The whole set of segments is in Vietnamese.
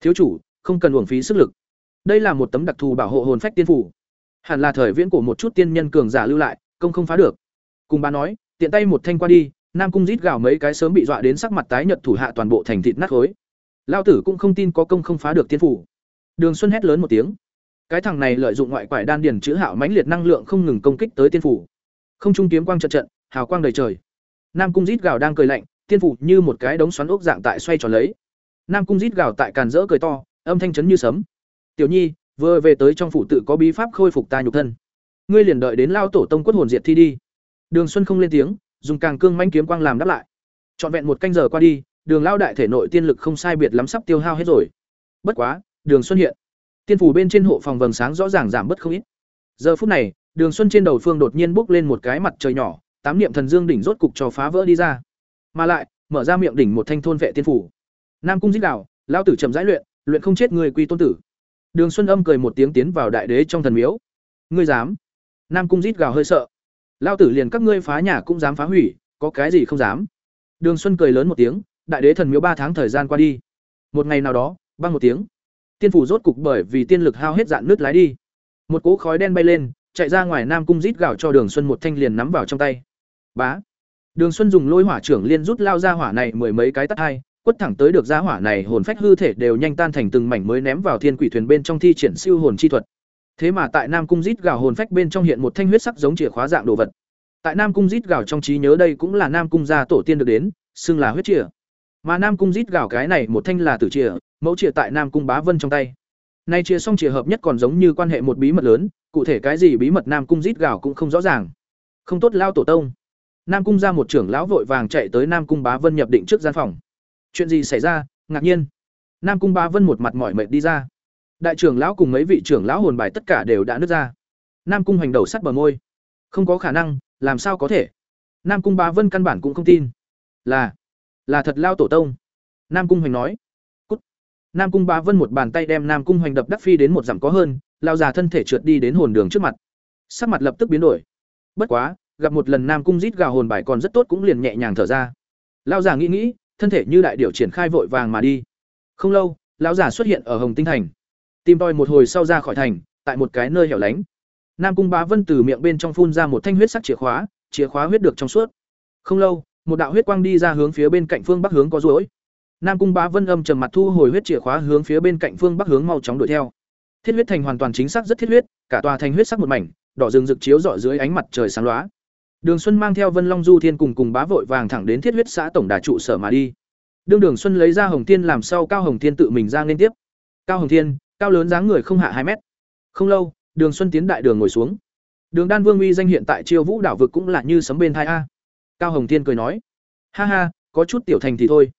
thiếu chủ, không cần uổng phí sức lực. Đây là một tấm đặc thù bảo hộ hồn phách tiên phủ. Hẳn là thời viễn của một chút tiên nhân cường giả lưu lại, công không phá được. Cùng bà nói, tiện tay một thanh qua đi, nam cung rít gào mấy cái sớm bị dọa đến sắc mặt tái nhợt thủ hạ toàn bộ thành thịt nát khối. Lao tử cũng không tin có công không phá được tiên phủ. Đường xuân hét lớn một tiếng. Cái thằng này lợi dụng ngoại quải đan điền chữ hạo mãnh liệt năng lượng không ngừng công kích tới tiên phủ. Không trung kiếm quang trận trận, hào quang đầy trời. Nam cung rít gào đang cười lạnh, tiên phủ như một cái đống xoắn ốc dạng tại xoay tròn lấy nam cung rít gào tại càn rỡ cười to, âm thanh chấn như sấm. Tiểu nhi, vừa về tới trong phủ tự có bí pháp khôi phục ta nhục thân. Ngươi liền đợi đến lao tổ tông quất hồn diệt thi đi. Đường xuân không lên tiếng, dùng càng cương manh kiếm quang làm đáp lại. Trọn vẹn một canh giờ qua đi, đường lao đại thể nội tiên lực không sai biệt lắm sắp tiêu hao hết rồi. Bất quá, đường xuân hiện. Tiên phủ bên trên hộ phòng vầng sáng rõ ràng giảm bớt không ít. Giờ phút này, đường xuân trên đầu phương đột nhiên bốc lên một cái mặt trời nhỏ, tám niệm thần dương đỉnh rốt cục cho phá vỡ đi ra. Mà lại, mở ra miệng đỉnh một thanh thôn vệ tiên phủ nam cung dích đạo lão tử chậm rãi luyện luyện không chết người quy tôn tử. Đường xuân âm cười một tiếng tiến vào đại đế trong thần miếu. Ngươi dám? Nam cung rít gào hơi sợ. Lão tử liền các ngươi phá nhà cũng dám phá hủy, có cái gì không dám? Đường xuân cười lớn một tiếng, đại đế thần miếu ba tháng thời gian qua đi. Một ngày nào đó, băng một tiếng. Tiên phủ rốt cục bởi vì tiên lực hao hết dạn nước lái đi. Một cỗ khói đen bay lên, chạy ra ngoài nam cung rít gào cho đường xuân một thanh liền nắm vào trong tay. Bá! Đường xuân dùng lôi hỏa trưởng liên rút lao ra hỏa này mười mấy cái tắt hai quất thẳng tới được gia hỏa này, hồn phách hư thể đều nhanh tan thành từng mảnh mới ném vào thiên quỷ thuyền bên trong thi triển siêu hồn chi thuật. Thế mà tại nam cung rít gào hồn phách bên trong hiện một thanh huyết sắc giống chìa khóa dạng đồ vật. Tại nam cung rít gào trong trí nhớ đây cũng là nam cung gia tổ tiên được đến, xưng là huyết chìa. Mà nam cung rít gào cái này một thanh là tử chìa, mẫu chìa tại nam cung bá vân trong tay. Nay chìa xong chìa hợp nhất còn giống như quan hệ một bí mật lớn, cụ thể cái gì bí mật nam cung rít gào cũng không rõ ràng. Không tốt lao tổ tông. Nam cung ra một trưởng lão vội vàng chạy tới nam cung bá vân nhập định trước gian phòng chuyện gì xảy ra? Ngạc nhiên. Nam cung ba vân một mặt mỏi mệt đi ra. Đại trưởng lão cùng mấy vị trưởng lão hồn bài tất cả đều đã nứt ra. Nam cung hành đầu sắt bờ môi. Không có khả năng, làm sao có thể? Nam cung ba vân căn bản cũng không tin. Là là thật lao tổ tông. Nam cung hoành nói. Cút. nam cung ba vân một bàn tay đem nam cung hoành đập đắc phi đến một dặm có hơn, lao già thân thể trượt đi đến hồn đường trước mặt. Sắc mặt lập tức biến đổi. Bất quá, gặp một lần nam cung rít gào hồn bài còn rất tốt cũng liền nhẹ nhàng thở ra. Lao già nghĩ nghĩ thân thể như đại điểu triển khai vội vàng mà đi. Không lâu, lão già xuất hiện ở hồng tinh thành. Tìm tòi một hồi sau ra khỏi thành, tại một cái nơi hẻo lánh. Nam cung bá vân từ miệng bên trong phun ra một thanh huyết sắc chìa khóa chìa khóa huyết được trong suốt. Không lâu, một đạo huyết quang đi ra hướng phía bên cạnh phương bắc hướng có rối nam cung bá vân âm trầm mặt thu hồi huyết chìa khóa hướng phía bên cạnh phương bắc hướng mau chóng đuổi theo. Thiết huyết thành hoàn toàn chính xác rất thiết huyết, cả tòa thành huyết sắc một mảnh, đỏ rừng rực chiếu rọi dưới ánh mặt trời sáng loá đường xuân mang theo vân long du thiên cùng cùng bá vội vàng thẳng đến thiết huyết xã tổng đà trụ sở mà đi. Đường đường xuân lấy ra hồng thiên làm sau cao hồng thiên tự mình ra lên tiếp. Cao hồng thiên, cao lớn dáng người không hạ hai mét. Không lâu, đường xuân tiến đại đường ngồi xuống. Đường đan vương uy danh hiện tại chiêu vũ đảo vực cũng là như sấm bên tai a. Cao hồng thiên cười nói, ha ha, có chút tiểu thành thì thôi.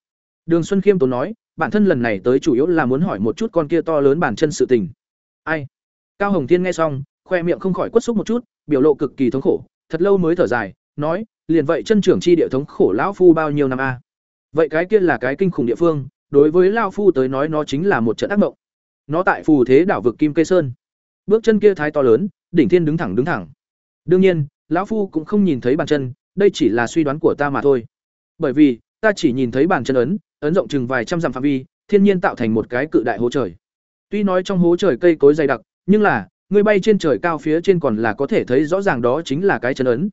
Đường xuân khiêm tốn nói, bản thân lần này tới chủ yếu là muốn hỏi một chút con kia to lớn bản chân sự tình. Ai? Cao hồng thiên nghe xong, khoe miệng không khỏi quất xúc một chút, biểu lộ cực kỳ thống khổ thật lâu mới thở dài, nói, liền vậy chân trưởng chi địa thống khổ lão phu bao nhiêu năm a? Vậy cái kia là cái kinh khủng địa phương, đối với lao phu tới nói nó chính là một trận ác mộng. Nó tại phù thế đảo vực kim cây sơn. Bước chân kia thái to lớn, đỉnh thiên đứng thẳng đứng thẳng. Đương nhiên, lão phu cũng không nhìn thấy bàn chân, đây chỉ là suy đoán của ta mà thôi. Bởi vì, ta chỉ nhìn thấy bàn chân ấn ấn rộng chừng vài trăm dặm phạm vi, thiên nhiên tạo thành một cái cự đại hố trời. Tuy nói trong hố trời cây cối dày đặc, nhưng là người bay trên trời cao phía trên còn là có thể thấy rõ ràng đó chính là cái chân ấn.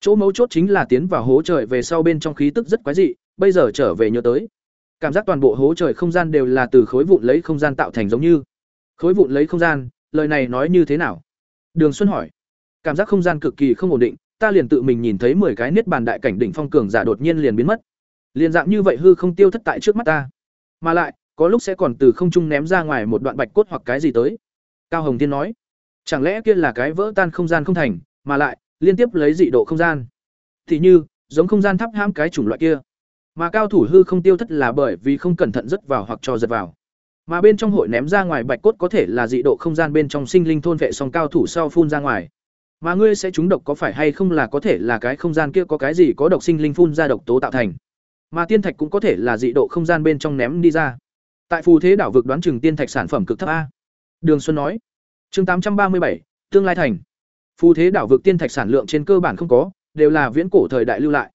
Chỗ mấu chốt chính là tiến vào hố trời về sau bên trong khí tức rất quái dị, bây giờ trở về nhớ tới. Cảm giác toàn bộ hố trời không gian đều là từ khối vụn lấy không gian tạo thành giống như. Khối vụn lấy không gian, lời này nói như thế nào? Đường xuân hỏi. Cảm giác không gian cực kỳ không ổn định, ta liền tự mình nhìn thấy mười cái niết bàn đại cảnh đỉnh phong cường giả đột nhiên liền biến mất. Liền dạng như vậy hư không tiêu thất tại trước mắt ta. Mà lại, có lúc sẽ còn từ không trung ném ra ngoài một đoạn bạch cốt hoặc cái gì tới. Cao hồng Thiên nói chẳng lẽ kia là cái vỡ tan không gian không thành, mà lại, liên tiếp lấy dị độ không gian? Thì như, giống không gian thắp ham cái chủng loại kia. Mà cao thủ hư không tiêu thất là bởi vì không cẩn thận rớt vào hoặc cho giật vào. Mà bên trong hội ném ra ngoài bạch cốt có thể là dị độ không gian bên trong sinh linh thôn vệ song cao thủ sau phun ra ngoài. Mà ngươi sẽ trúng độc có phải hay không là có thể là cái không gian kia có cái gì có độc sinh linh phun ra độc tố tạo thành. Mà tiên thạch cũng có thể là dị độ không gian bên trong ném đi ra. Tại phù thế đảo vực đoán chừng tiên thạch sản phẩm cực thấp a. Đường xuân nói chương tám trăm ba mươi bảy tương lai thành phù thế đảo vực tiên thạch sản lượng trên cơ bản không có đều là viễn cổ thời đại lưu lại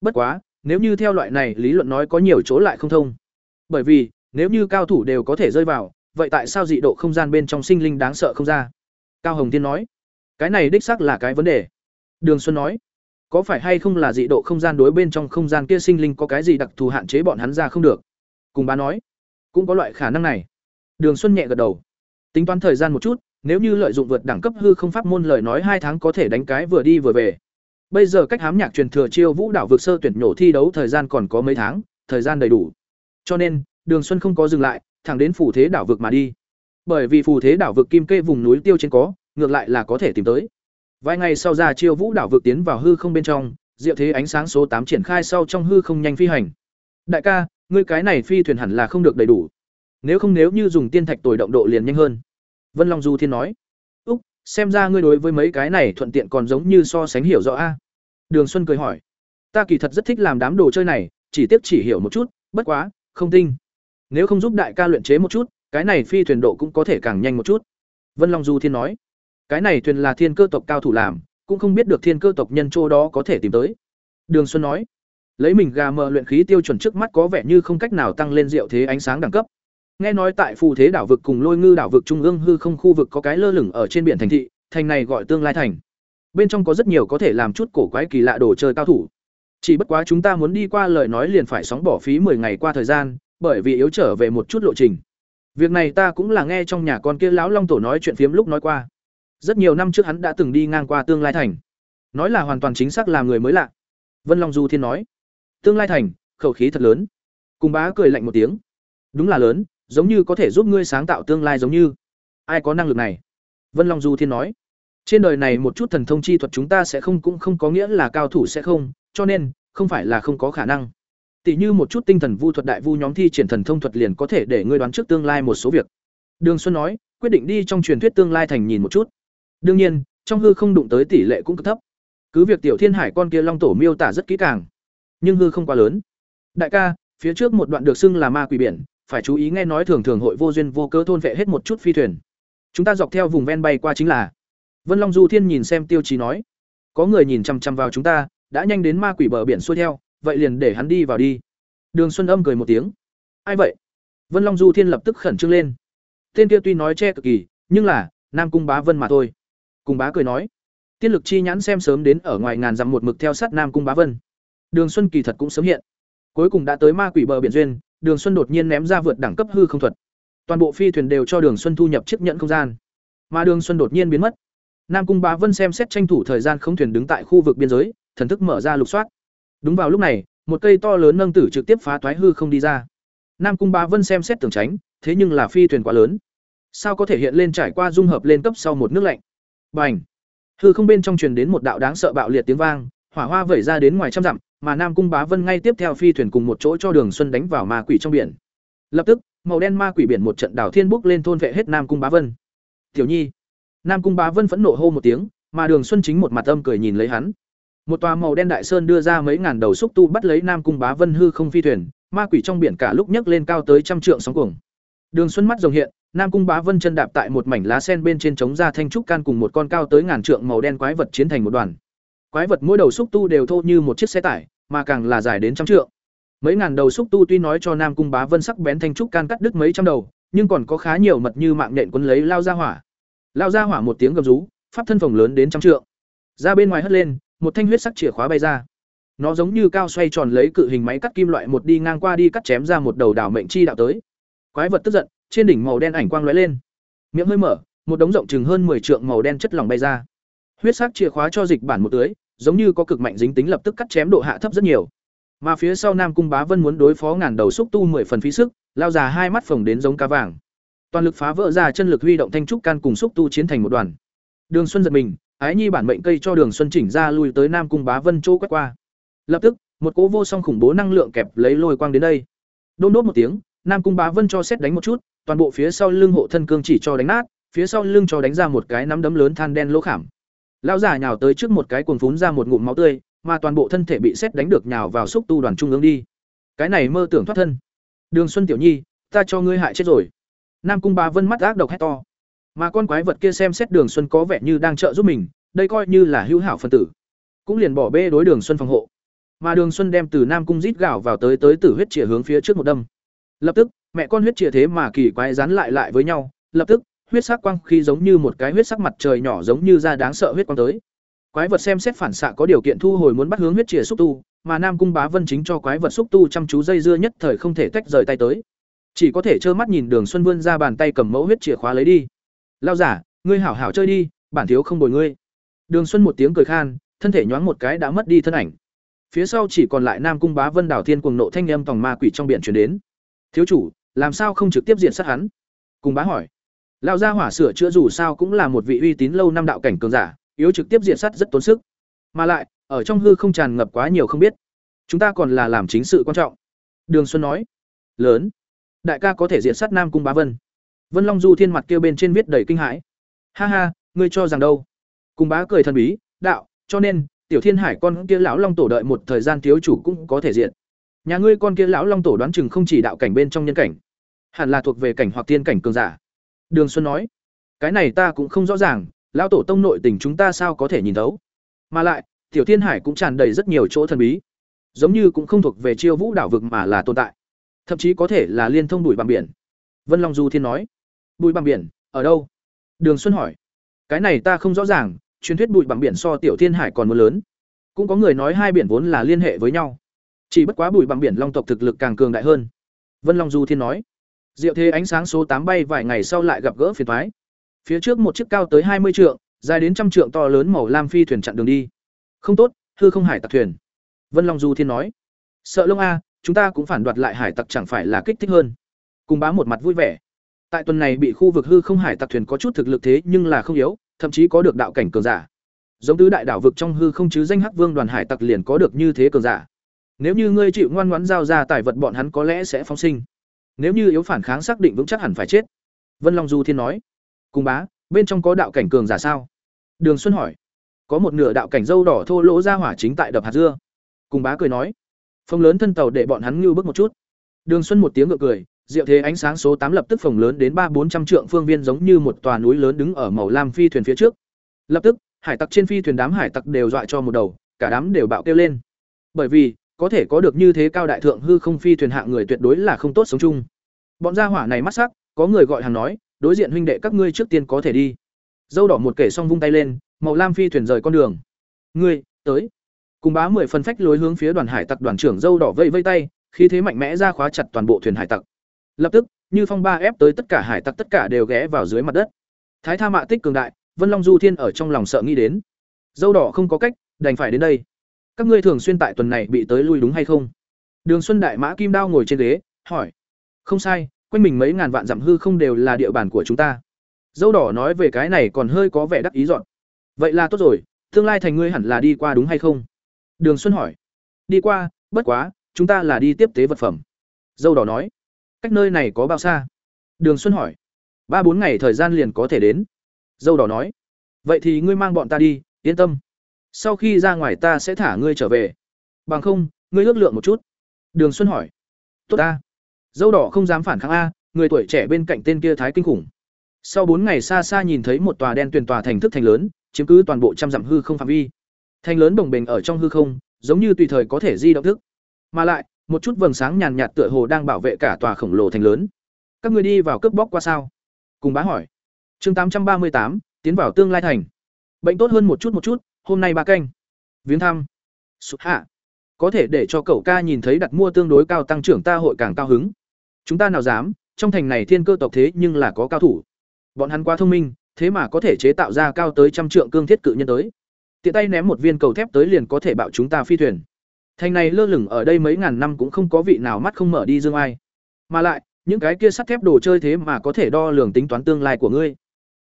bất quá nếu như theo loại này lý luận nói có nhiều chỗ lại không thông bởi vì nếu như cao thủ đều có thể rơi vào, vậy tại sao dị độ không gian bên trong sinh linh đáng sợ không ra? Cao Hồng Tiên nói, cái này đích xác là cái vấn đề. Đường Xuân nói, có phải hay không là dị độ không gian đối bên trong không gian kia sinh linh có cái gì đặc thù hạn chế bọn hắn ra không được? Cùng bá nói, cũng có loại khả năng này. Đường Xuân nhẹ gật đầu. Tính toán thời gian một chút, nếu như lợi dụng vượt đẳng cấp hư không pháp môn lời nói hai tháng có thể đánh cái vừa đi vừa về. Bây giờ cách hám nhạc truyền thừa chiêu vũ đảo vực sơ tuyển nhổ thi đấu thời gian còn có mấy tháng, thời gian đầy đủ. Cho nên, Đường Xuân không có dừng lại, thẳng đến phù thế đảo vực mà đi. Bởi vì phù thế đảo vực kim kê vùng núi tiêu trên có, ngược lại là có thể tìm tới. Vài ngày sau ra chiêu vũ đảo vực tiến vào hư không bên trong, diệu thế ánh sáng số tám triển khai sau trong hư không nhanh phi hành. Đại ca, ngươi cái này phi thuyền hẳn là không được đầy đủ. Nếu không nếu như dùng tiên thạch tồi động độ liền nhanh hơn. Vân Long Du Thiên nói. Úc, xem ra ngươi đối với mấy cái này thuận tiện còn giống như so sánh hiểu rõ a. Đường Xuân cười hỏi. Ta kỳ thật rất thích làm đám đồ chơi này, chỉ tiếc chỉ hiểu một chút, bất quá, không tinh. Nếu không giúp đại ca luyện chế một chút, cái này phi thuyền độ cũng có thể càng nhanh một chút. Vân Long Du Thiên nói. Cái này thuyền là thiên cơ tộc cao thủ làm, cũng không biết được thiên cơ tộc nhân chỗ đó có thể tìm tới. Đường Xuân nói. Lấy mình gà mờ luyện khí tiêu chuẩn trước mắt có vẻ như không cách nào tăng lên diệu thế ánh sáng đẳng cấp. Nghe nói tại phù thế đảo vực cùng lôi ngư đảo vực trung ương hư không khu vực có cái lơ lửng ở trên biển thành thị, thành này gọi tương lai thành. Bên trong có rất nhiều có thể làm chút cổ quái kỳ lạ đồ chơi cao thủ. Chỉ bất quá chúng ta muốn đi qua lời nói liền phải sóng bỏ phí 10 ngày qua thời gian, bởi vì yếu trở về một chút lộ trình. Việc này ta cũng là nghe trong nhà con kia lão long tổ nói chuyện phiếm lúc nói qua. Rất nhiều năm trước hắn đã từng đi ngang qua tương lai thành. Nói là hoàn toàn chính xác làm người mới lạ. Vân Long Du Thiên nói. Tương lai thành, khẩu khí thật lớn. Cùng bá cười lạnh một tiếng. Đúng là lớn, giống như có thể giúp ngươi sáng tạo tương lai giống như. Ai có năng lực này? Vân Long Du Thiên nói. Trên đời này một chút thần thông chi thuật chúng ta sẽ không cũng không có nghĩa là cao thủ sẽ không, cho nên không phải là không có khả năng. Tỷ như một chút tinh thần vu thuật đại vu nhóm thi triển thần thông thuật liền có thể để ngươi đoán trước tương lai một số việc. Đường Xuân nói, quyết định đi trong truyền thuyết tương lai thành nhìn một chút. Đương nhiên, trong hư không đụng tới tỷ lệ cũng cực thấp. Cứ việc tiểu thiên hải con kia long tổ miêu tả rất kỹ càng, nhưng hư không quá lớn. Đại ca, phía trước một đoạn được xưng là ma quỷ biển, phải chú ý nghe nói thường thường hội vô duyên vô cớ thôn vệ hết một chút phi thuyền. Chúng ta dọc theo vùng ven bay qua chính là. Vân Long Du Thiên nhìn xem Tiêu Chí nói, có người nhìn chăm chăm vào chúng ta, đã nhanh đến ma quỷ bờ biển xuôi theo, vậy liền để hắn đi vào đi. Đường Xuân Âm cười một tiếng. Ai vậy? Vân Long Du Thiên lập tức khẩn trương lên. Tên kia tuy nói che cực kỳ, nhưng là Nam Cung Bá Vân mà thôi. Cùng bá cười nói, tiên lực chi nhãn xem sớm đến ở ngoài ngàn dặm một mực theo sát Nam Cung Bá Vân. Đường Xuân kỳ thật cũng sớm hiện. Cuối cùng đã tới ma quỷ bờ biển duyên, Đường Xuân đột nhiên ném ra vượt đẳng cấp hư không thuật. Toàn bộ phi thuyền đều cho Đường Xuân thu nhập chiếc nhận không gian. Mà Đường Xuân đột nhiên biến mất. Nam Cung Bá Vân xem xét tranh thủ thời gian không thuyền đứng tại khu vực biên giới, thần thức mở ra lục soát. Đúng vào lúc này, một cây to lớn nâng tử trực tiếp phá toái hư không đi ra. Nam Cung Bá Vân xem xét tưởng tránh, thế nhưng là phi thuyền quá lớn. Sao có thể hiện lên trải qua dung hợp lên cấp sau một nước lạnh? Bành! Hư không bên trong truyền đến một đạo đáng sợ bạo liệt tiếng vang, hỏa hoa vẩy ra đến ngoài trăm dặm, mà Nam Cung Bá Vân ngay tiếp theo phi thuyền cùng một chỗ cho Đường Xuân đánh vào ma quỷ trong biển. Lập tức, màu đen ma quỷ biển một trận đảo thiên bốc lên thôn vệ hết Nam Cung Bá Vân. "Tiểu Nhi!" Nam Cung Bá Vân phẫn nộ hô một tiếng, mà Đường Xuân chính một mặt âm cười nhìn lấy hắn. Một tòa màu đen đại sơn đưa ra mấy ngàn đầu xúc tu bắt lấy Nam Cung Bá Vân hư không phi thuyền, ma quỷ trong biển cả lúc nhấc lên cao tới trăm trượng sóng cuồng. Đường Xuân mắt rồng hiện, Nam Cung Bá Vân chân đạp tại một mảnh lá sen bên trên chống ra thanh trúc can cùng một con cao tới ngàn trượng màu đen quái vật chiến thành một đoàn. Quái vật mỗi đầu xúc tu đều thô như một chiếc xe tải, mà càng là dài đến trăm trượng. Mấy ngàn đầu xúc tu tuy nói cho Nam Cung Bá Vân sắc bén thanh trúc can cắt đứt mấy trăm đầu, nhưng còn có khá nhiều mật như mạng nhện quấn lấy lao ra hỏa. Lao ra hỏa một tiếng gầm rú, pháp thân phồng lớn đến trăm trượng. Ra bên ngoài hất lên, một thanh huyết sắc chìa khóa bay ra. Nó giống như cao xoay tròn lấy cự hình máy cắt kim loại một đi ngang qua đi cắt chém ra một đầu đảo mệnh chi đạo tới. Quái vật tức giận, trên đỉnh màu đen ảnh quang lóe lên. Miệng hơi mở, một đống rộng chừng hơn 10 trượng màu đen chất lỏng bay ra. Huyết sắc chìa khóa cho dịch bản một tưới, giống như có cực mạnh dính tính lập tức cắt chém độ hạ thấp rất nhiều. Mà phía sau Nam Cung Bá Vân muốn đối phó ngàn đầu xúc tu mười phần phí sức, lao già hai mắt phồng đến giống cá vàng. Toàn lực phá vỡ ra chân lực huy động thanh trúc can cùng xúc tu chiến thành một đoàn. Đường Xuân giật mình, ái nhi bản mệnh cây cho Đường Xuân chỉnh ra lui tới Nam Cung Bá Vân chỗ quét qua. Lập tức, một cỗ vô song khủng bố năng lượng kẹp lấy lôi quang đến đây. Đôn đốt một tiếng, Nam Cung Bá Vân cho xét đánh một chút, toàn bộ phía sau lưng hộ thân cương chỉ cho đánh nát, phía sau lưng cho đánh ra một cái nắm đấm lớn than đen lỗ khảm. Lão giả nhào tới trước một cái cuồng phún ra một ngụm máu tươi, mà toàn bộ thân thể bị xét đánh được nhào vào xúc tu đoàn trung ương đi. Cái này mơ tưởng thoát thân. Đường Xuân tiểu nhi, ta cho ngươi hại chết rồi. Nam Cung Bá Vân mắt ác độc hét to. Mà con quái vật kia xem xét Đường Xuân có vẻ như đang trợ giúp mình, đây coi như là hữu hảo phân tử. Cũng liền bỏ bê đối Đường Xuân phòng hộ. Mà Đường Xuân đem từ Nam Cung rít gạo vào tới tới tử huyết chĩa hướng phía trước một đâm. Lập tức, mẹ con huyết chìa thế mà kỳ quái dán lại lại với nhau, lập tức, huyết sắc quang khi giống như một cái huyết sắc mặt trời nhỏ giống như ra đáng sợ huyết quang tới. Quái vật xem xét phản xạ có điều kiện thu hồi muốn bắt hướng huyết chìa xúc tu, mà Nam Cung Bá Vân chính cho quái vật xúc tu chăm chú dây dưa nhất thời không thể tách rời tay tới. Chỉ có thể trơ mắt nhìn Đường Xuân vươn ra bàn tay cầm mẫu huyết chìa khóa lấy đi. Lao giả, ngươi hảo hảo chơi đi, bản thiếu không bồi ngươi. Đường Xuân một tiếng cười khan, thân thể nhoáng một cái đã mất đi thân ảnh. Phía sau chỉ còn lại Nam Cung Bá Vân đảo thiên cuồng nộ thanh âm tòng ma quỷ trong biển truyền đến. Thiếu chủ, làm sao không trực tiếp diện sát hắn? Cùng bá hỏi. Lão gia hỏa sửa chữa dù sao cũng là một vị uy tín lâu năm đạo cảnh cường giả, yếu trực tiếp diện sát rất tốn sức. Mà lại, ở trong hư không tràn ngập quá nhiều không biết. Chúng ta còn là làm chính sự quan trọng. Đường Xuân nói. Lớn. Đại ca có thể diện sát Nam Cung Bá Vân. Vân Long Du thiên mặt kia bên trên viết đầy kinh hãi. Ha ha, ngươi cho rằng đâu? Cung bá cười thần bí, đạo, cho nên, tiểu thiên hải con kia lão long tổ đợi một thời gian thiếu chủ cũng có thể diện. Nhà ngươi con kia lão long tổ đoán chừng không chỉ đạo cảnh bên trong nhân cảnh, hẳn là thuộc về cảnh hoặc tiên cảnh cường giả. Đường Xuân nói, cái này ta cũng không rõ ràng, lão tổ tông nội tình chúng ta sao có thể nhìn thấu? Mà lại, tiểu thiên hải cũng tràn đầy rất nhiều chỗ thần bí, giống như cũng không thuộc về chiêu vũ đảo vực mà là tồn tại, thậm chí có thể là liên thông bụi bằng biển. Vân Long Du Thiên nói, bụi bằng biển ở đâu? Đường Xuân hỏi, cái này ta không rõ ràng, truyền thuyết bụi bằng biển so tiểu thiên hải còn muốn lớn. Cũng có người nói hai biển vốn là liên hệ với nhau. Chỉ bất quá bụi bằng biển long tộc thực lực càng cường đại hơn. Vân Long Du Thiên nói. Diệu thế ánh sáng số tám bay vài ngày sau lại gặp gỡ phiền toái. Phía trước một chiếc cao tới hai mươi trượng, dài đến trăm trượng to lớn màu lam phi thuyền chặn đường đi. Không tốt, hư không hải tặc thuyền. Vân Long Du Thiên nói. Sợ lông a, chúng ta cũng phản đoạt lại hải tặc chẳng phải là kích thích hơn. Cùng bá một mặt vui vẻ. Tại tuần này bị khu vực hư không hải tặc thuyền có chút thực lực thế nhưng là không yếu, thậm chí có được đạo cảnh cường giả. Giống tứ đại đảo vực trong hư không chứ danh hắc vương đoàn hải tặc liền có được như thế cường giả. Nếu như ngươi chịu ngoan ngoãn giao ra tài vật bọn hắn có lẽ sẽ phóng sinh. Nếu như yếu phản kháng xác định vững chắc hẳn phải chết. Vân Long Du Thiên nói. Cùng bá, bên trong có đạo cảnh cường giả sao? Đường Xuân hỏi. Có một nửa đạo cảnh dâu đỏ thô lỗ ra hỏa chính tại đập hạt dưa. Cùng bá cười nói. phồng lớn thân tàu để bọn hắn ngưu bước một chút. Đường Xuân một tiếng ngựa cười, diệu thế ánh sáng số tám lập tức phồng lớn đến ba bốn trăm trượng phương viên giống như một tòa núi lớn đứng ở màu lam phi thuyền phía trước. Lập tức, hải tặc trên phi thuyền đám hải tặc đều dọa cho một đầu, cả đám đều bạo kêu lên. Bởi vì, có thể có được như thế cao đại thượng hư không phi thuyền hạng người tuyệt đối là không tốt sống chung. Bọn gia hỏa này mắt sắc, có người gọi hàng nói, đối diện huynh đệ các ngươi trước tiên có thể đi. Dâu đỏ một kể xong vung tay lên, màu lam phi thuyền rời con đường. Ngươi, tới. Cùng bá mười phần phách lối hướng phía đoàn hải tặc đoàn trưởng dâu đỏ vây vây tay, khí thế mạnh mẽ ra khóa chặt toàn bộ thuyền hải tặc. Lập tức, như phong ba ép tới tất cả hải tặc tất cả đều ghé vào dưới mặt đất. Thái Tha Mạ Tích cường đại, Vân Long Du Thiên ở trong lòng sợ nghĩ đến. Dâu đỏ không có cách, đành phải đến đây. Các ngươi thường xuyên tại tuần này bị tới lui đúng hay không? Đường Xuân Đại Mã Kim Đao ngồi trên ghế, hỏi. Không sai, quanh mình mấy ngàn vạn dặm hư không đều là địa bàn của chúng ta. Dâu đỏ nói về cái này còn hơi có vẻ đắc ý dọn. Vậy là tốt rồi, tương lai thành ngươi hẳn là đi qua đúng hay không? Đường Xuân hỏi. Đi qua, bất quá, chúng ta là đi tiếp tế vật phẩm. Dâu đỏ nói. Cách nơi này có bao xa? Đường Xuân hỏi. Ba bốn ngày thời gian liền có thể đến. Dâu đỏ nói. Vậy thì ngươi mang bọn ta đi, yên tâm. Sau khi ra ngoài ta sẽ thả ngươi trở về. Bằng không, ngươi ước lượng một chút. Đường Xuân hỏi. Tốt ta. Dâu đỏ không dám phản kháng A, người tuổi trẻ bên cạnh tên kia thái kinh khủng. Sau bốn ngày xa xa nhìn thấy một tòa đen tuyển tòa thành thức thành lớn, chiếm cứ toàn bộ trăm dặm hư không phạm vi. Thành lớn bồng bềnh ở trong hư không, giống như tùy thời có thể di động thức. Mà lại, một chút vầng sáng nhàn nhạt tựa hồ đang bảo vệ cả tòa khổng lồ thành lớn. Các người đi vào cướp bóc qua sao? Cùng bá hỏi. Chương tám trăm ba mươi tám tiến vào tương lai thành. Bệnh tốt hơn một chút một chút, hôm nay ba canh. Viếng thăm. Sụp hạ. Có thể để cho cậu ca nhìn thấy đặt mua tương đối cao tăng trưởng ta hội càng cao hứng. Chúng ta nào dám, trong thành này thiên cơ tộc thế nhưng là có cao thủ. Bọn hắn quá thông minh, thế mà có thể chế tạo ra cao tới trăm trượng cương thiết cự nhân tới. Tiện tay ném một viên cầu thép tới liền có thể bạo chúng ta phi thuyền. Thành này lơ lửng ở đây mấy ngàn năm cũng không có vị nào mắt không mở đi dương ai. Mà lại, những cái kia sắt thép đồ chơi thế mà có thể đo lường tính toán tương lai của ngươi.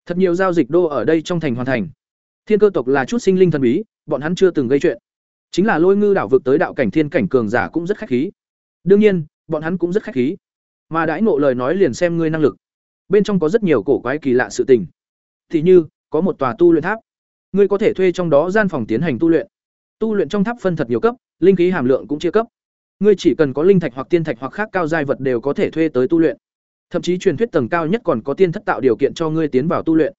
Thật nhiều giao dịch đô ở đây trong thành hoàn thành. Thiên cơ tộc là chút sinh linh thần bí, bọn hắn chưa từng gây chuyện. Chính là lôi ngư đảo vực tới đạo cảnh thiên cảnh cường giả cũng rất khách khí. Đương nhiên, bọn hắn cũng rất khách khí. Mà đãi ngộ lời nói liền xem ngươi năng lực. Bên trong có rất nhiều cổ quái kỳ lạ sự tình. Thì như, có một tòa tu luyện tháp, ngươi có thể thuê trong đó gian phòng tiến hành tu luyện. Tu luyện trong tháp phân thật nhiều cấp, linh khí hàm lượng cũng chia cấp. Ngươi chỉ cần có linh thạch hoặc tiên thạch hoặc khác cao giai vật đều có thể thuê tới tu luyện. Thậm chí truyền thuyết tầng cao nhất còn có tiên thất tạo điều kiện cho ngươi tiến vào tu luyện.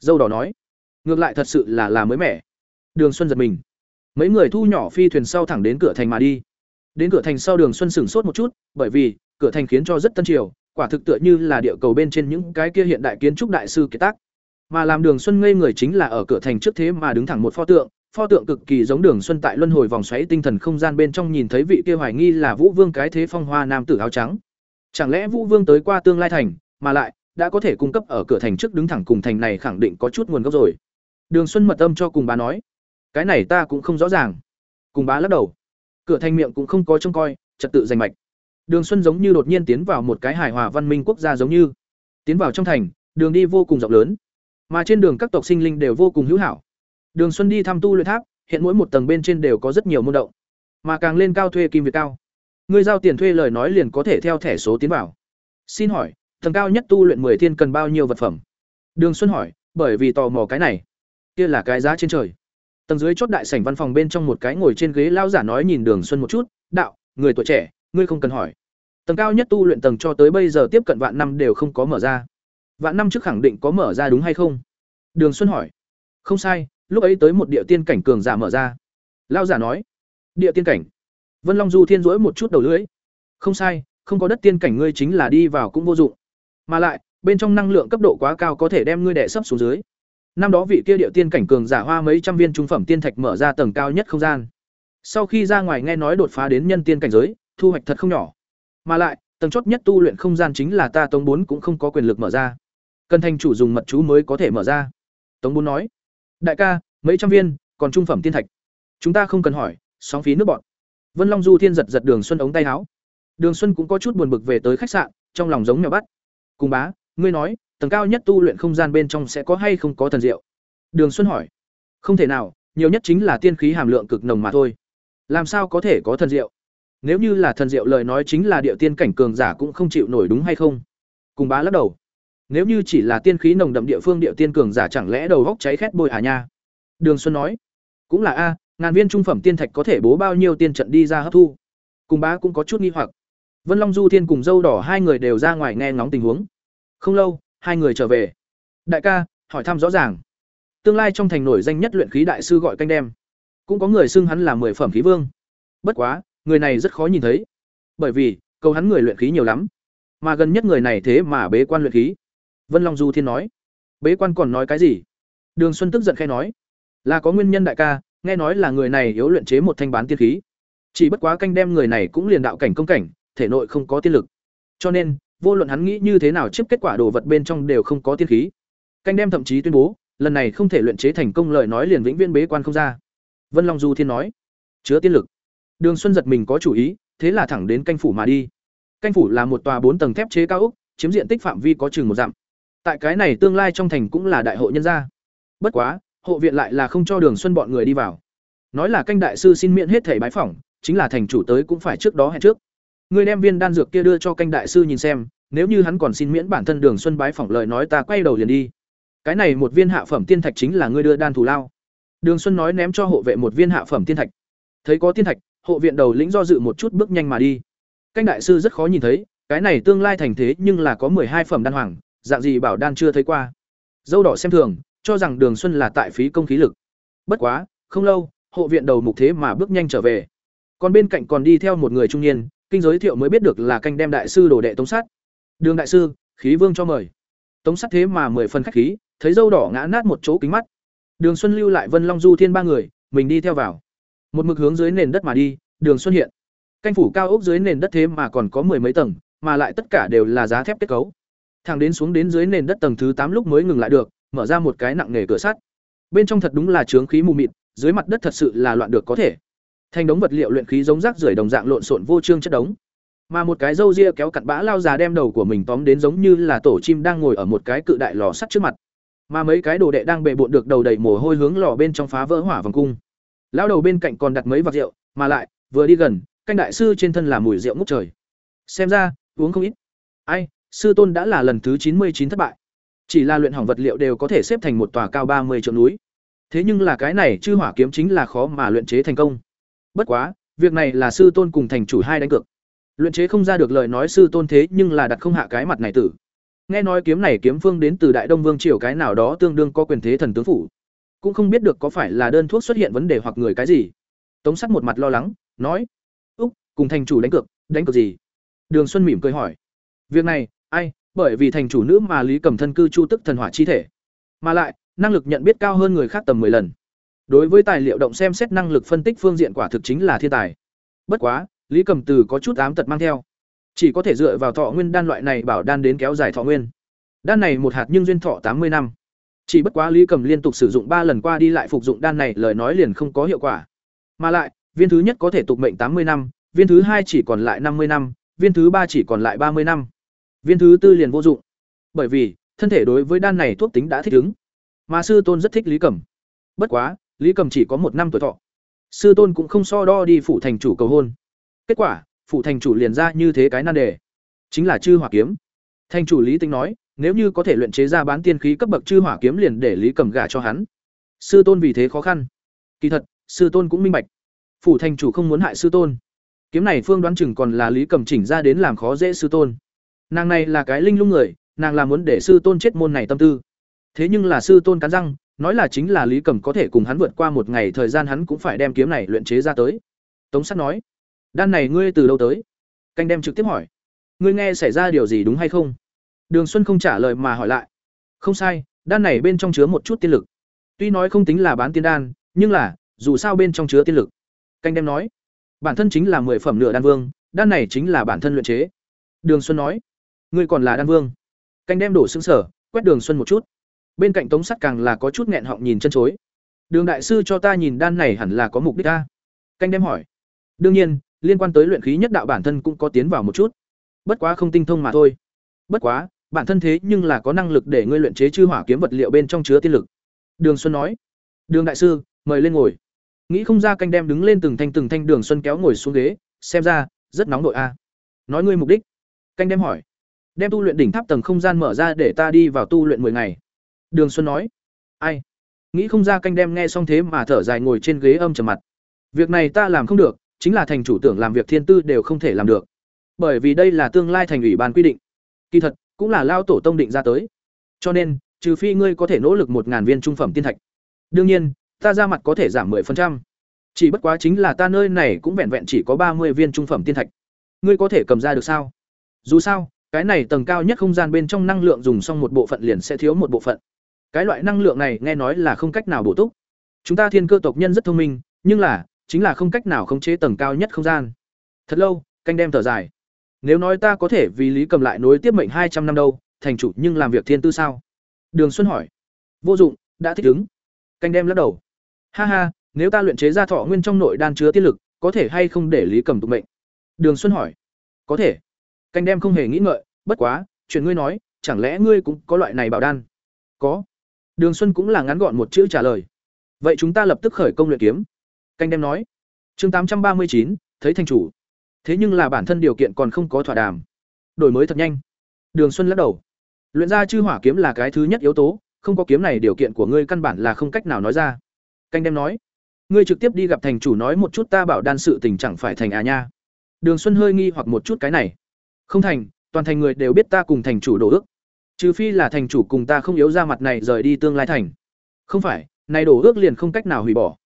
Dâu đỏ nói, ngược lại thật sự là là mới mẻ. Đường Xuân giật mình. Mấy người thu nhỏ phi thuyền sau thẳng đến cửa thành mà đi. Đến cửa thành sau Đường Xuân sửng sốt một chút, bởi vì cửa thành khiến cho rất tân triều, quả thực tựa như là địa cầu bên trên những cái kia hiện đại kiến trúc đại sư kiệt tác. Mà làm Đường Xuân ngây người chính là ở cửa thành trước thế mà đứng thẳng một pho tượng, pho tượng cực kỳ giống Đường Xuân tại luân hồi vòng xoáy tinh thần không gian bên trong nhìn thấy vị kia hoài nghi là Vũ Vương cái thế phong hoa nam tử áo trắng. Chẳng lẽ Vũ Vương tới qua tương lai thành, mà lại đã có thể cung cấp ở cửa thành trước đứng thẳng cùng thành này khẳng định có chút nguồn gốc rồi. Đường Xuân mật âm cho cùng bá nói, cái này ta cũng không rõ ràng. Cùng bá lắc đầu, cửa thành miệng cũng không có trông coi, trật tự giành mạch. Đường Xuân giống như đột nhiên tiến vào một cái hài hòa văn minh quốc gia giống như. Tiến vào trong thành, đường đi vô cùng rộng lớn, mà trên đường các tộc sinh linh đều vô cùng hữu hảo. Đường Xuân đi thăm tu luyện tháp, hiện mỗi một tầng bên trên đều có rất nhiều môn động, mà càng lên cao thuê kim việt cao. Người giao tiền thuê lời nói liền có thể theo thẻ số tiến vào. Xin hỏi, tầng cao nhất tu luyện 10 thiên cần bao nhiêu vật phẩm? Đường Xuân hỏi, bởi vì tò mò cái này, kia là cái giá trên trời. Tầng dưới chốt đại sảnh văn phòng bên trong một cái ngồi trên ghế lao giả nói nhìn Đường Xuân một chút, "Đạo, người tuổi trẻ, ngươi không cần hỏi. Tầng cao nhất tu luyện tầng cho tới bây giờ tiếp cận vạn năm đều không có mở ra. Vạn năm trước khẳng định có mở ra đúng hay không?" Đường Xuân hỏi. "Không sai, lúc ấy tới một địa tiên cảnh cường giả mở ra." Lao giả nói. "Địa tiên cảnh?" Vân Long Du Thiên rỗi một chút đầu lưỡi. "Không sai, không có đất tiên cảnh ngươi chính là đi vào cũng vô dụng. Mà lại, bên trong năng lượng cấp độ quá cao có thể đem ngươi đè sấp xuống dưới." Năm đó vị kia địa tiên cảnh cường giả hoa mấy trăm viên trung phẩm tiên thạch mở ra tầng cao nhất không gian. Sau khi ra ngoài nghe nói đột phá đến nhân tiên cảnh giới, thu hoạch thật không nhỏ. Mà lại, tầng chốt nhất tu luyện không gian chính là ta Tống bốn cũng không có quyền lực mở ra. Cần thành chủ dùng mật chú mới có thể mở ra. Tống bốn nói: "Đại ca, mấy trăm viên, còn trung phẩm tiên thạch. Chúng ta không cần hỏi, sóng phí nước bọn." Vân Long Du Thiên giật giật Đường Xuân ống tay áo. Đường Xuân cũng có chút buồn bực về tới khách sạn, trong lòng giống nhỏ bắt. "Cùng bá, ngươi nói, tầng cao nhất tu luyện không gian bên trong sẽ có hay không có thần diệu?" Đường Xuân hỏi. "Không thể nào, nhiều nhất chính là tiên khí hàm lượng cực nồng mà thôi. Làm sao có thể có thần diệu?" Nếu như là thần diệu lời nói chính là địa tiên cảnh cường giả cũng không chịu nổi đúng hay không? Cùng bá lắc đầu. Nếu như chỉ là tiên khí nồng đậm địa phương địa tiên cường giả chẳng lẽ đầu góc cháy khét bôi à nha? Đường Xuân nói. Cũng là a, ngàn viên trung phẩm tiên thạch có thể bố bao nhiêu tiên trận đi ra hấp thu. Cùng bá cũng có chút nghi hoặc. Vân Long Du Thiên cùng dâu đỏ hai người đều ra ngoài nghe ngóng tình huống. Không lâu, hai người trở về. Đại ca, hỏi thăm rõ ràng. Tương lai trong thành nổi danh nhất luyện khí đại sư gọi canh đem. Cũng có người xưng hắn là mười phẩm khí vương. Bất quá, người này rất khó nhìn thấy bởi vì cầu hắn người luyện khí nhiều lắm mà gần nhất người này thế mà bế quan luyện khí vân long du thiên nói bế quan còn nói cái gì đường xuân tức giận khai nói là có nguyên nhân đại ca nghe nói là người này yếu luyện chế một thanh bán tiên khí chỉ bất quá canh đem người này cũng liền đạo cảnh công cảnh thể nội không có tiên lực cho nên vô luận hắn nghĩ như thế nào chiếc kết quả đồ vật bên trong đều không có tiên khí canh đem thậm chí tuyên bố lần này không thể luyện chế thành công lời nói liền vĩnh viễn bế quan không ra vân long du thiên nói chứa tiên lực Đường Xuân giật mình có chủ ý, thế là thẳng đến canh phủ mà đi. Canh phủ là một tòa bốn tầng thép chế cao úc chiếm diện tích phạm vi có chừng một dặm. Tại cái này tương lai trong thành cũng là đại hội nhân gia. Bất quá, hộ viện lại là không cho Đường Xuân bọn người đi vào. Nói là canh đại sư xin miễn hết thẻ bái phỏng, chính là thành chủ tới cũng phải trước đó hẹn trước. Ngươi đem viên đan dược kia đưa cho canh đại sư nhìn xem, nếu như hắn còn xin miễn bản thân Đường Xuân bái phỏng lời nói ta quay đầu liền đi. Cái này một viên hạ phẩm tiên thạch chính là ngươi đưa đan thù lao. Đường Xuân nói ném cho hộ vệ một viên hạ phẩm tiên thạch. Thấy có tiên thạch, hộ viện đầu lĩnh do dự một chút bước nhanh mà đi canh đại sư rất khó nhìn thấy cái này tương lai thành thế nhưng là có hai phẩm đan hoàng dạng gì bảo đan chưa thấy qua dâu đỏ xem thường cho rằng đường xuân là tại phí công khí lực bất quá không lâu hộ viện đầu mục thế mà bước nhanh trở về còn bên cạnh còn đi theo một người trung niên kinh giới thiệu mới biết được là canh đem đại sư đồ đệ tống sát, đường đại sư khí vương cho mời. Tống sát thế mà mười phần khách khí thấy dâu đỏ ngã nát một chỗ kính mắt. Đường xuân lưu lại vân long du thiên ba người mình đi theo vào. Một mực hướng dưới nền đất mà đi đường xuân hiện. Canh phủ cao ốc dưới nền đất thế mà còn có mười mấy tầng mà lại tất cả đều là giá thép kết cấu. Thang đến xuống đến dưới nền đất tầng thứ tám lúc mới ngừng lại được mở ra một cái nặng nghề cửa sắt. Bên trong thật đúng là trướng khí mù mịt dưới mặt đất thật sự là loạn được có thể thành đống vật liệu luyện khí giống rác rưởi đồng dạng lộn xộn vô trương chất đống mà một cái râu ria kéo cặn bã lao già đem đầu của mình tóm đến giống như là tổ chim đang ngồi ở một cái cự đại lò sắt trước mặt mà mấy cái đồ đệ đang bề bộn được đầu đầy mồ hôi hướng lò bên trong phá vỡ hỏa vòng cung Lão đầu bên cạnh còn đặt mấy vạc rượu, mà lại, vừa đi gần, canh đại sư trên thân là mùi rượu ngút trời. Xem ra, uống không ít. Ai, sư tôn đã là lần thứ chín mươi chín thất bại. Chỉ là luyện hỏng vật liệu đều có thể xếp thành một tòa cao ba mươi triệu núi. Thế nhưng là cái này chư hỏa kiếm chính là khó mà luyện chế thành công. Bất quá, việc này là sư tôn cùng thành chủ hai đánh cược. Luyện chế không ra được lời nói sư tôn thế nhưng là đặt không hạ cái mặt này tử. Nghe nói kiếm này kiếm phương đến từ Đại Đông Vương triều cái nào đó tương đương có quyền thế thần tướng phủ cũng không biết được có phải là đơn thuốc xuất hiện vấn đề hoặc người cái gì tống sắt một mặt lo lắng nói úc cùng thành chủ đánh cược đánh cược gì đường xuân mỉm cười hỏi việc này ai, bởi vì thành chủ nữ mà Lý Cầm thân cư chu tức thần hỏa chi thể, mà lại, năng lực nhận biết cao hơn người khác tầm 10 lần. Đối với tài liệu động xem xét năng lực phân tích phương diện quả thực chính là thiên tài. Bất quá, Lý Cầm Từ có chút ám tật mang theo, chỉ có thể dựa vào thọ nguyên đan loại này bảo đan đến kéo dài thọ nguyên. Đan này một hạt nhưng duyên thọ tám mươi năm. Chỉ bất quá Lý Cầm liên tục sử dụng ba lần qua đi lại phục dụng đan này lời nói liền không có hiệu quả. Mà lại, viên thứ nhất có thể tục mệnh tám mươi năm, viên thứ hai chỉ còn lại năm mươi năm, viên thứ ba chỉ còn lại ba mươi năm. Viên thứ tư liền vô dụng. Bởi vì, thân thể đối với đan này thuốc tính đã thích ứng. Mà sư tôn rất thích Lý Cẩm. Bất quá, Lý Cầm chỉ có một năm tuổi thọ. Sư tôn cũng không so đo đi phủ thành chủ cầu hôn. Kết quả, phủ thành chủ liền ra như thế cái nan đề, chính là chư hỏa kiếm. Thành chủ Lý Tính nói, nếu như có thể luyện chế ra bán tiên khí cấp bậc chư hỏa kiếm liền để Lý Cầm gả cho hắn. Sư tôn vì thế khó khăn. Kỳ thật, sư tôn cũng minh bạch. Phủ thành chủ không muốn hại sư tôn. Kiếm này phương đoán chừng còn là Lý Cầm chỉnh ra đến làm khó dễ sư tôn. Nàng này là cái linh lung người, nàng là muốn để sư tôn chết môn này tâm tư. Thế nhưng là sư tôn cắn răng, nói là chính là Lý Cầm có thể cùng hắn vượt qua một ngày thời gian hắn cũng phải đem kiếm này luyện chế ra tới. Tống Sát nói, đan này ngươi từ đâu tới? Canh đem trực tiếp hỏi, ngươi nghe xảy ra điều gì đúng hay không? Đường Xuân không trả lời mà hỏi lại, không sai, đan này bên trong chứa một chút tiên lực. Tuy nói không tính là bán tiên đan, nhưng là, dù sao bên trong chứa tiên lực. Canh đem nói, bản thân chính là mười phẩm nửa đan vương, đan này chính là bản thân luyện chế. Đường Xuân nói, ngươi còn là đan vương. Canh đem đổ xứng sở, quét Đường Xuân một chút bên cạnh tống sắt càng là có chút nghẹn họng nhìn chân chối. Đường đại sư cho ta nhìn đan này hẳn là có mục đích ta. Canh đem hỏi. Đương nhiên, liên quan tới luyện khí nhất đạo bản thân cũng có tiến vào một chút. Bất quá không tinh thông mà thôi. Bất quá, bản thân thế nhưng là có năng lực để ngươi luyện chế chư hỏa kiếm vật liệu bên trong chứa tiên lực. Đường xuân nói. Đường đại sư, mời lên ngồi. Nghĩ không ra canh đem đứng lên từng thanh từng thanh đường xuân kéo ngồi xuống ghế, xem ra, rất nóng đội a. Nói ngươi mục đích. Canh đem hỏi. Đem tu luyện đỉnh tháp tầng không gian mở ra để ta đi vào tu luyện 10 ngày. Đường Xuân nói, ai? Nghĩ không ra canh đem nghe xong thế mà thở dài ngồi trên ghế âm trầm mặt. Việc này ta làm không được, chính là thành chủ tưởng làm việc thiên tư đều không thể làm được. Bởi vì đây là tương lai thành ủy ban quy định. Kỳ thật, cũng là lao tổ tông định ra tới. Cho nên, trừ phi ngươi có thể nỗ lực một ngàn viên trung phẩm tiên thạch. Đương nhiên, ta ra mặt có thể giảm 10%. Chỉ bất quá chính là ta nơi này cũng vẹn vẹn chỉ có ba mươi viên trung phẩm tiên thạch. Ngươi có thể cầm ra được sao? Dù sao, cái này tầng cao nhất không gian bên trong năng lượng dùng xong một bộ phận liền sẽ thiếu một bộ phận. Cái loại năng lượng này nghe nói là không cách nào bổ túc. Chúng ta thiên cơ tộc nhân rất thông minh, nhưng là, chính là không cách nào khống chế tầng cao nhất không gian. Thật lâu, canh đem thở dài. Nếu nói ta có thể vì Lý Cầm lại nối tiếp mệnh hai trăm năm đâu, thành chủ nhưng làm việc thiên tư sao? Đường Xuân hỏi. Vô dụng, đã thích ứng. Canh đem lắc đầu. Ha ha, nếu ta luyện chế ra thọ nguyên trong nội đan chứa tiết lực, có thể hay không để Lý Cầm tụng mệnh? Đường Xuân hỏi. Có thể. Canh đem không hề nghĩ ngợi, bất quá, chuyện ngươi nói, chẳng lẽ ngươi cũng có loại này bảo đan? Có. Đường Xuân cũng là ngắn gọn một chữ trả lời. Vậy chúng ta lập tức khởi công luyện kiếm. Canh đem nói. Chương tám trăm ba mươi chín, thấy thành chủ. Thế nhưng là bản thân điều kiện còn không có thỏa đàm. Đổi mới thật nhanh. Đường Xuân lắc đầu. Luyện ra chư hỏa kiếm là cái thứ nhất yếu tố, không có kiếm này điều kiện của ngươi căn bản là không cách nào nói ra. Canh đem nói. Ngươi trực tiếp đi gặp thành chủ nói một chút ta bảo đan sự tình chẳng phải thành à nha. Đường Xuân hơi nghi hoặc một chút cái này. Không thành, toàn thành người đều biết ta cùng thành chủ đổ ước. Trừ phi là thành chủ cùng ta không yếu ra mặt này rời đi tương lai thành. Không phải, này đổ ước liền không cách nào hủy bỏ.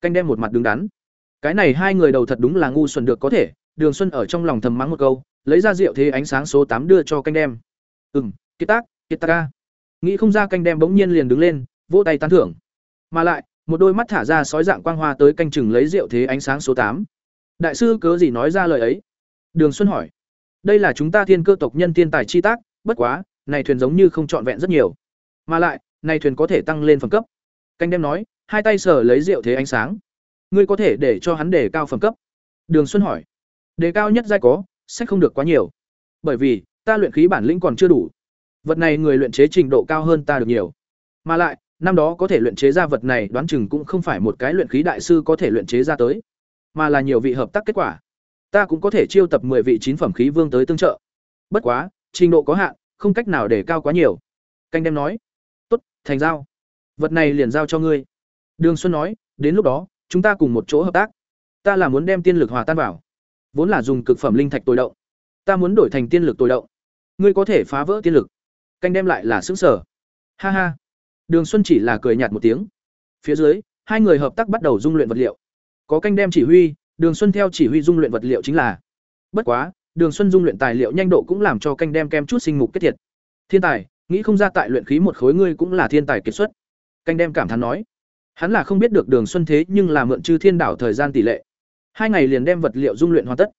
Canh đem một mặt đứng đắn. Cái này hai người đầu thật đúng là ngu xuẩn được có thể, Đường Xuân ở trong lòng thầm mắng một câu, lấy ra rượu thế ánh sáng số tám đưa cho canh đem. Ừm, kết tác, kết ta Nghĩ không ra canh đem bỗng nhiên liền đứng lên, vỗ tay tán thưởng. Mà lại, một đôi mắt thả ra sói dạng quang hoa tới canh chừng lấy rượu thế ánh sáng số tám Đại sư cớ gì nói ra lời ấy? Đường Xuân hỏi. Đây là chúng ta thiên cơ tộc nhân tiên tài chi tác, bất quá, này thuyền giống như không trọn vẹn rất nhiều. Mà lại, này thuyền có thể tăng lên phẩm cấp. Canh đem nói, hai tay sở lấy rượu thế ánh sáng. Ngươi có thể để cho hắn đề cao phẩm cấp. Đường xuân hỏi. Đề cao nhất giai có, sẽ không được quá nhiều. Bởi vì, ta luyện khí bản lĩnh còn chưa đủ. Vật này người luyện chế trình độ cao hơn ta được nhiều. Mà lại, năm đó có thể luyện chế ra vật này đoán chừng cũng không phải một cái luyện khí đại sư có thể luyện chế ra tới. Mà là nhiều vị hợp tác kết quả. Ta cũng có thể chiêu tập 10 vị chín phẩm khí vương tới tương trợ. Bất quá, trình độ có hạn không cách nào để cao quá nhiều. Canh đem nói, tốt, thành giao. Vật này liền giao cho ngươi. Đường xuân nói, đến lúc đó, chúng ta cùng một chỗ hợp tác. Ta là muốn đem tiên lực hòa tan vào, vốn là dùng cực phẩm linh thạch tối động. Ta muốn đổi thành tiên lực tối động. Ngươi có thể phá vỡ tiên lực. Canh đem lại là xứng sở ha ha. Đường xuân chỉ là cười nhạt một tiếng. Phía dưới, hai người hợp tác bắt đầu dung luyện vật liệu. Có canh đem chỉ huy, đường xuân theo chỉ huy dung luyện vật liệu chính là, bất quá Đường Xuân dung luyện tài liệu nhanh độ cũng làm cho canh đem kem chút sinh mục kết thiệt. Thiên tài, nghĩ không ra tại luyện khí một khối ngươi cũng là thiên tài kiệt xuất. Canh đem cảm thán nói. Hắn là không biết được Đường Xuân thế nhưng là mượn Chư Thiên đảo thời gian tỷ lệ. Hai ngày liền đem vật liệu dung luyện hoàn tất.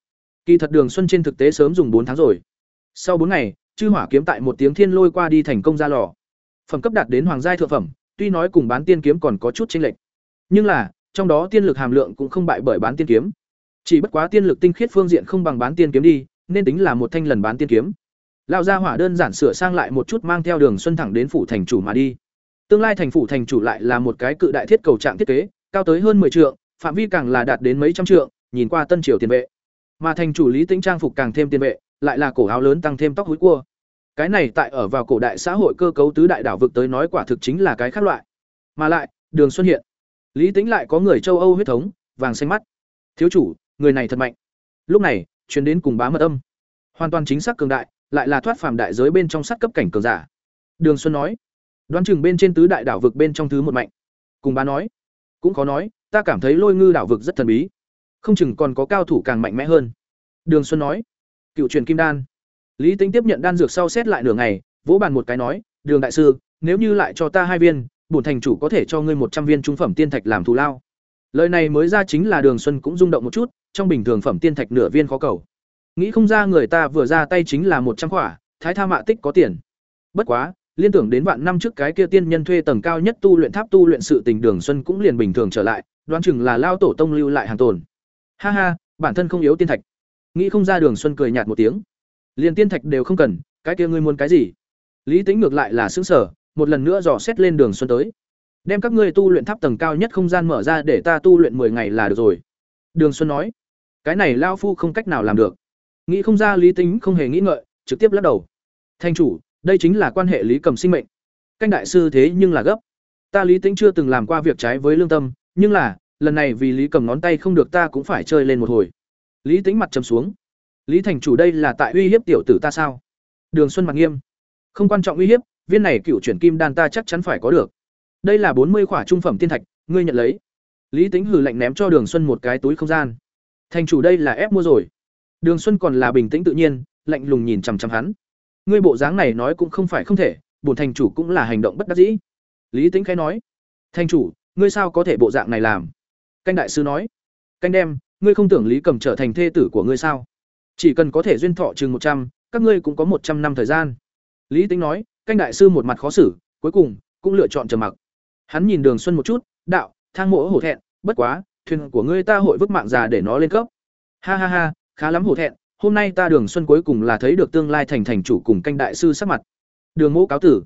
Kỳ thật Đường Xuân trên thực tế sớm dùng bốn tháng rồi. Sau bốn ngày, chư hỏa kiếm tại một tiếng thiên lôi qua đi thành công ra lò. Phẩm cấp đạt đến hoàng giai thượng phẩm, tuy nói cùng bán tiên kiếm còn có chút chênh lệch, nhưng là trong đó tiên lực hàm lượng cũng không bại bởi bán tiên kiếm. Chỉ bất quá tiên lực tinh khiết phương diện không bằng bán tiên kiếm đi, nên tính là một thanh lần bán tiên kiếm. Lão gia hỏa đơn giản sửa sang lại một chút mang theo đường xuân thẳng đến phủ thành chủ mà đi. Tương lai thành phủ thành chủ lại là một cái cự đại thiết cầu trạng thiết kế, cao tới hơn 10 trượng, phạm vi càng là đạt đến mấy trăm trượng, nhìn qua tân triều tiền vệ. Mà thành chủ Lý Tĩnh trang phục càng thêm tiền vệ, lại là cổ áo lớn tăng thêm tóc húi cua. Cái này tại ở vào cổ đại xã hội cơ cấu tứ đại đảo vực tới nói quả thực chính là cái khác loại. Mà lại, Đường Xuân hiện, Lý Tĩnh lại có người châu Âu huyết thống, vàng xanh mắt. Thiếu chủ, người này thật mạnh. Lúc này, truyền đến cùng bá mật âm. Hoàn toàn chính xác cường đại, lại là thoát phàm đại giới bên trong sát cấp cảnh cường giả. Đường Xuân nói, đoán chừng bên trên tứ đại đảo vực bên trong thứ một mạnh. Cùng bá nói, cũng có nói, ta cảm thấy Lôi Ngư đảo vực rất thần bí, không chừng còn có cao thủ càng mạnh mẽ hơn. Đường Xuân nói, cựu truyền kim đan. Lý tính tiếp nhận đan dược sau xét lại nửa ngày, vỗ bàn một cái nói, "Đường đại sư, nếu như lại cho ta hai viên, bổn thành chủ có thể cho ngươi một trăm viên trung phẩm tiên thạch làm thù lao." Lời này mới ra chính là Đường Xuân cũng rung động một chút, trong bình thường phẩm tiên thạch nửa viên khó cầu. Nghĩ không ra người ta vừa ra tay chính là một trăm quả, thái tha mạ tích có tiền. Bất quá, liên tưởng đến vạn năm trước cái kia tiên nhân thuê tầng cao nhất tu luyện tháp tu luyện sự tình Đường Xuân cũng liền bình thường trở lại, đoán chừng là lao tổ tông lưu lại hàng tồn. Ha ha, bản thân không yếu tiên thạch. Nghĩ không ra Đường Xuân cười nhạt một tiếng. Liên tiên thạch đều không cần, cái kia ngươi muốn cái gì? Lý Tĩnh ngược lại là sững sở, một lần nữa dò xét lên Đường Xuân tới. Đem các ngươi tu luyện tháp tầng cao nhất không gian mở ra để ta tu luyện 10 ngày là được rồi. Đường Xuân nói. Cái này lao phu không cách nào làm được. Nghĩ không ra Lý Tĩnh không hề nghĩ ngợi, trực tiếp lắc đầu. Thanh chủ, đây chính là quan hệ Lý Cầm sinh mệnh. Canh đại sư thế nhưng là gấp. Ta Lý Tĩnh chưa từng làm qua việc trái với lương tâm, nhưng là, lần này vì Lý Cầm ngón tay không được ta cũng phải chơi lên một hồi. Lý Tĩnh mặt trầm xuống. Lý thành chủ đây là tại uy hiếp tiểu tử ta sao? Đường Xuân mặt nghiêm. Không quan trọng uy hiếp, viên này cựu chuyển kim đan ta chắc chắn phải có được. Đây là bốn mươi khỏa trung phẩm tiên thạch, ngươi nhận lấy. Lý Tính hử lạnh ném cho Đường Xuân một cái túi không gian. Thành chủ đây là ép mua rồi. Đường Xuân còn là bình tĩnh tự nhiên, lạnh lùng nhìn chằm chằm hắn. Ngươi bộ dáng này nói cũng không phải không thể, bổn thành chủ cũng là hành động bất đắc dĩ. Lý Tính khẽ nói. Thành chủ, ngươi sao có thể bộ dạng này làm? Canh đại sư nói. Canh đem, ngươi không tưởng Lý Cầm trở thành thê tử của ngươi sao? Chỉ cần có thể duyên thọ chừng một trăm, các ngươi cũng có một trăm năm thời gian. Lý Tính nói, canh đại sư một mặt khó xử, cuối cùng cũng lựa chọn trầm mặc. Hắn nhìn Đường Xuân một chút, đạo, thang mộ hổ thẹn, bất quá, thuyền của ngươi ta hội vứt mạng già để nó lên cấp. Ha ha ha, khá lắm hổ thẹn, hôm nay ta Đường Xuân cuối cùng là thấy được tương lai thành thành chủ cùng canh đại sư sắc mặt. Đường Mộ cáo tử.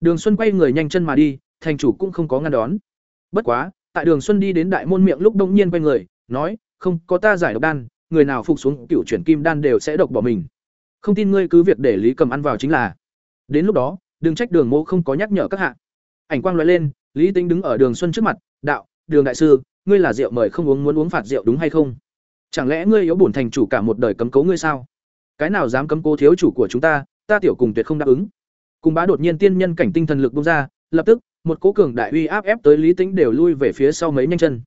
Đường Xuân quay người nhanh chân mà đi, thành chủ cũng không có ngăn đón. Bất quá, tại Đường Xuân đi đến đại môn miệng lúc đông nhiên quay người, nói, không, có ta giải độc đan, người nào phục xuống cựu chuyển kim đan đều sẽ độc bỏ mình. Không tin ngươi cứ việc để Lý Cầm ăn vào chính là. Đến lúc đó, đừng trách Đường Mộ không có nhắc nhở các hạ. Ảnh quang lóe lên, Lý Tính đứng ở Đường Xuân trước mặt, "Đạo, Đường đại sư, ngươi là rượu mời không uống muốn uống phạt rượu đúng hay không? Chẳng lẽ ngươi yếu bổn thành chủ cả một đời cấm cố ngươi sao? Cái nào dám cấm cố thiếu chủ của chúng ta, ta tiểu cùng tuyệt không đáp ứng." Cùng bá đột nhiên tiên nhân cảnh tinh thần lực bung ra, lập tức, một cố cường đại uy áp ép tới Lý tĩnh đều lui về phía sau mấy nhanh chân.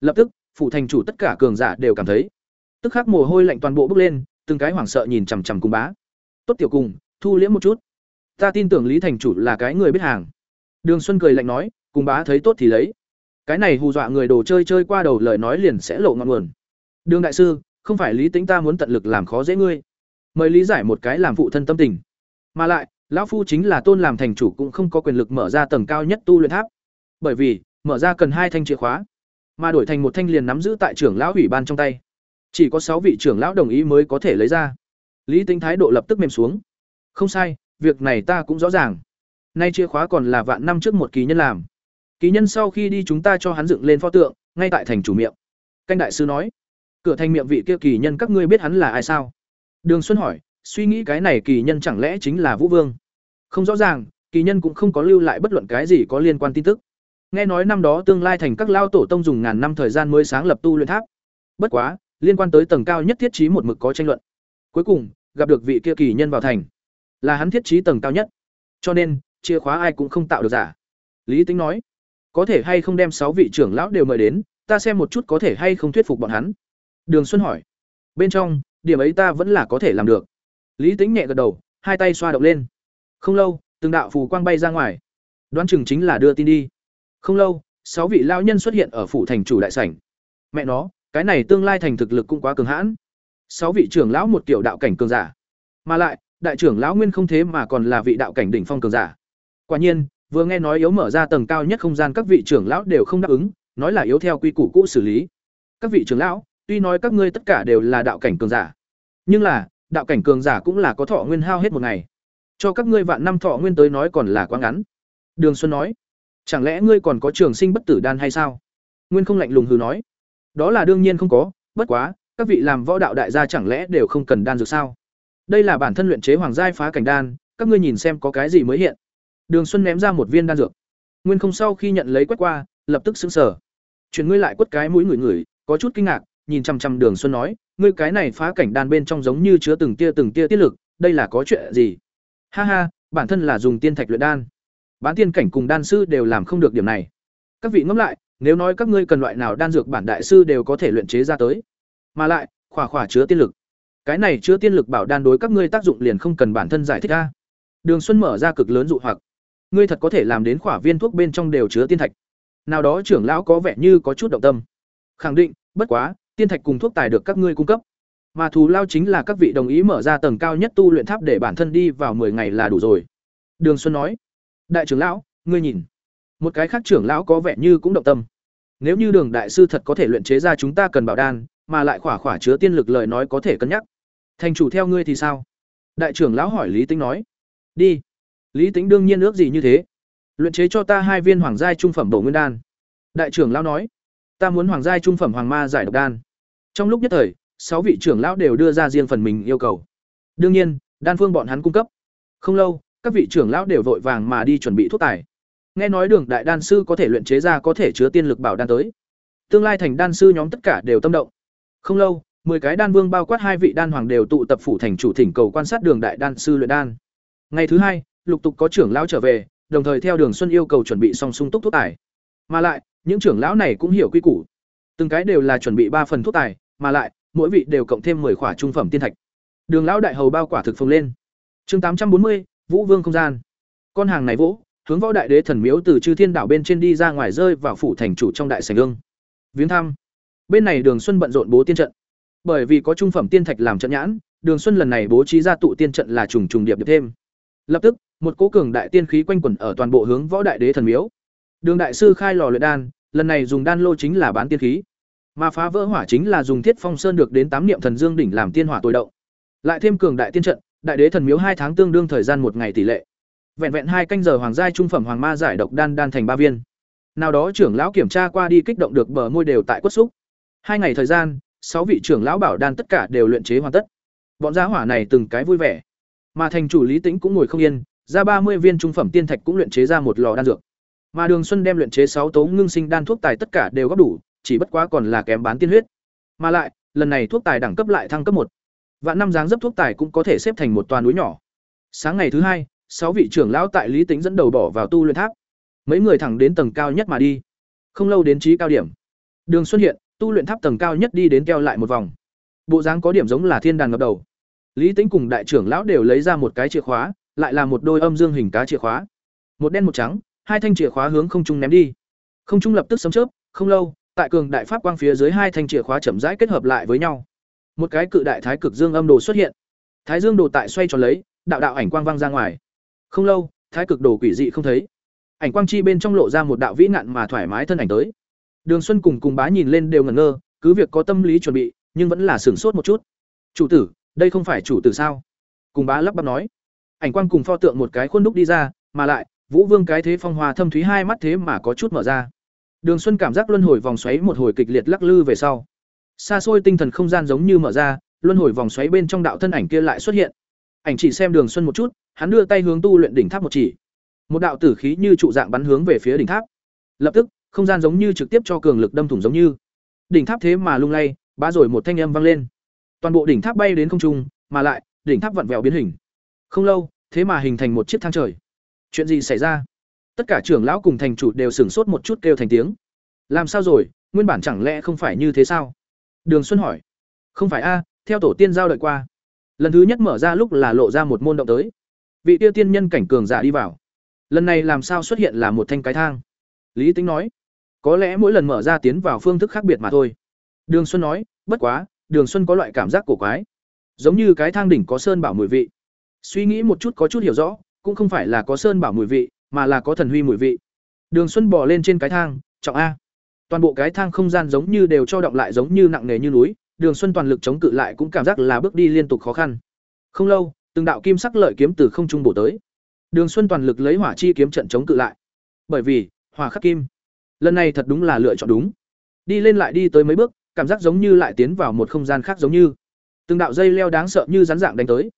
Lập tức, phụ thành chủ tất cả cường giả đều cảm thấy, tức khắc mồ hôi lạnh toàn bộ bốc lên, từng cái hoảng sợ nhìn chằm chằm cùng bá. Tốt tiểu cùng, thu liễm một chút. Ta tin tưởng Lý thành chủ là cái người biết hàng. Đường Xuân cười lạnh nói, cùng bá thấy tốt thì lấy. Cái này hù dọa người đồ chơi chơi qua đầu lời nói liền sẽ lộ ngọn nguồn. Đường đại sư, không phải Lý Tính ta muốn tận lực làm khó dễ ngươi. Mời lý giải một cái làm phụ thân tâm tình. Mà lại, lão phu chính là tôn làm thành chủ cũng không có quyền lực mở ra tầng cao nhất tu luyện tháp. Bởi vì, mở ra cần hai thanh chìa khóa, mà đổi thành một thanh liền nắm giữ tại trưởng lão ủy ban trong tay. Chỉ có sáu vị trưởng lão đồng ý mới có thể lấy ra. Lý Tính thái độ lập tức mềm xuống. Không sai, việc này ta cũng rõ ràng. Nay chìa khóa còn là vạn năm trước một kỳ nhân làm. Kỳ nhân sau khi đi chúng ta cho hắn dựng lên pho tượng, ngay tại thành chủ miệng. Canh đại sư nói, cửa thành miệng vị kia kỳ nhân các ngươi biết hắn là ai sao? Đường Xuân hỏi, suy nghĩ cái này kỳ nhân chẳng lẽ chính là Vũ Vương? Không rõ ràng, kỳ nhân cũng không có lưu lại bất luận cái gì có liên quan tin tức. Nghe nói năm đó tương lai thành các lao tổ tông dùng ngàn năm thời gian mới sáng lập tu luyện tháp. Bất quá, liên quan tới tầng cao nhất thiết trí một mực có tranh luận. Cuối cùng, gặp được vị kia kỳ nhân vào thành, là hắn thiết trí tầng cao nhất. Cho nên, chìa khóa ai cũng không tạo được giả. Lý Tính nói, có thể hay không đem sáu vị trưởng lão đều mời đến, ta xem một chút có thể hay không thuyết phục bọn hắn. Đường Xuân hỏi, bên trong, điểm ấy ta vẫn là có thể làm được. Lý tính nhẹ gật đầu hai tay xoa động lên. Không lâu từng đạo phù quang bay ra ngoài. Đoán chừng chính là đưa tin đi. Không lâu sáu vị lao nhân xuất hiện ở phủ thành chủ đại sảnh. Mẹ nó cái này tương lai thành thực lực cũng quá cường hãn. Sáu vị trưởng lão một tiểu đạo cảnh cường giả. Mà lại đại trưởng lão nguyên không thế mà còn là vị đạo cảnh đỉnh phong cường giả. Quả nhiên vừa nghe nói yếu mở ra tầng cao nhất không gian các vị trưởng lão đều không đáp ứng, nói là yếu theo quy củ cũ xử lý. Các vị trưởng lão, tuy nói các ngươi tất cả đều là đạo cảnh cường giả, nhưng là, đạo cảnh cường giả cũng là có thọ nguyên hao hết một ngày. Cho các ngươi vạn năm thọ nguyên tới nói còn là quá ngắn. Đường xuân nói, chẳng lẽ ngươi còn có trường sinh bất tử đan hay sao? Nguyên không lạnh lùng hừ nói, đó là đương nhiên không có, bất quá, các vị làm võ đạo đại gia chẳng lẽ đều không cần đan dược sao? Đây là bản thân luyện chế hoàng giai phá cảnh đan, các ngươi nhìn xem có cái gì mới hiện đường xuân ném ra một viên đan dược. Nguyên không sau khi nhận lấy quét qua lập tức sững sờ, chuyển ngươi lại quất cái mũi người người có chút kinh ngạc nhìn chăm chăm đường xuân nói ngươi cái này phá cảnh đan bên trong giống như chứa từng tia từng tia tiết lực đây là có chuyện gì? Ha ha bản thân là dùng tiên thạch luyện đan. Bán tiên cảnh cùng đan sư đều làm không được điểm này. Các vị ngẫm lại nếu nói các ngươi cần loại nào đan dược bản đại sư đều có thể luyện chế ra tới. Mà lại khỏa khỏa chứa tiên lực. Cái này chứa tiên lực bảo đan đối các ngươi tác dụng liền không cần bản thân giải thích ra. Đường xuân mở ra cực lớn dụ hoặc ngươi thật có thể làm đến khỏa viên thuốc bên trong đều chứa tiên thạch. Nào đó trưởng lão có vẻ như có chút động tâm. Khẳng định, bất quá, tiên thạch cùng thuốc tài được các ngươi cung cấp. Mà thù lao chính là các vị đồng ý mở ra tầng cao nhất tu luyện tháp để bản thân đi vào 10 ngày là đủ rồi. Đường xuân nói, đại trưởng lão, ngươi nhìn. Một cái khác trưởng lão có vẻ như cũng động tâm. Nếu như đường đại sư thật có thể luyện chế ra chúng ta cần bảo đan, mà lại khỏa khỏa chứa tiên lực lời nói có thể cân nhắc. Thành chủ theo ngươi thì sao? Đại trưởng lão hỏi lý tính nói, đi lý Tĩnh đương nhiên ước gì như thế. Luyện chế cho ta hai viên hoàng giai trung phẩm bổ nguyên đan. Đại trưởng lão nói, ta muốn hoàng giai trung phẩm hoàng ma giải độc đan. Trong lúc nhất thời, sáu vị trưởng lão đều đưa ra riêng phần mình yêu cầu. Đương nhiên, đan phương bọn hắn cung cấp. Không lâu, các vị trưởng lão đều vội vàng mà đi chuẩn bị thuốc tài. Nghe nói đường đại đan sư có thể luyện chế ra có thể chứa tiên lực bảo đan tới. Tương lai thành đan sư nhóm tất cả đều tâm động. Không lâu, mười cái đan vương bao quát hai vị đan hoàng đều tụ tập phủ thành chủ thỉnh cầu quan sát đường đại đan sư luyện đan. Ngày thứ hai lục tục có trưởng lão trở về đồng thời theo đường xuân yêu cầu chuẩn bị song sung túc thuốc tài mà lại những trưởng lão này cũng hiểu quy củ từng cái đều là chuẩn bị ba phần thuốc tài mà lại mỗi vị đều cộng thêm 10 khỏa trung phẩm tiên thạch. Đường lão đại hầu bao quả thực phồng lên. Chương 840, Vũ Vương không gian. Con hàng này vỗ, hướng võ đại đế thần miếu từ chư thiên đảo bên trên đi ra ngoài rơi vào phủ thành chủ trong đại sảnh ương. Viếng thăm. Bên này Đường Xuân bận rộn bố tiên trận. Bởi vì có trung phẩm tiên thạch làm trận nhãn, Đường Xuân lần này bố trí ra tụ tiên trận là trùng trùng điệp điệp thêm. Lập tức, một cố cường đại tiên khí quanh quẩn ở toàn bộ hướng võ đại đế thần miếu. Đường đại sư khai lò luyện đan, lần này dùng đan lô chính là bán tiên khí. Mà phá vỡ hỏa chính là dùng Thiết Phong Sơn được đến tám niệm thần dương đỉnh làm tiên hỏa tối động. Lại thêm cường đại tiên trận, đại đế thần miếu hai tháng tương đương thời gian một ngày tỷ lệ. Vẹn vẹn hai canh giờ hoàng giai trung phẩm hoàng ma giải độc đan đan thành ba viên. Nào đó trưởng lão kiểm tra qua đi kích động được bờ môi đều tại quất xúc. Hai ngày thời gian, sáu vị trưởng lão bảo đan tất cả đều luyện chế hoàn tất. Bọn gia hỏa này từng cái vui vẻ. Mà thành chủ Lý Tĩnh cũng ngồi không yên, ra ba mươi viên trung phẩm tiên thạch cũng luyện chế ra một lò đan dược. Mà Đường Xuân đem luyện chế sáu tố ngưng sinh đan thuốc tài tất cả đều góp đủ, chỉ bất quá còn là kém bán tiên huyết. Mà lại, lần này thuốc tài đẳng cấp lại thăng cấp một. Vạn năm dáng dấp thuốc tài cũng có thể xếp thành một toàn núi nhỏ. Sáng ngày thứ hai, sáu vị trưởng lão tại Lý Tính dẫn đầu bỏ vào tu luyện tháp. Mấy người thẳng đến tầng cao nhất mà đi. Không lâu đến trí cao điểm. Đường Xuân hiện, tu luyện tháp tầng cao nhất đi đến keo lại một vòng. Bộ dáng có điểm giống là thiên đàn ngập đầu. Lý Tính cùng đại trưởng lão đều lấy ra một cái chìa khóa, lại là một đôi âm dương hình cá chìa khóa. Một đen một trắng, hai thanh chìa khóa hướng không trung ném đi. Không trung lập tức sấm chớp, không lâu, tại cường đại pháp quang phía dưới hai thanh chìa khóa chậm rãi kết hợp lại với nhau. Một cái cự đại thái cực dương âm đồ xuất hiện. Thái dương đồ tại xoay tròn lấy đạo đạo ảnh quang vang ra ngoài. Không lâu thái cực đồ quỷ dị không thấy. Ảnh quang chi bên trong lộ ra một đạo vĩ nạn mà thoải mái thân ảnh tới. Đường xuân cùng cùng bá nhìn lên đều ngẩn ngơ cứ việc có tâm lý chuẩn bị nhưng vẫn là sửng sốt một chút. Chủ tử đây không phải chủ tử sao? Cùng bá lắp bắp nói ảnh quang cùng pho tượng một cái khuôn đúc đi ra mà lại vũ vương cái thế phong hoa thâm thúy hai mắt thế mà có chút mở ra Đường Xuân cảm giác luân hồi vòng xoáy một hồi kịch liệt lắc lư về sau. Xa xôi tinh thần không gian giống như mở ra, luân hồi vòng xoáy bên trong đạo thân ảnh kia lại xuất hiện. Ảnh chỉ xem Đường Xuân một chút, hắn đưa tay hướng tu luyện đỉnh tháp một chỉ. Một đạo tử khí như trụ dạng bắn hướng về phía đỉnh tháp. Lập tức, không gian giống như trực tiếp cho cường lực đâm thủng giống như. Đỉnh tháp thế mà lung lay, bá rồi một thanh âm vang lên. Toàn bộ đỉnh tháp bay đến không trung, mà lại, đỉnh tháp vặn vẹo biến hình. Không lâu, thế mà hình thành một chiếc thang trời. Chuyện gì xảy ra? tất cả trưởng lão cùng thành chủ đều sửng sốt một chút kêu thành tiếng. Làm sao rồi? Nguyên bản chẳng lẽ không phải như thế sao? Đường xuân hỏi. Không phải a theo tổ tiên giao đợi qua. Lần thứ nhất mở ra lúc là lộ ra một môn động tới. Vị tiêu tiên nhân cảnh cường giả đi vào. Lần này làm sao xuất hiện là một thanh cái thang? Lý tính nói. Có lẽ mỗi lần mở ra tiến vào phương thức khác biệt mà thôi. Đường xuân nói. Bất quá đường xuân có loại cảm giác cổ quái. Giống như cái thang đỉnh có sơn bảo mùi vị suy nghĩ một chút có chút hiểu rõ, cũng không phải là có sơn bảo mùi vị, mà là có thần huy mùi vị. Đường xuân bò lên trên cái thang, trọng a. Toàn bộ cái thang không gian giống như đều cho động lại giống như nặng nề như núi, đường xuân toàn lực chống cự lại cũng cảm giác là bước đi liên tục khó khăn. Không lâu, từng đạo kim sắc lợi kiếm từ không trung bổ tới. Đường xuân toàn lực lấy hỏa chi kiếm trận chống cự lại. Bởi vì, hỏa khắc kim. Lần này thật đúng là lựa chọn đúng. Đi lên lại đi tới mấy bước, cảm giác giống như lại tiến vào một không gian khác giống như. Từng đạo dây leo đáng sợ như rắn dạng đánh tới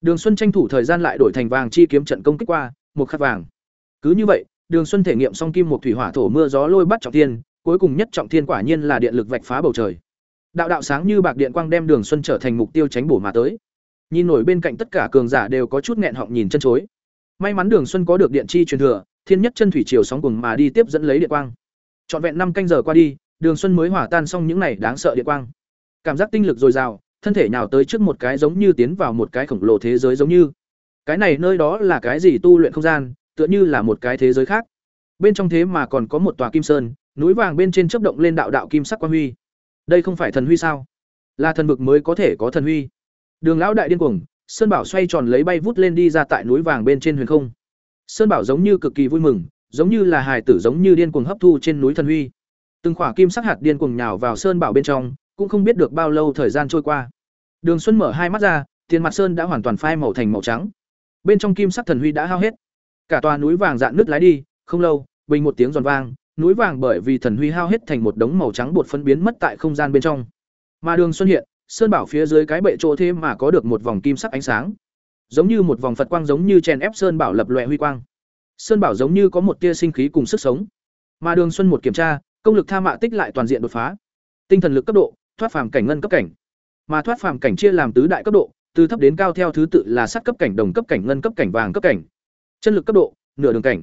đường xuân tranh thủ thời gian lại đổi thành vàng chi kiếm trận công kích qua, một khắc vàng. Cứ như vậy, đường xuân thể nghiệm xong kim một thủy hỏa thổ mưa gió lôi bắt trọng thiên, cuối cùng nhất trọng thiên quả nhiên là điện lực vạch phá bầu trời. Đạo đạo sáng như bạc điện quang đem đường xuân trở thành mục tiêu tránh bổ mà tới. Nhìn nổi bên cạnh tất cả cường giả đều có chút nghẹn họng nhìn chân chối. May mắn đường xuân có được điện chi truyền thừa, thiên nhất chân thủy chiều sóng cùng mà đi tiếp dẫn lấy điện quang. Trọn vẹn năm canh giờ qua đi, đường xuân mới hỏa tan xong những này đáng sợ điện quang. Cảm giác tinh lực dồi dào thân thể nào tới trước một cái giống như tiến vào một cái khổng lồ thế giới giống như. Cái này nơi đó là cái gì tu luyện không gian, tựa như là một cái thế giới khác. Bên trong thế mà còn có một tòa kim sơn, núi vàng bên trên chớp động lên đạo đạo kim sắc quan huy. Đây không phải thần huy sao? Là thần vực mới có thể có thần huy. Đường lão đại điên cuồng, sơn bảo xoay tròn lấy bay vút lên đi ra tại núi vàng bên trên huyền không. Sơn bảo giống như cực kỳ vui mừng, giống như là hài tử giống như điên cuồng hấp thu trên núi thần huy. Từng khỏa kim sắc hạt điên cuồng nhào vào sơn bảo bên trong, cũng không biết được bao lâu thời gian trôi qua đường xuân mở hai mắt ra, tiền mặt sơn đã hoàn toàn phai màu thành màu trắng. Bên trong kim sắc thần huy đã hao hết. Cả tòa núi vàng dạn nứt lái đi, không lâu, bình một tiếng giòn vang, núi vàng bởi vì thần huy hao hết thành một đống màu trắng bột phân biến mất tại không gian bên trong. Mà đường xuân hiện, sơn bảo phía dưới cái bệ chỗ thế mà có được một vòng kim sắc ánh sáng. Giống như một vòng phật quang giống như chèn ép sơn bảo lập loè huy quang. Sơn bảo giống như có một tia sinh khí cùng sức sống. Mà đường xuân một kiểm tra, công lực tha mạ tích lại toàn diện đột phá. Tinh thần lực cấp độ, thoát phàm cảnh ngân cấp cảnh mà thoát phàm cảnh chia làm tứ đại cấp độ, từ thấp đến cao theo thứ tự là sắt cấp cảnh, đồng cấp cảnh, ngân cấp cảnh, vàng cấp cảnh. Chân lực cấp độ, nửa đường cảnh.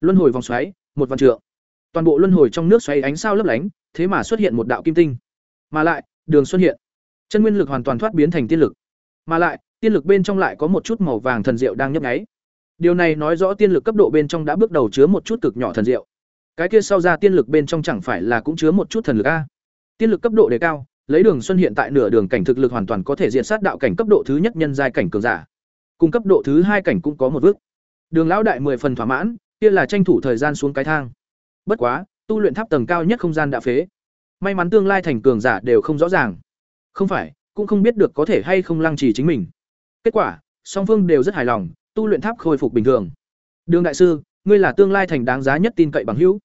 Luân hồi vòng xoáy, một vạn trượng. Toàn bộ luân hồi trong nước xoáy ánh sao lấp lánh, thế mà xuất hiện một đạo kim tinh. Mà lại, đường xuất hiện. Chân nguyên lực hoàn toàn thoát biến thành tiên lực. Mà lại, tiên lực bên trong lại có một chút màu vàng thần diệu đang nhấp nháy. Điều này nói rõ tiên lực cấp độ bên trong đã bước đầu chứa một chút cực nhỏ thần diệu. Cái kia sau ra tiên lực bên trong chẳng phải là cũng chứa một chút thần lực a? Tiên lực cấp độ đề cao lấy đường xuân hiện tại nửa đường cảnh thực lực hoàn toàn có thể diện sát đạo cảnh cấp độ thứ nhất nhân giai cảnh cường giả. Cùng cấp độ thứ hai cảnh cũng có một bước. Đường lão đại mười phần thỏa mãn, kia là tranh thủ thời gian xuống cái thang. Bất quá, tu luyện tháp tầng cao nhất không gian đã phế. May mắn tương lai thành cường giả đều không rõ ràng. Không phải, cũng không biết được có thể hay không lăng trì chính mình. Kết quả, song phương đều rất hài lòng, tu luyện tháp khôi phục bình thường. Đường đại sư, ngươi là tương lai thành đáng giá nhất tin cậy bằng hữu.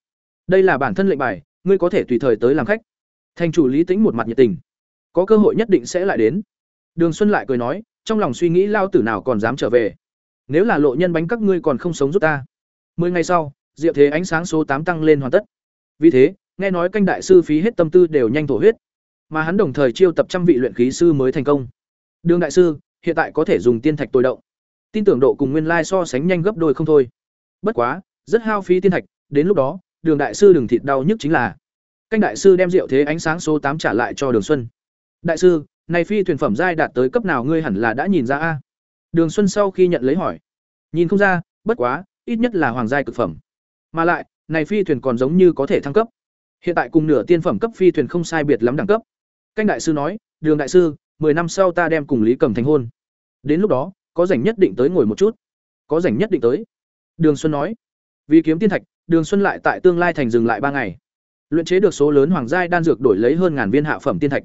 Đây là bản thân lệnh bài, ngươi có thể tùy thời tới làm khách thành chủ lý Tĩnh một mặt nhiệt tình. Có cơ hội nhất định sẽ lại đến. Đường xuân lại cười nói, trong lòng suy nghĩ lao tử nào còn dám trở về. Nếu là lộ nhân bánh các ngươi còn không sống giúp ta. Mười ngày sau, diệu thế ánh sáng số tám tăng lên hoàn tất. Vì thế, nghe nói canh đại sư phí hết tâm tư đều nhanh thổ huyết. Mà hắn đồng thời chiêu tập trăm vị luyện khí sư mới thành công. Đường đại sư, hiện tại có thể dùng tiên thạch tối động. Tin tưởng độ cùng nguyên lai so sánh nhanh gấp đôi không thôi. Bất quá, rất hao phí tiên thạch, đến lúc đó, đường đại sư đừng thịt đau nhất chính là canh đại sư đem rượu thế ánh sáng số tám trả lại cho đường xuân. Đại sư, này phi thuyền phẩm giai đạt tới cấp nào ngươi hẳn là đã nhìn ra a? Đường xuân sau khi nhận lấy hỏi. Nhìn không ra, bất quá, ít nhất là hoàng giai cực phẩm. Mà lại, này phi thuyền còn giống như có thể thăng cấp. Hiện tại cùng nửa tiên phẩm cấp phi thuyền không sai biệt lắm đẳng cấp. Canh đại sư nói, đường đại sư, mười năm sau ta đem cùng lý cầm thành hôn. Đến lúc đó, có rảnh nhất định tới ngồi một chút. Có rảnh nhất định tới. Đường xuân nói. Vì kiếm tiên thạch, đường xuân lại tại tương lai thành dừng lại ba ngày luyện chế được số lớn hoàng giai đan dược đổi lấy hơn ngàn viên hạ phẩm tiên thạch.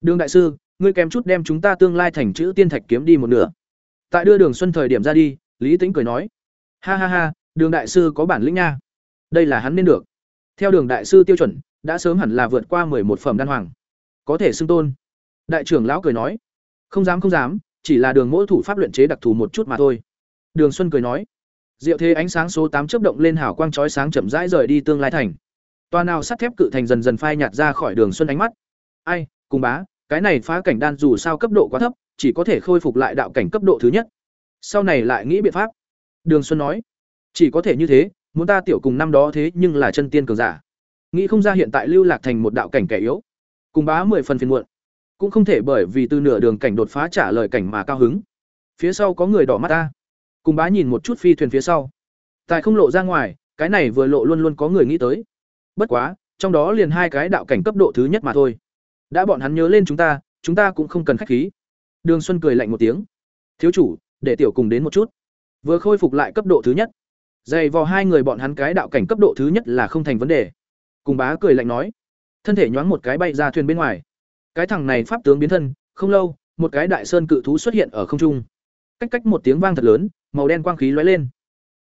Đường đại sư, ngươi kèm chút đem chúng ta tương lai thành chữ tiên thạch kiếm đi một nửa. Tại đưa đường xuân thời điểm ra đi, lý tính cười nói, ha ha ha, đường đại sư có bản lĩnh nha. Đây là hắn nên được. Theo đường đại sư tiêu chuẩn, đã sớm hẳn là vượt qua một phẩm đan hoàng. Có thể xưng tôn. Đại trưởng lão cười nói, không dám không dám, chỉ là đường mỗi thủ pháp luyện chế đặc thù một chút mà thôi. Đường xuân cười nói, diệu thế ánh sáng số tám chớp động lên hào quang chói sáng chậm rãi rời đi tương lai thành toa nào sắt thép cự thành dần dần phai nhạt ra khỏi đường xuân ánh mắt. Ai, cùng bá, cái này phá cảnh đan dù sao cấp độ quá thấp, chỉ có thể khôi phục lại đạo cảnh cấp độ thứ nhất. Sau này lại nghĩ biện pháp. Đường xuân nói, chỉ có thể như thế, muốn ta tiểu cùng năm đó thế nhưng là chân tiên cường giả. Nghĩ không ra hiện tại lưu lạc thành một đạo cảnh kẻ yếu. Cùng bá mười phần phiền muộn. Cũng không thể bởi vì từ nửa đường cảnh đột phá trả lời cảnh mà cao hứng. Phía sau có người đỏ mắt ta. Cùng bá nhìn một chút phi thuyền phía sau. Tài không lộ ra ngoài, cái này vừa lộ luôn luôn có người nghĩ tới bất quá, trong đó liền hai cái đạo cảnh cấp độ thứ nhất mà thôi. Đã bọn hắn nhớ lên chúng ta chúng ta cũng không cần khách khí. Đường xuân cười lạnh một tiếng. Thiếu chủ, để tiểu cùng đến một chút. Vừa khôi phục lại cấp độ thứ nhất. Dày vò hai người bọn hắn cái đạo cảnh cấp độ thứ nhất là không thành vấn đề. Cùng bá cười lạnh nói. Thân thể nhoáng một cái bay ra thuyền bên ngoài. Cái thằng này pháp tướng biến thân, không lâu, một cái đại sơn cự thú xuất hiện ở không trung. Cách cách một tiếng vang thật lớn, màu đen quang khí lóe lên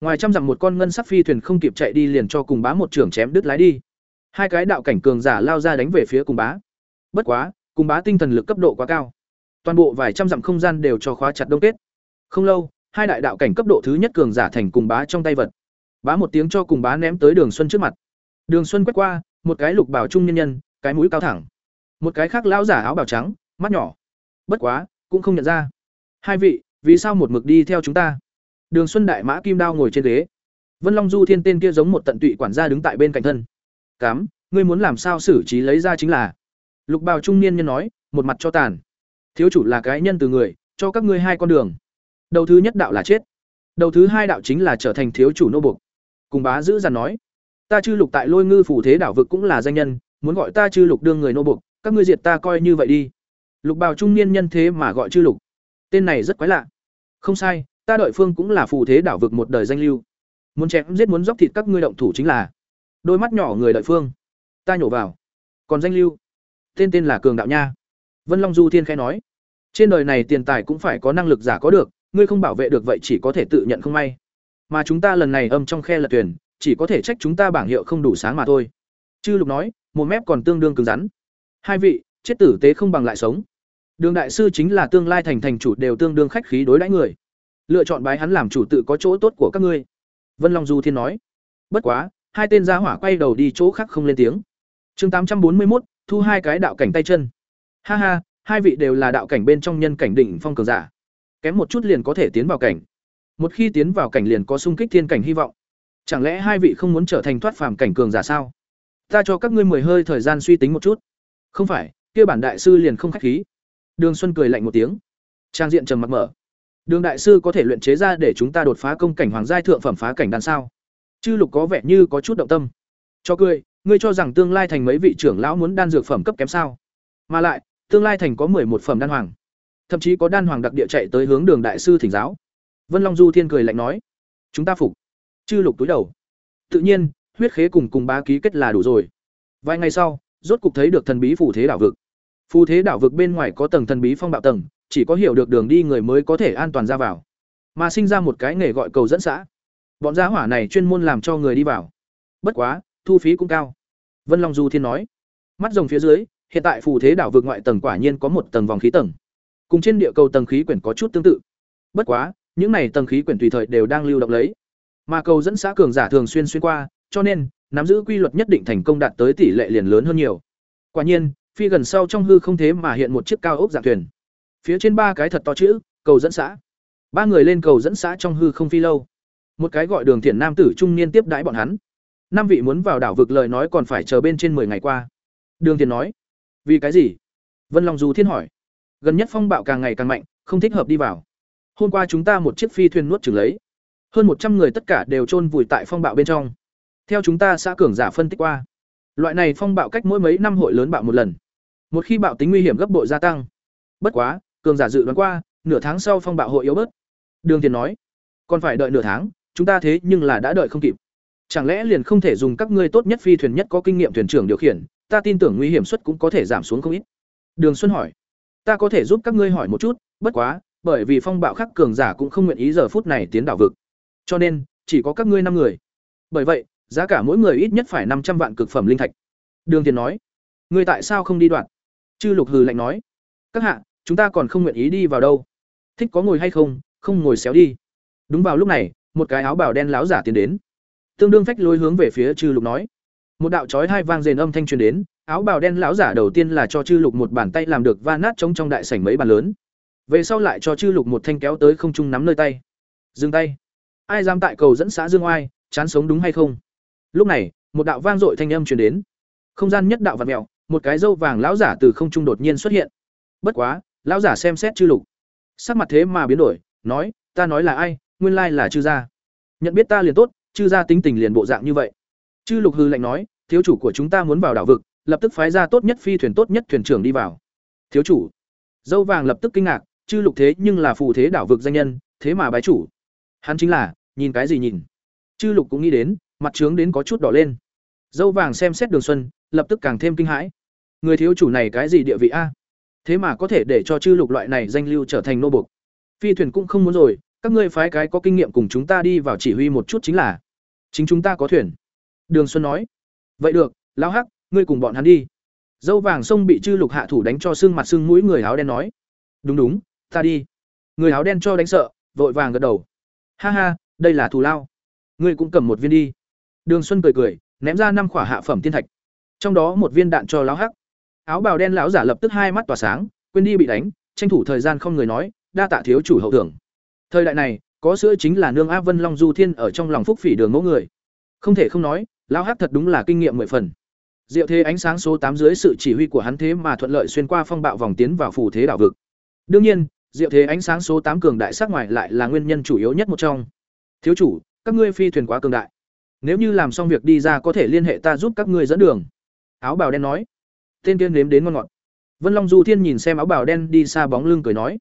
ngoài trăm dặm một con ngân sắc phi thuyền không kịp chạy đi liền cho cùng bá một trưởng chém đứt lái đi. Hai cái đạo cảnh cường giả lao ra đánh về phía cùng bá. Bất quá, cùng bá tinh thần lực cấp độ quá cao. Toàn bộ vài trăm dặm không gian đều cho khóa chặt đông kết. Không lâu, hai đại đạo cảnh cấp độ thứ nhất cường giả thành cùng bá trong tay vật. Bá một tiếng cho cùng bá ném tới đường xuân trước mặt. Đường xuân quét qua, một cái lục bảo trung nhân nhân, cái mũi cao thẳng. Một cái khác lão giả áo bào trắng, mắt nhỏ. Bất quá, cũng không nhận ra. Hai vị, vì sao một mực đi theo chúng ta? Đường xuân đại mã kim đao ngồi trên ghế. Vân long du thiên tên kia giống một tận tụy quản gia đứng tại bên cạnh thân. Cám ngươi muốn làm sao xử trí lấy ra chính là? Lục bào trung niên nhân nói một mặt cho tàn. Thiếu chủ là cái nhân từ người cho các ngươi hai con đường. Đầu thứ nhất đạo là chết. Đầu thứ hai đạo chính là trở thành thiếu chủ nô buộc. cùng bá giữ dằn nói ta chư lục tại lôi ngư phủ thế đảo vực cũng là danh nhân muốn gọi ta chư lục đương người nô buộc, các ngươi diệt ta coi như vậy đi. Lục bào trung niên nhân thế mà gọi chư lục. Tên này rất quái lạ. Không sai ta đợi phương cũng là phù thế đảo vực một đời danh lưu. Muốn chém giết muốn dóc thịt các ngươi động thủ chính là. Đôi mắt nhỏ người đợi phương. Ta nhổ vào. Còn danh lưu. Tên tên là cường đạo nha. Vân long du thiên khai nói. Trên đời này tiền tài cũng phải có năng lực giả có được, ngươi không bảo vệ được vậy chỉ có thể tự nhận không may. Mà chúng ta lần này âm trong khe lật tuyển chỉ có thể trách chúng ta bảng hiệu không đủ sáng mà thôi. Chư lục nói, một mép còn tương đương cứng rắn. Hai vị, chết tử tế không bằng lại sống. Đường đại sư chính là tương lai thành thành chủ đều tương đương khách khí đối đãi người lựa chọn bái hắn làm chủ tự có chỗ tốt của các ngươi. Vân long du thiên nói. Bất quá, hai tên gia hỏa quay đầu đi chỗ khác không lên tiếng. Chương tám trăm bốn mươi một thu hai cái đạo cảnh tay chân. Ha ha, hai vị đều là đạo cảnh bên trong nhân cảnh đỉnh phong cường giả. Kém một chút liền có thể tiến vào cảnh. Một khi tiến vào cảnh liền có sung kích thiên cảnh hy vọng. Chẳng lẽ hai vị không muốn trở thành thoát phàm cảnh cường giả sao? Ta cho các ngươi mười hơi thời gian suy tính một chút. Không phải, kia bản đại sư liền không khách khí. Đường xuân cười lạnh một tiếng. Trang diện trầm mặc mở đường đại sư có thể luyện chế ra để chúng ta đột phá công cảnh hoàng giai thượng phẩm phá cảnh đan sao? Chư lục có vẻ như có chút động tâm. Cho cười, ngươi cho rằng tương lai thành mấy vị trưởng lão muốn đan dược phẩm cấp kém sao? Mà lại, tương lai thành có một phẩm đan hoàng. Thậm chí có đan hoàng đặc địa chạy tới hướng đường đại sư thỉnh giáo. Vân long du thiên cười lạnh nói, chúng ta phục. Chư lục túi đầu. Tự nhiên, huyết khế cùng cùng bá ký kết là đủ rồi. Vài ngày sau, rốt cục thấy được thần bí phù thế đảo vực. Phù thế đảo vực bên ngoài có tầng thần bí phong bạo tầng chỉ có hiểu được đường đi người mới có thể an toàn ra vào. Mà sinh ra một cái nghề gọi cầu dẫn xã. Bọn gia hỏa này chuyên môn làm cho người đi vào. Bất quá, thu phí cũng cao. Vân long du thiên nói. Mắt rồng phía dưới, hiện tại phù thế đảo vực ngoại tầng quả nhiên có một tầng vòng khí tầng. Cùng trên địa cầu tầng khí quyển có chút tương tự. Bất quá, những này tầng khí quyển tùy thời đều đang lưu động lấy. Mà cầu dẫn xã cường giả thường xuyên xuyên qua, cho nên, nắm giữ quy luật nhất định thành công đạt tới tỷ lệ liền lớn hơn nhiều. Quả nhiên, phi gần sau trong hư không thế mà hiện một chiếc cao ốc dạng thuyền phía trên ba cái thật to chữ, cầu dẫn xã. Ba người lên cầu dẫn xã trong hư không phi lâu. Một cái gọi đường thiện nam tử trung niên tiếp đãi bọn hắn. Năm vị muốn vào đảo vực lời nói còn phải chờ bên trên 10 ngày qua. Đường thiện nói, vì cái gì? Vân long du thiên hỏi. Gần nhất phong bạo càng ngày càng mạnh, không thích hợp đi vào. Hôm qua chúng ta một chiếc phi thuyền nuốt chừng lấy. Hơn một trăm người tất cả đều chôn vùi tại phong bạo bên trong. Theo chúng ta xã cường giả phân tích qua, loại này phong bạo cách mỗi mấy năm hội lớn bạo một lần. Một khi bạo tính nguy hiểm gấp bội gia tăng. Bất quá cường giả dự đoán qua, nửa tháng sau phong bạo hội yếu bớt. Đường tiền nói, còn phải đợi nửa tháng, chúng ta thế nhưng là đã đợi không kịp. Chẳng lẽ liền không thể dùng các ngươi tốt nhất phi thuyền nhất có kinh nghiệm thuyền trưởng điều khiển, ta tin tưởng nguy hiểm suất cũng có thể giảm xuống không ít. Đường xuân hỏi, ta có thể giúp các ngươi hỏi một chút, bất quá, bởi vì phong bạo khắc cường giả cũng không nguyện ý giờ phút này tiến đảo vực. Cho nên, chỉ có các ngươi năm người. Bởi vậy, giá cả mỗi người ít nhất phải năm trăm vạn cực phẩm linh thạch. Đường tiền nói, ngươi tại sao không đi đoạn? Chư lục hừ lạnh nói, các hạ chúng ta còn không nguyện ý đi vào đâu. Thích có ngồi hay không không ngồi xéo đi. Đúng vào lúc này, một cái áo bào đen láo giả tiến đến. Tương đương phách lối hướng về phía chư lục nói. Một đạo chói hai vang rền âm thanh truyền đến, áo bào đen lão giả đầu tiên là cho chư lục một bàn tay làm được va nát trống trong đại sảnh mấy bàn lớn. Về sau lại cho chư lục một thanh kéo tới không trung nắm nơi tay. Dừng tay. Ai dám tại cầu dẫn xã dương oai, chán sống đúng hay không? Lúc này, một đạo vang dội thanh âm truyền đến. Không gian nhất đạo vật mẹo, một cái dâu vàng lão giả từ không trung đột nhiên xuất hiện. Bất quá lão giả xem xét chư lục. Sắc mặt thế mà biến đổi, nói, ta nói là ai? Nguyên lai là chư gia. Nhận biết ta liền tốt, chư gia tính tình liền bộ dạng như vậy. Chư lục hư lạnh nói, thiếu chủ của chúng ta muốn vào đảo vực, lập tức phái ra tốt nhất phi thuyền tốt nhất thuyền trưởng đi vào. Thiếu chủ? Dâu vàng lập tức kinh ngạc, chư lục thế nhưng là phù thế đảo vực danh nhân, thế mà bái chủ. Hắn chính là, nhìn cái gì nhìn? Chư lục cũng nghĩ đến, mặt trướng đến có chút đỏ lên. Dâu vàng xem xét đường xuân, lập tức càng thêm kinh hãi. Người thiếu chủ này cái gì địa vị a? Thế mà có thể để cho chư lục loại này danh lưu trở thành nô bục phi thuyền cũng không muốn rồi, các ngươi phái cái có kinh nghiệm cùng chúng ta đi vào chỉ huy một chút chính là. Chính chúng ta có thuyền. Đường xuân nói. Vậy được, lão hắc, ngươi cùng bọn hắn đi. Dâu vàng sông bị chư lục hạ thủ đánh cho xương mặt xương mũi người áo đen nói. Đúng đúng, ta đi. Người áo đen cho đánh sợ, vội vàng gật đầu. Ha ha, đây là thù lao. Ngươi cũng cầm một viên đi. Đường xuân cười cười, ném ra năm khỏa hạ phẩm thiên thạch. Trong đó một viên đạn cho lão hắc áo bào đen lão giả lập tức hai mắt tỏa sáng, quên đi bị đánh, tranh thủ thời gian không người nói, đa tạ thiếu chủ hậu thưởng. Thời đại này, có sữa chính là nương a vân long du thiên ở trong lòng phúc phỉ đường mẫu người. Không thể không nói, lão hắc thật đúng là kinh nghiệm mười phần. Diệu thế ánh sáng số tám dưới sự chỉ huy của hắn thế mà thuận lợi xuyên qua phong bạo vòng tiến vào phủ thế đảo vực. Đương nhiên, diệu thế ánh sáng số tám cường đại sắc ngoài lại là nguyên nhân chủ yếu nhất một trong. Thiếu chủ, các ngươi phi thuyền quá cường đại. Nếu như làm xong việc đi ra có thể liên hệ ta giúp các ngươi dẫn đường. Áo bào đen nói tên tiên nếm đến ngon ngọt. Vân long du thiên nhìn xem áo bào đen đi xa bóng lưng cười nói,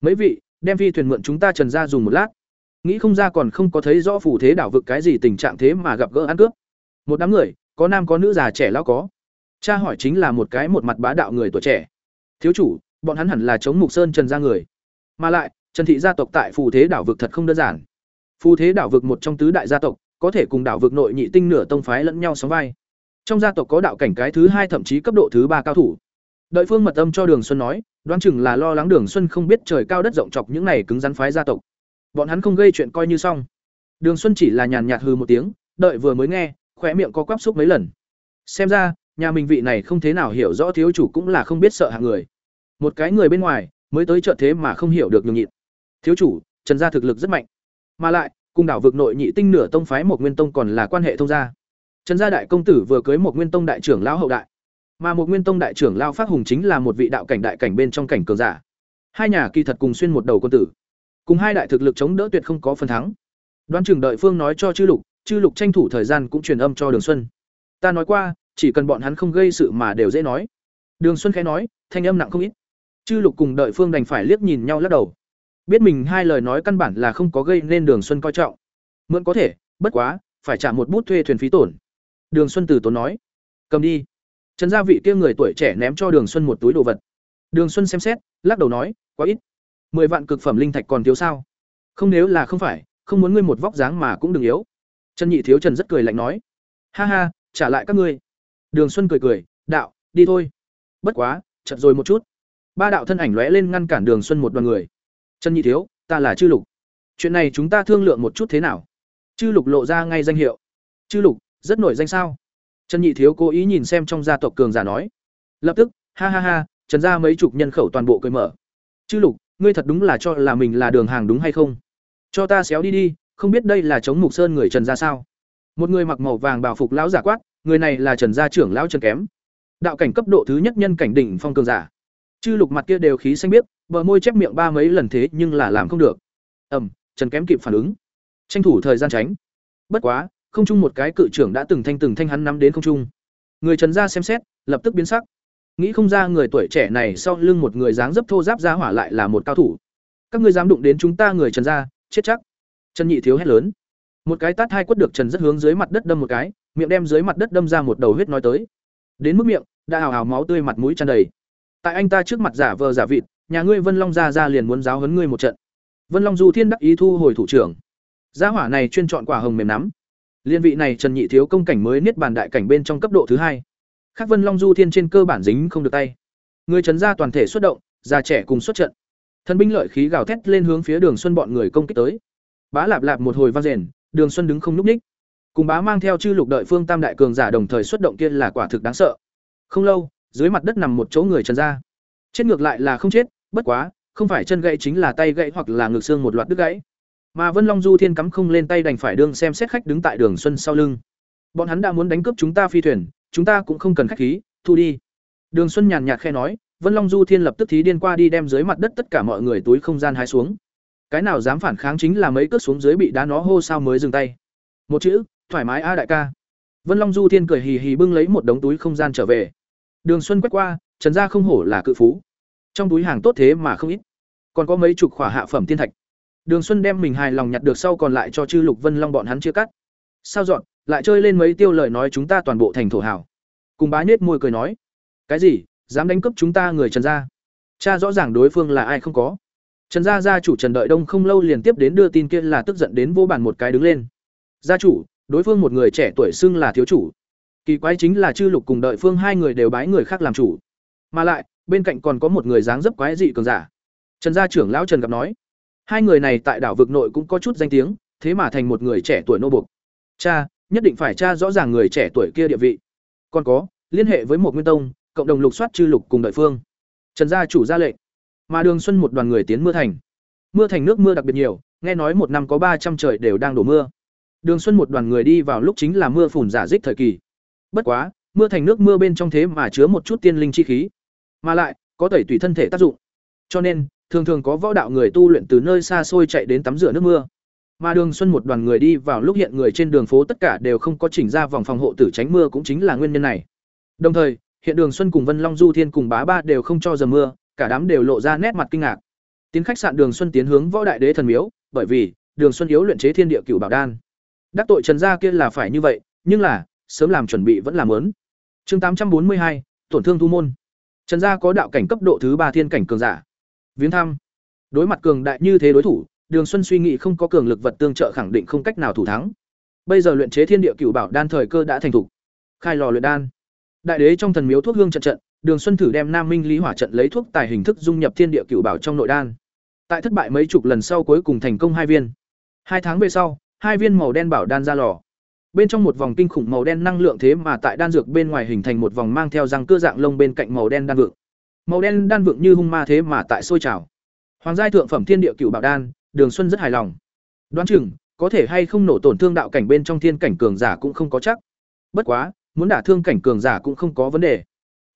mấy vị, đem phi thuyền mượn chúng ta trần ra dùng một lát. Nghĩ không ra còn không có thấy rõ phủ thế đảo vực cái gì tình trạng thế mà gặp gỡ ăn cướp. Một đám người, có nam có nữ, già trẻ lão có. Cha hỏi chính là một cái một mặt bá đạo người tuổi trẻ. Thiếu chủ, bọn hắn hẳn là chống mục sơn trần gia người. Mà lại, trần thị gia tộc tại phù thế đảo vực thật không đơn giản. Phù thế đảo vực một trong tứ đại gia tộc, có thể cùng đảo vực nội nhị tinh nửa tông phái lẫn nhau sóng vai trong gia tộc có đạo cảnh cái thứ hai thậm chí cấp độ thứ ba cao thủ. Đợi phương mật âm cho đường xuân nói, đoán chừng là lo lắng đường xuân không biết trời cao đất rộng chọc những này cứng rắn phái gia tộc. Bọn hắn không gây chuyện coi như xong. Đường xuân chỉ là nhàn nhạt hừ một tiếng, đợi vừa mới nghe, khóe miệng có quắp xúc mấy lần. Xem ra, nhà mình vị này không thế nào hiểu rõ thiếu chủ cũng là không biết sợ hạng người. Một cái người bên ngoài, mới tới trợ thế mà không hiểu được nhường nhịn. Thiếu chủ, trần gia thực lực rất mạnh. Mà lại, cùng đảo vực nội nhị tinh nửa tông phái một nguyên tông còn là quan hệ thông gia trần gia đại công tử vừa cưới một nguyên tông đại trưởng lão hậu đại. Mà một nguyên tông đại trưởng lão phát hùng chính là một vị đạo cảnh đại cảnh bên trong cảnh cường giả. Hai nhà kỳ thật cùng xuyên một đầu quân tử. Cùng hai đại thực lực chống đỡ tuyệt không có phần thắng. Đoán chừng đợi phương nói cho chư lục chư lục tranh thủ thời gian cũng truyền âm cho đường xuân. Ta nói qua, chỉ cần bọn hắn không gây sự mà đều dễ nói. Đường xuân khẽ nói, thanh âm nặng không ít. Chư lục cùng đợi phương đành phải liếc nhìn nhau lắc đầu. Biết mình hai lời nói căn bản là không có gây nên đường xuân coi trọng. Mượn có thể, bất quá, phải trả một bút thuê thuyền phí tổn đường xuân từ tốn nói, cầm đi. Trần gia vị kia người tuổi trẻ ném cho đường xuân một túi đồ vật. Đường xuân xem xét, lắc đầu nói, quá ít. Mười vạn cực phẩm linh thạch còn thiếu sao? Không nếu là không phải, không muốn ngươi một vóc dáng mà cũng đừng yếu. Trần nhị thiếu trần rất cười lạnh nói, ha ha, trả lại các ngươi. Đường xuân cười cười, đạo, đi thôi. Bất quá, chậm rồi một chút. Ba đạo thân ảnh lóe lên ngăn cản đường xuân một đoàn người. Trần nhị thiếu, ta là chư lục. Chuyện này chúng ta thương lượng một chút thế nào? Chư lục lộ ra ngay danh hiệu. Chư lục rất nổi danh sao? Trần nhị thiếu cố ý nhìn xem trong gia tộc cường giả nói. Lập tức, ha ha ha, trần gia mấy chục nhân khẩu toàn bộ cười mở. Chư lục, ngươi thật đúng là cho là mình là đường hàng đúng hay không? Cho ta xéo đi đi, không biết đây là chống mục sơn người trần gia sao? Một người mặc màu vàng bảo phục lão giả quát, người này là trần gia trưởng lão trần kém. Đạo cảnh cấp độ thứ nhất nhân cảnh đỉnh phong cường giả. Chư lục mặt kia đều khí xanh biếc, bờ môi chép miệng ba mấy lần thế nhưng là làm không được. Ẩm trần kém kịp phản ứng. Tranh thủ thời gian tránh. Bất quá không chung một cái cự trưởng đã từng thanh từng thanh hắn nắm đến không trung người trần gia xem xét, lập tức biến sắc. Nghĩ không ra người tuổi trẻ này sau lưng một người dáng dấp thô giáp ra hỏa lại là một cao thủ. Các ngươi dám đụng đến chúng ta người trần gia, chết chắc. Trần nhị thiếu hét lớn. Một cái tát hai quất được trần rất hướng dưới mặt đất đâm một cái, miệng đem dưới mặt đất đâm ra một đầu huyết nói tới. Đến mức miệng, đã hào hào máu tươi mặt mũi tràn đầy. Tại anh ta trước mặt giả vờ giả vịt, nhà ngươi vân long ra ra liền muốn giáo huấn ngươi một trận. Vân long du thiên đắc ý thu hồi thủ trưởng. Gia hỏa này chuyên chọn quả hồng mềm nắm liên vị này trần nhị thiếu công cảnh mới niết bàn đại cảnh bên trong cấp độ thứ hai. Khắc vân long du thiên trên cơ bản dính không được tay. Người trần gia toàn thể xuất động, già trẻ cùng xuất trận. Thần binh lợi khí gào thét lên hướng phía đường xuân bọn người công kích tới. Bá lạp lạp một hồi vang rền, đường xuân đứng không núp ních. Cùng bá mang theo chư lục đợi phương tam đại cường giả đồng thời xuất động kia là quả thực đáng sợ. Không lâu, dưới mặt đất nằm một chỗ người trần gia. Chết ngược lại là không chết, bất quá, không phải chân gãy chính là tay gãy hoặc là ngực xương một loạt đứt gãy mà vân long du thiên cắm không lên tay đành phải đương xem xét khách đứng tại đường xuân sau lưng bọn hắn đã muốn đánh cướp chúng ta phi thuyền chúng ta cũng không cần khách khí thu đi đường xuân nhàn nhạt khe nói Vân Long Du Thiên lập tức thí điên qua đi đem dưới mặt đất tất cả mọi người túi không gian hái xuống. Cái nào dám phản kháng chính là mấy cước xuống dưới bị đá nó hô sao mới dừng tay. Một chữ, thoải mái a đại ca. Vân Long Du Thiên cười hì hì bưng lấy một đống túi không gian trở về. Đường Xuân quét qua, Trần gia không hổ là cự phú. Trong túi hàng tốt thế mà không ít. Còn có mấy chục khỏa hạ phẩm tiên thạch. Đường Xuân đem mình hài lòng nhặt được sau còn lại cho Trư Lục Vân Long bọn hắn chia cắt. Sao dọn, lại chơi lên mấy tiêu lời nói chúng ta toàn bộ thành thổ hảo. Cùng bá nết môi cười nói, cái gì, dám đánh cướp chúng ta người Trần gia? Cha rõ ràng đối phương là ai không có. Trần gia gia chủ Trần Đợi Đông không lâu liền tiếp đến đưa tin kia là tức giận đến vô bản một cái đứng lên. Gia chủ, đối phương một người trẻ tuổi xưng là thiếu chủ. Kỳ quái chính là Trư Lục cùng Đợi Phương hai người đều bái người khác làm chủ. Mà lại, bên cạnh còn có một người dáng dấp quái dị cường giả. Trần gia trưởng lão Trần gặp nói, hai người này tại đảo vực nội cũng có chút danh tiếng, thế mà thành một người trẻ tuổi nô buộc. Cha, nhất định phải tra rõ ràng người trẻ tuổi kia địa vị. Còn có, liên hệ với một nguyên tông, cộng đồng lục soát chư lục cùng đợi phương. Trần gia chủ ra lệnh. Mà Đường Xuân một đoàn người tiến mưa thành. Mưa thành nước mưa đặc biệt nhiều, nghe nói một năm có ba trăm trời đều đang đổ mưa. Đường Xuân một đoàn người đi vào lúc chính là mưa phùn giả dích thời kỳ. Bất quá, mưa thành nước mưa bên trong thế mà chứa một chút tiên linh chi khí, mà lại có tẩy tùy thân thể tác dụng. Cho nên, thường thường có võ đạo người tu luyện từ nơi xa xôi chạy đến tắm rửa nước mưa. Mà Đường Xuân một đoàn người đi vào lúc hiện người trên đường phố tất cả đều không có chỉnh ra vòng phòng hộ tử tránh mưa cũng chính là nguyên nhân này. Đồng thời, hiện Đường Xuân cùng Vân Long Du Thiên cùng Bá Ba đều không cho dầm mưa, cả đám đều lộ ra nét mặt kinh ngạc. Tiến khách sạn Đường Xuân tiến hướng Võ Đại Đế thần miếu, bởi vì Đường Xuân yếu luyện chế Thiên Địa Cửu Bảo Đan. Đắc tội Trần gia kia là phải như vậy, nhưng là, sớm làm chuẩn bị vẫn là muốn. Chương tám trăm bốn mươi hai tổn thương thu môn. Trần gia có đạo cảnh cấp độ thứ ba thiên cảnh cường giả. Viếng thăm. Đối mặt cường đại như thế đối thủ, Đường Xuân suy nghĩ không có cường lực vật tương trợ khẳng định không cách nào thủ thắng. Bây giờ luyện chế Thiên Địa Cửu Bảo Đan thời cơ đã thành thục. Khai lò luyện đan. Đại đế trong thần miếu thuốc hương trận trận, Đường Xuân thử đem Nam Minh Lý Hỏa trận lấy thuốc tài hình thức dung nhập Thiên Địa Cửu Bảo trong nội đan. Tại thất bại mấy chục lần sau cuối cùng thành công hai viên. Hai tháng về sau, hai viên màu đen bảo đan ra lò. Bên trong một vòng kinh khủng màu đen năng lượng thế mà tại đan dược bên ngoài hình thành một vòng mang theo răng cưa dạng lông bên cạnh màu đen đan vượng. Màu đen đan vượng như hung ma thế mà tại sôi trào. Hoàng giai thượng phẩm Thiên Địa Cửu Bảo đan, Đường Xuân rất hài lòng. Đoán chừng, có thể hay không nổ tổn thương đạo cảnh bên trong thiên cảnh cường giả cũng không có chắc. Bất quá, muốn đả thương cảnh cường giả cũng không có vấn đề.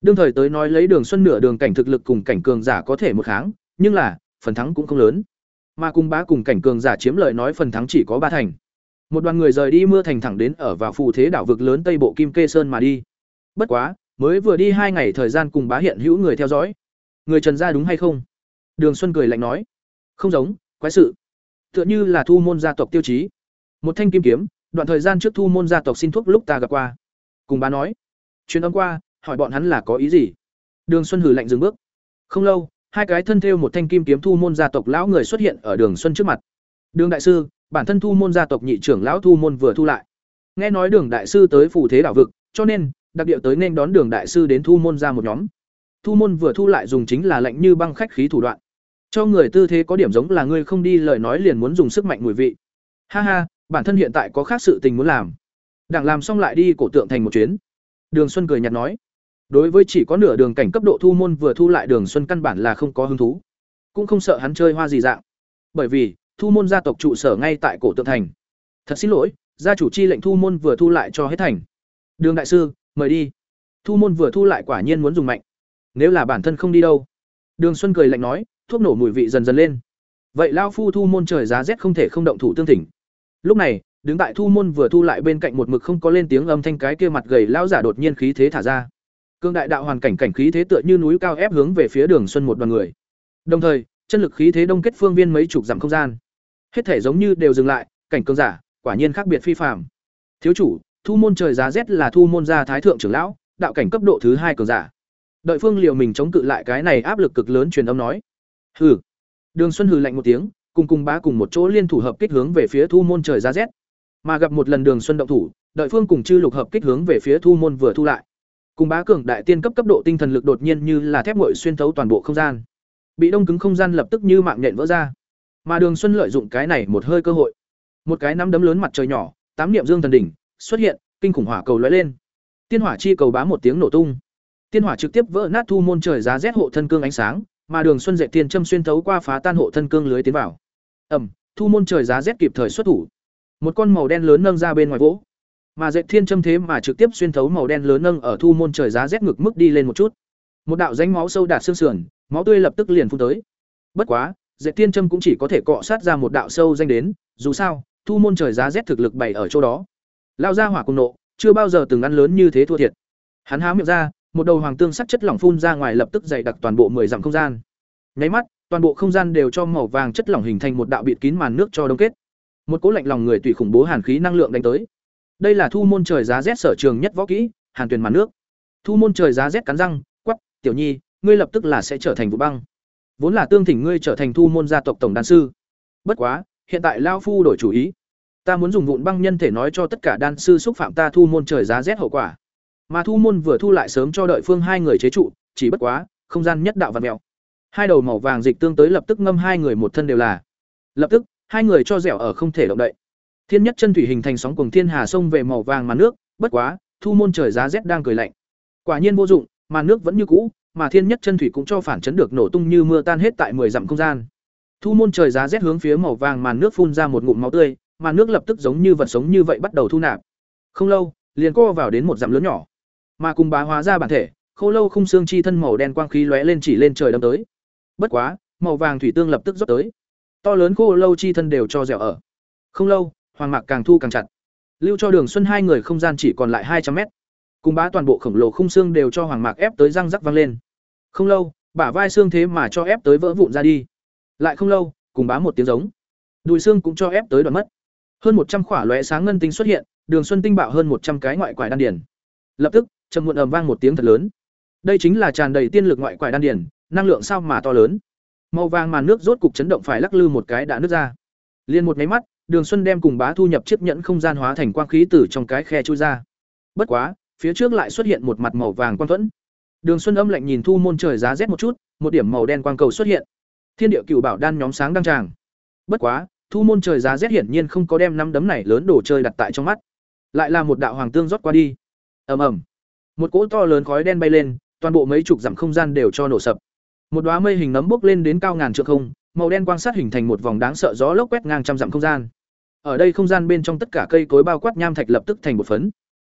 Đương thời tới nói lấy Đường Xuân nửa đường cảnh thực lực cùng cảnh cường giả có thể một kháng, nhưng là, phần thắng cũng không lớn. Mà cùng bá cùng cảnh cường giả chiếm lợi nói phần thắng chỉ có ba thành. Một đoàn người rời đi mưa thành thẳng đến ở vào phù thế đảo vực lớn Tây Bộ Kim Kê Sơn mà đi. Bất quá, mới vừa đi hai ngày thời gian cùng bá hiện hữu người theo dõi. Người Trần gia đúng hay không? Đường Xuân cười lạnh nói. Không giống, quái sự. Tựa như là thu môn gia tộc tiêu chí. Một thanh kim kiếm đoạn thời gian trước thu môn gia tộc xin thuốc lúc ta gặp qua. Cùng bá nói. Chuyến âm qua hỏi bọn hắn là có ý gì? Đường xuân hử lạnh dừng bước. Không lâu hai cái thân thêu một thanh kim kiếm thu môn gia tộc lão người xuất hiện ở đường xuân trước mặt. Đường đại sư bản thân thu môn gia tộc nhị trưởng lão thu môn vừa thu lại. Nghe nói đường đại sư tới phủ thế đảo vực cho nên đặc địa tới nên đón đường đại sư đến thu môn ra một nhóm thu môn vừa thu lại dùng chính là lệnh như băng khách khí thủ đoạn cho người tư thế có điểm giống là ngươi không đi lời nói liền muốn dùng sức mạnh mùi vị. Ha ha, bản thân hiện tại có khác sự tình muốn làm. Đảng làm xong lại đi cổ tượng thành một chuyến. Đường Xuân cười nhạt nói. Đối với chỉ có nửa đường cảnh cấp độ thu môn vừa thu lại Đường Xuân căn bản là không có hứng thú, cũng không sợ hắn chơi hoa gì dạng. Bởi vì, thu môn gia tộc trụ sở ngay tại cổ tượng thành. Thật xin lỗi, gia chủ chi lệnh thu môn vừa thu lại cho hết thành. Đường đại sư, mời đi. Thu môn vừa thu lại quả nhiên muốn dùng mạnh. Nếu là bản thân không đi đâu. Đường Xuân cười lạnh nói, thuốc nổ mùi vị dần dần lên vậy lao phu thu môn trời giá rét không thể không động thủ tương thỉnh lúc này đứng tại thu môn vừa thu lại bên cạnh một mực không có lên tiếng âm thanh cái kia mặt gầy lao giả đột nhiên khí thế thả ra cương đại đạo hoàn cảnh cảnh khí thế tựa như núi cao ép hướng về phía đường xuân một đoàn người đồng thời chân lực khí thế đông kết phương viên mấy chục dặm không gian hết thể giống như đều dừng lại cảnh cương giả quả nhiên khác biệt phi phạm thiếu chủ thu môn trời giá rét là thu môn gia thái thượng trưởng lão đạo cảnh cấp độ thứ hai cường giả đợi phương liệu mình chống cự lại cái này áp lực cực lớn truyền âm nói Hừ. Đường Xuân hừ lạnh một tiếng, cùng cùng bá cùng một chỗ liên thủ hợp kích hướng về phía Thu môn trời giá rét. Mà gặp một lần Đường Xuân động thủ, đợi phương cùng chư lục hợp kích hướng về phía Thu môn vừa thu lại. Cùng bá cường đại tiên cấp cấp độ tinh thần lực đột nhiên như là thép nguội xuyên thấu toàn bộ không gian. Bị đông cứng không gian lập tức như mạng nhện vỡ ra. Mà Đường Xuân lợi dụng cái này một hơi cơ hội. Một cái nắm đấm lớn mặt trời nhỏ, tám niệm dương thần đỉnh xuất hiện, kinh khủng hỏa cầu lóe lên. Tiên hỏa chi cầu bá một tiếng nổ tung. Tiên hỏa trực tiếp vỡ nát thu môn trời giá rét hộ thân cương ánh sáng, mà đường xuân dệt tiên châm xuyên thấu qua phá tan hộ thân cương lưới tiến vào. Ẩm thu môn trời giá rét kịp thời xuất thủ. Một con màu đen lớn nâng ra bên ngoài vỗ. Mà dệt thiên châm thế mà trực tiếp xuyên thấu màu đen lớn nâng ở thu môn trời giá rét ngực mức đi lên một chút. Một đạo rãnh máu sâu đạt xương sườn máu tươi lập tức liền phun tới. Bất quá dệt tiên châm cũng chỉ có thể cọ sát ra một đạo sâu danh đến dù sao thu môn trời giá rét thực lực bày ở chỗ đó lao ra hỏa cùng nộ, chưa bao giờ từng ăn lớn như thế thua thiệt. Hắn há miệng ra, một đầu hoàng tương sắc chất lỏng phun ra ngoài lập tức dày đặc toàn bộ mười dặm không gian. Nháy mắt, toàn bộ không gian đều cho màu vàng chất lỏng hình thành một đạo bịt kín màn nước cho đông kết. Một cỗ lạnh lòng người tùy khủng bố hàn khí năng lượng đánh tới. Đây là thu môn trời giá rét sở trường nhất võ kỹ, hàn tuyền màn nước. Thu môn trời giá rét cắn răng quắp tiểu nhi, ngươi lập tức là sẽ trở thành vụ băng. Vốn là tương thỉnh ngươi trở thành thu môn gia tộc tổng đan sư. Bất quá, hiện tại lao phu đổi chủ ý ta muốn dùng vụn băng nhân thể nói cho tất cả đan sư xúc phạm ta thu môn trời giá rét hậu quả. Mà thu môn vừa thu lại sớm cho đợi phương hai người chế trụ, chỉ bất quá, không gian nhất đạo và mèo hai đầu màu vàng dịch tương tới lập tức ngâm hai người một thân đều là. Lập tức, hai người cho dẻo ở không thể động đậy. Thiên nhất chân thủy hình thành sóng cuồng thiên hà sông về màu vàng màn nước, bất quá, thu môn trời giá rét đang cười lạnh. Quả nhiên vô dụng, màn nước vẫn như cũ, mà thiên nhất chân thủy cũng cho phản chấn được nổ tung như mưa tan hết tại mười dặm không gian. Thu môn trời giá rét hướng phía màu vàng màn nước phun ra một ngụm máu tươi mà nước lập tức giống như vật sống như vậy bắt đầu thu nạp. Không lâu, liền co vào đến một dặm lớn nhỏ, mà cùng bá hóa ra bản thể, khô lâu khung xương chi thân màu đen quang khí lóe lên chỉ lên trời đâm tới. Bất quá, màu vàng thủy tương lập tức rót tới. To lớn khô lâu chi thân đều cho dẻo ở. Không lâu, hoàng mạc càng thu càng chặt. Lưu cho đường xuân hai người không gian chỉ còn lại hai trăm mét. Cùng bá toàn bộ khổng lồ khung xương đều cho hoàng mạc ép tới răng rắc văng lên. Không lâu, bả vai xương thế mà cho ép tới vỡ vụn ra đi. Lại không lâu, cùng bá một tiếng giống. Đùi xương cũng cho ép tới đoạn mất hơn một trăm khỏa lóe sáng ngân tinh xuất hiện, đường xuân tinh bạo hơn một trăm cái ngoại quải đan điển lập tức, trầm muộn ầm vang một tiếng thật lớn. Đây chính là tràn đầy tiên lực ngoại quải đan điển năng lượng sao mà to lớn. Màu vàng màn nước rốt cục chấn động phải lắc lư một cái đã nứt ra. Liền một máy mắt, đường xuân đem cùng bá thu nhập chiếc nhẫn không gian hóa thành quang khí từ trong cái khe chui ra. Bất quá, phía trước lại xuất hiện một mặt màu vàng quang thuẫn. Đường xuân âm lạnh nhìn thu môn trời giá rét một chút, một điểm màu đen quang cầu xuất hiện. Thiên địa cựu bảo đan nhóm sáng đăng tràng. Bất quá thu môn trời giá rét hiển nhiên không có đem năm đấm này lớn đồ chơi đặt tại trong mắt. Lại là một đạo hoàng tương rót qua đi. Ầm ầm. Một cỗ to lớn khói đen bay lên, toàn bộ mấy chục dặm không gian đều cho nổ sập. Một đóa mây hình nấm bốc lên đến cao ngàn trượng không, màu đen quang sát hình thành một vòng đáng sợ gió lốc quét ngang trăm dặm không gian. Ở đây không gian bên trong tất cả cây cối bao quát nham thạch lập tức thành một phấn.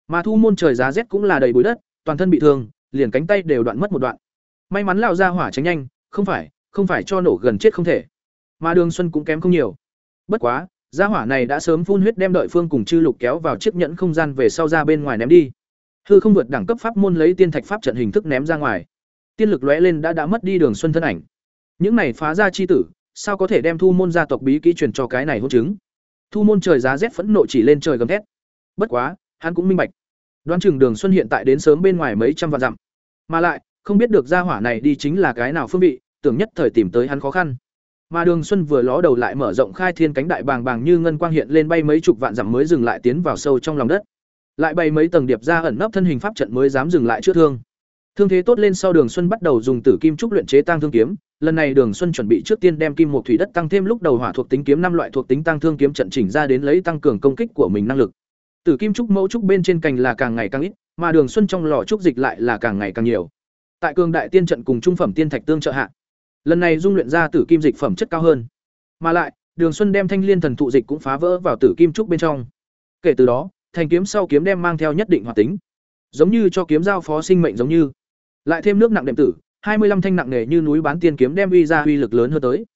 Mà thu môn trời giá rét cũng là đầy bụi đất, toàn thân bị thương, liền cánh tay đều đoạn mất một đoạn. May mắn lão ra hỏa tránh nhanh, không phải không phải cho nổ gần chết không thể. Mà đường xuân cũng kém không nhiều bất quá, gia hỏa này đã sớm phun huyết đem đợi phương cùng chư lục kéo vào chiếc nhẫn không gian về sau ra bên ngoài ném đi. Hư không vượt đẳng cấp pháp môn lấy tiên thạch pháp trận hình thức ném ra ngoài. Tiên lực lóe lên đã đã mất đi đường xuân thân ảnh. Những này phá ra chi tử, sao có thể đem thu môn gia tộc bí kỹ truyền cho cái này hôn chứng? Thu môn trời giá rét phẫn nộ chỉ lên trời gầm thét. Bất quá, hắn cũng minh bạch. Đoán chừng đường xuân hiện tại đến sớm bên ngoài mấy trăm vạn dặm. Mà lại, không biết được gia hỏa này đi chính là cái nào phương vị, tưởng nhất thời tìm tới hắn khó khăn mà đường xuân vừa ló đầu lại mở rộng khai thiên cánh đại bàng bàng như ngân quang hiện lên bay mấy chục vạn dặm mới dừng lại tiến vào sâu trong lòng đất. Lại bay mấy tầng điệp ra ẩn nấp thân hình pháp trận mới dám dừng lại trước thương. Thương thế tốt lên sau đường xuân bắt đầu dùng tử kim trúc luyện chế tăng thương kiếm. Lần này đường xuân chuẩn bị trước tiên đem kim một thủy đất tăng thêm lúc đầu hỏa thuộc tính kiếm năm loại thuộc tính tăng thương kiếm trận chỉnh ra đến lấy tăng cường công kích của mình năng lực. Tử kim trúc mẫu trúc bên trên cành là càng ngày càng ít, mà đường xuân trong lò trúc dịch lại là càng ngày càng nhiều. Tại cường đại tiên trận cùng trung phẩm tiên thạch tương trợ hạ lần này dung luyện ra tử kim dịch phẩm chất cao hơn. Mà lại, đường xuân đem thanh liên thần thụ dịch cũng phá vỡ vào tử kim trúc bên trong. Kể từ đó thành kiếm sau kiếm đem mang theo nhất định hoạt tính. Giống như cho kiếm giao phó sinh mệnh giống như. Lại thêm nước nặng đệm tử, hai mươi lăm thanh nặng nề như núi bán tiên kiếm đem uy ra uy lực lớn hơn tới.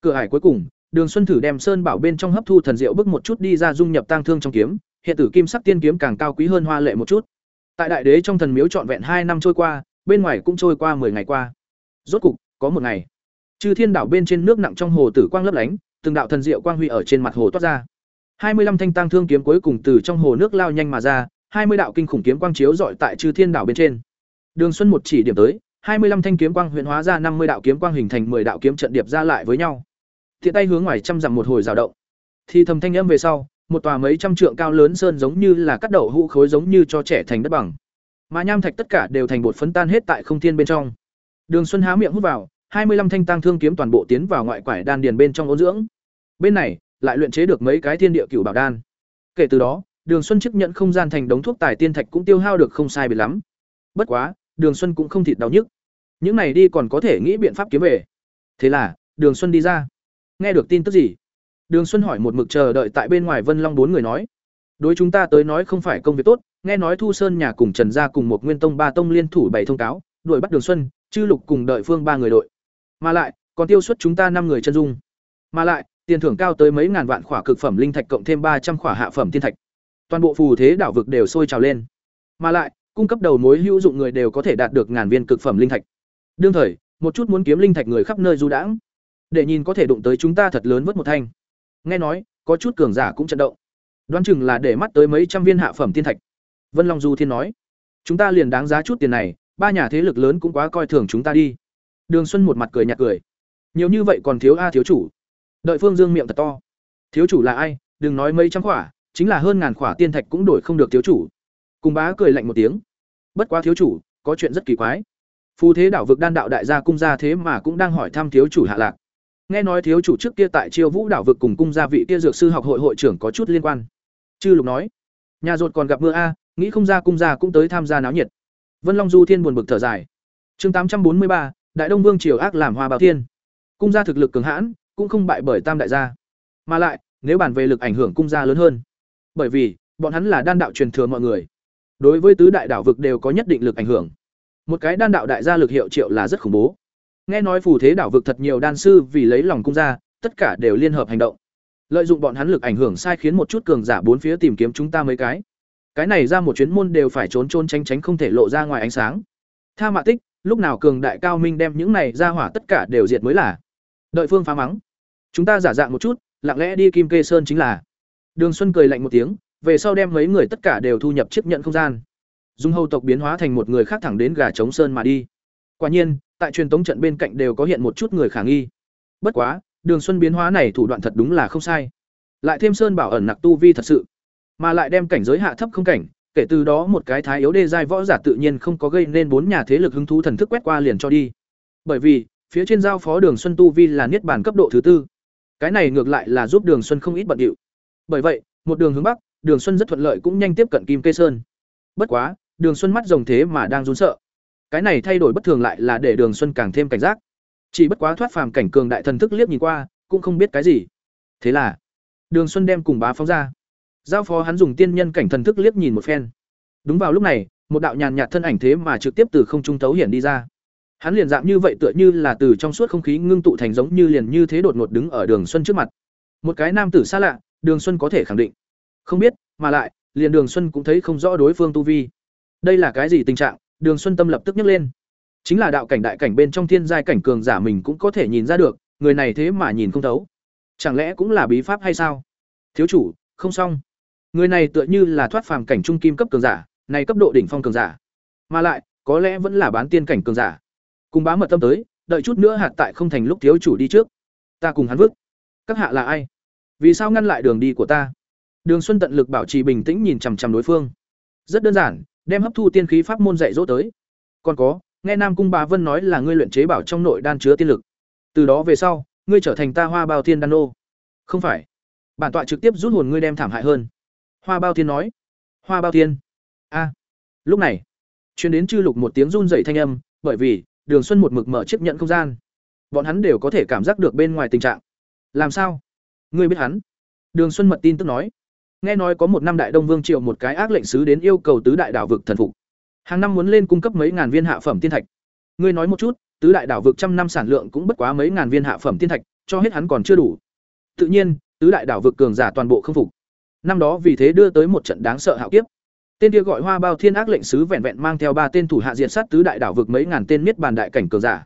Cửa hải cuối cùng, đường xuân thử đem sơn bảo bên trong hấp thu thần diệu bước một chút đi ra dung nhập tang thương trong kiếm. Hiện tử kim sắc tiên kiếm càng cao quý hơn hoa lệ một chút. Tại đại đế trong thần miếu trọn vẹn hai năm trôi qua, bên ngoài cũng trôi qua 10 ngày qua. Rốt cục, có một ngày chư thiên đảo bên trên nước nặng trong hồ tử quang lấp lánh từng đạo thần diệu quang huy ở trên mặt hồ toát ra hai mươi 25 thanh tang thương kiếm cuối cùng từ trong hồ nước lao nhanh mà ra hai mươi đạo kinh khủng kiếm quang chiếu rọi tại chư thiên đảo bên trên Đường Xuân một chỉ điểm tới, hai mươi 25 thanh kiếm quang huyện hóa ra năm mươi đạo kiếm quang hình thành 10 đạo kiếm trận điệp ra lại với nhau. Thiện tay hướng ngoài trăm dặm một hồi dao động. Thì thầm thanh âm về sau, một tòa mấy trăm trượng cao lớn sơn giống như là cắt đậu hũ khối giống như cho trẻ thành đất bằng. Mà nham thạch tất cả đều thành bột phấn tan hết tại không thiên bên trong. Đường Xuân há miệng hút vào, hai mươi 25 thanh tăng thương kiếm toàn bộ tiến vào ngoại quải đan điền bên trong ôn dưỡng. Bên này, lại luyện chế được mấy cái thiên địa cửu bảo đan. Kể từ đó, Đường Xuân chức nhận không gian thành đống thuốc tài tiên thạch cũng tiêu hao được không sai biệt lắm. Bất quá, Đường Xuân cũng không thịt đau nhức. Những này đi còn có thể nghĩ biện pháp kiếm về. Thế là, Đường Xuân đi ra. Nghe được tin tức gì? Đường Xuân hỏi một mực chờ đợi tại bên ngoài Vân Long bốn người nói. Đối chúng ta tới nói không phải công việc tốt, nghe nói Thu Sơn nhà cùng Trần gia cùng một Nguyên Tông ba tông liên thủ bày thông cáo, đuổi bắt Đường Xuân, chư lục cùng đợi phương ba người đội mà lại, còn tiêu xuất chúng ta năm người chân dung. Mà lại, tiền thưởng cao tới mấy ngàn vạn khỏa cực phẩm linh thạch cộng thêm ba trăm khỏa hạ phẩm thiên thạch. Toàn bộ phù thế đảo vực đều sôi trào lên. Mà lại, cung cấp đầu mối hữu dụng người đều có thể đạt được ngàn viên cực phẩm linh thạch. Đương thời, một chút muốn kiếm linh thạch người khắp nơi du đãng. Để nhìn có thể đụng tới chúng ta thật lớn vớt một thanh. Nghe nói, có chút cường giả cũng trận động. Đoán chừng là để mắt tới mấy trăm viên hạ phẩm thiên thạch. Vân long du thiên nói, chúng ta liền đáng giá chút tiền này, ba nhà thế lực lớn cũng quá coi thường chúng ta đi đường xuân một mặt cười nhạt cười. Nhiều như vậy còn thiếu a thiếu chủ. Đợi phương dương miệng thật to. Thiếu chủ là ai? Đừng nói mấy trăm khỏa, chính là hơn ngàn khỏa tiên thạch cũng đổi không được thiếu chủ. Cùng bá cười lạnh một tiếng. Bất quá thiếu chủ, có chuyện rất kỳ quái. Phù thế đảo vực đan đạo đại gia cung gia thế mà cũng đang hỏi thăm thiếu chủ hạ lạc. Nghe nói thiếu chủ trước kia tại chiêu vũ đảo vực cùng cung gia vị kia dược sư học hội hội trưởng có chút liên quan. Chư lục nói, nhà rột còn gặp mưa a, nghĩ không ra cung gia cũng tới tham gia náo nhiệt. Vân long du thiên buồn bực thở dài. Chương tám trăm bốn mươi ba đại đông vương triều ác làm hoa bảo thiên. Cung gia thực lực cường hãn, cũng không bại bởi tam đại gia. Mà lại, nếu bàn về lực ảnh hưởng cung gia lớn hơn. Bởi vì, bọn hắn là đan đạo truyền thừa mọi người. Đối với tứ đại đảo vực đều có nhất định lực ảnh hưởng. Một cái đan đạo đại gia lực hiệu triệu là rất khủng bố. Nghe nói phù thế đảo vực thật nhiều đan sư vì lấy lòng cung gia, tất cả đều liên hợp hành động. Lợi dụng bọn hắn lực ảnh hưởng sai khiến một chút cường giả bốn phía tìm kiếm chúng ta mấy cái. Cái này ra một chuyến môn đều phải trốn trôn tránh tránh không thể lộ ra ngoài ánh sáng. Tha mạ tích lúc nào cường đại cao minh đem những này ra hỏa tất cả đều diệt mới là. Đợi phương phá mắng. Chúng ta giả dạng một chút, lặng lẽ đi kim kê sơn chính là. Đường xuân cười lạnh một tiếng, về sau đem mấy người tất cả đều thu nhập chiếc nhận không gian. Dung hầu tộc biến hóa thành một người khác thẳng đến gà trống sơn mà đi. Quả nhiên, tại truyền tống trận bên cạnh đều có hiện một chút người khả nghi. Bất quá, đường xuân biến hóa này thủ đoạn thật đúng là không sai. Lại thêm sơn bảo ẩn nặc tu vi thật sự, mà lại đem cảnh giới hạ thấp không cảnh kể từ đó một cái thái yếu đê giai võ giả tự nhiên không có gây nên bốn nhà thế lực hứng thú thần thức quét qua liền cho đi. Bởi vì, phía trên giao phó đường xuân tu vi là niết bàn cấp độ thứ tư. Cái này ngược lại là giúp đường xuân không ít bận điệu. Bởi vậy, một đường hướng bắc, đường xuân rất thuận lợi cũng nhanh tiếp cận kim kê sơn. Bất quá, đường xuân mắt rồng thế mà đang run sợ. Cái này thay đổi bất thường lại là để đường xuân càng thêm cảnh giác. Chỉ bất quá thoát phàm cảnh cường đại thần thức liếc nhìn qua, cũng không biết cái gì. Thế là, đường xuân đem cùng bá phóng ra giao phó hắn dùng tiên nhân cảnh thần thức liếc nhìn một phen. Đúng vào lúc này, một đạo nhàn nhạt thân ảnh thế mà trực tiếp từ không trung tấu hiển đi ra. Hắn liền dạng như vậy tựa như là từ trong suốt không khí ngưng tụ thành giống như liền như thế đột ngột đứng ở đường xuân trước mặt. Một cái nam tử xa lạ, đường xuân có thể khẳng định. Không biết, mà lại, liền đường xuân cũng thấy không rõ đối phương tu vi. Đây là cái gì tình trạng? Đường xuân tâm lập tức nhấc lên. Chính là đạo cảnh đại cảnh bên trong thiên giai cảnh cường giả mình cũng có thể nhìn ra được, người này thế mà nhìn không thấu. Chẳng lẽ cũng là bí pháp hay sao? Thiếu chủ, không xong người này tựa như là thoát phàm cảnh trung kim cấp cường giả, này cấp độ đỉnh phong cường giả. Mà lại, có lẽ vẫn là bán tiên cảnh cường giả. Cùng bá mật tâm tới, đợi chút nữa hạt tại không thành lúc thiếu chủ đi trước. Ta cùng hắn vứt. Các hạ là ai? Vì sao ngăn lại đường đi của ta? Đường xuân tận lực bảo trì bình tĩnh nhìn chằm chằm đối phương. Rất đơn giản, đem hấp thu tiên khí pháp môn dạy dỗ tới. Còn có, nghe nam cung bà vân nói là ngươi luyện chế bảo trong nội đan chứa tiên lực. Từ đó về sau, ngươi trở thành ta hoa bao thiên đan nô không phải. Bản tọa trực tiếp rút hồn ngươi đem thảm hại hơn hoa bao thiên nói. Hoa bao thiên. A. Lúc này chuyến đến chư lục một tiếng run rẩy thanh âm, bởi vì, đường xuân một mực mở chiếc nhận không gian. Bọn hắn đều có thể cảm giác được bên ngoài tình trạng. Làm sao? Ngươi biết hắn? Đường xuân mật tin tức nói. Nghe nói có một năm đại đông vương triệu một cái ác lệnh sứ đến yêu cầu tứ đại đảo vực thần phục. Hàng năm muốn lên cung cấp mấy ngàn viên hạ phẩm tiên thạch. Ngươi nói một chút, tứ đại đảo vực trăm năm sản lượng cũng bất quá mấy ngàn viên hạ phẩm tiên thạch, cho hết hắn còn chưa đủ. Tự nhiên, tứ đại đảo vực cường giả toàn bộ không phục năm đó vì thế đưa tới một trận đáng sợ hạo kiếp. Tên kia gọi hoa bao thiên ác lệnh sứ vẹn vẹn mang theo ba tên thủ hạ diện sát tứ đại đảo vực mấy ngàn tên miết bàn đại cảnh cường giả.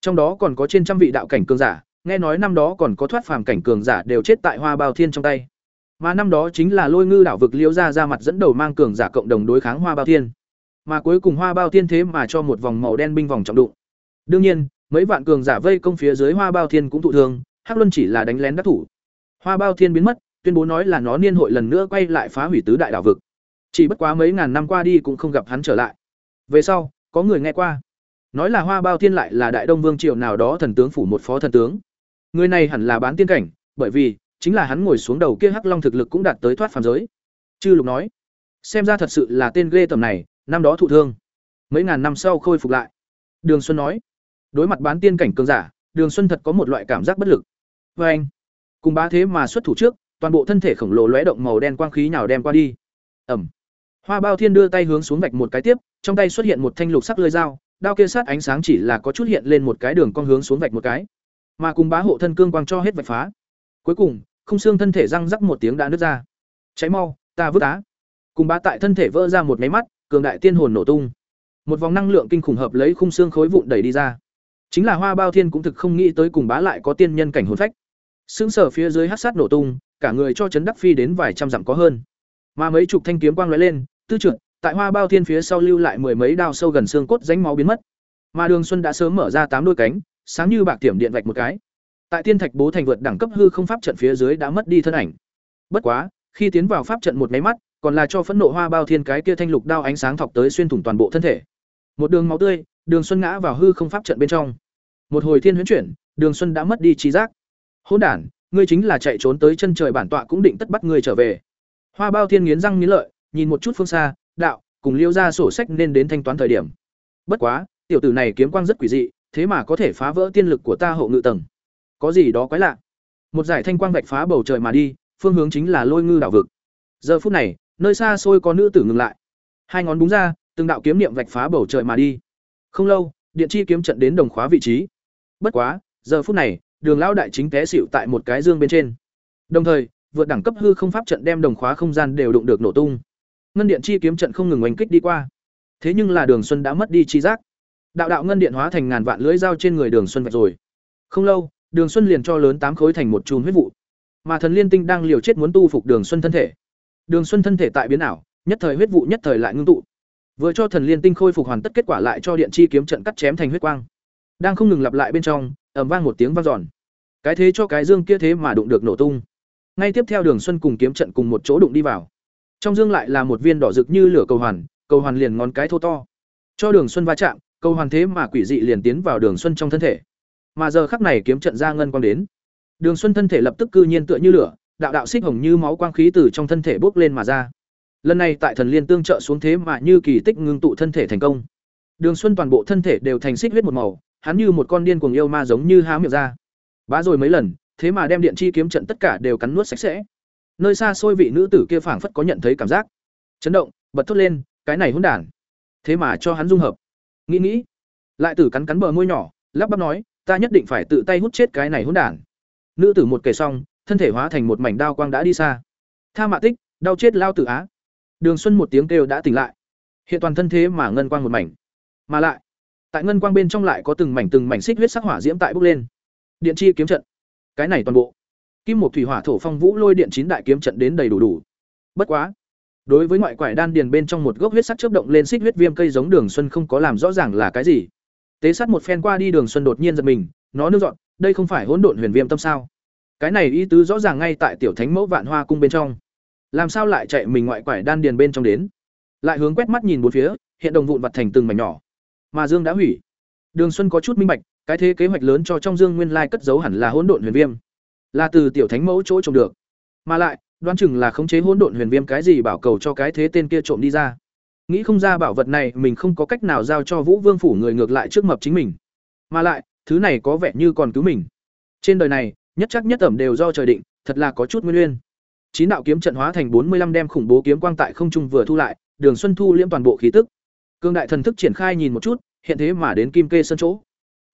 Trong đó còn có trên trăm vị đạo cảnh cường giả, nghe nói năm đó còn có thoát phàm cảnh cường giả đều chết tại hoa bao thiên trong tay. Mà năm đó chính là lôi ngư đảo vực liễu ra ra mặt dẫn đầu mang cường giả cộng đồng đối kháng hoa bao thiên. Mà cuối cùng hoa bao thiên thế mà cho một vòng màu đen binh vòng trọng đụng. Đương nhiên, mấy vạn cường giả vây công phía dưới hoa bao thiên cũng thụ thương, hắc luân chỉ là đánh lén đắc thủ. Hoa bao thiên biến mất tuyên bố nói là nó niên hội lần nữa quay lại phá hủy tứ đại đảo vực. Chỉ bất quá mấy ngàn năm qua đi cũng không gặp hắn trở lại. Về sau, có người nghe qua. Nói là hoa bao thiên lại là đại đông vương triều nào đó thần tướng phủ một phó thần tướng. Người này hẳn là bán tiên cảnh, bởi vì, chính là hắn ngồi xuống đầu kia hắc long thực lực cũng đạt tới thoát phàm giới. Chư lục nói, xem ra thật sự là tên ghê tầm này, năm đó thụ thương. Mấy ngàn năm sau khôi phục lại. Đường xuân nói, đối mặt bán tiên cảnh cường giả, đường xuân thật có một loại cảm giác bất lực. Vê anh cùng bá thế mà xuất thủ trước toàn bộ thân thể khổng lồ lóe động màu đen quang khí nào đem qua đi. Ẩm. Hoa bao thiên đưa tay hướng xuống vạch một cái tiếp, trong tay xuất hiện một thanh lục sắc lưỡi dao, đao kia sát ánh sáng chỉ là có chút hiện lên một cái đường con hướng xuống vạch một cái. Mà cùng bá hộ thân cương quang cho hết vạch phá. Cuối cùng, không xương thân thể răng rắc một tiếng đã nứt ra. Cháy mau, ta vứt á. Cùng bá tại thân thể vỡ ra một máy mắt, cường đại tiên hồn nổ tung. Một vòng năng lượng kinh khủng hợp lấy khung xương khối vụn đẩy đi ra. Chính là hoa bao thiên cũng thực không nghĩ tới cùng bá lại có tiên nhân cảnh hồn phách. Xương sở phía dưới hát sát nổ tung cả người cho chấn đắc phi đến vài trăm dặm có hơn. Mà mấy chục thanh kiếm quang lóe lên, tư trượt, tại hoa bao thiên phía sau lưu lại mười mấy đao sâu gần xương cốt ránh máu biến mất. Mà đường xuân đã sớm mở ra tám đôi cánh, sáng như bạc tiểm điện vạch một cái. Tại tiên thạch bố thành vượt đẳng cấp hư không pháp trận phía dưới đã mất đi thân ảnh. Bất quá, khi tiến vào pháp trận một máy mắt, còn là cho phẫn nộ hoa bao thiên cái kia thanh lục đao ánh sáng thọc tới xuyên thủng toàn bộ thân thể. Một đường máu tươi, đường xuân ngã vào hư không pháp trận bên trong. Một hồi thiên huyễn chuyển, đường xuân đã mất đi trí giác. Hỗn đản ngươi chính là chạy trốn tới chân trời bản tọa cũng định tất bắt ngươi trở về. Hoa bao thiên nghiến răng nghiến lợi, nhìn một chút phương xa, đạo, cùng liêu ra sổ sách nên đến thanh toán thời điểm. Bất quá, tiểu tử này kiếm quang rất quỷ dị, thế mà có thể phá vỡ tiên lực của ta hậu ngự tầng. Có gì đó quái lạ. Một giải thanh quang vạch phá bầu trời mà đi, phương hướng chính là lôi ngư đảo vực. Giờ phút này, nơi xa xôi có nữ tử ngừng lại. Hai ngón búng ra, từng đạo kiếm niệm vạch phá bầu trời mà đi. Không lâu, điện chi kiếm trận đến đồng khóa vị trí. Bất quá, giờ phút này đường lão đại chính té xịu tại một cái dương bên trên. Đồng thời, vượt đẳng cấp hư không pháp trận đem đồng khóa không gian đều đụng được nổ tung. Ngân điện chi kiếm trận không ngừng oanh kích đi qua. Thế nhưng là đường xuân đã mất đi chi giác. Đạo đạo ngân điện hóa thành ngàn vạn lưỡi dao trên người đường xuân vạch rồi. Không lâu, đường xuân liền cho lớn tám khối thành một chùm huyết vụ. Mà thần liên tinh đang liều chết muốn tu phục đường xuân thân thể. Đường xuân thân thể tại biến ảo, nhất thời huyết vụ nhất thời lại ngưng tụ. Vừa cho thần liên tinh khôi phục hoàn tất kết quả lại cho điện chi kiếm trận cắt chém thành huyết quang. Đang không ngừng lặp lại bên trong ầm vang một tiếng vang giòn cái thế cho cái dương kia thế mà đụng được nổ tung. Ngay tiếp theo đường xuân cùng kiếm trận cùng một chỗ đụng đi vào. Trong dương lại là một viên đỏ rực như lửa cầu hoàn cầu hoàn liền ngón cái thô to. Cho đường xuân va chạm, cầu hoàn thế mà quỷ dị liền tiến vào đường xuân trong thân thể. Mà giờ khắc này kiếm trận ra ngân quang đến. Đường xuân thân thể lập tức cư nhiên tựa như lửa, đạo đạo xích hồng như máu quang khí từ trong thân thể bốc lên mà ra. Lần này tại thần liên tương trợ xuống thế mà như kỳ tích ngưng tụ thân thể thành công. Đường xuân toàn bộ thân thể đều thành xích huyết một màu hắn như một con điên cuồng yêu ma giống như há miệng ra. Bá rồi mấy lần, thế mà đem điện chi kiếm trận tất cả đều cắn nuốt sạch sẽ. Nơi xa xôi vị nữ tử kia phảng phất có nhận thấy cảm giác. Chấn động, bật thốt lên, cái này hỗn đản. Thế mà cho hắn dung hợp. Nghĩ nghĩ, lại tử cắn cắn bờ môi nhỏ, lắp bắp nói, ta nhất định phải tự tay hút chết cái này hỗn đản. Nữ tử một kể xong, thân thể hóa thành một mảnh đao quang đã đi xa. Tha mạ tích, đau chết lao tử á. Đường xuân một tiếng kêu đã tỉnh lại. Hiện toàn thân thế mà ngân quang một mảnh. Mà lại tại ngân quang bên trong lại có từng mảnh từng mảnh xích huyết sắc hỏa diễm tại bốc lên. Điện chi kiếm trận. Cái này toàn bộ. Kim một thủy hỏa thổ phong vũ lôi điện chín đại kiếm trận đến đầy đủ đủ. Bất quá, đối với ngoại quải đan điền bên trong một gốc huyết sắc chớp động lên xích huyết viêm cây giống đường xuân không có làm rõ ràng là cái gì. Tế sát một phen qua đi đường xuân đột nhiên giật mình, nó nương dọn, đây không phải hỗn độn huyền viêm tâm sao? Cái này ý tứ rõ ràng ngay tại tiểu thánh mẫu vạn hoa cung bên trong. Làm sao lại chạy mình ngoại quải đan điền bên trong đến? Lại hướng quét mắt nhìn bốn phía, hiện đồng vụn vặt thành từng mảnh nhỏ mà dương đã hủy. Đường xuân có chút minh bạch, cái thế kế hoạch lớn cho trong dương nguyên lai cất giấu hẳn là hỗn độn huyền viêm. Là từ tiểu thánh mẫu chỗ trồng được. Mà lại, đoán chừng là khống chế hỗn độn huyền viêm cái gì bảo cầu cho cái thế tên kia trộm đi ra. Nghĩ không ra bảo vật này mình không có cách nào giao cho vũ vương phủ người ngược lại trước mập chính mình. Mà lại, thứ này có vẻ như còn cứu mình. Trên đời này, nhất chắc nhất ẩm đều do trời định, thật là có chút nguyên nguyên. Chín đạo kiếm trận hóa thành bốn mươi lăm đem khủng bố kiếm quang tại không trung vừa thu lại, đường xuân thu liễm toàn bộ khí tức cương đại thần thức triển khai nhìn một chút, hiện thế mà đến kim kê sơn chỗ.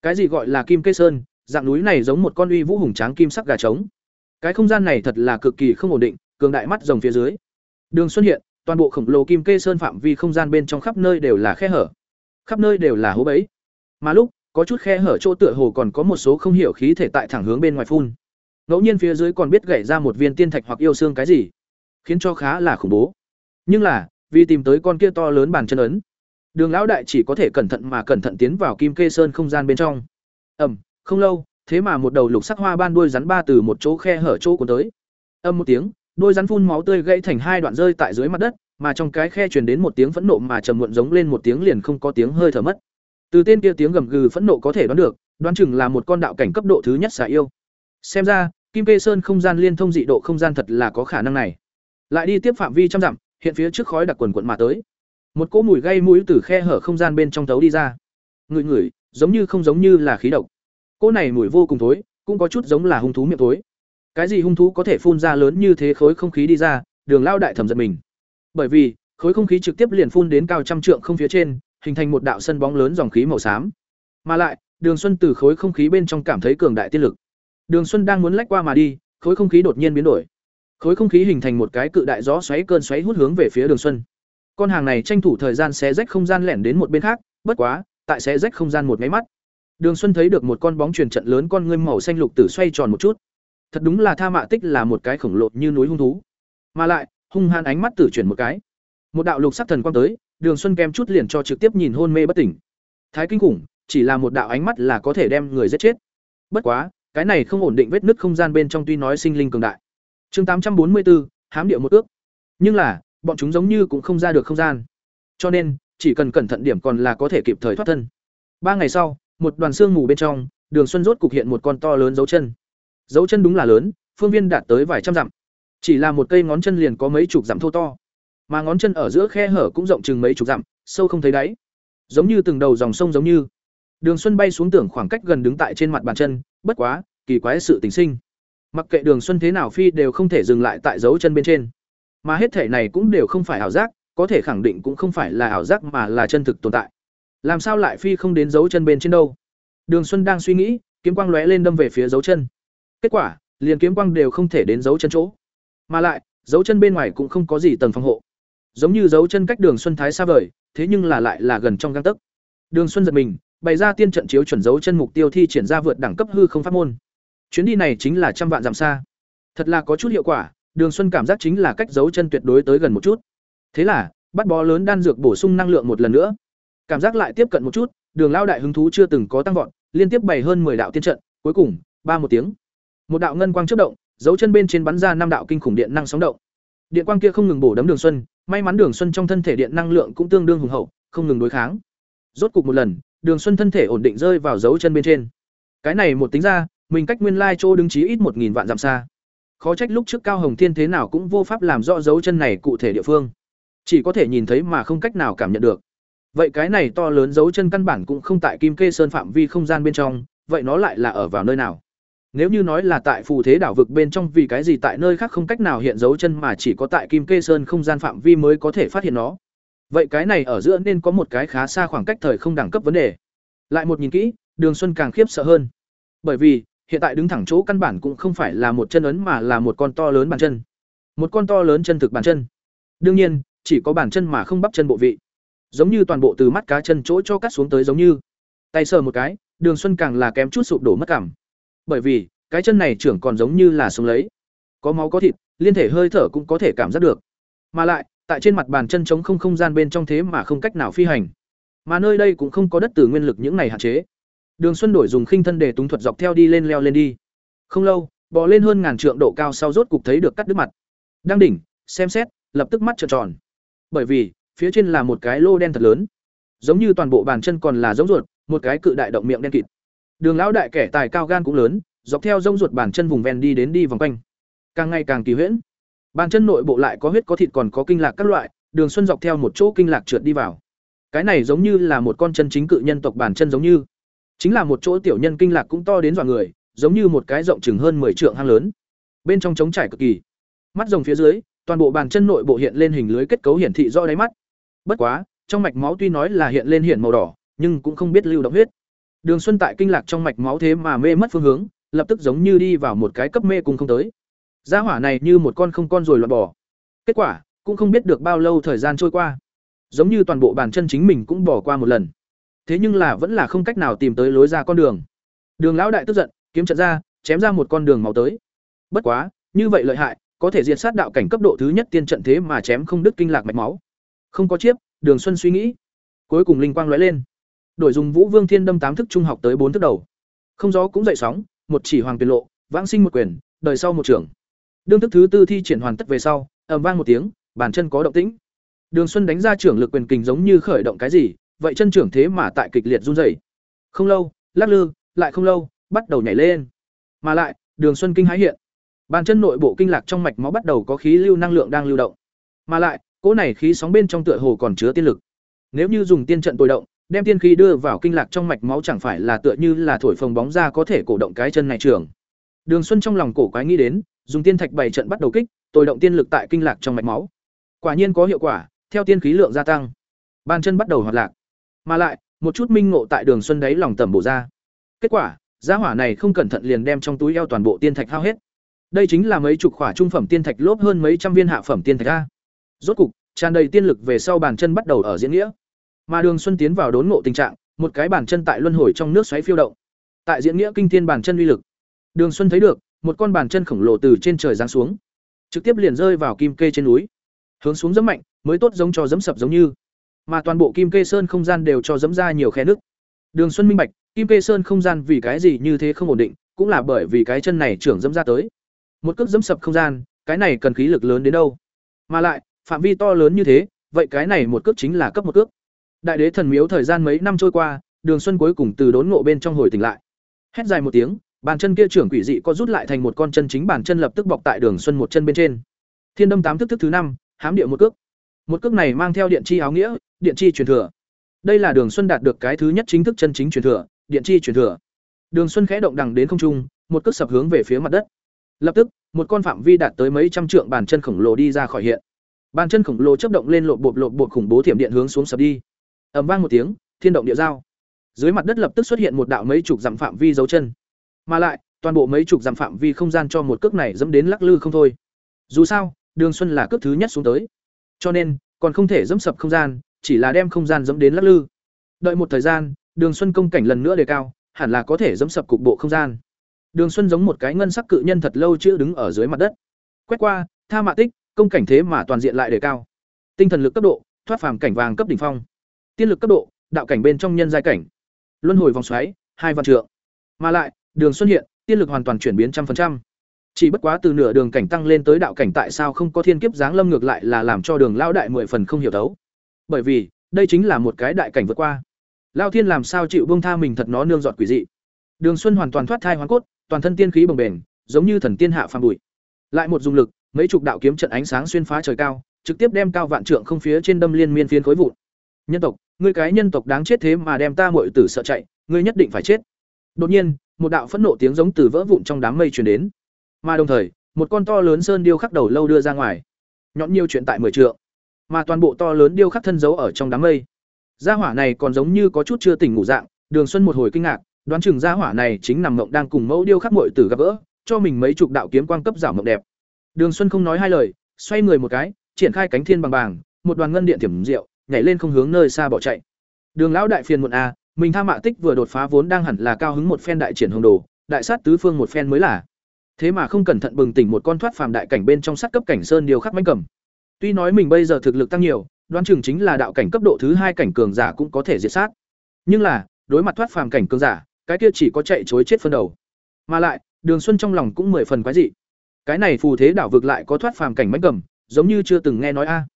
Cái gì gọi là kim kê sơn? Dạng núi này giống một con uy vũ hùng tráng kim sắc gà trống. Cái không gian này thật là cực kỳ không ổn định, cường đại mắt rồng phía dưới. Đường xuân hiện, toàn bộ khổng lồ kim kê sơn phạm vi không gian bên trong khắp nơi đều là khe hở. Khắp nơi đều là hố bẫy mà lúc, có chút khe hở chỗ tựa hồ còn có một số không hiểu khí thể tại thẳng hướng bên ngoài phun. Ngẫu nhiên phía dưới còn biết gảy ra một viên tiên thạch hoặc yêu xương cái gì, khiến cho khá là khủng bố. Nhưng là, vì tìm tới con kia to lớn bàn chân ấn đường lão đại chỉ có thể cẩn thận mà cẩn thận tiến vào kim kê sơn không gian bên trong. Ẩm không lâu, thế mà một đầu lục sắc hoa ban đuôi rắn ba từ một chỗ khe hở chỗ cuốn tới. Âm một tiếng đôi rắn phun máu tươi gãy thành hai đoạn rơi tại dưới mặt đất, mà trong cái khe truyền đến một tiếng phẫn nộ mà trầm muộn giống lên một tiếng liền không có tiếng hơi thở mất. Từ tên kia tiếng gầm gừ phẫn nộ có thể đoán được, đoán chừng là một con đạo cảnh cấp độ thứ nhất xả yêu. Xem ra, kim kê sơn không gian liên thông dị độ không gian thật là có khả năng này. Lại đi tiếp phạm vi trăm dặm, hiện phía trước khói đặc quần quận mà tới một cỗ mùi gây mũi từ khe hở không gian bên trong tấu đi ra ngửi ngửi giống như không giống như là khí độc cỗ này mùi vô cùng thối cũng có chút giống là hung thú miệng thối cái gì hung thú có thể phun ra lớn như thế khối không khí đi ra đường lao đại thẩm giật mình bởi vì khối không khí trực tiếp liền phun đến cao trăm trượng không phía trên hình thành một đạo sân bóng lớn dòng khí màu xám. Mà lại, Đường Xuân từ khối không khí bên trong cảm thấy cường đại tiên lực. Đường Xuân đang muốn lách qua mà đi, khối không khí đột nhiên biến đổi. Khối không khí hình thành một cái cự đại gió xoáy cơn xoáy hút hướng về phía Đường Xuân. Con hàng này tranh thủ thời gian xé rách không gian lẻn đến một bên khác, bất quá, tại xé rách không gian một máy mắt. Đường Xuân thấy được một con bóng truyền trận lớn con ngươi màu xanh lục tử xoay tròn một chút. Thật đúng là Tha Mạ Tích là một cái khổng lồ như núi hung thú. Mà lại, hung hăng ánh mắt tử chuyển một cái. Một đạo lục sắc thần quang tới, Đường Xuân kem chút liền cho trực tiếp nhìn hôn mê bất tỉnh. Thái kinh khủng, chỉ là một đạo ánh mắt là có thể đem người giết chết. Bất quá, cái này không ổn định vết nứt không gian bên trong tuy nói sinh linh cường đại. Chương tám trăm bốn mươi 844, hám địa một ước. Nhưng là, bọn chúng giống như cũng không ra được không gian. Cho nên, chỉ cần cẩn thận điểm còn là có thể kịp thời thoát thân. Ba ngày sau, một đoàn xương mù bên trong, Đường Xuân rốt cục hiện một con to lớn dấu chân. Dấu chân đúng là lớn, phương viên đạt tới vài trăm dặm. Chỉ là một cây ngón chân liền có mấy chục dặm thô to, mà ngón chân ở giữa khe hở cũng rộng chừng mấy chục dặm, sâu không thấy đáy. Giống như từng đầu dòng sông giống như. Đường Xuân bay xuống tưởng khoảng cách gần đứng tại trên mặt bàn chân, bất quá, kỳ quái sự tình sinh. Mặc kệ Đường Xuân thế nào phi đều không thể dừng lại tại dấu chân bên trên. Mà hết thể này cũng đều không phải ảo giác, có thể khẳng định cũng không phải là ảo giác mà là chân thực tồn tại. Làm sao lại phi không đến dấu chân bên trên đâu? Đường Xuân đang suy nghĩ, kiếm quang lóe lên đâm về phía dấu chân. Kết quả, liền kiếm quang đều không thể đến dấu chân chỗ. Mà lại, dấu chân bên ngoài cũng không có gì tầng phòng hộ. Giống như dấu chân cách Đường Xuân thái xa vời, thế nhưng là lại là gần trong găng tấc. Đường Xuân giật mình, bày ra tiên trận chiếu chuẩn dấu chân mục tiêu thi triển ra vượt đẳng cấp hư không pháp môn. Chuyến đi này chính là trăm vạn dặm xa. Thật là có chút hiệu quả, Đường Xuân cảm giác chính là cách dấu chân tuyệt đối tới gần một chút. Thế là, bắt bó lớn đan dược bổ sung năng lượng một lần nữa. Cảm giác lại tiếp cận một chút, Đường lao đại hứng thú chưa từng có tăng vọt, liên tiếp bày hơn 10 đạo tiên trận, cuối cùng, ba một tiếng. Một đạo ngân quang chớp động, dấu chân bên trên bắn ra năm đạo kinh khủng điện năng sóng động. Điện quang kia không ngừng bổ đấm Đường Xuân, may mắn Đường Xuân trong thân thể điện năng lượng cũng tương đương hùng hậu, không ngừng đối kháng. Rốt cục một lần, Đường Xuân thân thể ổn định rơi vào dấu chân bên trên. Cái này một tính ra, mình cách nguyên lai chỗ đứng chí ít một nghìn vạn dặm xa. Khó trách lúc trước Cao Hồng Thiên thế nào cũng vô pháp làm rõ dấu chân này cụ thể địa phương. Chỉ có thể nhìn thấy mà không cách nào cảm nhận được. Vậy cái này to lớn dấu chân căn bản cũng không tại Kim Kê Sơn phạm vi không gian bên trong, vậy nó lại là ở vào nơi nào? Nếu như nói là tại phù thế đảo vực bên trong vì cái gì tại nơi khác không cách nào hiện dấu chân mà chỉ có tại Kim Kê Sơn không gian phạm vi mới có thể phát hiện nó. Vậy cái này ở giữa nên có một cái khá xa khoảng cách thời không đẳng cấp vấn đề. Lại một nhìn kỹ, Đường Xuân càng khiếp sợ hơn. Bởi vì, hiện tại đứng thẳng chỗ căn bản cũng không phải là một chân ấn mà là một con to lớn bàn chân. Một con to lớn chân thực bàn chân. Đương nhiên, chỉ có bàn chân mà không bắp chân bộ vị. Giống như toàn bộ từ mắt cá chân chỗ cho cắt xuống tới giống như. Tay sờ một cái, Đường Xuân càng là kém chút sụp đổ mất cảm. Bởi vì, cái chân này trưởng còn giống như là sống lấy. Có máu có thịt, liên thể hơi thở cũng có thể cảm giác được. Mà lại, tại trên mặt bàn chân trống không không gian bên trong thế mà không cách nào phi hành. Mà nơi đây cũng không có đất từ nguyên lực những này hạn chế. Đường Xuân đổi dùng khinh thân để túng thuật dọc theo đi lên leo lên đi. Không lâu, bò lên hơn ngàn trượng độ cao sau rốt cục thấy được cắt đứt mặt. Đang đỉnh, xem xét, lập tức mắt trợn tròn. Bởi vì, phía trên là một cái lô đen thật lớn, giống như toàn bộ bàn chân còn là giống ruột, một cái cự đại động miệng đen kịt. Đường lão đại kẻ tài cao gan cũng lớn, dọc theo rông ruột bàn chân vùng ven đi đến đi vòng quanh. Càng ngày càng kỳ huyễn. Bàn chân nội bộ lại có huyết có thịt còn có kinh lạc các loại, Đường Xuân dọc theo một chỗ kinh lạc trượt đi vào. Cái này giống như là một con chân chính cự nhân tộc bàn chân giống như chính là một chỗ tiểu nhân kinh lạc cũng to đến dọa người, giống như một cái rộng chừng hơn 10 trượng hang lớn. Bên trong trống trải cực kỳ. Mắt rồng phía dưới, toàn bộ bàn chân nội bộ hiện lên hình lưới kết cấu hiển thị rõ đáy mắt. Bất quá, trong mạch máu tuy nói là hiện lên hiển màu đỏ, nhưng cũng không biết lưu động huyết. Đường xuân tại kinh lạc trong mạch máu thế mà mê mất phương hướng, lập tức giống như đi vào một cái cấp mê cùng không tới. Gia hỏa này như một con không con rồi loạn bỏ kết quả, cũng không biết được bao lâu thời gian trôi qua. Giống như toàn bộ bàn chân chính mình cũng bỏ qua một lần thế nhưng là vẫn là không cách nào tìm tới lối ra con đường. Đường lão đại tức giận, kiếm trận ra, chém ra một con đường màu tới. Bất quá, như vậy lợi hại, có thể diệt sát đạo cảnh cấp độ thứ nhất tiên trận thế mà chém không đứt kinh lạc mạch máu. Không có chiếp, đường xuân suy nghĩ. Cuối cùng linh quang lóe lên. Đổi dùng vũ vương thiên đâm tám thức trung học tới bốn thức đầu. Không gió cũng dậy sóng, một chỉ hoàng tiền lộ, vãng sinh một quyền, đời sau một trưởng đương thức thứ tư thi triển hoàn tất về sau, ầm vang một tiếng, bàn chân có động tĩnh. Đường xuân đánh ra trưởng lực quyền kình giống như khởi động cái gì vậy chân trưởng thế mà tại kịch liệt run rẩy. Không lâu, lắc lư, lại không lâu, bắt đầu nhảy lên. Mà lại, Đường Xuân kinh hãi hiện. Bàn chân nội bộ kinh lạc trong mạch máu bắt đầu có khí lưu năng lượng đang lưu động. Mà lại, cỗ này khí sóng bên trong tựa hồ còn chứa tiên lực. Nếu như dùng tiên trận tối động, đem tiên khí đưa vào kinh lạc trong mạch máu chẳng phải là tựa như là thổi phồng bóng ra có thể cổ động cái chân này trưởng. Đường Xuân trong lòng cổ quái nghĩ đến, dùng tiên thạch bày trận bắt đầu kích, tối động tiên lực tại kinh lạc trong mạch máu. Quả nhiên có hiệu quả, theo tiên khí lượng gia tăng, bàn chân bắt đầu hoạt lạc. Mà lại, một chút minh ngộ tại Đường Xuân đấy lòng tầm bổ ra. Kết quả, giá hỏa này không cẩn thận liền đem trong túi eo toàn bộ tiên thạch hao hết. Đây chính là mấy chục khỏa trung phẩm tiên thạch lốp hơn mấy trăm viên hạ phẩm tiên thạch a. Rốt cục, tràn đầy tiên lực về sau bàn chân bắt đầu ở diễn nghĩa. Mà Đường Xuân tiến vào đốn ngộ tình trạng, một cái bàn chân tại luân hồi trong nước xoáy phiêu động. Tại diễn nghĩa kinh thiên bàn chân uy lực, Đường Xuân thấy được, một con bàn chân khổng lồ từ trên trời giáng xuống, trực tiếp liền rơi vào kim kê trên núi. Hướng xuống dẫm mạnh, mới tốt giống cho dẫm sập giống như. Mà toàn bộ kim kê sơn không gian đều cho dẫm ra nhiều khe nứt Đường Xuân minh bạch, kim kê sơn không gian vì cái gì như thế không ổn định, cũng là bởi vì cái chân này trưởng dẫm ra tới. Một cước dẫm sập không gian, cái này cần khí lực lớn đến đâu? Mà lại, phạm vi to lớn như thế, vậy cái này một cước chính là cấp một cước. Đại đế thần miếu thời gian mấy năm trôi qua, Đường Xuân cuối cùng từ đốn ngộ bên trong hồi tỉnh lại. Hét dài một tiếng, bàn chân kia trưởng quỷ dị có rút lại thành một con chân chính bàn chân lập tức bọc tại Đường Xuân một chân bên trên. Thiên đâm tám thức thức thứ năm, hám địa một cước. Một cước này mang theo điện chi áo nghĩa, điện chi truyền thừa. Đây là Đường Xuân đạt được cái thứ nhất chính thức chân chính truyền thừa, điện chi truyền thừa. Đường Xuân khẽ động đằng đến không trung, một cước sập hướng về phía mặt đất. Lập tức, một con phạm vi đạt tới mấy trăm trượng bàn chân khổng lồ đi ra khỏi hiện. Bàn chân khổng lồ chớp động lên lộp bộp lộp bộp khủng bố thiểm điện hướng xuống sập đi. Ầm vang một tiếng, thiên động địa giao. Dưới mặt đất lập tức xuất hiện một đạo mấy chục dặm phạm vi dấu chân. Mà lại, toàn bộ mấy chục dặm phạm vi không gian cho một cước này dẫm đến lắc lư không thôi. Dù sao, Đường Xuân là cước thứ nhất xuống tới. Cho nên, còn không thể dẫm sập không gian, chỉ là đem không gian dẫm đến lắc lư. Đợi một thời gian, Đường Xuân công cảnh lần nữa đề cao, hẳn là có thể dẫm sập cục bộ không gian. Đường Xuân giống một cái ngân sắc cự nhân thật lâu chưa đứng ở dưới mặt đất. Quét qua, tha mạ tích, công cảnh thế mà toàn diện lại đề cao. Tinh thần lực cấp độ, thoát phàm cảnh vàng cấp đỉnh phong. Tiên lực cấp độ, đạo cảnh bên trong nhân giai cảnh. Luân hồi vòng xoáy, hai vạn trượng. Mà lại, đường xuân hiện, tiên lực hoàn toàn chuyển biến trăm phần trăm. Chỉ bất quá từ nửa đường cảnh tăng lên tới đạo cảnh tại sao không có thiên kiếp giáng lâm ngược lại là làm cho đường lão đại mười phần không hiểu thấu. Bởi vì, đây chính là một cái đại cảnh vượt qua. Lao Thiên làm sao chịu bông tha mình thật nó nương giọt quỷ dị. Đường Xuân hoàn toàn thoát thai hoàn cốt, toàn thân tiên khí bồng bềnh, giống như thần tiên hạ phàm bụi. Lại một dùng lực, mấy chục đạo kiếm trận ánh sáng xuyên phá trời cao, trực tiếp đem cao vạn trượng không phía trên đâm liên miên phiến khối vụn. Nhân tộc, ngươi cái nhân tộc đáng chết thế mà đem ta muội tử sợ chạy, ngươi nhất định phải chết. Đột nhiên, một đạo phẫn nộ tiếng giống từ vỡ vụn trong đám mây truyền đến. Mà đồng thời, một con to lớn sơn điêu khắc đầu lâu đưa ra ngoài. Nhọn nhiều chuyện tại mười trượng, mà toàn bộ to lớn điêu khắc thân giấu ở trong đám mây. Gia hỏa này còn giống như có chút chưa tỉnh ngủ dạng, Đường Xuân một hồi kinh ngạc, đoán chừng gia hỏa này chính nằm mộng đang cùng mẫu điêu khắc muội tử gặp gỡ, cho mình mấy chục đạo kiếm quang cấp giả mộng đẹp. Đường Xuân không nói hai lời, xoay người một cái, triển khai cánh thiên bằng bàng, một đoàn ngân điện tiềm diệu, nhảy lên không hướng nơi xa bỏ chạy. Đường lão đại phiền muộn a, à, mình tha mạ tích vừa đột phá vốn đang hẳn là cao hứng một phen đại triển hồng đồ, đại sát tứ phương một phen mới là. Thế mà không cẩn thận bừng tỉnh một con thoát phàm đại cảnh bên trong sát cấp cảnh sơn điều khắc mãnh cầm. Tuy nói mình bây giờ thực lực tăng nhiều, đoán chừng chính là đạo cảnh cấp độ thứ hai cảnh cường giả cũng có thể diệt sát. Nhưng là, đối mặt thoát phàm cảnh cường giả, cái kia chỉ có chạy chối chết phân đầu. Mà lại, Đường Xuân trong lòng cũng mười phần quái dị. Cái này phù thế đảo vực lại có thoát phàm cảnh mãnh cầm, giống như chưa từng nghe nói a.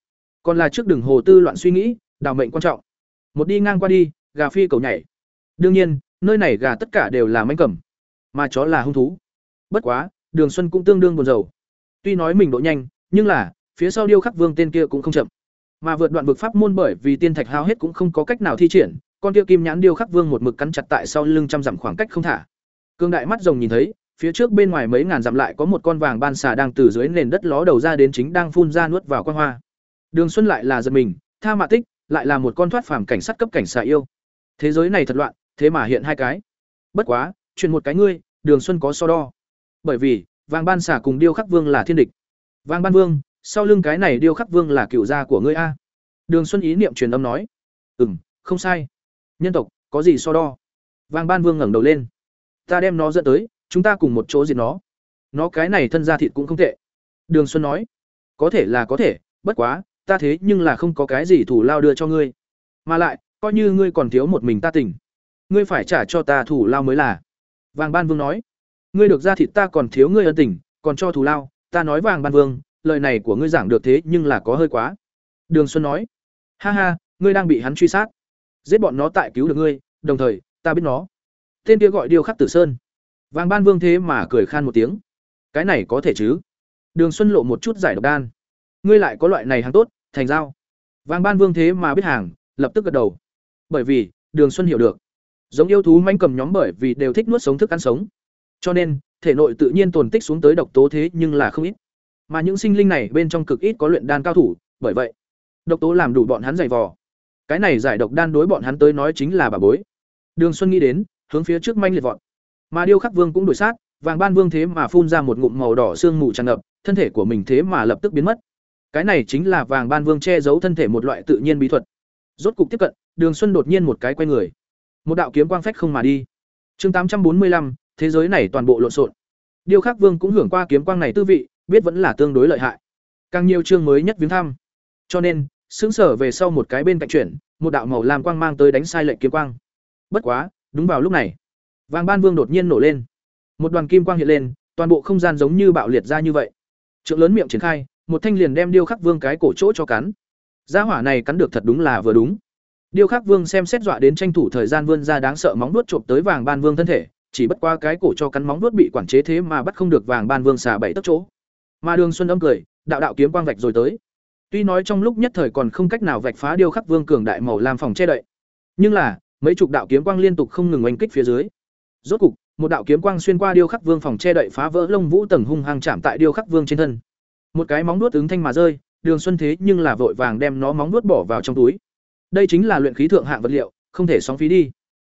Còn là trước đường hồ tư loạn suy nghĩ, đào mệnh quan trọng. Một đi ngang qua đi, gà phi cầu nhảy. Đương nhiên, nơi này gà tất cả đều là mãnh cầm, mà chó là hung thú. Bất quá, Đường Xuân cũng tương đương buồn rầu. Tuy nói mình độ nhanh, nhưng là, phía sau điêu khắc vương tên kia cũng không chậm. Mà vượt đoạn vực pháp môn bởi vì tiên thạch hao hết cũng không có cách nào thi triển, con kia kim nhãn điêu khắc vương một mực cắn chặt tại sau lưng trăm dặm khoảng cách không thả. Cương đại mắt rồng nhìn thấy, phía trước bên ngoài mấy ngàn dặm lại có một con vàng ban xà đang từ dưới nền đất ló đầu ra đến chính đang phun ra nuốt vào con hoa. Đường Xuân lại là giật mình, tha mạ tích, lại là một con thoát phàm cảnh sát cấp cảnh xà yêu. Thế giới này thật loạn, thế mà hiện hai cái. Bất quá, truyền một cái ngươi, Đường Xuân có so đo. Bởi vì, vàng ban xà cùng điêu khắc vương là thiên địch. Vàng ban vương, sau lưng cái này điêu khắc vương là cựu gia của ngươi a. Đường Xuân ý niệm truyền âm nói. Ừm, không sai. Nhân tộc, có gì so đo? Vàng ban vương ngẩng đầu lên. Ta đem nó dẫn tới, chúng ta cùng một chỗ diệt nó. Nó cái này thân ra thịt cũng không tệ. Đường Xuân nói. Có thể là có thể, bất quá, ta thế nhưng là không có cái gì thủ lao đưa cho ngươi. Mà lại, coi như ngươi còn thiếu một mình ta tỉnh. Ngươi phải trả cho ta thủ lao mới là. Vàng Ban Vương nói. Ngươi được ra thịt ta còn thiếu ngươi ân tình, còn cho thủ lao, ta nói Vàng Ban Vương, lời này của ngươi giảng được thế nhưng là có hơi quá. Đường Xuân nói. Ha ha, ngươi đang bị hắn truy sát. Giết bọn nó tại cứu được ngươi, đồng thời, ta biết nó. Tên kia gọi Điêu Khắc Tử Sơn. Vàng Ban Vương thế mà cười khan một tiếng. Cái này có thể chứ? Đường Xuân lộ một chút giải độc đan. Ngươi lại có loại này hàng tốt, thành dao. Vàng Ban Vương thế mà biết hàng, lập tức gật đầu. Bởi vì, Đường Xuân hiểu được, giống yêu thú manh cầm nhóm bởi vì đều thích nuốt sống thức ăn sống, cho nên thể nội tự nhiên tồn tích xuống tới độc tố thế nhưng là không ít. Mà những sinh linh này bên trong cực ít có luyện đan cao thủ, bởi vậy, độc tố làm đủ bọn hắn dày vò. cái này giải độc đan đối bọn hắn tới nói chính là bà bối. Đường xuân nghĩ đến hướng phía trước manh liệt vọt. Mà điêu khắc vương cũng đổi sát vàng ban vương thế mà phun ra một ngụm màu đỏ sương mù tràn ngập thân thể của mình thế mà lập tức biến mất. Cái này chính là vàng ban vương che giấu thân thể một loại tự nhiên bí thuật. Rốt cục tiếp cận đường xuân đột nhiên một cái quay người. Một đạo kiếm quang phách không mà đi. Chương tám trăm bốn mươi lăm thế giới này toàn bộ lộn xộn. Điêu khắc vương cũng hưởng qua kiếm quang này tư vị biết vẫn là tương đối lợi hại. Càng nhiều chương mới nhất viếng thăm. Cho nên xứng sở về sau một cái bên cạnh chuyển, một đạo màu làm quang mang tới đánh sai lệnh kiếm quang. Bất quá, đúng vào lúc này, vàng ban vương đột nhiên nổ lên. Một đoàn kim quang hiện lên, toàn bộ không gian giống như bạo liệt ra như vậy. Trượng lớn miệng triển khai, một thanh liền đem điêu khắc vương cái cổ chỗ cho cắn. Gia hỏa này cắn được thật đúng là vừa đúng. Điêu khắc vương xem xét dọa đến tranh thủ thời gian vươn ra đáng sợ móng vuốt trộm tới vàng ban vương thân thể, chỉ bất qua cái cổ cho cắn móng vuốt bị quản chế thế mà bắt không được vàng ban vương xả bảy tấc chỗ mà đường xuân âm cười, đạo đạo kiếm quang vạch rồi tới. Tuy nói trong lúc nhất thời còn không cách nào vạch phá điêu khắc vương cường đại màu làm phòng che đậy, nhưng là, mấy chục đạo kiếm quang liên tục không ngừng oanh kích phía dưới. Rốt cục, một đạo kiếm quang xuyên qua điêu khắc vương phòng che đậy phá vỡ lông vũ tầng hung hăng chạm tại điêu khắc vương trên thân. Một cái móng nuốt ứng thanh mà rơi, đường xuân thế nhưng là vội vàng đem nó móng nuốt bỏ vào trong túi. Đây chính là luyện khí thượng hạng vật liệu, không thể sóng phí đi.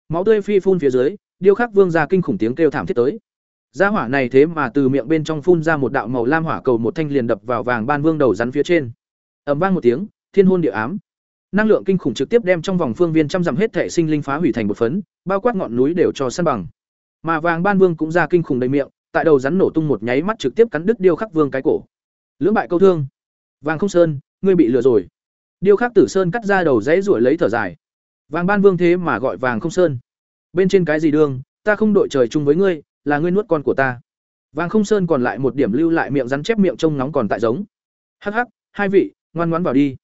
Máu tươi phi phun phía dưới, điêu khắc vương ra kinh khủng tiếng kêu thảm thiết tới gia hỏa này thế mà từ miệng bên trong phun ra một đạo màu lam hỏa cầu một thanh liền đập vào vàng ban vương đầu rắn phía trên. Ầm vang một tiếng thiên hôn địa ám. Năng lượng kinh khủng trực tiếp đem trong vòng phương viên trăm dặm hết thể sinh linh phá hủy thành một phấn bao quát ngọn núi đều cho san bằng. Mà vàng ban vương cũng ra kinh khủng đầy miệng tại đầu rắn nổ tung một nháy mắt trực tiếp cắn đứt điêu khắc vương cái cổ. Lưỡng bại câu thương. Vàng không sơn ngươi bị lừa rồi. Điêu khắc tử sơn cắt ra đầu dãy rủa lấy thở dài. Vàng ban vương thế mà gọi vàng không sơn. Bên trên cái gì đường, ta không đội trời chung với ngươi là ngươi nuốt con của ta. Vàng không sơn còn lại một điểm lưu lại miệng rắn chép miệng trông nóng còn tại giống. Hắc hắc, hai vị, ngoan ngoãn vào đi.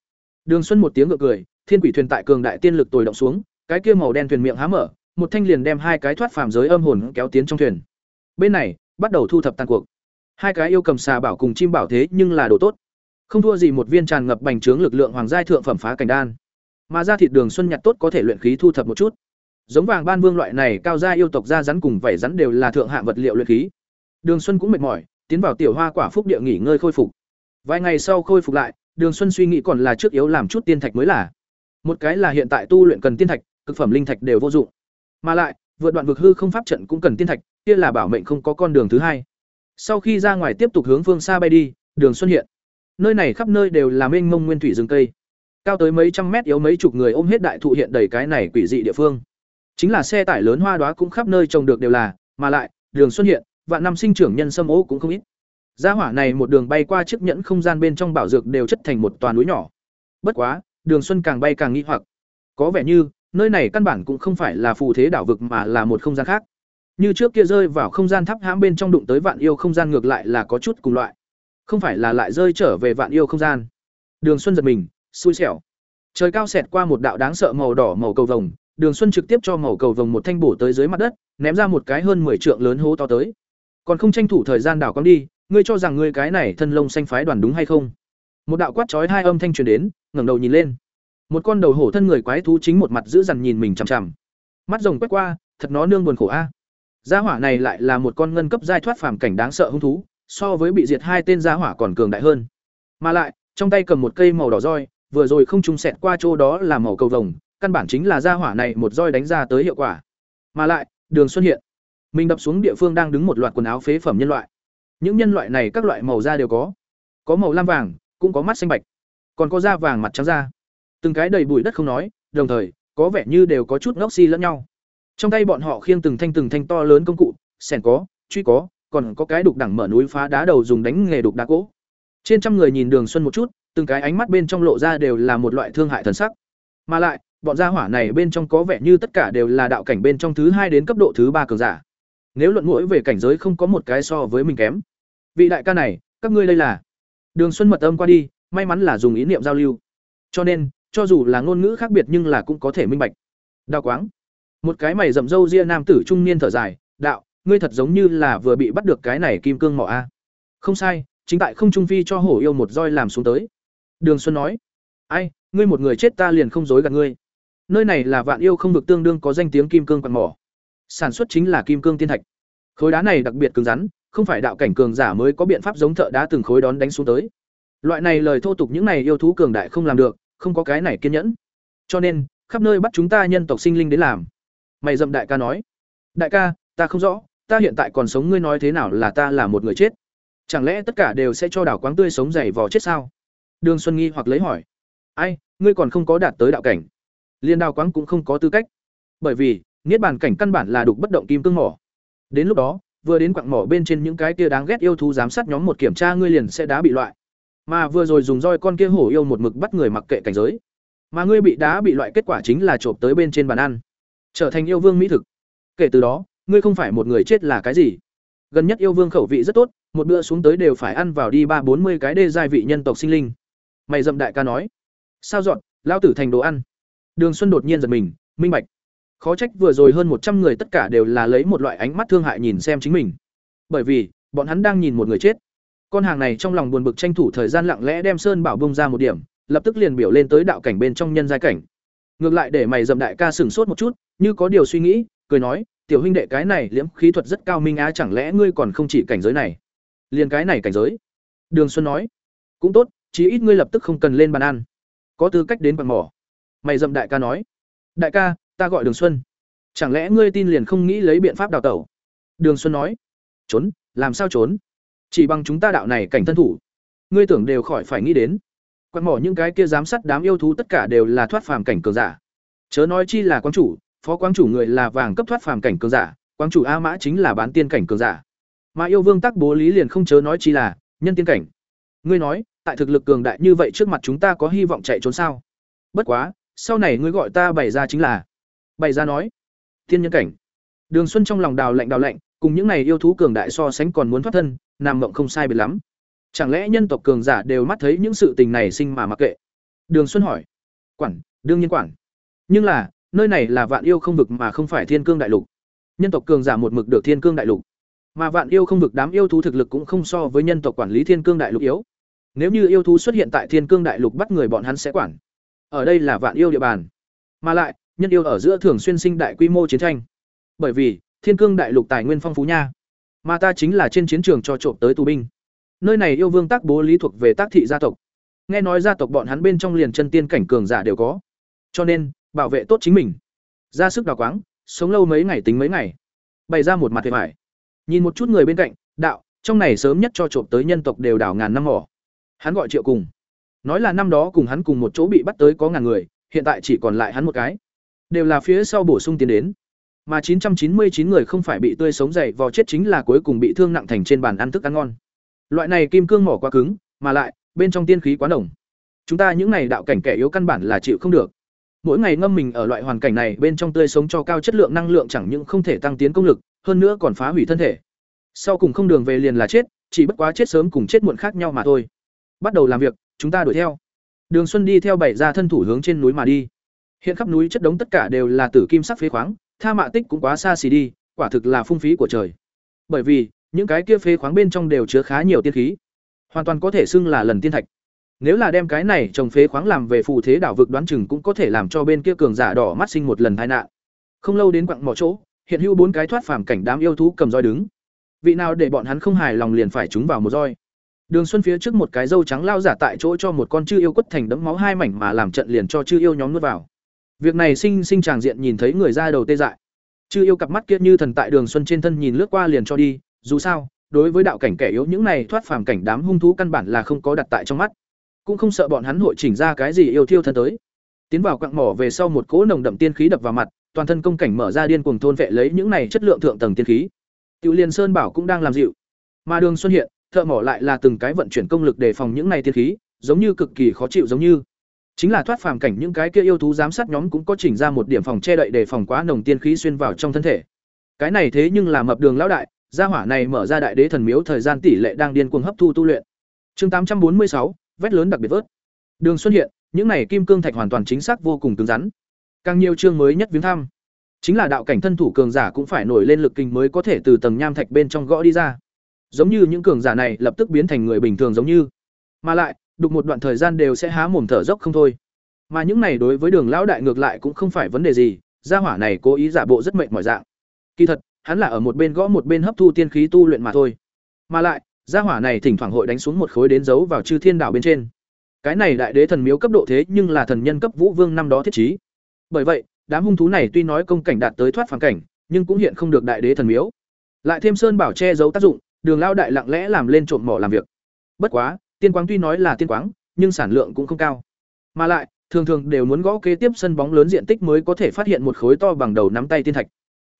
Đường xuân một tiếng ngựa cười, thiên quỷ thuyền tại cường đại tiên lực tồi động xuống, cái kia màu đen thuyền miệng há mở, một thanh liền đem hai cái thoát phàm giới âm hồn kéo tiến trong thuyền. Bên này, bắt đầu thu thập tàn cuộc. Hai cái yêu cầm xà bảo cùng chim bảo thế nhưng là đồ tốt. Không thua gì một viên tràn ngập bành trướng lực lượng hoàng giai thượng phẩm phá cảnh đan. Mà ra thịt đường xuân nhặt tốt có thể luyện khí thu thập một chút giống vàng ban vương loại này cao gia yêu tộc da rắn cùng vảy rắn đều là thượng hạng vật liệu luyện khí. Đường xuân cũng mệt mỏi, tiến vào tiểu hoa quả phúc địa nghỉ ngơi khôi phục. Vài ngày sau khôi phục lại, đường xuân suy nghĩ còn là trước yếu làm chút tiên thạch mới là. Một cái là hiện tại tu luyện cần tiên thạch, cực phẩm linh thạch đều vô dụng. Mà lại, vượt đoạn vực hư không pháp trận cũng cần tiên thạch, kia là bảo mệnh không có con đường thứ hai. Sau khi ra ngoài tiếp tục hướng phương xa bay đi, đường xuân hiện. Nơi này khắp nơi đều là mênh mông nguyên thủy rừng cây. Cao tới mấy trăm mét yếu mấy chục người ôm hết đại thụ hiện đầy cái này quỷ dị địa phương chính là xe tải lớn hoa đóa cũng khắp nơi trồng được đều là, mà lại, đường xuân hiện, vạn năm sinh trưởng nhân sâm ố cũng không ít. Gia hỏa này một đường bay qua chiếc nhẫn không gian bên trong bảo dược đều chất thành một toàn núi nhỏ. Bất quá, đường xuân càng bay càng nghi hoặc. Có vẻ như, nơi này căn bản cũng không phải là phù thế đảo vực mà là một không gian khác. Như trước kia rơi vào không gian tháp hãm bên trong đụng tới vạn yêu không gian ngược lại là có chút cùng loại. Không phải là lại rơi trở về vạn yêu không gian. Đường xuân giật mình, xui xẻo. Trời cao xẹt qua một đạo đáng sợ màu đỏ màu cầu vồng đường xuân trực tiếp cho màu cầu vồng một thanh bổ tới dưới mặt đất, ném ra một cái hơn 10 trượng lớn hố to tới. Còn không tranh thủ thời gian đảo con đi, ngươi cho rằng ngươi cái này thân lông xanh phái đoàn đúng hay không? Một đạo quát chói hai âm thanh truyền đến, ngẩng đầu nhìn lên. Một con đầu hổ thân người quái thú chính một mặt giữ dằn nhìn mình chằm chằm. Mắt rồng quét qua, thật nó nương buồn khổ a. Gia hỏa này lại là một con ngân cấp giai thoát phàm cảnh đáng sợ hung thú, so với bị diệt hai tên gia hỏa còn cường đại hơn. Mà lại, trong tay cầm một cây màu đỏ roi, vừa rồi không trùng sẹt qua chỗ đó là màu cầu vồng căn bản chính là ra hỏa này một roi đánh ra tới hiệu quả. Mà lại, đường xuất hiện. Mình đập xuống địa phương đang đứng một loạt quần áo phế phẩm nhân loại. Những nhân loại này các loại màu da đều có. Có màu lam vàng, cũng có mắt xanh bạch. Còn có da vàng mặt trắng da. Từng cái đầy bụi đất không nói, đồng thời, có vẻ như đều có chút ngốc xi si lẫn nhau. Trong tay bọn họ khiêng từng thanh từng thanh to lớn công cụ, sẻn có, truy có, còn có cái đục đẳng mở núi phá đá đầu dùng đánh nghề đục đá cỗ. Trên trăm người nhìn đường xuân một chút, từng cái ánh mắt bên trong lộ ra đều là một loại thương hại thần sắc. Mà lại bọn gia hỏa này bên trong có vẻ như tất cả đều là đạo cảnh bên trong thứ hai đến cấp độ thứ ba cường giả. Nếu luận mũi về cảnh giới không có một cái so với mình kém. Vị đại ca này, các ngươi đây là. Đường xuân mật âm qua đi, may mắn là dùng ý niệm giao lưu. Cho nên, cho dù là ngôn ngữ khác biệt nhưng là cũng có thể minh bạch. Đào quáng. Một cái mày rậm râu ria nam tử trung niên thở dài, đạo, ngươi thật giống như là vừa bị bắt được cái này kim cương mỏ a. Không sai, chính tại không trung phi cho hổ yêu một roi làm xuống tới. Đường xuân nói. Ai, ngươi một người chết ta liền không dối gạt ngươi nơi này là vạn yêu không vực tương đương có danh tiếng kim cương quạt mỏ. Sản xuất chính là kim cương tiên thạch. Khối đá này đặc biệt cứng rắn, không phải đạo cảnh cường giả mới có biện pháp giống thợ đá từng khối đón đánh xuống tới. Loại này lời thô tục những này yêu thú cường đại không làm được, không có cái này kiên nhẫn. Cho nên, khắp nơi bắt chúng ta nhân tộc sinh linh đến làm. Mày dậm đại ca nói. Đại ca, ta không rõ, ta hiện tại còn sống ngươi nói thế nào là ta là một người chết. Chẳng lẽ tất cả đều sẽ cho đảo quáng tươi sống dày vò chết sao? Đường xuân nghi hoặc lấy hỏi. Ai, ngươi còn không có đạt tới đạo cảnh liên đào quáng cũng không có tư cách. Bởi vì, niết bàn cảnh căn bản là đục bất động kim cương mỏ. Đến lúc đó, vừa đến quặng mỏ bên trên những cái kia đáng ghét yêu thú giám sát nhóm một kiểm tra ngươi liền sẽ đá bị loại. Mà vừa rồi dùng roi con kia hổ yêu một mực bắt người mặc kệ cảnh giới. Mà ngươi bị đá bị loại kết quả chính là trộm tới bên trên bàn ăn. Trở thành yêu vương mỹ thực. Kể từ đó, ngươi không phải một người chết là cái gì? Gần nhất yêu vương khẩu vị rất tốt, một bữa xuống tới đều phải ăn vào đi ba bốn mươi cái đê giai vị nhân tộc sinh linh. Mày dậm đại ca nói. Sao dọn lao tử thành đồ ăn đường xuân đột nhiên giật mình, minh bạch. Khó trách vừa rồi hơn một trăm người tất cả đều là lấy một loại ánh mắt thương hại nhìn xem chính mình. Bởi vì, bọn hắn đang nhìn một người chết. Con hàng này trong lòng buồn bực tranh thủ thời gian lặng lẽ đem sơn bảo bung ra một điểm, lập tức liền biểu lên tới đạo cảnh bên trong nhân giai cảnh. Ngược lại để mày dậm đại ca sửng sốt một chút, như có điều suy nghĩ, cười nói, tiểu huynh đệ, cái này liễm khí thuật rất cao minh á, chẳng lẽ ngươi còn không chỉ cảnh giới này? Liền cái này cảnh giới. Đường xuân nói. Cũng tốt, chí ít ngươi lập tức không cần lên bàn ăn. Có tư cách đến bằng mỏ mày dậm đại ca nói, đại ca, ta gọi đường xuân. Chẳng lẽ ngươi tin liền không nghĩ lấy biện pháp đào tẩu? Đường xuân nói, trốn, làm sao trốn? Chỉ bằng chúng ta đạo này cảnh thân thủ, ngươi tưởng đều khỏi phải nghĩ đến. Quạt mỏ những cái kia giám sát đám yêu thú tất cả đều là thoát phàm cảnh cường giả. Chớ nói chi là quang chủ, phó quang chủ người là vàng cấp thoát phàm cảnh cường giả, quang chủ a mã chính là bán tiên cảnh cường giả. Mà yêu vương tắc bố lý liền không chớ nói chi là nhân tiên cảnh. Ngươi nói, tại thực lực cường đại như vậy trước mặt chúng ta có hy vọng chạy trốn sao? Bất quá sau này ngươi gọi ta bày ra chính là. Bày ra nói. Tiên nhân cảnh. Đường xuân trong lòng đào lạnh đào lạnh, cùng những này yêu thú cường đại so sánh còn muốn thoát thân, nam mộng không sai biệt lắm. Chẳng lẽ nhân tộc cường giả đều mắt thấy những sự tình này sinh mà mặc kệ? Đường xuân hỏi. Quản, đương nhiên quản. Nhưng là, nơi này là vạn yêu không vực mà không phải thiên cương đại lục. Nhân tộc cường giả một mực được thiên cương đại lục. Mà vạn yêu không vực đám yêu thú thực lực cũng không so với nhân tộc quản lý thiên cương đại lục yếu. Nếu như yêu thú xuất hiện tại thiên cương đại lục bắt người bọn hắn sẽ quản ở đây là vạn yêu địa bàn. Mà lại, nhân yêu ở giữa thường xuyên sinh đại quy mô chiến tranh. Bởi vì, thiên cương đại lục tài nguyên phong phú nha. Mà ta chính là trên chiến trường cho trộm tới tù binh. Nơi này yêu vương tác bố lý thuộc về tác thị gia tộc. Nghe nói gia tộc bọn hắn bên trong liền chân tiên cảnh cường giả đều có. Cho nên, bảo vệ tốt chính mình. Ra sức đào quáng, sống lâu mấy ngày tính mấy ngày. Bày ra một mặt thiệt hại nhìn một chút người bên cạnh, đạo, trong này sớm nhất cho trộm tới nhân tộc đều đảo ngàn năm mỏ. Hắn gọi triệu cùng nói là năm đó cùng hắn cùng một chỗ bị bắt tới có ngàn người, hiện tại chỉ còn lại hắn một cái. Đều là phía sau bổ sung tiến đến. Mà 999 người không phải bị tươi sống dày vò chết chính là cuối cùng bị thương nặng thành trên bàn ăn thức ăn ngon. Loại này kim cương mỏ quá cứng, mà lại, bên trong tiên khí quá nồng. Chúng ta những này đạo cảnh kẻ yếu căn bản là chịu không được. Mỗi ngày ngâm mình ở loại hoàn cảnh này bên trong tươi sống cho cao chất lượng năng lượng chẳng những không thể tăng tiến công lực, hơn nữa còn phá hủy thân thể. Sau cùng không đường về liền là chết, chỉ bất quá chết sớm cùng chết muộn khác nhau mà thôi. Bắt đầu làm việc chúng ta đuổi theo. Đường xuân đi theo bảy ra thân thủ hướng trên núi mà đi. Hiện khắp núi chất đống tất cả đều là tử kim sắc phế khoáng, tha mạ tích cũng quá xa xỉ đi, quả thực là phung phí của trời. Bởi vì, những cái kia phế khoáng bên trong đều chứa khá nhiều tiên khí. Hoàn toàn có thể xưng là lần tiên thạch. Nếu là đem cái này trồng phế khoáng làm về phù thế đảo vực đoán chừng cũng có thể làm cho bên kia cường giả đỏ mắt sinh một lần tai nạn. Không lâu đến quặng mỏ chỗ, hiện hữu bốn cái thoát phàm cảnh đám yêu thú cầm roi đứng. Vị nào để bọn hắn không hài lòng liền phải chúng vào một roi đường xuân phía trước một cái dâu trắng lao giả tại chỗ cho một con chư yêu quất thành đấm máu hai mảnh mà làm trận liền cho chư yêu nhóm nuốt vào. Việc này sinh sinh chàng diện nhìn thấy người ra đầu tê dại. Chư yêu cặp mắt kia như thần tại đường xuân trên thân nhìn lướt qua liền cho đi, dù sao, đối với đạo cảnh kẻ yếu những này thoát phàm cảnh đám hung thú căn bản là không có đặt tại trong mắt. Cũng không sợ bọn hắn hội chỉnh ra cái gì yêu thiêu thân tới. Tiến vào quặng mỏ về sau một cỗ nồng đậm tiên khí đập vào mặt, toàn thân công cảnh mở ra điên cuồng thôn vệ lấy những này chất lượng thượng tầng tiên khí. Cửu liên sơn bảo cũng đang làm dịu. Mà đường xuân hiện thợ mỏ lại là từng cái vận chuyển công lực để phòng những này tiên khí, giống như cực kỳ khó chịu giống như. Chính là thoát phàm cảnh những cái kia yêu thú giám sát nhóm cũng có chỉnh ra một điểm phòng che đậy để phòng quá nồng tiên khí xuyên vào trong thân thể. Cái này thế nhưng là mập đường lão đại, gia hỏa này mở ra đại đế thần miếu thời gian tỷ lệ đang điên cuồng hấp thu tu luyện. Chương tám trăm bốn mươi sáu vét lớn đặc biệt vớt. Đường xuất hiện, những này kim cương thạch hoàn toàn chính xác vô cùng cứng rắn. Càng nhiều chương mới nhất viếng thăm. Chính là đạo cảnh thân thủ cường giả cũng phải nổi lên lực kinh mới có thể từ tầng nham thạch bên trong gõ đi ra giống như những cường giả này lập tức biến thành người bình thường giống như. Mà lại đục một đoạn thời gian đều sẽ há mồm thở dốc không thôi. Mà những này đối với đường lão đại ngược lại cũng không phải vấn đề gì gia hỏa này cố ý giả bộ rất mệt mọi dạng. Kỳ thật hắn là ở một bên gõ một bên hấp thu tiên khí tu luyện mà thôi. Mà lại gia hỏa này thỉnh thoảng hội đánh xuống một khối đến giấu vào chư thiên đảo bên trên. Cái này đại đế thần miếu cấp độ thế nhưng là thần nhân cấp vũ vương năm đó thiết trí. Bởi vậy, đám hung thú này tuy nói công cảnh đạt tới thoát phản cảnh, nhưng cũng hiện không được đại đế thần miếu. Lại thêm sơn bảo che giấu tác dụng, Đường Lao đại lặng lẽ làm lên trộm mỏ làm việc. Bất quá, tiên quáng tuy nói là tiên quáng, nhưng sản lượng cũng không cao. Mà lại, thường thường đều muốn gõ kế tiếp sân bóng lớn diện tích mới có thể phát hiện một khối to bằng đầu nắm tay tiên thạch.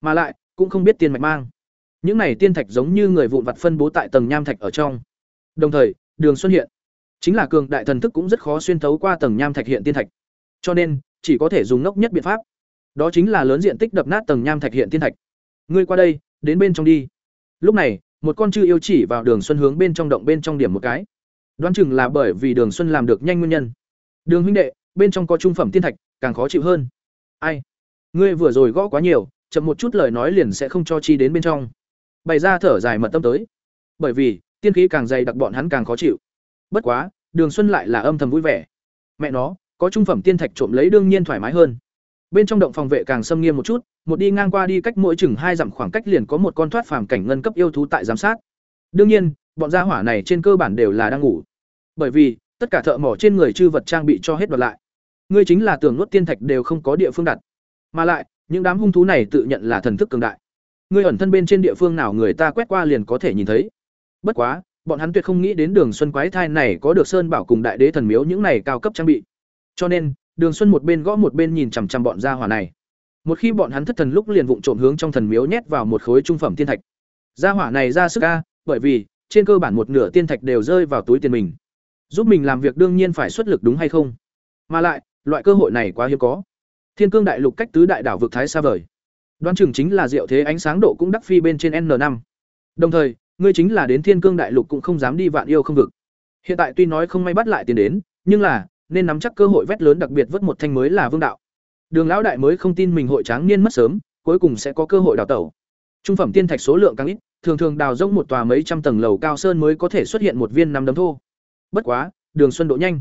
Mà lại, cũng không biết tiên mạch mang. Những này tiên thạch giống như người vụn vặt phân bố tại tầng nham thạch ở trong. Đồng thời, Đường Xuân hiện, chính là cường đại thần thức cũng rất khó xuyên thấu qua tầng nham thạch hiện tiên thạch. Cho nên, chỉ có thể dùng ngốc nhất biện pháp. Đó chính là lớn diện tích đập nát tầng nham thạch hiện tiên thạch. Ngươi qua đây, đến bên trong đi. Lúc này, một con chư yêu chỉ vào Đường Xuân hướng bên trong động bên trong điểm một cái. Đoán chừng là bởi vì Đường Xuân làm được nhanh nguyên nhân. Đường huynh đệ, bên trong có trung phẩm tiên thạch, càng khó chịu hơn. Ai? Ngươi vừa rồi gõ quá nhiều, chậm một chút lời nói liền sẽ không cho chi đến bên trong. Bày ra thở dài mật tâm tới. Bởi vì, tiên khí càng dày đặc bọn hắn càng khó chịu. Bất quá, Đường Xuân lại là âm thầm vui vẻ. Mẹ nó, có trung phẩm tiên thạch trộm lấy đương nhiên thoải mái hơn. Bên trong động phòng vệ càng xâm nghiêm một chút, một đi ngang qua đi cách mỗi chừng hai dặm khoảng cách liền có một con thoát phàm cảnh ngân cấp yêu thú tại giám sát. Đương nhiên, bọn gia hỏa này trên cơ bản đều là đang ngủ. Bởi vì, tất cả thợ mỏ trên người chư vật trang bị cho hết đoạt lại. Ngươi chính là tưởng nuốt tiên thạch đều không có địa phương đặt. Mà lại, những đám hung thú này tự nhận là thần thức cường đại. Ngươi ẩn thân bên trên địa phương nào người ta quét qua liền có thể nhìn thấy. Bất quá, bọn hắn tuyệt không nghĩ đến Đường Xuân quái thai này có được Sơn Bảo cùng Đại Đế thần miếu những này cao cấp trang bị. Cho nên, Đường Xuân một bên gõ một bên nhìn chằm chằm bọn gia hỏa này. Một khi bọn hắn thất thần lúc liền vụng trộm hướng trong thần miếu nhét vào một khối trung phẩm tiên thạch. Gia hỏa này ra sức a, bởi vì trên cơ bản một nửa tiên thạch đều rơi vào túi tiền mình. Giúp mình làm việc đương nhiên phải xuất lực đúng hay không? Mà lại, loại cơ hội này quá hiếm có. Thiên Cương đại lục cách tứ đại đảo vực thái xa vời. Đoán chừng chính là diệu thế ánh sáng độ cũng đắc phi bên trên n năm. Đồng thời, ngươi chính là đến Thiên Cương đại lục cũng không dám đi vạn yêu không vực. Hiện tại tuy nói không may bắt lại tiền đến, nhưng là nên nắm chắc cơ hội vét lớn đặc biệt vớt một thanh mới là vương đạo. Đường lão đại mới không tin mình hội tráng niên mất sớm, cuối cùng sẽ có cơ hội đào tẩu. Trung phẩm tiên thạch số lượng càng ít, thường thường đào rỗng một tòa mấy trăm tầng lầu cao sơn mới có thể xuất hiện một viên năm đấm thô. Bất quá, Đường Xuân độ nhanh,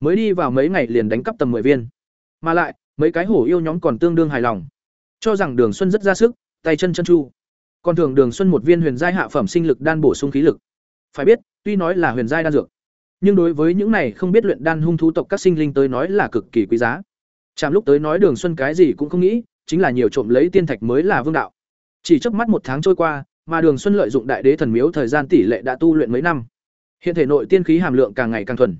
mới đi vào mấy ngày liền đánh cắp tầm 10 viên. Mà lại, mấy cái hổ yêu nhóm còn tương đương hài lòng, cho rằng Đường Xuân rất ra sức, tay chân chân chu. Còn thường Đường Xuân một viên huyền giai hạ phẩm sinh lực đan bổ sung khí lực. Phải biết, tuy nói là huyền giai đan dược, nhưng đối với những này không biết luyện đan hung thú tộc các sinh linh tới nói là cực kỳ quý giá. Chạm lúc tới nói Đường Xuân cái gì cũng không nghĩ, chính là nhiều trộm lấy tiên thạch mới là vương đạo. Chỉ chớp mắt một tháng trôi qua, mà Đường Xuân lợi dụng đại đế thần miếu thời gian tỷ lệ đã tu luyện mấy năm. Hiện thể nội tiên khí hàm lượng càng ngày càng thuần.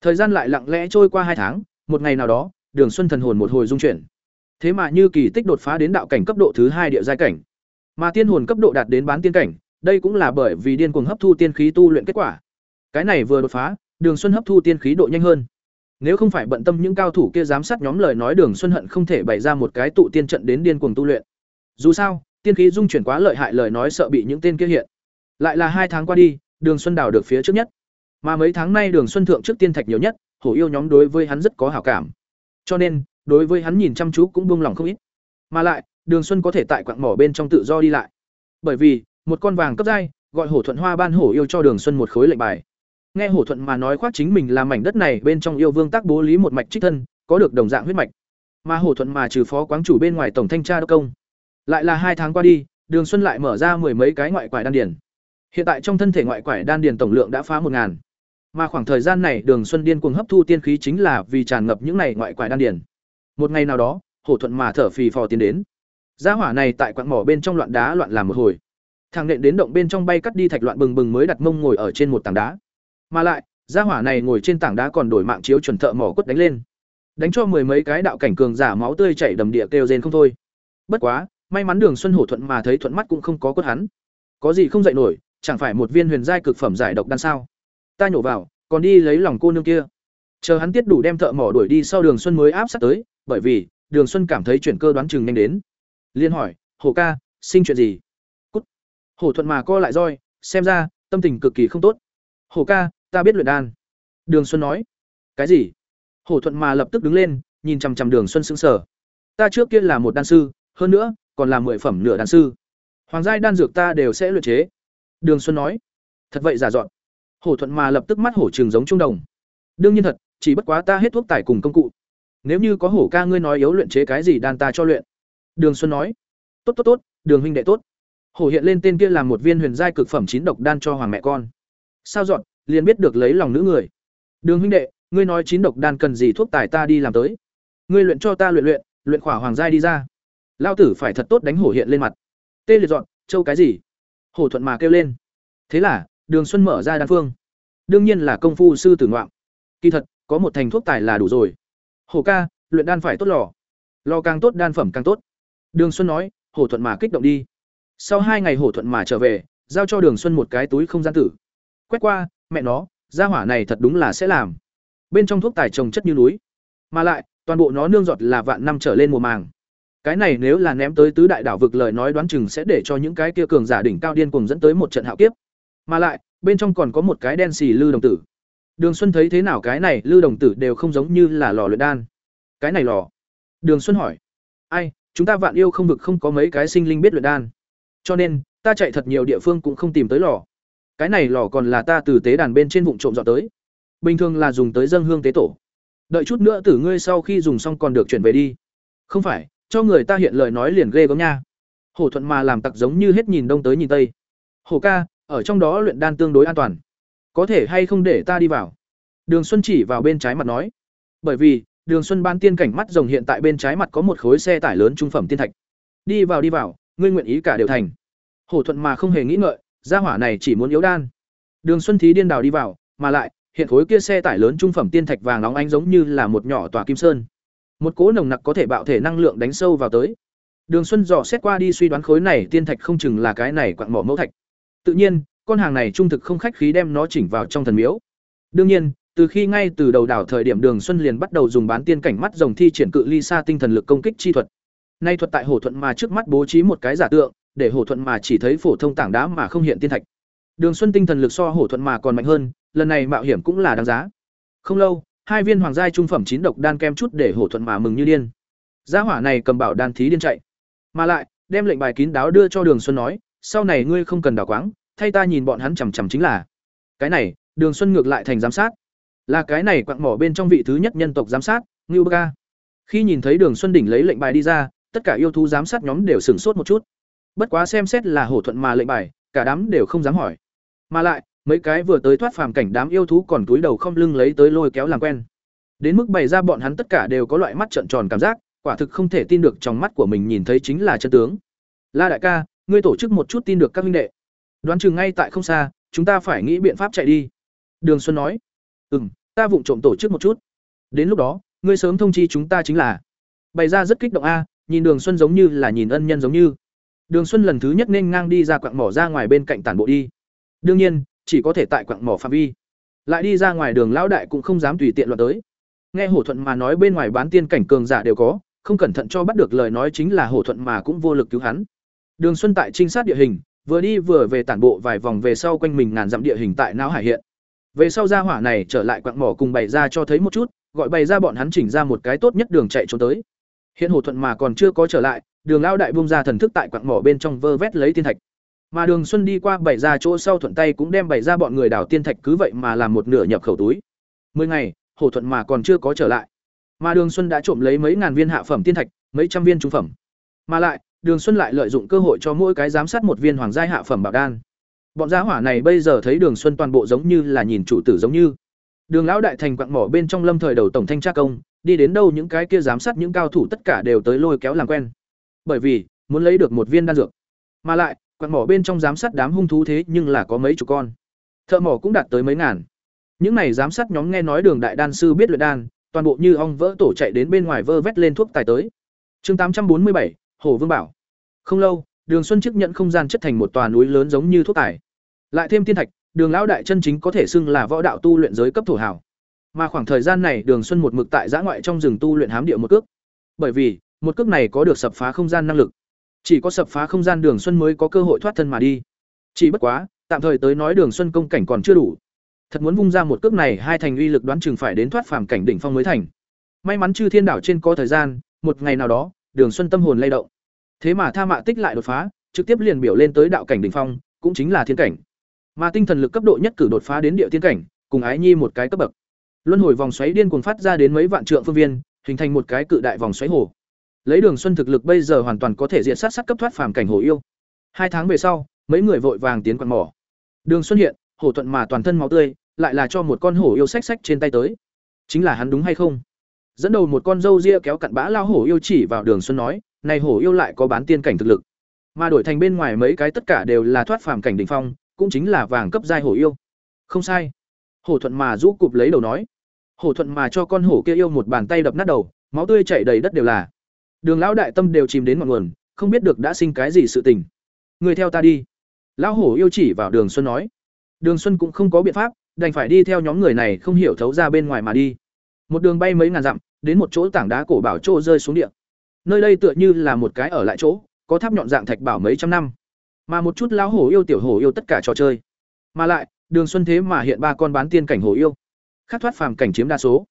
Thời gian lại lặng lẽ trôi qua hai tháng, một ngày nào đó, Đường Xuân thần hồn một hồi dung chuyển. Thế mà như kỳ tích đột phá đến đạo cảnh cấp độ thứ hai địa giai cảnh, mà tiên hồn cấp độ đạt đến bán tiên cảnh, đây cũng là bởi vì điên cuồng hấp thu tiên khí tu luyện kết quả. Cái này vừa đột phá, Đường Xuân hấp thu tiên khí độ nhanh hơn. Nếu không phải bận tâm những cao thủ kia giám sát nhóm lời nói Đường Xuân hận không thể bày ra một cái tụ tiên trận đến điên cuồng tu luyện. Dù sao, tiên khí dung chuyển quá lợi hại lời nói sợ bị những tên kia hiện. Lại là hai tháng qua đi, Đường Xuân đào được phía trước nhất. Mà mấy tháng nay Đường Xuân thượng trước tiên thạch nhiều nhất, hổ yêu nhóm đối với hắn rất có hảo cảm. Cho nên, đối với hắn nhìn chăm chú cũng buông lòng không ít. Mà lại, Đường Xuân có thể tại quặng mỏ bên trong tự do đi lại. Bởi vì, một con vàng cấp giai, gọi Hổ Thuận Hoa ban hổ yêu cho Đường Xuân một khối lệnh bài. Nghe Hổ Thuận mà nói khoác chính mình là mảnh đất này bên trong yêu vương tác bố lý một mạch trích thân, có được đồng dạng huyết mạch. Mà Hổ Thuận mà trừ phó quáng chủ bên ngoài tổng thanh tra đốc công. Lại là hai tháng qua đi, Đường Xuân lại mở ra mười mấy cái ngoại quải đan điển, Hiện tại trong thân thể ngoại quải đan điển tổng lượng đã phá một ngàn. Mà khoảng thời gian này Đường Xuân điên cuồng hấp thu tiên khí chính là vì tràn ngập những này ngoại quải đan điển. Một ngày nào đó, Hổ Thuận mà thở phì phò tiến đến. Gia hỏa này tại quặng mỏ bên trong loạn đá loạn làm một hồi. Thằng nện đến động bên trong bay cắt đi thạch loạn bừng bừng mới đặt mông ngồi ở trên một tảng đá. Mà lại, gia hỏa này ngồi trên tảng đá còn đổi mạng chiếu chuẩn thợ mỏ quất đánh lên. Đánh cho mười mấy cái đạo cảnh cường giả máu tươi chảy đầm địa kêu rên không thôi. Bất quá, may mắn Đường Xuân Hổ thuận mà thấy thuận mắt cũng không có quất hắn. Có gì không dậy nổi, chẳng phải một viên huyền giai cực phẩm giải độc đan sao? Ta nhổ vào, còn đi lấy lòng cô nương kia. Chờ hắn tiết đủ đem thợ mỏ đuổi đi sau Đường Xuân mới áp sát tới, bởi vì, Đường Xuân cảm thấy chuyển cơ đoán chừng nhanh đến. Liên hỏi, "Hổ ca, sinh chuyện gì?" Cút. Hổ thuận mà co lại roi, xem ra tâm tình cực kỳ không tốt. "Hổ ca, ta biết luyện đan." Đường Xuân nói. "Cái gì?" Hổ thuận mà lập tức đứng lên, nhìn chằm chằm Đường Xuân sững sờ. "Ta trước kia là một đan sư, hơn nữa, còn là mười phẩm nửa đan sư. Hoàng giai đan dược ta đều sẽ luyện chế." Đường Xuân nói. "Thật vậy giả dọn." Hổ thuận mà lập tức mắt hổ trường giống trung đồng. "Đương nhiên thật, chỉ bất quá ta hết thuốc tải cùng công cụ. Nếu như có hổ ca ngươi nói yếu luyện chế cái gì đan ta cho luyện." Đường Xuân nói, "Tốt tốt tốt, Đường huynh đệ tốt." Hổ hiện lên tên kia làm một viên huyền giai cực phẩm chín độc đan cho hoàng mẹ con. Sao dọn, liền biết được lấy lòng nữ người. Đường huynh đệ, ngươi nói chín độc đan cần gì thuốc tài ta đi làm tới. Ngươi luyện cho ta luyện luyện luyện khỏa hoàng giai đi ra. Lao tử phải thật tốt đánh hổ hiện lên mặt. Tê liệt dọn châu cái gì? Hổ thuận mà kêu lên. Thế là đường xuân mở ra đan phương. Đương nhiên là công phu sư tử ngoạm. Kỳ thật có một thành thuốc tài là đủ rồi. Hổ ca luyện đan phải tốt lò. Lò càng tốt đan phẩm càng tốt. Đường xuân nói hổ thuận mà kích động đi. Sau hai ngày hổ thuận mà trở về giao cho đường xuân một cái túi không gian tử. Quét qua mẹ nó, gia hỏa này thật đúng là sẽ làm. Bên trong thuốc tài trồng chất như núi. Mà lại, toàn bộ nó nương giọt là vạn năm trở lên mùa màng. Cái này nếu là ném tới tứ đại đảo vực lời nói đoán chừng sẽ để cho những cái kia cường giả đỉnh cao điên cùng dẫn tới một trận hạo kiếp. Mà lại, bên trong còn có một cái đen xì lư đồng tử. Đường xuân thấy thế nào cái này lư đồng tử đều không giống như là lò luyện đan. Cái này lò? Đường xuân hỏi. Ai, chúng ta vạn yêu không vực không có mấy cái sinh linh biết luyện đan. Cho nên, ta chạy thật nhiều địa phương cũng không tìm tới lò cái này lò còn là ta từ tế đàn bên trên vụn trộm dọn tới. Bình thường là dùng tới dân hương tế tổ. Đợi chút nữa tử ngươi sau khi dùng xong còn được chuyển về đi. Không phải, cho người ta hiện lời nói liền ghê gớm nha. Hổ thuận mà làm tặc giống như hết nhìn đông tới nhìn tây. Hổ ca, ở trong đó luyện đan tương đối an toàn. Có thể hay không để ta đi vào? Đường xuân chỉ vào bên trái mặt nói. Bởi vì, đường xuân ban tiên cảnh mắt rồng hiện tại bên trái mặt có một khối xe tải lớn trung phẩm tiên thạch. Đi vào đi vào, ngươi nguyện ý cả đều thành. Hổ thuận mà không hề nghĩ ngợi gia hỏa này chỉ muốn yếu đan. Đường xuân thí điên đào đi vào, mà lại, hiện khối kia xe tải lớn trung phẩm tiên thạch vàng nóng ánh giống như là một nhỏ tòa kim sơn. Một cỗ nồng nặc có thể bạo thể năng lượng đánh sâu vào tới. Đường xuân dò xét qua đi suy đoán khối này tiên thạch không chừng là cái này quặng mỏ mẫu thạch. Tự nhiên, con hàng này trung thực không khách khí đem nó chỉnh vào trong thần miếu. Đương nhiên, từ khi ngay từ đầu đảo thời điểm đường xuân liền bắt đầu dùng bán tiên cảnh mắt rồng thi triển cự ly xa tinh thần lực công kích chi thuật. Nay thuật tại hổ thuận mà trước mắt bố trí một cái giả tượng để hổ thuận mà chỉ thấy phổ thông tảng đá mà không hiện tiên thạch. Đường xuân tinh thần lực so hổ thuận mà còn mạnh hơn, lần này mạo hiểm cũng là đáng giá. Không lâu, hai viên hoàng giai trung phẩm chín độc đan kem chút để hổ thuận mà mừng như điên. Gia hỏa này cầm bảo đan thí điên chạy. Mà lại, đem lệnh bài kín đáo đưa cho đường xuân nói, sau này ngươi không cần đào quáng, thay ta nhìn bọn hắn chằm chằm chính là. Cái này, đường xuân ngược lại thành giám sát. Là cái này quặng mỏ bên trong vị thứ nhất nhân tộc giám sát, ngưu ca khi nhìn thấy đường xuân đỉnh lấy lệnh bài đi ra, tất cả yêu thú giám sát nhóm đều sửng sốt một chút bất quá xem xét là hổ thuận mà lệnh bài, cả đám đều không dám hỏi. Mà lại, mấy cái vừa tới thoát phàm cảnh đám yêu thú còn túi đầu không lưng lấy tới lôi kéo làm quen. Đến mức bày ra bọn hắn tất cả đều có loại mắt trợn tròn cảm giác, quả thực không thể tin được trong mắt của mình nhìn thấy chính là chân tướng. La đại ca, ngươi tổ chức một chút tin được các huynh đệ. Đoán chừng ngay tại không xa, chúng ta phải nghĩ biện pháp chạy đi. Đường xuân nói. Ừ m ta vụng trộm tổ chức một chút. Đến lúc đó, ngươi sớm thông chi chúng ta chính là. Bày ra rất kích động a, nhìn đường xuân giống như là nhìn ân nhân giống như đường xuân lần thứ nhất nên ngang đi ra quặng mỏ ra ngoài bên cạnh tản bộ đi. Đương nhiên, chỉ có thể tại quặng mỏ phạm vi. Lại đi ra ngoài đường lão đại cũng không dám tùy tiện loạn tới. Nghe hổ thuận mà nói bên ngoài bán tiên cảnh cường giả đều có, không cẩn thận cho bắt được lời nói chính là hổ thuận mà cũng vô lực cứu hắn. Đường xuân tại trinh sát địa hình, vừa đi vừa về tản bộ vài vòng về sau quanh mình ngàn dặm địa hình tại não hải hiện. Về sau ra hỏa này trở lại quặng mỏ cùng bày ra cho thấy một chút, gọi bày ra bọn hắn chỉnh ra một cái tốt nhất đường chạy trốn tới. Hiện hổ thuận mà còn chưa có trở lại đường lão đại bung ra thần thức tại quặng mỏ bên trong vơ vét lấy tiên thạch mà Đường Xuân đi qua bảy ra chỗ sau thuận tay cũng đem bảy ra bọn người đảo tiên thạch cứ vậy mà làm một nửa nhập khẩu túi. Mười ngày, Hổ Thuận mà còn chưa có trở lại. Mà Đường Xuân đã trộm lấy mấy ngàn viên hạ phẩm tiên thạch, mấy trăm viên trung phẩm. Mà lại, Đường Xuân lại lợi dụng cơ hội cho mỗi cái giám sát một viên hoàng giai hạ phẩm bảo đan. Bọn giá hỏa này bây giờ thấy Đường Xuân toàn bộ giống như là nhìn chủ tử giống như. Đường lão đại thành quặng mỏ bên trong lâm thời đầu tổng thanh tra công, đi đến đâu những cái kia giám sát những cao thủ tất cả đều tới lôi kéo làm quen. Bởi vì, muốn lấy được một viên đan dược. Mà lại, quạt mỏ bên trong giám sát đám hung thú thế nhưng là có mấy chục con. Thợ mỏ cũng đạt tới mấy ngàn. Những này giám sát nhóm nghe nói đường đại đan sư biết luyện đan toàn bộ như ong vỡ tổ chạy đến bên ngoài vơ vét lên thuốc tài tới. Chương tám trăm bốn mươi bảy hồ vương bảo. Không lâu đường xuân chức nhận không gian chất thành một tòa núi lớn giống như thuốc tài. Lại thêm tiên thạch đường lão đại chân chính có thể xưng là võ đạo tu luyện giới cấp thổ hảo mà khoảng thời gian này đường xuân một mực tại giã ngoại trong rừng tu luyện hám địa một cước. Bởi vì một cước này có được sập phá không gian năng lực chỉ có sập phá không gian Đường Xuân mới có cơ hội thoát thân mà đi. Chỉ bất quá, tạm thời tới nói Đường Xuân công cảnh còn chưa đủ. Thật muốn vung ra một cước này, hai thành uy lực đoán chừng phải đến thoát phàm cảnh đỉnh phong mới thành. May mắn chư thiên đảo trên có thời gian, một ngày nào đó, Đường Xuân tâm hồn lay động. Thế mà Tha Mạ Tích lại đột phá, trực tiếp liền biểu lên tới đạo cảnh đỉnh phong, cũng chính là thiên cảnh. Mà tinh thần lực cấp độ nhất cử đột phá đến địa thiên cảnh, cùng ái nhi một cái cấp bậc. Luân hồi vòng xoáy điên cuồng phát ra đến mấy vạn trượng phương viên, hình thành một cái cự đại vòng xoáy hồ. Lấy Đường Xuân thực lực bây giờ hoàn toàn có thể diện sát sát cấp thoát phàm cảnh hổ yêu. Hai tháng về sau, mấy người vội vàng tiến quan mỏ. Đường Xuân hiện, hổ thuận mà toàn thân máu tươi, lại là cho một con hổ yêu xách xách trên tay tới. chính là hắn đúng hay không dẫn đầu một con râu ria kéo cặn bã lao hổ yêu chỉ vào đường xuân nói này hổ yêu lại có bán tiên cảnh thực lực mà đổi thành bên ngoài mấy cái tất cả đều là thoát phàm cảnh đỉnh phong cũng chính là vàng cấp giai hổ yêu không sai hổ thuận mà rũ cụp lấy đầu nói hổ thuận mà cho con hổ kia yêu một bàn tay đập nát đầu máu tươi chảy đầy đất đều là đường lão đại tâm đều chìm đến ngọn nguồn, không biết được đã sinh cái gì sự tình. Người theo ta đi. Lão hổ yêu chỉ vào đường xuân nói. Đường xuân cũng không có biện pháp, đành phải đi theo nhóm người này không hiểu thấu ra bên ngoài mà đi. Một đường bay mấy ngàn dặm, đến một chỗ tảng đá cổ bảo chỗ rơi xuống địa. Nơi đây tựa như là một cái ở lại chỗ, có tháp nhọn dạng thạch bảo mấy trăm năm. Mà một chút lão hổ yêu tiểu hổ yêu tất cả trò chơi. Mà lại, đường xuân thế mà hiện ba con bán tiên cảnh hổ yêu. Khát thoát phàm cảnh chiếm đa số.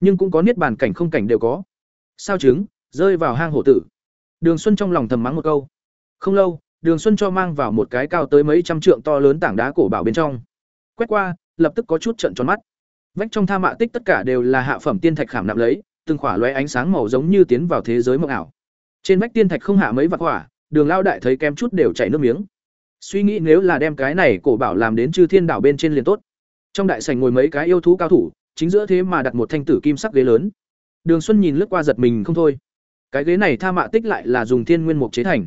Nhưng cũng có niết bàn cảnh không cảnh đều có. Sao chứng? Rơi vào hang hổ tử. Đường xuân trong lòng thầm mắng một câu. Không lâu đường xuân cho mang vào một cái cao tới mấy trăm trượng to lớn tảng đá cổ bảo bên trong. Quét qua lập tức có chút trận tròn mắt. Vách trong tha mạ tích tất cả đều là hạ phẩm tiên thạch khảm nạm lấy từng khỏa lóe ánh sáng màu giống như tiến vào thế giới mộng ảo. Trên vách tiên thạch không hạ mấy vạt quả, đường lao đại thấy kém chút đều chảy nước miếng. Suy nghĩ nếu là đem cái này cổ bảo làm đến chư thiên đảo bên trên liền tốt. Trong đại sảnh ngồi mấy cái yêu thú cao thủ chính giữa thế mà đặt một thanh tử kim sắc ghế lớn. Đường xuân nhìn lướt qua giật mình không thôi cái ghế này tha mạ tích lại là dùng thiên nguyên mục chế thành.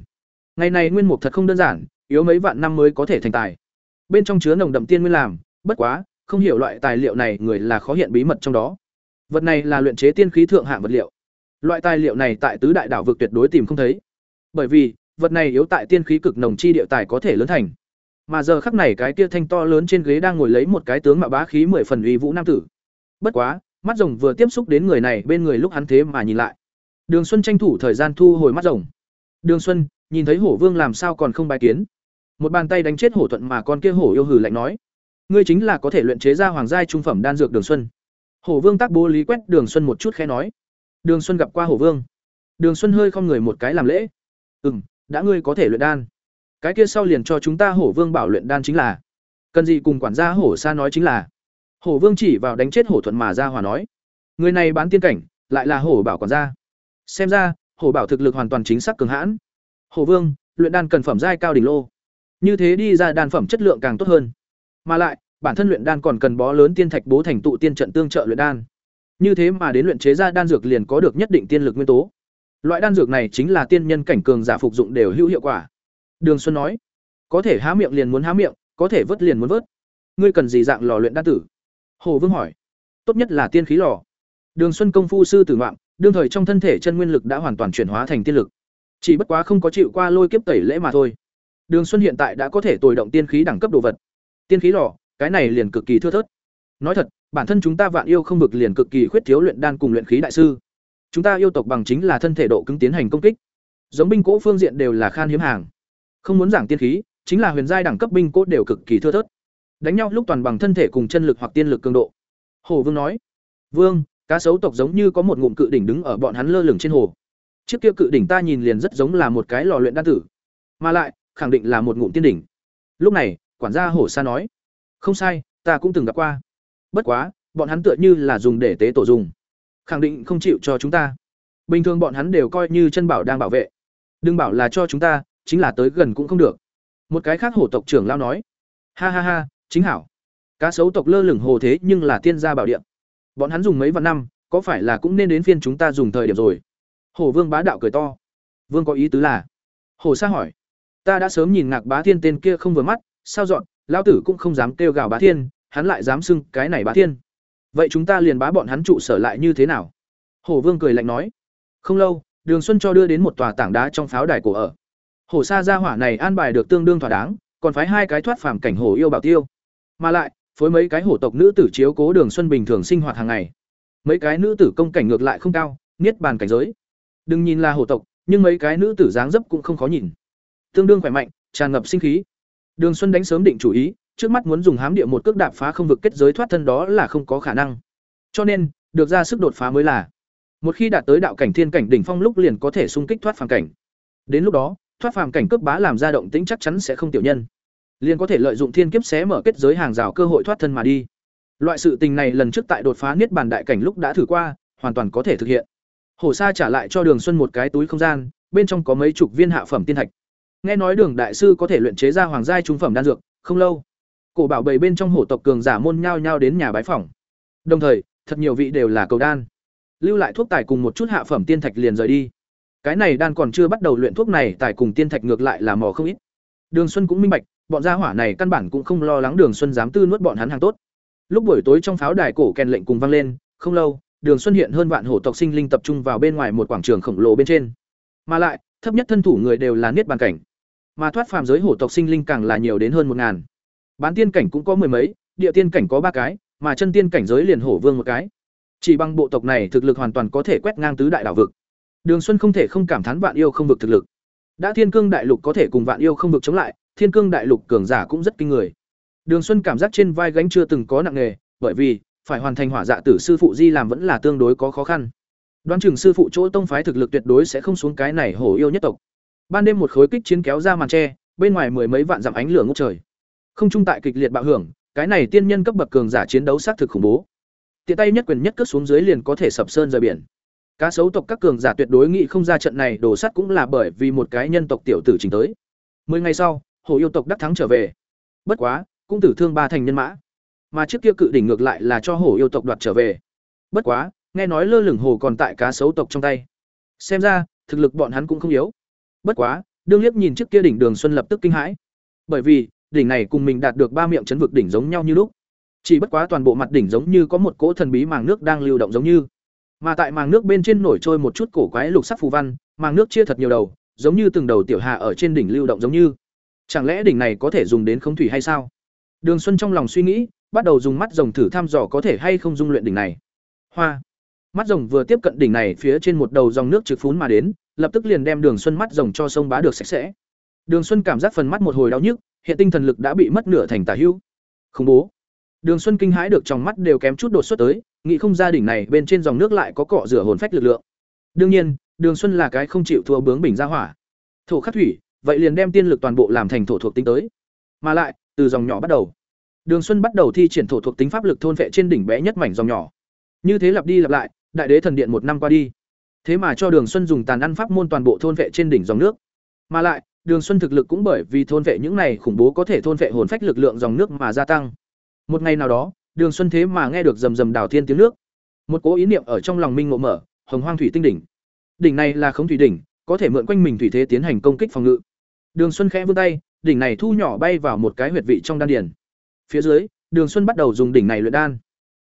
Ngày này nguyên mục thật không đơn giản, yếu mấy vạn năm mới có thể thành tài. Bên trong chứa nồng đậm tiên nguyên làm, bất quá, không hiểu loại tài liệu này người là khó hiện bí mật trong đó. Vật này là luyện chế tiên khí thượng hạng vật liệu. Loại tài liệu này tại tứ đại đảo vực tuyệt đối tìm không thấy. Bởi vì, vật này yếu tại tiên khí cực nồng chi địa tài có thể lớn thành. Mà giờ khắc này cái kia thanh to lớn trên ghế đang ngồi lấy một cái tướng mạo bá khí mười phần uy vũ nam tử. Bất quá, mắt rồng vừa tiếp xúc đến người này bên người lúc hắn thế mà nhìn lại đường xuân tranh thủ thời gian thu hồi mắt rồng. Đường xuân nhìn thấy hổ vương làm sao còn không bài kiến? Một bàn tay đánh chết hổ thuận mà con kia hổ yêu hừ lạnh nói. Ngươi chính là có thể luyện chế ra hoàng giai trung phẩm đan dược đường xuân. Hổ vương tác bố lý quét đường xuân một chút khẽ nói. Đường xuân gặp qua hổ vương. Đường xuân hơi không người một cái làm lễ. Ừm, đã ngươi có thể luyện đan. Cái kia sau liền cho chúng ta hổ vương bảo luyện đan chính là. Cần gì cùng quản gia hổ sa nói chính là. Hổ vương chỉ vào đánh chết hổ thuận mà ra hòa nói. Người này bán tiên cảnh lại là hổ bảo quản gia xem ra, hổ bảo thực lực hoàn toàn chính xác cường hãn. Hổ vương, luyện đan cần phẩm giai cao đỉnh lô. Như thế đi ra đan phẩm chất lượng càng tốt hơn. Mà lại, bản thân luyện đan còn cần bó lớn tiên thạch bố thành tụ tiên trận tương trợ luyện đan. Như thế mà đến luyện chế ra đan dược liền có được nhất định tiên lực nguyên tố. Loại đan dược này chính là tiên nhân cảnh cường giả phục dụng đều hữu hiệu quả. Đường xuân nói, có thể há miệng liền muốn há miệng, có thể vớt liền muốn vớt. Ngươi cần gì dạng lò luyện đan tử? Hồ vương hỏi, tốt nhất là tiên khí lò. Đường xuân công phu sư tử ngoạm đương thời trong thân thể chân nguyên lực đã hoàn toàn chuyển hóa thành tiên lực. Chỉ bất quá không có chịu qua lôi kiếp tẩy lễ mà thôi. Đường xuân hiện tại đã có thể tồi động tiên khí đẳng cấp đồ vật. Tiên khí lò, cái này liền cực kỳ thưa thớt. Nói thật, bản thân chúng ta vạn yêu không vực liền cực kỳ khuyết thiếu luyện đan cùng luyện khí đại sư. Chúng ta yêu tộc bằng chính là thân thể độ cứng tiến hành công kích. Giống binh cỗ phương diện đều là khan hiếm hàng. Không muốn giảng tiên khí, chính là huyền giai đẳng cấp binh cỗ đều cực kỳ thưa thớt. Đánh nhau lúc toàn bằng thân thể cùng chân lực hoặc tiên lực cường độ. Hồ vương nói, vương cá sấu tộc giống như có một ngụm cự đỉnh đứng ở bọn hắn lơ lửng trên hồ. Chiếc kia cự đỉnh ta nhìn liền rất giống là một cái lò luyện đan tử, mà lại, khẳng định là một ngụm tiên đỉnh. Lúc này, quản gia hổ sa nói, không sai, ta cũng từng gặp qua. Bất quá, bọn hắn tựa như là dùng để tế tổ dùng, khẳng định không chịu cho chúng ta. Bình thường bọn hắn đều coi như chân bảo đang bảo vệ. Đừng bảo là cho chúng ta, chính là tới gần cũng không được. Một cái khác hổ tộc trưởng lao nói, ha ha ha, chính hảo. Cá sấu tộc lơ lửng hồ thế nhưng là tiên gia bảo điện bọn hắn dùng mấy vạn năm, có phải là cũng nên đến phiên chúng ta dùng thời điểm rồi? Hổ vương bá đạo cười to. Vương có ý tứ là? Hổ sa hỏi. Ta đã sớm nhìn ngạc bá thiên tên kia không vừa mắt, sao dọn lao tử cũng không dám kêu gào bá thiên, hắn lại dám xưng cái này bá thiên. Vậy chúng ta liền bá bọn hắn trụ sở lại như thế nào? Hổ vương cười lạnh nói. Không lâu, đường xuân cho đưa đến một tòa tảng đá trong pháo đài cổ ở. Hổ sa gia hỏa này an bài được tương đương thỏa đáng, còn phái hai cái thoát phàm cảnh hổ yêu bảo tiêu. Mà lại phối mấy cái hổ tộc nữ tử chiếu cố đường xuân bình thường sinh hoạt hàng ngày. Mấy cái nữ tử công cảnh ngược lại không cao, niết bàn cảnh giới. Đừng nhìn là hổ tộc, nhưng mấy cái nữ tử dáng dấp cũng không khó nhìn. Tương đương khỏe mạnh, tràn ngập sinh khí. Đường xuân đánh sớm định chủ ý, trước mắt muốn dùng hám địa một cước đạp phá không vực kết giới thoát thân đó là không có khả năng. Cho nên, được ra sức đột phá mới là. Một khi đạt tới đạo cảnh thiên cảnh đỉnh phong lúc liền có thể xung kích thoát phàm cảnh. Đến lúc đó, thoát phàm cảnh cướp bá làm ra động tĩnh chắc chắn sẽ không tiểu nhân liền có thể lợi dụng thiên kiếp xé mở kết giới hàng rào cơ hội thoát thân mà đi loại sự tình này lần trước tại đột phá niết bàn đại cảnh lúc đã thử qua hoàn toàn có thể thực hiện hổ sa trả lại cho đường xuân một cái túi không gian bên trong có mấy chục viên hạ phẩm tiên thạch nghe nói đường đại sư có thể luyện chế ra hoàng giai trung phẩm đan dược không lâu cổ bảo bầy bên trong hổ tộc cường giả môn nhao nhao đến nhà bái phỏng đồng thời thật nhiều vị đều là cầu đan. Lưu lại thuốc tài cùng một chút hạ phẩm tiên thạch liền rời đi. Cái này đan còn chưa bắt đầu luyện thuốc này, tài cùng tiên thạch ngược lại là mò không ít. Đường Xuân cũng minh bạch, bọn gia hỏa này căn bản cũng không lo lắng Đường Xuân dám tư nuốt bọn hắn hàng tốt. Lúc buổi tối trong pháo đài cổ kèn lệnh cùng vang lên, không lâu, Đường Xuân hiện hơn vạn hổ tộc sinh linh tập trung vào bên ngoài một quảng trường khổng lồ bên trên. Mà lại, thấp nhất thân thủ người đều là niết bàn cảnh. Mà thoát phàm giới hổ tộc sinh linh càng là nhiều đến hơn một ngàn. Bán tiên cảnh cũng có mười mấy, địa tiên cảnh có ba cái, mà chân tiên cảnh giới liền hổ vương một cái. Chỉ bằng bộ tộc này thực lực hoàn toàn có thể quét ngang tứ đại đảo vực. Đường Xuân không thể không cảm thán vạn yêu không vực thực lực. Đã Thiên Cương đại lục có thể cùng vạn yêu không vực chống lại, Thiên Cương đại lục cường giả cũng rất kinh người. Đường Xuân cảm giác trên vai gánh chưa từng có nặng nghề, bởi vì phải hoàn thành hỏa dạ tử sư phụ di làm vẫn là tương đối có khó khăn. Đoán chừng sư phụ chỗ tông phái thực lực tuyệt đối sẽ không xuống cái này hổ yêu nhất tộc. Ban đêm một khối kích chiến kéo ra màn tre, bên ngoài mười mấy vạn dặm ánh lửa ngút trời. Không trung tại kịch liệt bạo hưởng, cái này tiên nhân cấp bậc cường giả chiến đấu sát thực khủng bố. Tiện tay nhất quyền nhất cướp xuống dưới liền có thể sập sơn rời biển. Cá sấu tộc các cường giả tuyệt đối nghĩ không ra trận này đổ sắt cũng là bởi vì một cái nhân tộc tiểu tử trình tới. Mười ngày sau, hổ yêu tộc đắc thắng trở về. Bất quá, cũng tử thương ba thành nhân mã. Mà trước kia cự đỉnh ngược lại là cho hổ yêu tộc đoạt trở về. Bất quá, nghe nói lơ lửng hồ còn tại cá sấu tộc trong tay. Xem ra, thực lực bọn hắn cũng không yếu. Bất quá, đương liếc nhìn trước kia đỉnh Đường Xuân lập tức kinh hãi. Bởi vì, đỉnh này cùng mình đạt được ba miệng chấn vực đỉnh giống nhau như lúc. Chỉ bất quá toàn bộ mặt đỉnh giống như có một cỗ thần bí màng nước đang lưu động giống như. Mà tại màng nước bên trên nổi trôi một chút cổ quái lục sắc phù văn, màng nước chia thật nhiều đầu, giống như từng đầu tiểu hạ ở trên đỉnh lưu động giống như. Chẳng lẽ đỉnh này có thể dùng đến không thủy hay sao? Đường Xuân trong lòng suy nghĩ, bắt đầu dùng mắt rồng thử thăm dò có thể hay không dung luyện đỉnh này. Hoa. Mắt rồng vừa tiếp cận đỉnh này phía trên một đầu dòng nước trực phún mà đến, lập tức liền đem Đường Xuân mắt rồng cho sông bá được sạch sẽ. Đường Xuân cảm giác phần mắt một hồi đau nhức, hiện tinh thần lực đã bị mất nửa thành tà hữu. Không bố. Đường Xuân kinh hãi được trong mắt đều kém chút đột xuất tới, nghĩ không ra đỉnh này bên trên dòng nước lại có cọ rửa hồn phách lực lượng. Đương nhiên, Đường Xuân là cái không chịu thua bướng bình ra hỏa. Thổ khắc thủy, vậy liền đem tiên lực toàn bộ làm thành thổ thuộc tính tới. Mà lại, từ dòng nhỏ bắt đầu. Đường Xuân bắt đầu thi triển thổ thuộc tính pháp lực thôn vệ trên đỉnh bé nhất mảnh dòng nhỏ. Như thế lặp đi lặp lại, đại đế thần điện một năm qua đi. Thế mà cho Đường Xuân dùng tàn ăn pháp môn toàn bộ thôn vệ trên đỉnh dòng nước. Mà lại, Đường Xuân thực lực cũng bởi vì thôn vệ những này khủng bố có thể thôn vệ hồn phách lực lượng dòng nước mà gia tăng. Một ngày nào đó, Đường Xuân thế mà nghe được rầm rầm đào thiên tiếng nước. Một cố ý niệm ở trong lòng minh ngộ mở, Hồng Hoang thủy tinh đỉnh. Đỉnh này là không thủy đỉnh, có thể mượn quanh mình thủy thế tiến hành công kích phòng ngự. Đường Xuân khẽ vươn tay, đỉnh này thu nhỏ bay vào một cái huyệt vị trong đan điền. Phía dưới, Đường Xuân bắt đầu dùng đỉnh này luyện đan.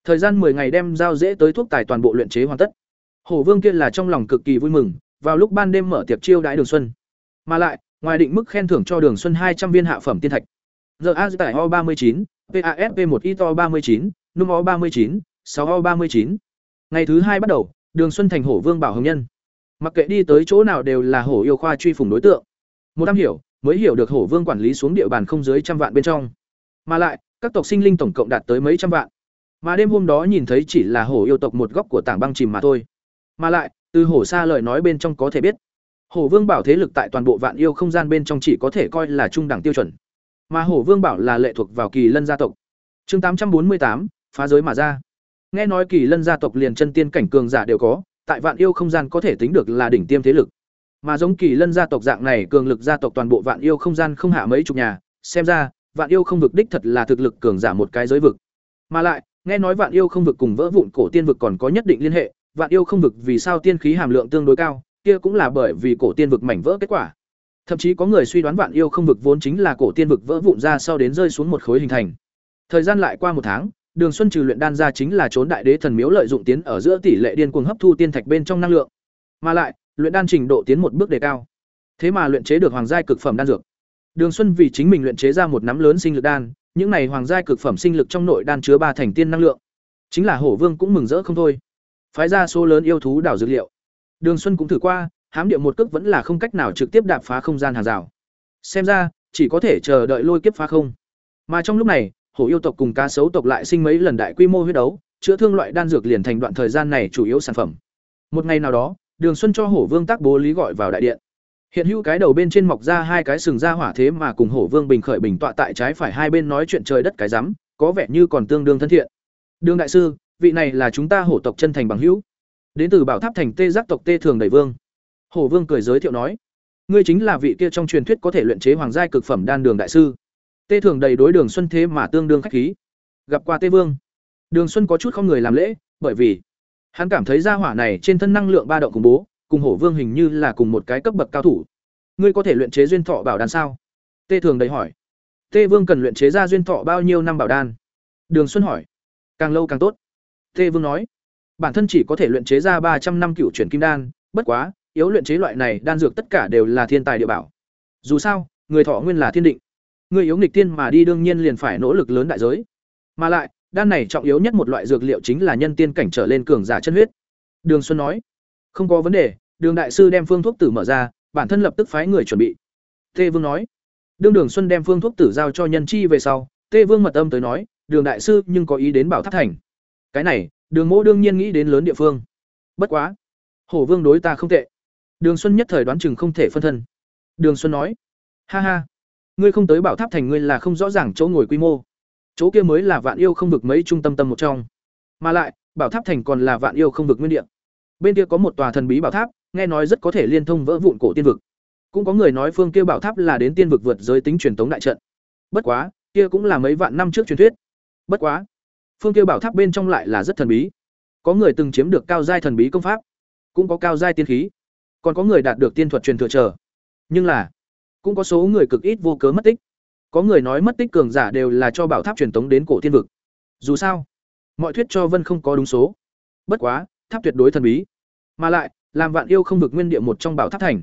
Thời gian 10 ngày đem giao dễ tới thuốc tài toàn bộ luyện chế hoàn tất. Hổ Vương kia là trong lòng cực kỳ vui mừng, vào lúc ban đêm mở tiệc chiêu đãi Đường Xuân. Mà lại, ngoài định mức khen thưởng cho Đường Xuân hai trăm viên hạ phẩm tiên thạch. Giờ A tại O ba mươi chín, PASP một ITO ba mươi chín, Num O ba mươi chín, sáu O ba mươi chín. Ngày thứ hai bắt đầu, Đường Xuân thành Hổ Vương bảo hồng nhân. Mặc kệ đi tới chỗ nào đều là hổ yêu khoa truy phùng đối tượng. Một năm hiểu, mới hiểu được Hổ Vương quản lý xuống địa bàn không dưới trăm vạn bên trong. Mà lại, các tộc sinh linh tổng cộng đạt tới mấy trăm vạn. Mà đêm hôm đó nhìn thấy chỉ là hổ yêu tộc một góc của tảng băng chìm mà thôi. Mà lại, từ hổ xa lời nói bên trong có thể biết, Hổ Vương Bảo thế lực tại toàn bộ vạn yêu không gian bên trong chỉ có thể coi là trung đẳng tiêu chuẩn. Mà Hổ Vương Bảo là lệ thuộc vào Kỳ Lân gia tộc. Chương tám trăm bốn mươi tám phá giới mà ra. Nghe nói Kỳ Lân gia tộc liền chân tiên cảnh cường giả đều có, tại vạn yêu không gian có thể tính được là đỉnh tiêm thế lực. Mà giống Kỳ Lân gia tộc dạng này cường lực gia tộc toàn bộ vạn yêu không gian không hạ mấy chục nhà, xem ra, vạn yêu không vực đích thật là thực lực cường giả một cái giới vực. Mà lại, nghe nói vạn yêu không vực cùng vỡ vụn cổ tiên vực còn có nhất định liên hệ, vạn yêu không vực vì sao tiên khí hàm lượng tương đối cao, kia cũng là bởi vì cổ tiên vực mảnh vỡ kết quả. Thậm chí có người suy đoán vạn yêu không vực vốn chính là cổ tiên vực vỡ vụn ra sau đến rơi xuống một khối hình thành. Thời gian lại qua một tháng, Đường Xuân trừ luyện đan ra chính là trốn đại đế thần miếu lợi dụng tiến ở giữa tỷ lệ điên cuồng hấp thu tiên thạch bên trong năng lượng. Mà lại, luyện đan trình độ tiến một bước đề cao. Thế mà luyện chế được hoàng giai cực phẩm đan dược. Đường Xuân vì chính mình luyện chế ra một nắm lớn sinh lực đan, những này hoàng giai cực phẩm sinh lực trong nội đan chứa ba thành tiên năng lượng. Chính là Hổ Vương cũng mừng rỡ không thôi. Phái ra số lớn yêu thú đảo dược liệu. Đường Xuân cũng thử qua, hám địa một cước vẫn là không cách nào trực tiếp đạp phá không gian hàng rào. Xem ra, chỉ có thể chờ đợi lôi kiếp phá không. Mà trong lúc này, hổ yêu tộc cùng cá sấu tộc lại sinh mấy lần đại quy mô huyết đấu, chữa thương loại đan dược liền thành đoạn thời gian này chủ yếu sản phẩm. Một ngày nào đó, Đường Xuân cho Hổ Vương tác bố lý gọi vào đại điện. Hiện hữu cái đầu bên trên mọc ra hai cái sừng ra hỏa thế mà cùng Hổ Vương bình khởi bình tọa tại trái phải hai bên nói chuyện trời đất cái rắm, có vẻ như còn tương đương thân thiện. Đường đại sư, vị này là chúng ta hổ tộc chân thành bằng hữu. Đến từ bảo tháp thành tê giác tộc tê thường đầy vương. Hổ vương cười giới thiệu nói ngươi chính là vị kia trong truyền thuyết có thể luyện chế hoàng giai cực phẩm đan đường đại sư. Tê thường đầy đối đường xuân thế mà tương đương khách khí. Gặp qua tê vương. Đường xuân có chút không người làm lễ bởi vì hắn cảm thấy gia hỏa này trên thân năng lượng ba động khủng bố, cùng Hổ Vương hình như là cùng một cái cấp bậc cao thủ. Ngươi có thể luyện chế duyên thọ bảo đan sao? Tê Thường đầy hỏi. Tê Vương cần luyện chế ra duyên thọ bao nhiêu năm bảo đan? Đường Xuân hỏi. Càng lâu càng tốt. Tê Vương nói. Bản thân chỉ có thể luyện chế ra ba trăm năm cựu chuyển kim đan, bất quá, yếu luyện chế loại này đan dược tất cả đều là thiên tài địa bảo. Dù sao, người thọ nguyên là thiên định. Người yếu nghịch tiên mà đi đương nhiên liền phải nỗ lực lớn đại giới. Mà lại, đan này trọng yếu nhất một loại dược liệu chính là nhân tiên cảnh trở lên cường giả chân huyết. Đường Xuân nói, không có vấn đề, Đường đại sư đem phương thuốc tử mở ra, bản thân lập tức phái người chuẩn bị. Tê Vương nói, đương Đường Xuân đem phương thuốc tử giao cho nhân chi về sau, Tê Vương mật âm tới nói, Đường đại sư nhưng có ý đến Bảo Tháp thành. Cái này, Đường Mỗ đương nhiên nghĩ đến lớn địa phương. Bất quá, Hổ Vương đối ta không tệ. Đường Xuân nhất thời đoán chừng không thể phân thân. Đường Xuân nói, ha ha, ngươi không tới Bảo Tháp thành ngươi là không rõ ràng chỗ ngồi quy mô chỗ kia mới là vạn yêu không vực mấy trung tâm tâm một trong. Mà lại, bảo tháp thành còn là vạn yêu không vực nguyên địa. Bên kia có một tòa thần bí bảo tháp, nghe nói rất có thể liên thông vỡ vụn cổ tiên vực. Cũng có người nói phương kia bảo tháp là đến tiên vực vượt giới tính truyền tống đại trận. Bất quá, kia cũng là mấy vạn năm trước truyền thuyết. Bất quá, phương kia bảo tháp bên trong lại là rất thần bí. Có người từng chiếm được cao giai thần bí công pháp, cũng có cao giai tiên khí. Còn có người đạt được tiên thuật truyền thừa trở nhưng là, cũng có số người cực ít vô cớ mất tích có người nói mất tích cường giả đều là cho bảo tháp truyền tống đến cổ tiên vực. Dù sao, mọi thuyết cho vân không có đúng số. Bất quá, tháp tuyệt đối thần bí. Mà lại, làm vạn yêu không vực nguyên địa một trong bảo tháp thành.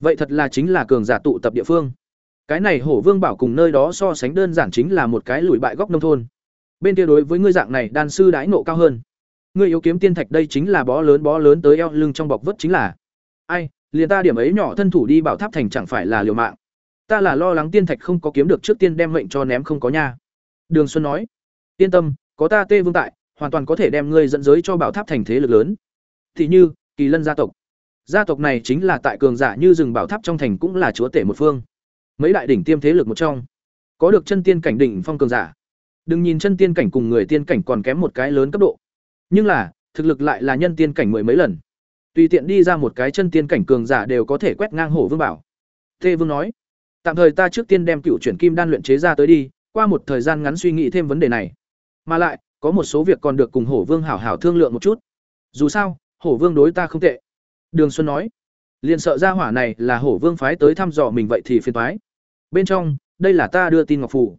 Vậy thật là chính là cường giả tụ tập địa phương. Cái này hổ vương bảo cùng nơi đó so sánh đơn giản chính là một cái lùi bại góc nông thôn. Bên kia đối với ngươi dạng này, đan sư đãi nộ cao hơn. Ngươi yếu kiếm tiên thạch đây chính là bó lớn bó lớn tới eo lưng trong bọc vớt chính là. Ai, liền ta điểm ấy nhỏ thân thủ đi bảo tháp thành chẳng phải là liều mạng ta là lo lắng tiên thạch không có kiếm được trước tiên đem mệnh cho ném không có nha. Đường xuân nói, yên tâm, có ta tê vương tại, hoàn toàn có thể đem ngươi dẫn giới cho bảo tháp thành thế lực lớn. Thì như, kỳ lân gia tộc. Gia tộc này chính là tại cường giả như rừng bảo tháp trong thành cũng là chúa tể một phương. Mấy đại đỉnh tiêm thế lực một trong. Có được chân tiên cảnh đỉnh phong cường giả. Đừng nhìn chân tiên cảnh cùng người tiên cảnh còn kém một cái lớn cấp độ. Nhưng là, thực lực lại là nhân tiên cảnh mười mấy lần. Tùy tiện đi ra một cái chân tiên cảnh cường giả đều có thể quét ngang hổ vương bảo. Tê vương nói tạm thời ta trước tiên đem cựu chuyển kim đan luyện chế ra tới đi, qua một thời gian ngắn suy nghĩ thêm vấn đề này. Mà lại, có một số việc còn được cùng hổ vương hảo hảo thương lượng một chút. Dù sao, hổ vương đối ta không tệ. Đường xuân nói, liền sợ ra hỏa này là hổ vương phái tới thăm dò mình vậy thì phiền thoái bên trong, đây là ta đưa tin ngọc phủ.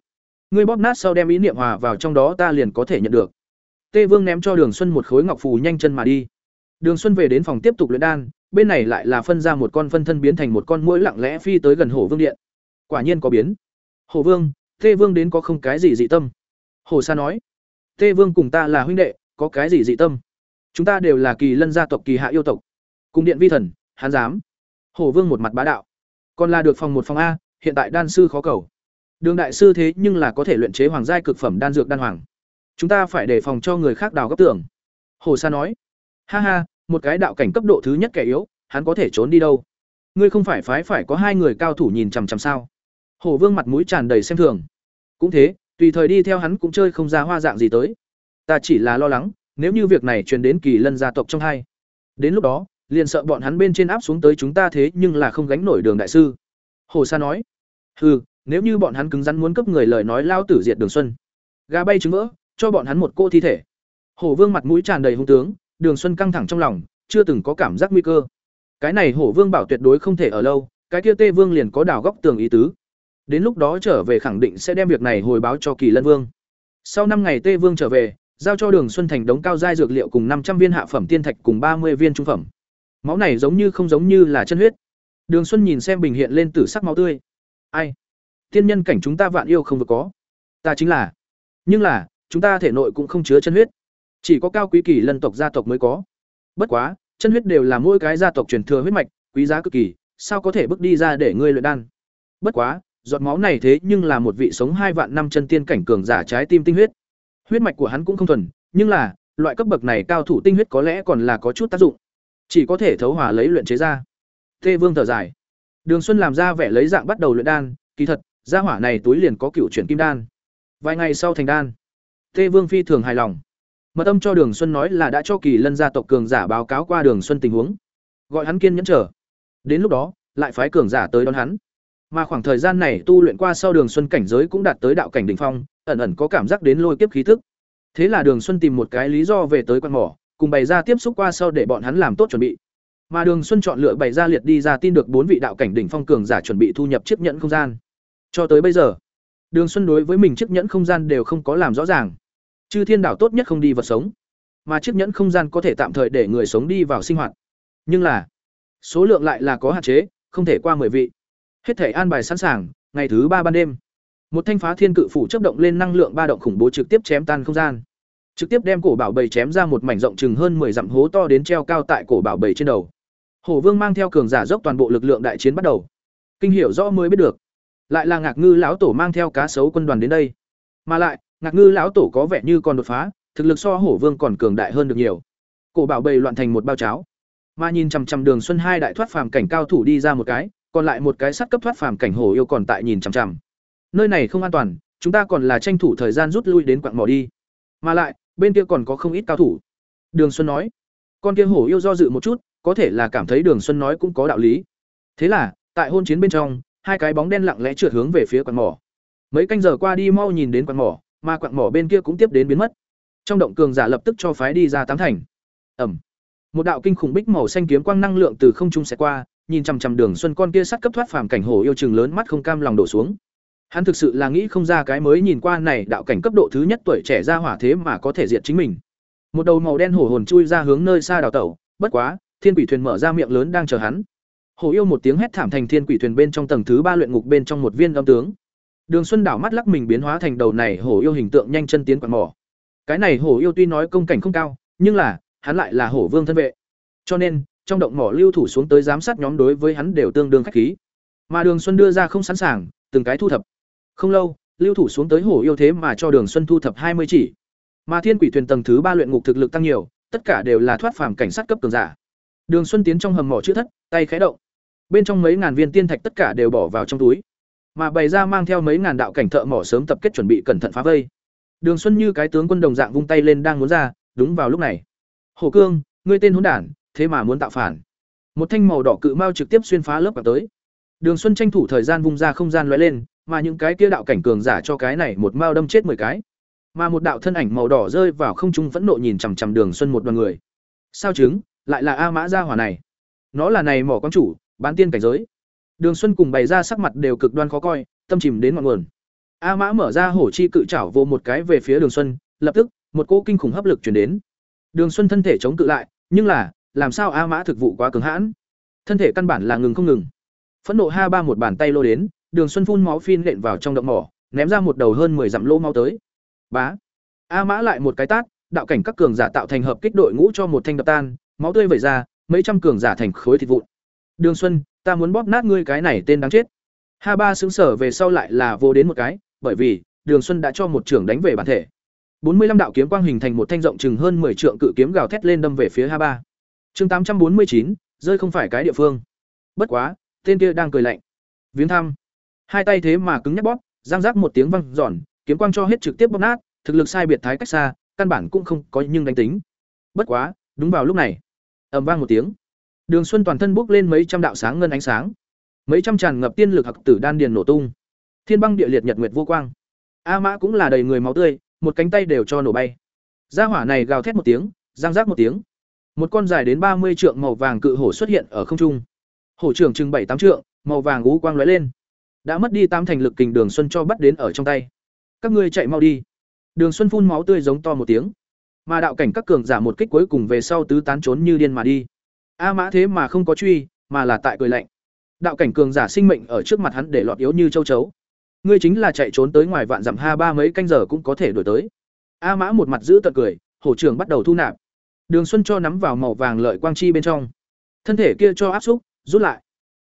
Ngươi bóp nát sau đem ý niệm hòa vào trong đó ta liền có thể nhận được. Tê vương ném cho đường xuân một khối ngọc phù nhanh chân mà đi. Đường xuân về đến phòng tiếp tục luyện đan, bên này lại là phân ra một con phân thân biến thành một con mũi lặng lẽ phi tới gần hổ vương điện quả nhiên có biến. Hồ vương, tê vương đến có không cái gì dị tâm? Hồ sa nói. Tê vương cùng ta là huynh đệ, có cái gì dị tâm? Chúng ta đều là kỳ lân gia tộc, kỳ hạ yêu tộc. Cùng điện vi thần hán giám hồ vương một mặt bá đạo. Còn là được phòng một phòng a, hiện tại đan sư khó cầu. Đường đại sư thế nhưng là có thể luyện chế hoàng giai cực phẩm đan dược đan hoàng. Chúng ta phải đề phòng cho người khác đào góc tưởng. Hồ sa nói. Ha ha, một cái đạo cảnh cấp độ thứ nhất kẻ yếu, hắn có thể trốn đi đâu? Ngươi không phải phái phải có hai người cao thủ nhìn chằm chằm sao? Hổ Vương mặt mũi tràn đầy xem thường. Cũng thế, tùy thời đi theo hắn cũng chơi không ra hoa dạng gì tới. Ta chỉ là lo lắng, nếu như việc này truyền đến Kỳ Lân gia tộc trong hai. Đến lúc đó, liền sợ bọn hắn bên trên áp xuống tới chúng ta thế nhưng là không gánh nổi đường đại sư. Hồ Sa nói. Hừ, nếu như bọn hắn cứng rắn muốn cấp người lời nói lao tử diệt Đường Xuân. Gà bay trứng vỡ, cho bọn hắn một cô thi thể. Hổ Vương mặt mũi tràn đầy hung tướng, Đường Xuân căng thẳng trong lòng, chưa từng có cảm giác nguy cơ. Cái này Hổ Vương bảo tuyệt đối không thể ở lâu, cái kia Tê Vương liền có đào góc tường ý tứ. Đến lúc đó trở về khẳng định sẽ đem việc này hồi báo cho Kỳ Lân Vương. Sau năm ngày Tê Vương trở về, giao cho Đường Xuân Thành đống cao giai dược liệu cùng năm trăm viên hạ phẩm tiên thạch cùng ba mươi viên trung phẩm. Máu này giống như không giống như là chân huyết. Đường Xuân nhìn xem bình hiện lên tử sắc máu tươi. Ai? Tiên nhân cảnh chúng ta vạn yêu không vừa có. Ta chính là. Nhưng là, chúng ta thể nội cũng không chứa chân huyết. Chỉ có cao quý kỳ lân tộc gia tộc mới có. Bất quá, chân huyết đều là mỗi cái gia tộc truyền thừa huyết mạch, quý giá cực kỳ, sao có thể bước đi ra để ngươi luyện đan? Bất quá, giọt máu này thế nhưng là một vị sống hai vạn năm chân tiên cảnh cường giả trái tim tinh huyết. Huyết mạch của hắn cũng không thuần, nhưng là, loại cấp bậc này cao thủ tinh huyết có lẽ còn là có chút tác dụng. Chỉ có thể thấu hỏa lấy luyện chế ra. Tê Vương thở dài. Đường Xuân làm ra vẻ lấy dạng bắt đầu luyện đan, kỳ thật, gia hỏa này túi liền có cựu chuyển kim đan. Vài ngày sau thành đan. Tê Vương phi thường hài lòng. Mật âm cho Đường Xuân nói là đã cho Kỳ Lân gia tộc cường giả báo cáo qua Đường Xuân tình huống, gọi hắn kiên nhẫn chờ. Đến lúc đó, lại phái cường giả tới đón hắn. Mà khoảng thời gian này tu luyện qua sau Đường Xuân cảnh giới cũng đạt tới đạo cảnh đỉnh phong, ẩn ẩn có cảm giác đến lôi kiếp khí tức. Thế là Đường Xuân tìm một cái lý do về tới quan mỏ, cùng bày ra tiếp xúc qua sau để bọn hắn làm tốt chuẩn bị. Mà Đường Xuân chọn lựa bày ra liệt đi ra tin được bốn vị đạo cảnh đỉnh phong cường giả chuẩn bị thu nhập chiếc nhẫn không gian. Cho tới bây giờ, Đường Xuân đối với mình chiếc nhẫn không gian đều không có làm rõ ràng. Chư Thiên đảo tốt nhất không đi vật sống, mà chiếc nhẫn không gian có thể tạm thời để người sống đi vào sinh hoạt. Nhưng là, số lượng lại là có hạn chế, không thể qua 10 vị. Hết thể an bài sẵn sàng, ngày thứ ba ban đêm, một thanh phá thiên cự phủ chấp động lên năng lượng ba động khủng bố trực tiếp chém tan không gian. Trực tiếp đem cổ bảo bầy chém ra một mảnh rộng chừng hơn 10 dặm hố to đến treo cao tại cổ bảo bầy trên đầu. Hổ vương mang theo cường giả dốc toàn bộ lực lượng đại chiến bắt đầu. Kinh hiểu rõ mới biết được. Lại là ngạc ngư lão tổ mang theo cá sấu quân đoàn đến đây. Mà lại ngạc ngư lão tổ có vẻ như còn đột phá thực lực so hổ vương còn cường đại hơn được nhiều. Cổ bảo bầy loạn thành một bao cháo. Mà nhìn chằm chằm đường xuân hai đại thoát phàm cảnh cao thủ đi ra một cái còn lại một cái sắt cấp thoát phàm cảnh hổ yêu còn tại nhìn chằm chằm. Nơi này không an toàn, chúng ta còn là tranh thủ thời gian rút lui đến quặng mỏ đi. Mà lại, bên kia còn có không ít cao thủ. Đường xuân nói, con kia hổ yêu do dự một chút, có thể là cảm thấy đường xuân nói cũng có đạo lý. Thế là, tại hôn chiến bên trong, hai cái bóng đen lặng lẽ trượt hướng về phía quặng mỏ. Mấy canh giờ qua đi mau nhìn đến quặng mỏ, mà quặng mỏ bên kia cũng tiếp đến biến mất. Trong động cường giả lập tức cho phái đi ra tám thành. Ẩm. Một đạo kinh khủng bích màu xanh kiếm quang năng lượng từ không trung sẽ qua nhìn chằm chằm đường xuân con kia sắt cấp thoát phàm cảnh hổ yêu chừng lớn mắt không cam lòng đổ xuống Hắn thực sự là nghĩ không ra cái mới nhìn qua này đạo cảnh cấp độ thứ nhất tuổi trẻ ra hỏa thế mà có thể diệt chính mình. Một đầu màu đen hổ hồn chui ra hướng nơi xa đào tẩu, bất quá, thiên quỷ thuyền mở ra miệng lớn đang chờ hắn. Hổ yêu một tiếng hét thảm thành thiên quỷ thuyền bên trong tầng thứ ba luyện ngục bên trong một viên âm tướng. Đường Xuân đảo mắt lắc mình biến hóa thành đầu này hổ yêu hình tượng nhanh chân tiến quạt mỏ. Cái này hổ yêu tuy nói công cảnh không cao, nhưng là, hắn lại là hổ vương thân vệ. Cho nên, trong động mỏ lưu thủ xuống tới giám sát nhóm đối với hắn đều tương đương khách khí. Mà Đường Xuân đưa ra không sẵn sàng, từng cái thu thập. Không lâu, lưu thủ xuống tới hổ yêu thế mà cho Đường Xuân thu thập hai mươi chỉ. Mà Thiên Quỷ thuyền tầng thứ ba luyện ngục thực lực tăng nhiều, tất cả đều là thoát phàm cảnh sát cấp cường giả. Đường Xuân tiến trong hầm mỏ chữ thất, tay khẽ động. Bên trong mấy ngàn viên tiên thạch tất cả đều bỏ vào trong túi. Mà bày ra mang theo mấy ngàn đạo cảnh thợ mỏ sớm tập kết chuẩn bị cẩn thận phá vây. Đường Xuân như cái tướng quân đồng dạng vung tay lên đang muốn ra, đúng vào lúc này. Hổ Cương, ngươi tên hỗn đản, thế mà muốn tạo phản. Một thanh màu đỏ cự mao trực tiếp xuyên phá lớp vào tới. Đường Xuân tranh thủ thời gian vung ra không gian lóe lên, mà những cái kia đạo cảnh cường giả cho cái này một mao đâm chết mười cái. Mà một đạo thân ảnh màu đỏ rơi vào không trung phẫn nộ nhìn chằm chằm Đường Xuân một đoàn người. Sao chứng, lại là A Mã gia hỏa này. Nó là này mỏ quán chủ, bán tiên cảnh giới. Đường Xuân cùng bày ra sắc mặt đều cực đoan khó coi, tâm chìm đến ngọn nguồn. A Mã mở ra hổ chi cự chảo vô một cái về phía Đường Xuân, lập tức, một cỗ kinh khủng hấp lực truyền đến. Đường Xuân thân thể chống cự lại, nhưng là, làm sao A Mã thực vụ quá cứng hãn? Thân thể căn bản là ngừng không ngừng. Phẫn nộ ha ba một bàn tay lô đến, Đường Xuân phun máu phin lện vào trong động mỏ, ném ra một đầu hơn 10 dặm lô mau tới. Bá. A Mã lại một cái tát, đạo cảnh các cường giả tạo thành hợp kích đội ngũ cho một thanh đập tan, máu tươi vẩy ra, mấy trăm cường giả thành khối thịt vụn. Đường Xuân, ta muốn bóp nát ngươi cái này tên đáng chết. Ha Ba sững sở về sau lại là vô đến một cái, bởi vì Đường Xuân đã cho một trưởng đánh về bản thể. 45 đạo kiếm quang hình thành một thanh rộng chừng hơn 10 trượng cự kiếm gào thét lên đâm về phía Ha Ba. Chương 849, rơi không phải cái địa phương. Bất quá, tên kia đang cười lạnh. Viếng thăm. Hai tay thế mà cứng nhắc bóp giang giác một tiếng văng giòn kiếm quang cho hết trực tiếp bóp nát thực lực sai biệt thái cách xa căn bản cũng không có nhưng đánh tính. Bất quá đúng vào lúc này ầm vang một tiếng. Đường xuân toàn thân bốc lên mấy trăm đạo sáng ngân ánh sáng. Mấy trăm tràn ngập tiên lực hặc tử đan điền nổ tung. Thiên băng địa liệt nhật nguyệt vô quang. A mã cũng là đầy người máu tươi một cánh tay đều cho nổ bay. Gia hỏa này gào thét một tiếng giang giác một tiếng một con dài đến ba mươi trượng màu vàng cự hổ xuất hiện ở không trung. Hổ trưởng chừng bảy tám trượng, màu vàng ú quang lóe lên. Đã mất đi tám thành lực kình đường xuân cho bắt đến ở trong tay. Các ngươi chạy mau đi. Đường xuân phun máu tươi giống to một tiếng. Mà đạo cảnh các cường giả một kích cuối cùng về sau tứ tán trốn như điên mà đi. A mã thế mà không có truy, mà là tại cười lạnh. Đạo cảnh cường giả sinh mệnh ở trước mặt hắn để lọt yếu như châu chấu. Ngươi chính là chạy trốn tới ngoài vạn dặm ha ba mấy canh giờ cũng có thể đổi tới. A mã một mặt giữ tận cười, hổ trưởng bắt đầu thu nạp đường xuân cho nắm vào màu vàng lợi quang chi bên trong. Thân thể kia cho áp xúc, rút lại.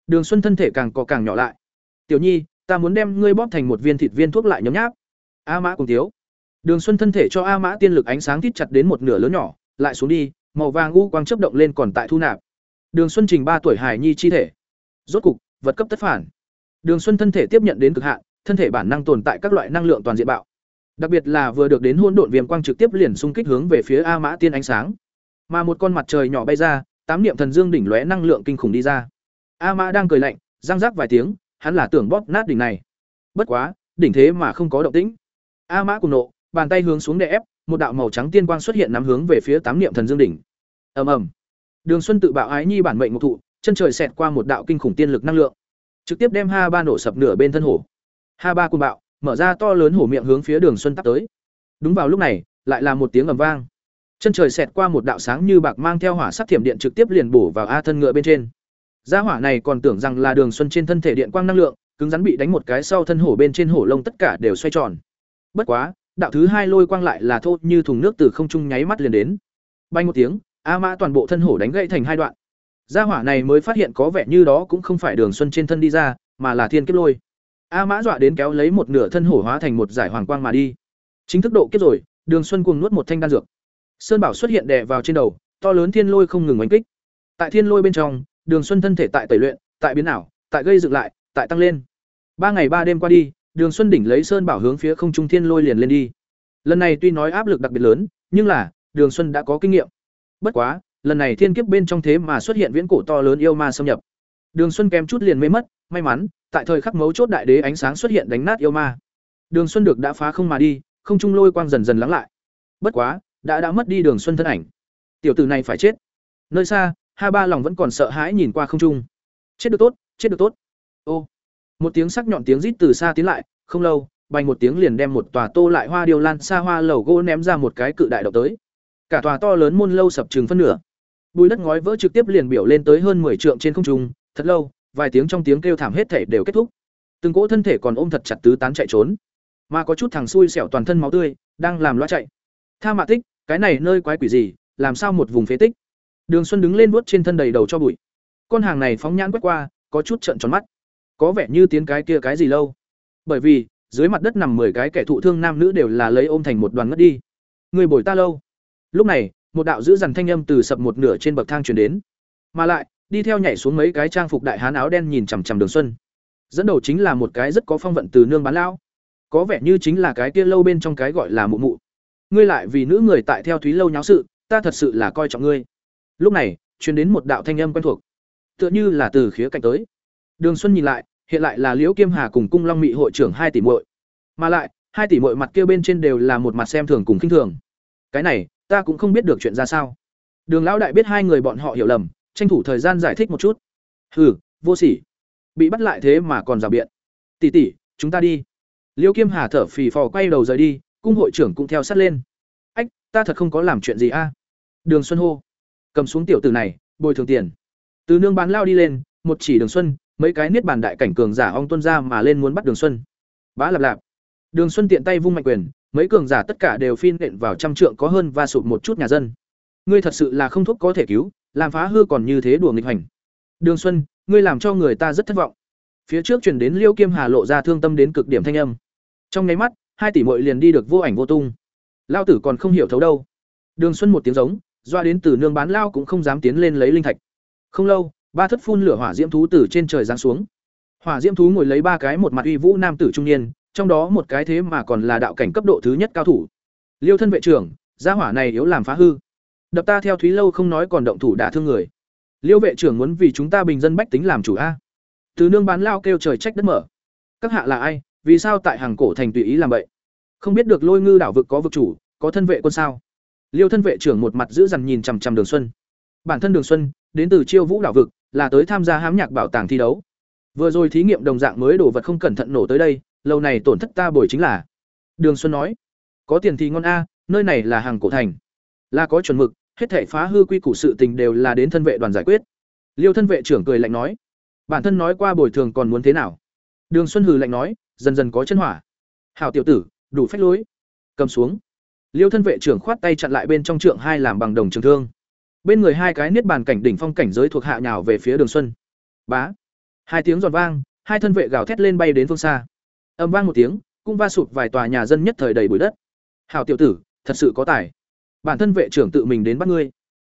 Đường xuân thân thể càng có càng nhỏ lại. Tiểu nhi, ta muốn đem ngươi bóp thành một viên thịt viên thuốc lại nhấm nháp. A mã cùng thiếu đường xuân thân thể cho a mã tiên lực ánh sáng thít chặt đến một nửa lớn nhỏ, lại xuống đi, màu vàng u quang chớp động lên còn tại thu nạp. Đường xuân trình ba tuổi hải nhi chi thể. Rốt cục, vật cấp tất phản. Đường xuân thân thể tiếp nhận đến cực hạn, thân thể bản năng tồn tại các loại năng lượng toàn diện bạo. Đặc biệt là vừa được đến hỗn độn viêm quang trực tiếp liền xung kích hướng về phía a mã tiên ánh sáng mà một con mặt trời nhỏ bay ra tám niệm thần dương đỉnh lóe năng lượng kinh khủng đi ra a mã đang cười lạnh răng rác vài tiếng hắn là tưởng bóp nát đỉnh này. Bất quá, đỉnh thế mà không có động tĩnh. A Mã cùng nộ, bàn tay hướng xuống để ép, một đạo màu trắng tiên quang xuất hiện nắm hướng về phía tám niệm thần dương đỉnh. Ầm ầm. Đường Xuân tự bạo ái nhi bản mệnh một thụ, chân trời xẹt qua một đạo kinh khủng tiên lực năng lượng, trực tiếp đem Ha Ba nổ sập nửa bên thân hổ. Ha Ba cuồng bạo, mở ra to lớn hổ miệng hướng phía Đường Xuân tắt tới. Đúng vào lúc này, lại là một tiếng ầm vang. Chân trời xẹt qua một đạo sáng như bạc mang theo hỏa sắc thiểm điện trực tiếp liền bổ vào a thân ngựa bên trên. Gia hỏa này còn tưởng rằng là Đường Xuân trên thân thể điện quang năng lượng, cứng rắn bị đánh một cái sau thân hổ bên trên hổ lông tất cả đều xoay tròn. Bất quá, đạo thứ hai lôi quang lại là thô như thùng nước từ không trung nháy mắt liền đến. Bay một tiếng, A Mã toàn bộ thân hổ đánh gãy thành hai đoạn. Gia hỏa này mới phát hiện có vẻ như đó cũng không phải Đường Xuân trên thân đi ra, mà là thiên kiếp lôi. A Mã dọa đến kéo lấy một nửa thân hổ hóa thành một giải hoàng quang mà đi. Chính thức độ kiếp rồi, Đường Xuân cuồng nuốt một thanh đan dược. Sơn Bảo xuất hiện đè vào trên đầu, to lớn thiên lôi không ngừng oanh kích. Tại thiên lôi bên trong, Đường Xuân thân thể tại tẩy luyện, tại biến ảo, tại gây dựng lại, tại tăng lên. Ba ngày ba đêm qua đi, Đường Xuân đỉnh lấy Sơn Bảo hướng phía không trung thiên lôi liền lên đi. Lần này tuy nói áp lực đặc biệt lớn, nhưng là, Đường Xuân đã có kinh nghiệm. Bất quá, lần này thiên kiếp bên trong thế mà xuất hiện viễn cổ to lớn yêu ma xâm nhập. Đường Xuân kém chút liền mê mất, may mắn, tại thời khắc mấu chốt đại đế ánh sáng xuất hiện đánh nát yêu ma. Đường Xuân được đã phá không mà đi, không trung lôi quang dần dần lắng lại. Bất quá, đã đã mất đi Đường Xuân thân ảnh. Tiểu tử này phải chết. Nơi xa, Ha Ba lòng vẫn còn sợ hãi nhìn qua không trung. Chết được tốt, chết được tốt. Ô. Một tiếng sắc nhọn tiếng rít từ xa tiến lại, không lâu, bành một tiếng liền đem một tòa tô lại hoa điều lan xa hoa lầu gỗ ném ra một cái cự đại động tới. Cả tòa to lớn môn lâu sập chừng phân nửa. Bùi đất ngói vỡ trực tiếp liền biểu lên tới hơn 10 trượng trên không trung, thật lâu, vài tiếng trong tiếng kêu thảm hết thể đều kết thúc. Từng cỗ thân thể còn ôm thật chặt tứ tán chạy trốn, mà có chút thằng xui xẻo toàn thân máu tươi, đang làm loa chạy. Tha Mạ Tích, cái này nơi quái quỷ gì, làm sao một vùng phế tích? Đường Xuân đứng lên vuốt trên thân đầy đầu cho bụi. Con hàng này phóng nhãn quét qua, có chút trợn tròn mắt. Có vẻ như tiến cái kia cái gì lâu. Bởi vì, dưới mặt đất nằm 10 cái kẻ thụ thương nam nữ đều là lấy ôm thành một đoàn ngất đi. Người bồi ta lâu. Lúc này, một đạo giữ dằn thanh âm từ sập một nửa trên bậc thang chuyển đến. Mà lại, đi theo nhảy xuống mấy cái trang phục đại hán áo đen nhìn chằm chằm Đường Xuân. Dẫn đầu chính là một cái rất có phong vận từ nương bán lao. Có vẻ như chính là cái kia lâu bên trong cái gọi là mụ mụ. Ngươi lại vì nữ người tại theo Thúy lâu nháo sự, ta thật sự là coi trọng ngươi. Lúc này, truyền đến một đạo thanh âm quen thuộc, tựa như là từ khía cạnh tới. Đường Xuân nhìn lại, hiện lại là Liễu Kiêm Hà cùng Cung Long Mị hội trưởng hai tỷ muội. Mà lại, hai tỷ muội mặt kia bên trên đều là một mặt xem thường cùng khinh thường. Cái này, ta cũng không biết được chuyện ra sao. Đường lão đại biết hai người bọn họ hiểu lầm, tranh thủ thời gian giải thích một chút. Hừ, vô sỉ. Bị bắt lại thế mà còn rào biện. Tỷ tỷ, chúng ta đi. Liễu Kiêm Hà thở phì phò quay đầu rời đi, cung hội trưởng cũng theo sát lên. Ách, ta thật không có làm chuyện gì a. Đường Xuân hô, cầm xuống tiểu tử này, bồi thường tiền. Từ nương bán lao đi lên, một chỉ Đường Xuân, mấy cái niết bàn đại cảnh cường giả ong tuân ra mà lên muốn bắt Đường Xuân. Bá lạp lạp. Đường Xuân tiện tay vung mạnh quyền, mấy cường giả tất cả đều phin đện vào trăm trượng có hơn và sụp một chút nhà dân. Ngươi thật sự là không thuốc có thể cứu, làm phá hư còn như thế đùa nghịch hành. Đường Xuân, ngươi làm cho người ta rất thất vọng. Phía trước truyền đến Liêu Kiêm Hà lộ ra thương tâm đến cực điểm thanh âm. Trong nháy mắt, hai tỷ muội liền đi được vô ảnh vô tung. Lao tử còn không hiểu thấu đâu. Đường Xuân một tiếng giống, doa đến từ nương bán lao cũng không dám tiến lên lấy linh thạch. Không lâu, ba thất phun lửa hỏa diễm thú từ trên trời giáng xuống. Hỏa diễm thú ngồi lấy ba cái một mặt uy vũ nam tử trung niên, trong đó một cái thế mà còn là đạo cảnh cấp độ thứ nhất cao thủ. Liêu thân vệ trưởng, gia hỏa này yếu làm phá hư. Đập ta theo Thúy lâu không nói còn động thủ đả thương người. Liêu vệ trưởng muốn vì chúng ta bình dân bách tính làm chủ a. Từ nương bán lao kêu trời trách đất mở. Các hạ là ai, vì sao tại hàng cổ thành tùy ý làm vậy? Không biết được Lôi Ngư đảo vực có vực chủ, có thân vệ quân sao? Liêu thân vệ trưởng một mặt giữ dằn nhìn chằm chằm Đường Xuân. Bản thân Đường Xuân đến từ Chiêu Vũ đảo vực, là tới tham gia hám nhạc bảo tàng thi đấu. Vừa rồi thí nghiệm đồng dạng mới đổ vật không cẩn thận nổ tới đây, lâu này tổn thất ta bồi chính là. Đường Xuân nói, có tiền thì ngon a, nơi này là hàng cổ thành, là có chuẩn mực, hết thể phá hư quy củ sự tình đều là đến thân vệ đoàn giải quyết. Liêu thân vệ trưởng cười lạnh nói, bản thân nói qua bồi thường còn muốn thế nào? Đường Xuân hừ lạnh nói, dần dần có chân hỏa. Hảo tiểu tử, đủ phách lối. Cầm xuống. Liêu thân vệ trưởng khoát tay chặn lại bên trong trượng hai làm bằng đồng trường thương. Bên người hai cái niết bàn cảnh đỉnh phong cảnh giới thuộc hạ nhào về phía Đường Xuân. Bá. Hai tiếng giòn vang, hai thân vệ gào thét lên bay đến phương xa. Âm vang một tiếng, cũng va sụp vài tòa nhà dân nhất thời đầy bụi đất. Hảo tiểu tử, thật sự có tài. Bản thân vệ trưởng tự mình đến bắt ngươi.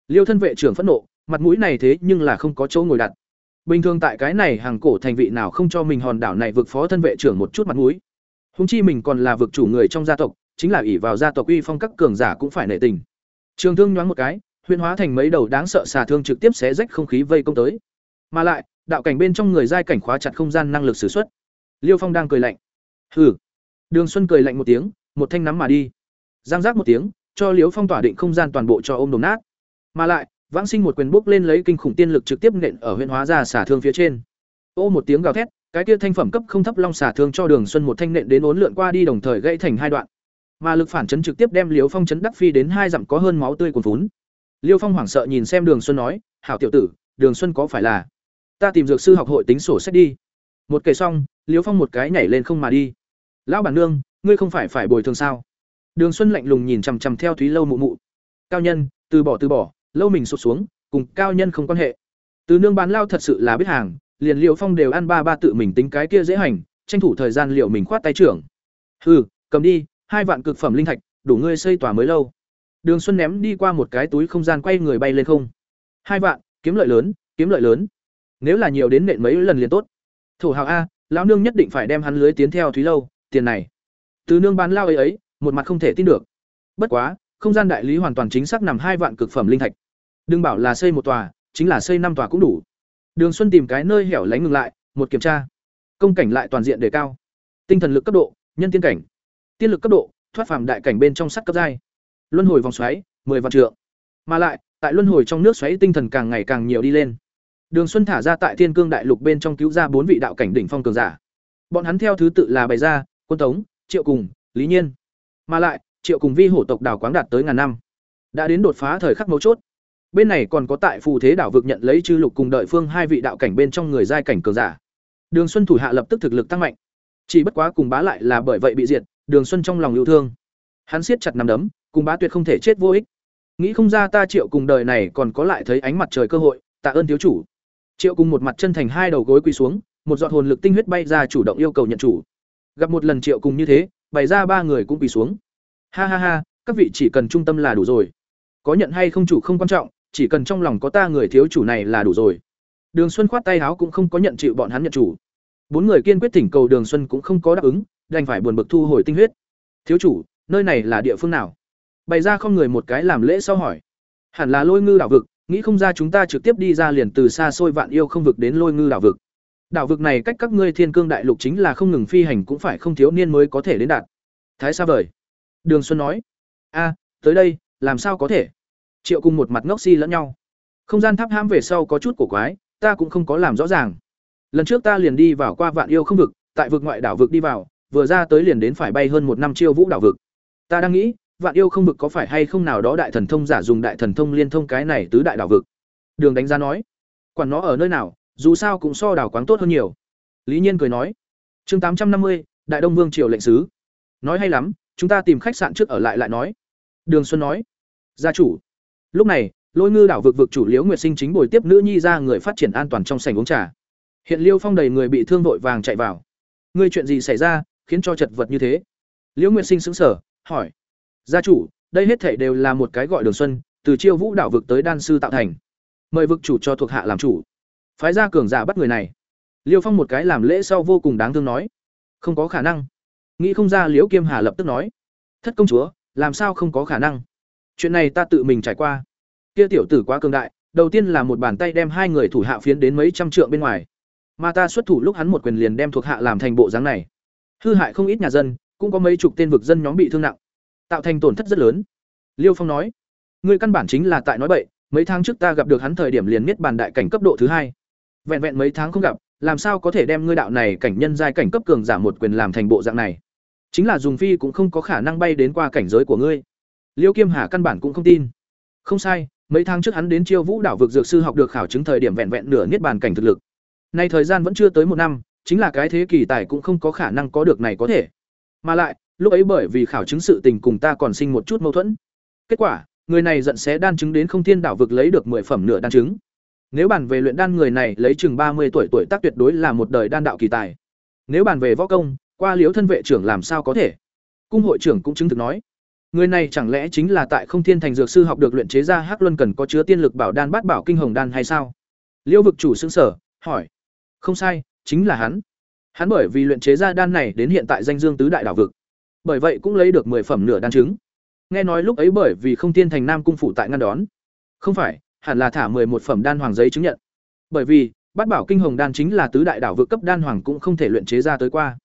Liêu thân vệ trưởng phẫn nộ, mặt mũi này thế nhưng là không có chỗ ngồi đặt. Bình thường tại cái này hàng cổ thành vị nào không cho mình hòn đảo này vực phó thân vệ trưởng một chút mặt mũi. hùng chi mình còn là vực chủ người trong gia tộc, chính là ỷ vào gia tộc uy phong các cường giả cũng phải nể tình. Trường thương nhoáng một cái, huyễn hóa thành mấy đầu đáng sợ xà thương trực tiếp xé rách không khí vây công tới. Mà lại, đạo cảnh bên trong người giai cảnh khóa chặt không gian năng lực sử xuất. Liêu Phong đang cười lạnh. Hừ. Đường Xuân cười lạnh một tiếng, một thanh nắm mà đi. Giang giác một tiếng, cho liêu Phong tỏa định không gian toàn bộ cho ôm đồng nát. Mà lại, Vãng Sinh một quyền bốc lên lấy kinh khủng tiên lực trực tiếp nện ở huyện hóa ra xả thương phía trên. Ô một tiếng gào thét, cái kia thanh phẩm cấp không thấp long xả thương cho Đường Xuân một thanh nện đến uốn lượn qua đi đồng thời gãy thành hai đoạn. Mà lực phản chấn trực tiếp đem liều Phong chấn đắc phi đến hai dặm có hơn máu tươi cuồn vốn Liêu Phong hoảng sợ nhìn xem Đường Xuân nói, "Hảo tiểu tử, Đường Xuân có phải là ta tìm dược sư học hội tính sổ sách đi?" Một kể xong, Liêu Phong một cái nhảy lên không mà đi. "Lão bản nương, ngươi không phải phải bồi thường sao?" Đường Xuân lạnh lùng nhìn chằm chằm theo Thúy Lâu mụ mụ. "Cao nhân, từ bỏ từ bỏ, lâu mình sụt xuống, cùng cao nhân không quan hệ." Từ nương bán lao thật sự là biết hàng, liền Liêu Phong đều ăn ba ba tự mình tính cái kia dễ hành, tranh thủ thời gian liệu mình khoát tay trưởng. "Hừ, cầm đi, hai vạn cực phẩm linh thạch, đủ ngươi xây tòa mới lâu." Đường Xuân ném đi qua một cái túi không gian quay người bay lên không. Hai vạn, kiếm lợi lớn, kiếm lợi lớn. Nếu là nhiều đến nện mấy lần liền tốt. Thổ hào a, lão nương nhất định phải đem hắn lưới tiến theo Thúy lâu, tiền này. Từ nương bán lao ấy ấy, một mặt không thể tin được. Bất quá, không gian đại lý hoàn toàn chính xác nằm hai vạn cực phẩm linh thạch. Đừng bảo là xây một tòa, chính là xây năm tòa cũng đủ. Đường Xuân tìm cái nơi hẻo lánh ngừng lại, một kiểm tra. Công cảnh lại toàn diện đề cao. Tinh thần lực cấp độ, nhân tiên cảnh. Tiên lực cấp độ, thoát phàm đại cảnh bên trong sắt cấp giai luân hồi vòng xoáy mười vạn trượng mà lại tại luân hồi trong nước xoáy tinh thần càng ngày càng nhiều đi lên đường xuân thả ra tại thiên cương đại lục bên trong cứu ra bốn vị đạo cảnh đỉnh phong cường giả bọn hắn theo thứ tự là bày ra quân tống triệu cùng lý nhiên mà lại triệu cùng vi hổ tộc đảo quáng đạt tới ngàn năm. Đã đến đột phá thời khắc mấu chốt. Bên này còn có tại phù thế đảo vực nhận lấy chư lục cùng đợi phương hai vị đạo cảnh bên trong người giai cảnh cường giả. Đường xuân thủ hạ lập tức thực lực tăng mạnh. Chỉ bất quá cùng bá lại là bởi vậy bị diệt, đường xuân trong lòng yêu thương. Hắn siết chặt nằm đấm, cùng bá tuyệt không thể chết vô ích. Nghĩ không ra ta triệu cùng đời này còn có lại thấy ánh mặt trời cơ hội, tạ ơn thiếu chủ. Triệu cùng một mặt chân thành hai đầu gối quỳ xuống, một giọt hồn lực tinh huyết bay ra chủ động yêu cầu nhận chủ. Gặp một lần triệu cùng như thế, bày ra ba người cũng quỳ xuống ha ha ha, các vị chỉ cần trung tâm là đủ rồi. Có nhận hay không chủ không quan trọng, chỉ cần trong lòng có ta người thiếu chủ này là đủ rồi. Đường xuân khoát tay áo cũng không có nhận chịu bọn hắn nhận chủ. Bốn người kiên quyết thỉnh cầu đường xuân cũng không có đáp ứng, đành phải buồn bực thu hồi tinh huyết. Thiếu chủ, nơi này là địa phương nào? Bày ra không người một cái làm lễ sau hỏi. Hẳn là lôi ngư đảo vực, nghĩ không ra chúng ta trực tiếp đi ra liền từ xa xôi vạn yêu không vực đến lôi ngư đảo vực. Đảo vực này cách các ngươi thiên cương đại lục chính là không ngừng phi hành cũng phải không thiếu niên mới có thể đến đạt. Thái xa vời đường xuân nói, a, tới đây, làm sao có thể? Triệu cùng một mặt ngốc si lẫn nhau. Không gian tháp hãm về sau có chút cổ quái, ta cũng không có làm rõ ràng. Lần trước ta liền đi vào qua vạn yêu không vực, tại vực ngoại đảo vực đi vào, vừa ra tới liền đến phải bay hơn một năm chiêu vũ đảo vực. Ta đang nghĩ, vạn yêu không vực có phải hay không nào đó đại thần thông giả dùng đại thần thông liên thông cái này tứ đại đảo vực? Đường đánh giá nói, quản nó ở nơi nào, dù sao cũng so đảo quáng tốt hơn nhiều. Lý nhiên cười nói, chương tám trăm năm mươi, đại đông vương triều lệnh sứ. Nói hay lắm chúng ta tìm khách sạn trước ở lại lại nói. Đường xuân nói. Gia chủ. Lúc này, lôi ngư đảo vực vực chủ liễu nguyệt sinh chính bồi tiếp nữ nhi ra người phát triển an toàn trong sảnh uống trà. Hiện liêu phong đầy người bị thương vội vàng chạy vào. Ngươi chuyện gì xảy ra, khiến cho chật vật như thế? Liễu nguyệt sinh sững sờ, hỏi. Gia chủ, đây hết thể đều là một cái gọi đường xuân, từ chiêu vũ đảo vực tới đan sư tạo thành. Mời vực chủ cho thuộc hạ làm chủ. Phái gia cường giả bắt người này. Liêu phong một cái làm lễ sau vô cùng đáng thương nói. Không có khả năng nghĩ không ra liễu kiêm hà lập tức nói, thất công chúa, làm sao không có khả năng? Chuyện này ta tự mình trải qua. Kia tiểu tử quá cường đại, đầu tiên là một bàn tay đem hai người thủ hạ phiến đến mấy trăm trượng bên ngoài. Mà ta xuất thủ lúc hắn một quyền liền đem thuộc hạ làm thành bộ dáng này. Hư hại không ít nhà dân, cũng có mấy chục tên vực dân nhóm bị thương nặng, tạo thành tổn thất rất lớn. Liêu phong nói, ngươi căn bản chính là tại nói bậy, mấy tháng trước ta gặp được hắn thời điểm liền miết bàn đại cảnh cấp độ thứ hai. Vẹn vẹn mấy tháng không gặp, làm sao có thể đem ngươi đạo này cảnh nhân giai cảnh cấp cường giảm một quyền làm thành bộ dạng này? Chính là dùng phi cũng không có khả năng bay đến qua cảnh giới của ngươi. Liêu kiêm hà căn bản cũng không tin. Không sai, mấy tháng trước hắn đến chiêu vũ đảo vực dược sư học được khảo chứng thời điểm vẹn vẹn nửa niết bàn cảnh thực lực. Nay thời gian vẫn chưa tới một năm, chính là cái thế kỳ tài cũng không có khả năng có được này có thể. Mà lại, lúc ấy bởi vì khảo chứng sự tình cùng ta còn sinh một chút mâu thuẫn. Kết quả, người này giận xé đan chứng đến không thiên đảo vực lấy được mười phẩm nửa đan chứng. Nếu bàn về luyện đan người này lấy chừng ba mươi tuổi tuổi tác tuyệt đối là một đời đan đạo kỳ tài. Nếu bàn về võ công qua liếu thân vệ trưởng làm sao có thể? Cung hội trưởng cũng chứng thực nói, người này chẳng lẽ chính là tại không thiên thành dược sư học được luyện chế ra hắc luân cần có chứa tiên lực bảo đan bát bảo kinh hồng đan hay sao? Liêu vực chủ xương sở hỏi, không sai, chính là hắn. Hắn bởi vì luyện chế ra đan này đến hiện tại danh dương tứ đại đảo vực, bởi vậy cũng lấy được mười phẩm nửa đan chứng. Nghe nói lúc ấy bởi vì không thiên thành nam cung phủ tại ngăn đón. Không phải, hẳn là thả một phẩm đan hoàng giấy chứng nhận. Bởi vì, bát bảo kinh hồng đan chính là tứ đại đảo vực cấp đan hoàng cũng không thể luyện chế ra tới qua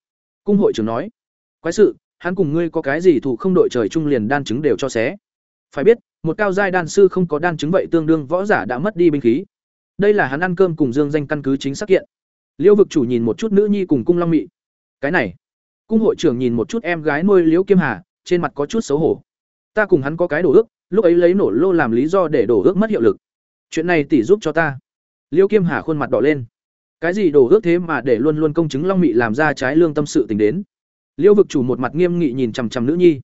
cung hội trưởng nói quái sự hắn cùng ngươi có cái gì thủ không đội trời chung liền đan chứng đều cho xé Phải biết, một cao giai đan sư không có đan chứng vậy tương đương võ giả đã mất đi binh khí. Đây là hắn ăn cơm cùng Dương danh căn cứ chính xác kiện. Liễu vực chủ nhìn một chút nữ nhi cùng cung long mị. Cái này, cung hội trưởng nhìn một chút em gái nuôi Liễu Kiêm Hà, trên mặt có chút xấu hổ. Ta cùng hắn có cái đổ ước, lúc ấy lấy nổ lô làm lý do để đổ ước mất hiệu lực. Chuyện này tỷ giúp cho ta. Liễu Kiêm Hà khuôn mặt đỏ lên. Cái gì đổ ước thế mà để luôn luôn công chứng long mị làm ra trái lương tâm sự tình đến. Liêu vực chủ một mặt nghiêm nghị nhìn chằm chằm nữ nhi.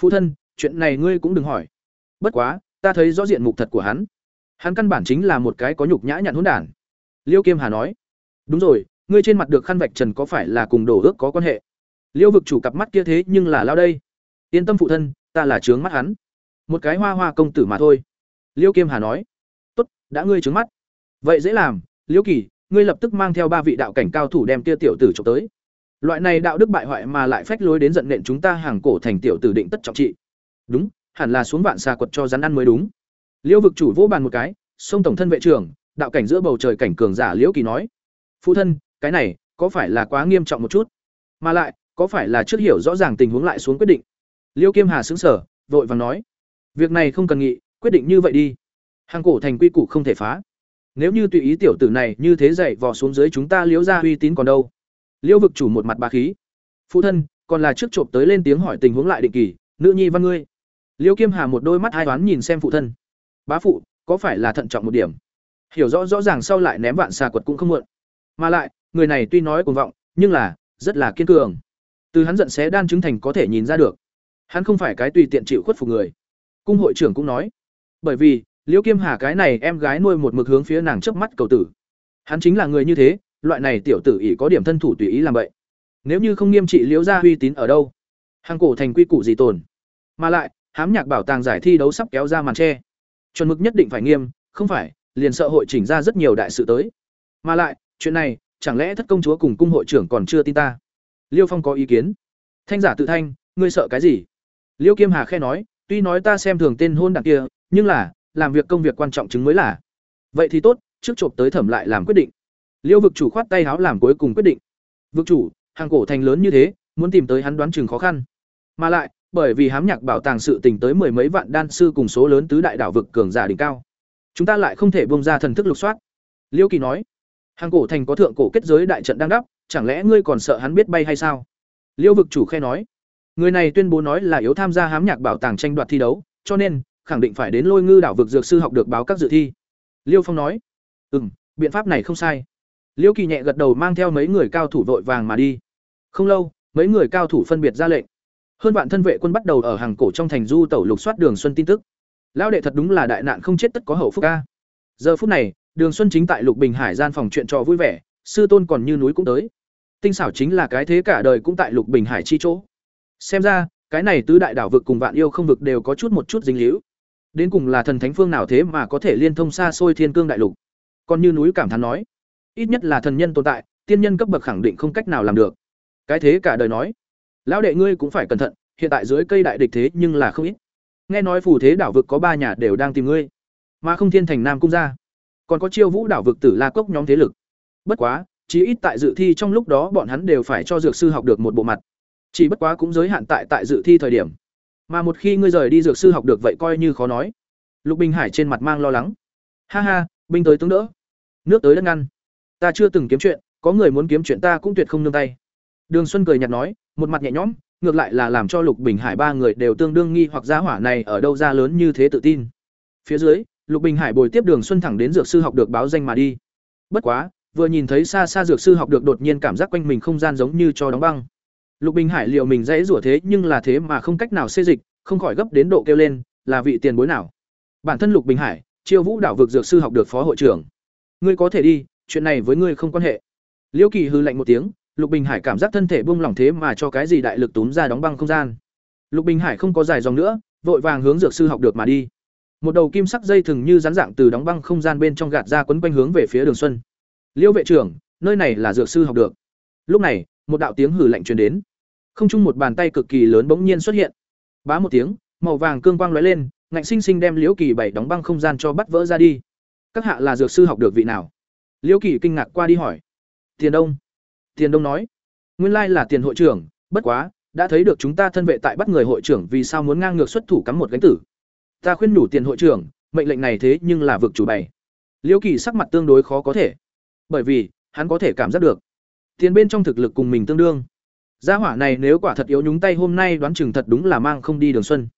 Phụ thân, chuyện này ngươi cũng đừng hỏi. Bất quá, ta thấy rõ diện mục thật của hắn. Hắn căn bản chính là một cái có nhục nhã nhặn hỗn đản. Liêu Kiêm Hà nói. Đúng rồi, ngươi trên mặt được khăn vạch trần có phải là cùng đổ ước có quan hệ? Liêu vực chủ cặp mắt kia thế nhưng là lao đây. Yên tâm phụ thân, ta là trướng mắt hắn. Một cái hoa hoa công tử mà thôi. Liêu Kiêm Hà nói. Tốt, đã ngươi trướng mắt. Vậy dễ làm, Liêu Kỳ, ngươi lập tức mang theo ba vị đạo cảnh cao thủ đem kia tiểu tử chụp tới. Loại này đạo đức bại hoại mà lại phách lối đến giận nện chúng ta hàng cổ thành tiểu tử định tất trọng trị. Đúng, hẳn là xuống vạn xà quật cho rắn ăn mới đúng. Liêu vực chủ vỗ bàn một cái, sông tổng thân vệ trưởng, đạo cảnh giữa bầu trời cảnh cường giả Liễu Kỳ nói: "Phụ thân, cái này có phải là quá nghiêm trọng một chút? Mà lại, có phải là trước hiểu rõ ràng tình huống lại xuống quyết định?" Liêu Kiêm Hà sững sờ, vội vàng nói: "Việc này không cần nghị, quyết định như vậy đi. Hàng cổ thành quy củ không thể phá. Nếu như tùy ý tiểu tử này như thế dậy vò xuống dưới chúng ta liễu ra uy tín còn đâu?" Liêu vực chủ một mặt bá khí. "Phụ thân, còn là trước chộp tới lên tiếng hỏi tình huống lại định kỳ, nữ nhi văn ngươi." Liêu Kiêm Hà một đôi mắt hai toán nhìn xem phụ thân. "Bá phụ, có phải là thận trọng một điểm?" Hiểu rõ rõ ràng sau lại ném vạn xà quật cũng không muộn. Mà lại, người này tuy nói cuồng vọng, nhưng là rất là kiên cường. Từ hắn giận xé đan chứng thành có thể nhìn ra được. Hắn không phải cái tùy tiện chịu khuất phục người. Cung hội trưởng cũng nói, bởi vì, Liễu Kiêm Hà cái này em gái nuôi một mực hướng phía nàng trước mắt cầu tử. Hắn chính là người như thế, loại này tiểu tử ỷ có điểm thân thủ tùy ý làm vậy. Nếu như không nghiêm trị Liễu gia uy tín ở đâu, hàng cổ thành quy củ gì tồn. Mà lại, hám nhạc bảo tàng giải thi đấu sắp kéo ra màn che. Chuẩn mực nhất định phải nghiêm, không phải, liền sợ hội chỉnh ra rất nhiều đại sự tới. Mà lại, chuyện này, chẳng lẽ thất công chúa cùng cung hội trưởng còn chưa tin ta? Liêu Phong có ý kiến. Thanh giả tự thanh, ngươi sợ cái gì? Liêu Kiêm Hà khe nói, tuy nói ta xem thường tên hôn đảng kia, nhưng là, làm việc công việc quan trọng chứng mới là. Vậy thì tốt, trước chộp tới thẩm lại làm quyết định. Liêu vực chủ khoát tay háo làm cuối cùng quyết định. Vực chủ, hàng cổ thành lớn như thế, muốn tìm tới hắn đoán chừng khó khăn. Mà lại, bởi vì hám nhạc bảo tàng sự tình tới mười mấy vạn đan sư cùng số lớn tứ đại đảo vực cường giả đỉnh cao. Chúng ta lại không thể bông ra thần thức lục soát. Liêu Kỳ nói, hàng cổ thành có thượng cổ kết giới đại trận đang đắp, chẳng lẽ ngươi còn sợ hắn biết bay hay sao? Liêu vực chủ khe nói, người này tuyên bố nói là yếu tham gia hám nhạc bảo tàng tranh đoạt thi đấu, cho nên khẳng định phải đến lôi ngư đảo vực dược sư học được báo các dự thi. Liêu Phong nói, ừ, biện pháp này không sai. Liêu Kỳ nhẹ gật đầu mang theo mấy người cao thủ vội vàng mà đi. Không lâu, mấy người cao thủ phân biệt ra lệnh. Hơn vạn thân vệ quân bắt đầu ở hàng cổ trong thành du tẩu lục soát Đường Xuân tin tức. Lão đệ thật đúng là đại nạn không chết tất có hậu phúc a. Giờ phút này, Đường Xuân chính tại Lục Bình Hải gian phòng chuyện trò vui vẻ, sư tôn còn như núi cũng tới. Tinh xảo chính là cái thế cả đời cũng tại Lục Bình Hải chi chỗ. Xem ra, cái này tứ đại đảo vực cùng vạn yêu không vực đều có chút một chút dính líu. Đến cùng là thần thánh phương nào thế mà có thể liên thông xa xôi thiên cương đại lục. Còn như núi cảm thán nói, ít nhất là thần nhân tồn tại, tiên nhân cấp bậc khẳng định không cách nào làm được. Cái thế cả đời nói, lão đệ ngươi cũng phải cẩn thận, hiện tại dưới cây đại địch thế nhưng là không ít. Nghe nói phù thế đảo vực có ba nhà đều đang tìm ngươi, mà không thiên thành nam cung ra. Còn có chiêu vũ đảo vực tử la cốc nhóm thế lực. Bất quá, chí ít tại dự thi trong lúc đó bọn hắn đều phải cho dược sư học được một bộ mặt. Chỉ bất quá cũng giới hạn tại tại dự thi thời điểm. Mà một khi ngươi rời đi dược sư học được vậy coi như khó nói. Lục Bình Hải trên mặt mang lo lắng. Ha ha, binh tới tướng đỡ, nước tới đất ngăn. Ta chưa từng kiếm chuyện, có người muốn kiếm chuyện ta cũng tuyệt không nương tay. Đường Xuân cười nhạt nói, một mặt nhẹ nhõm, ngược lại là làm cho Lục Bình Hải ba người đều tương đương nghi hoặc giá hỏa này ở đâu ra lớn như thế tự tin. Phía dưới, Lục Bình Hải bồi tiếp Đường Xuân thẳng đến dược sư học được báo danh mà đi. Bất quá, vừa nhìn thấy xa xa dược sư học được đột nhiên cảm giác quanh mình không gian giống như cho đóng băng. Lục Bình Hải liệu mình dễ rủa thế nhưng là thế mà không cách nào xê dịch, không khỏi gấp đến độ kêu lên, là vị tiền bối nào? Bản thân Lục Bình Hải, Chiêu Vũ đảo vực dược sư học được phó hội trưởng. Ngươi có thể đi, chuyện này với ngươi không quan hệ. Liêu Kỳ hư lạnh một tiếng, Lục Bình Hải cảm giác thân thể buông lỏng thế mà cho cái gì đại lực túm ra đóng băng không gian. Lục Bình Hải không có dài dòng nữa, vội vàng hướng dược sư học được mà đi. Một đầu kim sắc dây thừng như rắn dạng từ đóng băng không gian bên trong gạt ra quấn quanh hướng về phía Đường Xuân. Liêu vệ trưởng, nơi này là dược sư học được. Lúc này, một đạo tiếng hử lạnh truyền đến. Không trung một bàn tay cực kỳ lớn bỗng nhiên xuất hiện. Bá một tiếng, màu vàng cương quang lóe lên, ngạnh sinh sinh đem Liễu Kỳ bảy đóng băng không gian cho bắt vỡ ra đi. Các hạ là dược sư học được vị nào? Liễu Kỳ kinh ngạc qua đi hỏi. Tiền Đông. Tiền Đông nói, nguyên lai là tiền hội trưởng, bất quá, đã thấy được chúng ta thân vệ tại bắt người hội trưởng vì sao muốn ngang ngược xuất thủ cắm một gánh tử. ta khuyên nhủ tiền hội trưởng mệnh lệnh này thế nhưng là vực chủ bày liễu kỳ sắc mặt tương đối khó có thể bởi vì hắn có thể cảm giác được tiền bên trong thực lực cùng mình tương đương. Gia hỏa này nếu quả thật yếu nhúng tay hôm nay đoán chừng thật đúng là mang không đi đường xuân.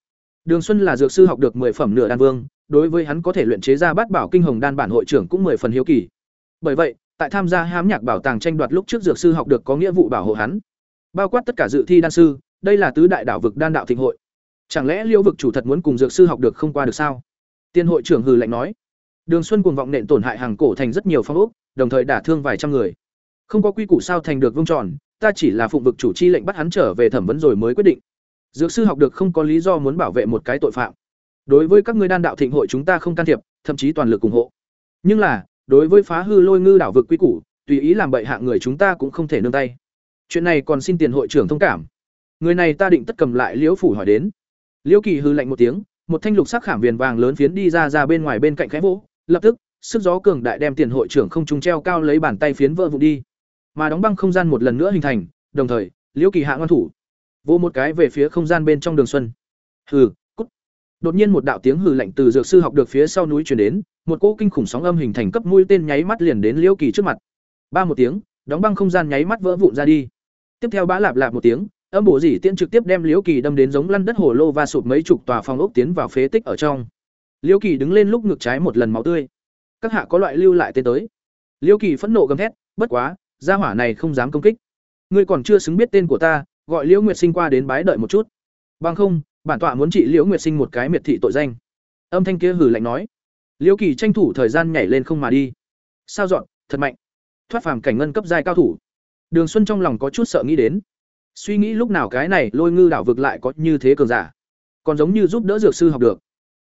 Đường xuân là dược sư học được mười phẩm nửa đan vương, đối với hắn có thể luyện chế ra bát bảo kinh hồng đan bản hội trưởng cũng mười phần hiếu kỳ. Bởi vậy, tại tham gia hám nhạc bảo tàng tranh đoạt lúc trước dược sư học được có nghĩa vụ bảo hộ hắn. Bao quát tất cả dự thi đan sư, đây là tứ đại đảo vực đan đạo thịnh hội. Chẳng lẽ liêu vực chủ thật muốn cùng dược sư học được không qua được sao? Tiên hội trưởng hừ lạnh nói. Đường xuân cuồng vọng nện tổn hại hàng cổ thành rất nhiều phong ốc, đồng thời đả thương vài trăm người không có quy củ sao thành được vương tròn, ta chỉ là phụng vực chủ chi lệnh bắt hắn trở về thẩm vấn rồi mới quyết định. Dược sư học được không có lý do muốn bảo vệ một cái tội phạm. Đối với các ngươi đan đạo thịnh hội chúng ta không can thiệp, thậm chí toàn lực ủng hộ. Nhưng là, đối với phá hư lôi ngư đảo vực quy củ, tùy ý làm bậy hạ người chúng ta cũng không thể nương tay. Chuyện này còn xin tiền hội trưởng thông cảm. Người này ta định tất cầm lại liễu phủ hỏi đến. Liễu kỳ hư lạnh một tiếng, một thanh lục sắc khảm viền vàng lớn phiến đi ra ra bên ngoài bên cạnh khẽ vỗ, lập tức, sức gió cường đại đem tiền hội trưởng không trung treo cao lấy bàn tay phiến vỡ vụn đi mà đóng băng không gian một lần nữa hình thành, đồng thời, liễu kỳ hạ ngoan thủ. Vô một cái về phía không gian bên trong đường xuân. Hừ, cút. Đột nhiên một đạo tiếng hừ lạnh từ dược sư học được phía sau núi truyền đến, một cỗ kinh khủng sóng âm hình thành cấp mũi tên nháy mắt liền đến liễu kỳ trước mặt. Ba một tiếng, đóng băng không gian nháy mắt vỡ vụn ra đi. Tiếp theo bá lạp lạp một tiếng, âm bổ dỉ tiễn trực tiếp đem liễu kỳ đâm đến giống lăn đất hồ lô và sụp mấy chục tòa phòng ốc tiến vào phế tích ở trong. Liễu kỳ đứng lên lúc ngực trái một lần máu tươi. Các hạ có loại lưu lại tên tới. Liễu kỳ phẫn nộ gầm thét, bất quá gia hỏa này không dám công kích. Ngươi còn chưa xứng biết tên của ta, gọi liễu nguyệt sinh qua đến bái đợi một chút. Bằng không, bản tọa muốn trị liễu nguyệt sinh một cái miệt thị tội danh. Âm thanh kia hừ lạnh nói. Liễu kỳ tranh thủ thời gian nhảy lên không mà đi. Sao dọn, thật mạnh. Thoát phàm cảnh ngân cấp giai cao thủ. Đường xuân trong lòng có chút sợ nghĩ đến. Suy nghĩ lúc nào cái này lôi ngư đảo vực lại có như thế cường giả. Còn giống như giúp đỡ dược sư học được.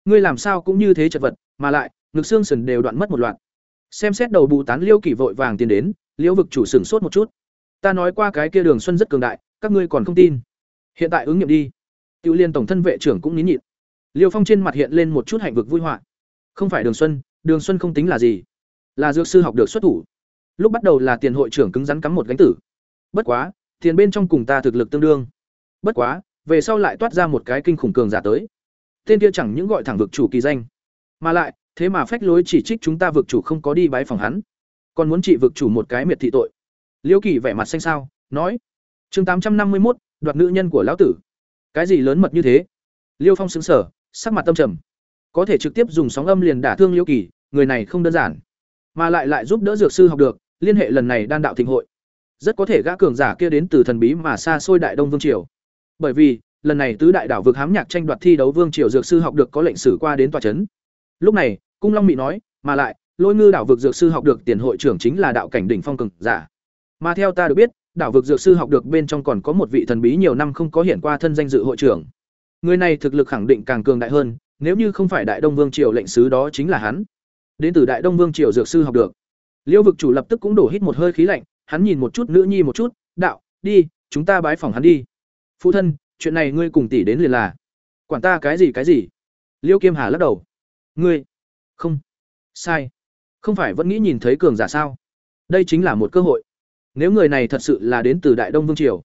Ngươi làm sao cũng như thế chật vật, mà lại, ngực xương sần đều đoạn mất một loạt. Xem xét đầu bù tán liêu kỳ vội vàng tiến đến liễu vực chủ sửng sốt một chút. Ta nói qua cái kia đường xuân rất cường đại, các ngươi còn không tin. Hiện tại ứng nghiệm đi. Tiêu liên tổng thân vệ trưởng cũng nín nhịn. Liêu phong trên mặt hiện lên một chút hạnh vực vui họa. Không phải đường xuân đường xuân không tính là gì. Là dược sư học được xuất thủ. Lúc bắt đầu là tiền hội trưởng cứng rắn cắm một gánh tử. Bất quá, tiền bên trong cùng ta thực lực tương đương. Bất quá, về sau lại toát ra một cái kinh khủng cường giả tới. Tên kia chẳng những gọi thẳng vực chủ kỳ danh. Mà lại, thế mà phách lối chỉ trích chúng ta vực chủ không có đi bái phòng hắn còn muốn trị vực chủ một cái miệt thị tội. Liễu kỳ vẻ mặt xanh xao, nói, chương tám trăm năm mươi một đoạt nữ nhân của lão tử. Cái gì lớn mật như thế? Liêu phong xứng sở sắc mặt tâm trầm. Có thể trực tiếp dùng sóng âm liền đả thương liễu kỳ, người này không đơn giản. Mà lại lại giúp đỡ dược sư học được, liên hệ lần này đan đạo thịnh hội. Rất có thể gã cường giả kia đến từ thần bí mà xa xôi đại đông vương triều. Bởi vì, lần này tứ đại đảo vực hám nhạc tranh đoạt thi đấu vương triều dược sư học được có lệnh sử qua đến tòa trấn lúc này, cung long mị nói, mà lại lôi ngư đảo vực dược sư học được tiền hội trưởng chính là đạo cảnh đỉnh phong cường giả. Mà theo ta được biết, đảo vực dược sư học được bên trong còn có một vị thần bí nhiều năm không có hiện qua thân danh dự hội trưởng. Người này thực lực khẳng định càng cường đại hơn, nếu như không phải đại đông vương triều lệnh sứ đó chính là hắn. Đến từ đại đông vương triều dược sư học được. Liêu vực chủ lập tức cũng đổ hít một hơi khí lạnh, hắn nhìn một chút nữ nhi một chút, đạo, đi, chúng ta bái phòng hắn đi. Phụ thân, chuyện này ngươi cùng tỷ đến liền là. Quản ta cái gì cái gì? Liêu kiêm hà lắc đầu. Ngươi, không. Sai không phải vẫn nghĩ nhìn thấy cường giả sao? Đây chính là một cơ hội. Nếu người này thật sự là đến từ đại đông vương triều,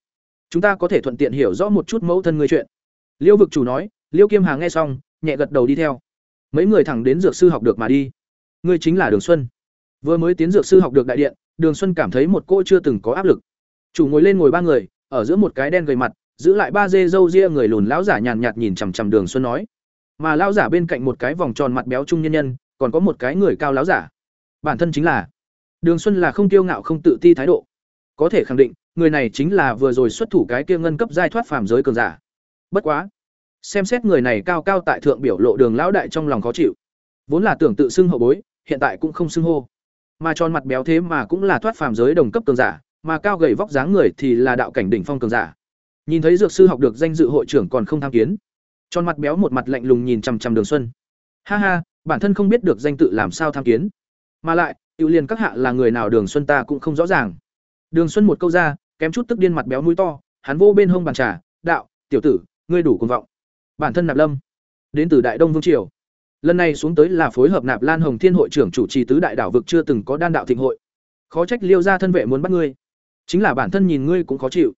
chúng ta có thể thuận tiện hiểu rõ một chút mẫu thân ngươi chuyện. Liêu vực chủ nói, liêu kiêm hà nghe xong, nhẹ gật đầu đi theo. Mấy người thẳng đến dược sư học được mà đi. Ngươi chính là đường xuân. Vừa mới tiến dược sư học được đại điện, đường xuân cảm thấy một cô chưa từng có áp lực. Chủ ngồi lên ngồi ba người, ở giữa một cái đen gầy mặt, giữ lại ba dê râu ria người lùn lão giả nhàn nhạt nhìn chằm chằm đường xuân nói. Mà lão giả bên cạnh một cái vòng tròn mặt béo trung nhân nhân, còn có một cái người cao lão giả bản thân chính là. Đường xuân là không tiêu ngạo, không tự ti thái độ. Có thể khẳng định, người này chính là vừa rồi xuất thủ cái kia ngân cấp giai thoát phàm giới cường giả. Bất quá, xem xét người này cao cao tại thượng biểu lộ đường lão đại trong lòng khó chịu. Vốn là tưởng tự xưng hậu bối, hiện tại cũng không xưng hô. Mà tròn mặt béo thế mà cũng là thoát phàm giới đồng cấp cường giả, mà cao gầy vóc dáng người thì là đạo cảnh đỉnh phong cường giả. Nhìn thấy dược sư học được danh dự hội trưởng còn không tham kiến. Tròn mặt béo một mặt lạnh lùng nhìn chằm chằm đường xuân. Ha ha, bản thân không biết được danh tự làm sao tham kiến mà lại tự liền các hạ là người nào đường xuân ta cũng không rõ ràng. Đường xuân một câu ra, kém chút tức điên mặt béo mũi to, hắn vô bên hông bàn trà, đạo, tiểu tử, ngươi đủ cuồng vọng. Bản thân nạp lâm, đến từ đại đông vương triều. Lần này xuống tới là phối hợp nạp lan hồng thiên hội trưởng chủ trì tứ đại đảo vực chưa từng có đan đạo thịnh hội. Khó trách liêu ra thân vệ muốn bắt ngươi. Chính là bản thân nhìn ngươi cũng khó chịu.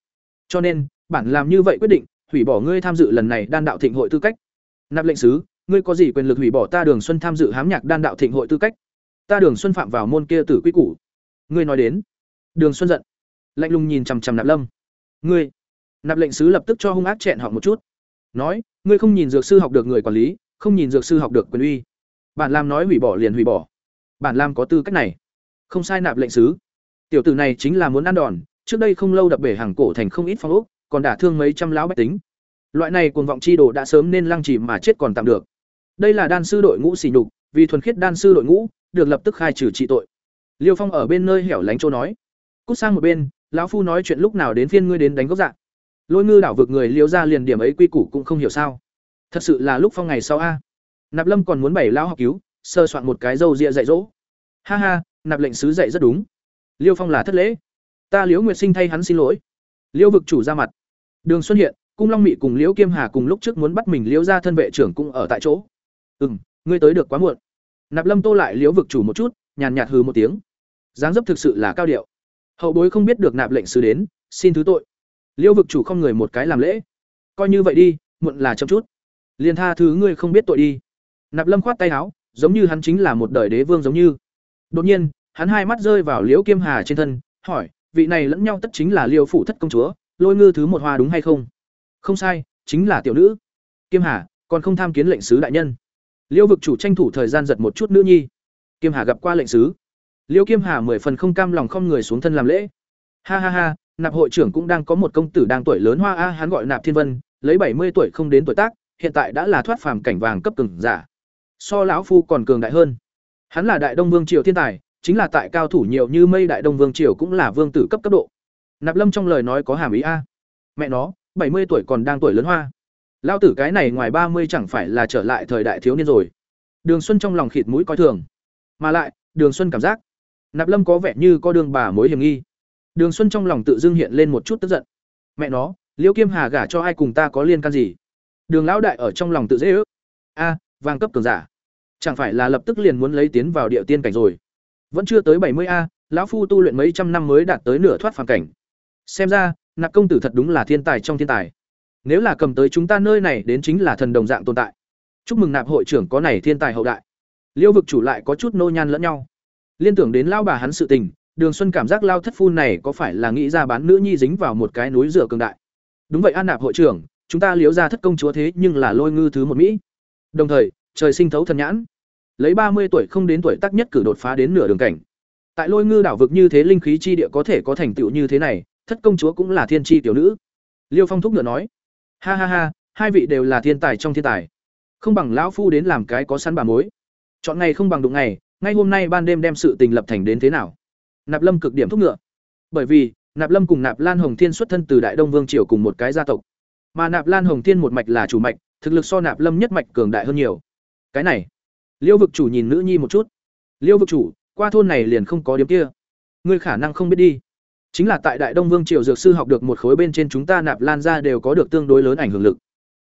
Cho nên, bản làm như vậy quyết định, hủy bỏ ngươi tham dự lần này đan đạo thịnh hội tư cách. Nạp lệnh sứ, ngươi có gì quyền lực hủy bỏ ta Đường Xuân tham dự hám nhạc đan đạo thịnh hội tư cách? Ta Đường Xuân phạm vào môn kia tử quy củ. Ngươi nói đến. Đường Xuân giận, lạnh lùng nhìn chằm chằm Nạp Lâm. Ngươi? Nạp lệnh sứ lập tức cho hung ác chẹn họ một chút. Nói, ngươi không nhìn dược sư học được người quản lý, không nhìn dược sư học được quyền uy. Bản làm nói hủy bỏ liền hủy bỏ. Bản làm có tư cách này. Không sai Nạp lệnh sứ. Tiểu tử này chính là muốn ăn đòn, trước đây không lâu đập bể hàng cổ thành không ít phong ốc, còn đả thương mấy trăm lão bách tính. Loại này cuồng vọng chi đồ đã sớm nên lăng trì mà chết còn tạm được. Đây là đan sư đội ngũ xỉ nhục, vì thuần khiết đan sư đội ngũ, được lập tức khai trừ trị tội. Liêu Phong ở bên nơi hẻo lánh chỗ nói, cút sang một bên, lão phu nói chuyện lúc nào đến phiên ngươi đến đánh gốc dạng. Lôi ngư đảo vực người liêu ra liền điểm ấy quy củ cũng không hiểu sao. Thật sự là lúc phong ngày sau a. Nạp Lâm còn muốn bảy lão học cứu, sơ soạn một cái dâu ria dạy dỗ. Ha ha, nạp lệnh sứ dạy rất đúng. Liêu Phong là thất lễ. Ta Liễu Nguyệt Sinh thay hắn xin lỗi. Liêu vực chủ ra mặt. Đường Xuân hiện, Cung Long Mị cùng Liễu Kiêm Hà cùng lúc trước muốn bắt mình Liễu ra thân vệ trưởng cũng ở tại chỗ. Ừm, ngươi tới được quá muộn. Nạp Lâm Tô lại Liễu vực chủ một chút, nhàn nhạt hừ một tiếng. Dáng dấp thực sự là cao điệu. Hậu bối không biết được nạp lệnh sứ đến, xin thứ tội. Liễu vực chủ không người một cái làm lễ. Coi như vậy đi, muộn là chậm chút. Liên tha thứ ngươi không biết tội đi. Nạp Lâm khoát tay áo, giống như hắn chính là một đời đế vương giống như. Đột nhiên, hắn hai mắt rơi vào Liễu Kiêm Hà trên thân, hỏi, vị này lẫn nhau tất chính là Liêu phủ thất công chúa, Lôi Ngư thứ một hoa đúng hay không? Không sai, chính là tiểu nữ. Kiêm Hà, còn không tham kiến lệnh sứ đại nhân. Liêu vực chủ tranh thủ thời gian giật một chút nữ nhi. Kiêm Hà gặp qua lệnh sứ. Liêu Kiêm Hà mười phần không cam lòng không người xuống thân làm lễ. Ha ha ha, nạp hội trưởng cũng đang có một công tử đang tuổi lớn hoa a hắn gọi nạp thiên vân, lấy bảy mươi tuổi không đến tuổi tác, hiện tại đã là thoát phàm cảnh vàng cấp cường giả. So lão phu còn cường đại hơn. Hắn là đại đông vương triều thiên tài, chính là tại cao thủ nhiều như mây đại đông vương triều cũng là vương tử cấp cấp độ. Nạp Lâm trong lời nói có hàm ý a. Mẹ nó, bảy mươi tuổi còn đang tuổi lớn hoa. Lao tử cái này ngoài ba mươi chẳng phải là trở lại thời đại thiếu niên rồi. Đường Xuân trong lòng khịt mũi coi thường. Mà lại, Đường Xuân cảm giác, Nạp Lâm có vẻ như có đường bà mối hiểm nghi. Đường Xuân trong lòng tự dưng hiện lên một chút tức giận. Mẹ nó, Liễu Kiêm Hà gả cho ai cùng ta có liên can gì? Đường lão đại ở trong lòng tự dễ ước. A, vàng cấp cường giả. Chẳng phải là lập tức liền muốn lấy tiến vào địa tiên cảnh rồi. Vẫn chưa tới bảy mươi a, lão phu tu luyện mấy trăm năm mới đạt tới nửa thoát phàm cảnh. Xem ra, Nạp công tử thật đúng là thiên tài trong thiên tài. Nếu là cầm tới chúng ta nơi này đến chính là thần đồng dạng tồn tại. Chúc mừng Nạp hội trưởng có này thiên tài hậu đại. Liêu vực chủ lại có chút nô nhan lẫn nhau. Liên tưởng đến lao bà hắn sự tình, Đường Xuân cảm giác lao thất phu này có phải là nghĩ ra bán nữ nhi dính vào một cái núi rửa cường đại. Đúng vậy An Nạp hội trưởng, chúng ta liếu ra thất công chúa thế nhưng là lôi ngư thứ một mỹ. Đồng thời, trời sinh thấu thần nhãn, lấy ba mươi tuổi không đến tuổi tác nhất cử đột phá đến nửa đường cảnh. Tại Lôi Ngư đảo vực như thế linh khí chi địa có thể có thành tựu như thế này, thất công chúa cũng là thiên chi tiểu nữ. Liêu Phong thúc ngựa nói: "Ha ha ha, hai vị đều là thiên tài trong thiên tài. Không bằng lão phu đến làm cái có sẵn bà mối. Chọn ngày không bằng đụng ngày, ngay hôm nay ban đêm đem sự tình lập thành đến thế nào?" Nạp Lâm cực điểm thúc ngựa. Bởi vì, Nạp Lâm cùng Nạp Lan Hồng Thiên xuất thân từ Đại Đông Vương triều cùng một cái gia tộc. Mà Nạp Lan Hồng Thiên một mạch là chủ mạch, thực lực so Nạp Lâm nhất mạch cường đại hơn nhiều. Cái này, liêu vực chủ nhìn nữ nhi một chút liêu vực chủ qua thôn này liền không có điếm kia ngươi khả năng không biết đi chính là tại đại đông vương triều dược sư học được một khối bên trên chúng ta nạp lan ra đều có được tương đối lớn ảnh hưởng lực.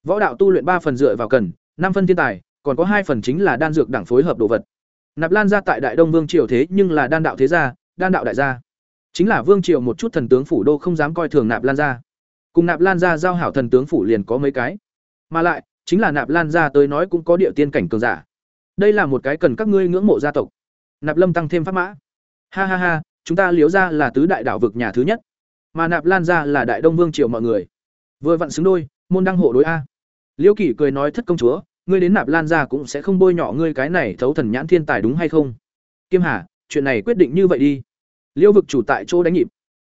Võ đạo tu luyện ba phần dựa vào cần, năm phân thiên tài, còn có hai phần chính là đan dược đảng phối hợp đồ vật. Nạp lan ra tại đại đông vương triều thế nhưng là đan đạo thế gia, đan đạo đại gia. Chính là vương triều một chút thần tướng phủ đô không dám coi thường nạp lan ra. Cùng nạp lan ra giao hảo thần tướng phủ liền có mấy cái. Mà lại, chính là nạp lan ra tới nói cũng có địa tiên cảnh cường giả. Đây là một cái cần các ngươi ngưỡng mộ gia tộc. Nạp lâm tăng thêm pháp mã. Ha ha ha chúng ta liếu ra là tứ đại đảo vực nhà thứ nhất, mà nạp lan ra là đại đông vương triều mọi người. Vừa vặn xứng đôi, môn đăng hộ đối a. Liêu kỷ cười nói, thất công chúa, ngươi đến nạp lan ra cũng sẽ không bôi nhọ ngươi cái này thấu thần nhãn thiên tài đúng hay không? Kim hà, chuyện này quyết định như vậy đi. Liêu vực chủ tại chỗ đánh nhịp.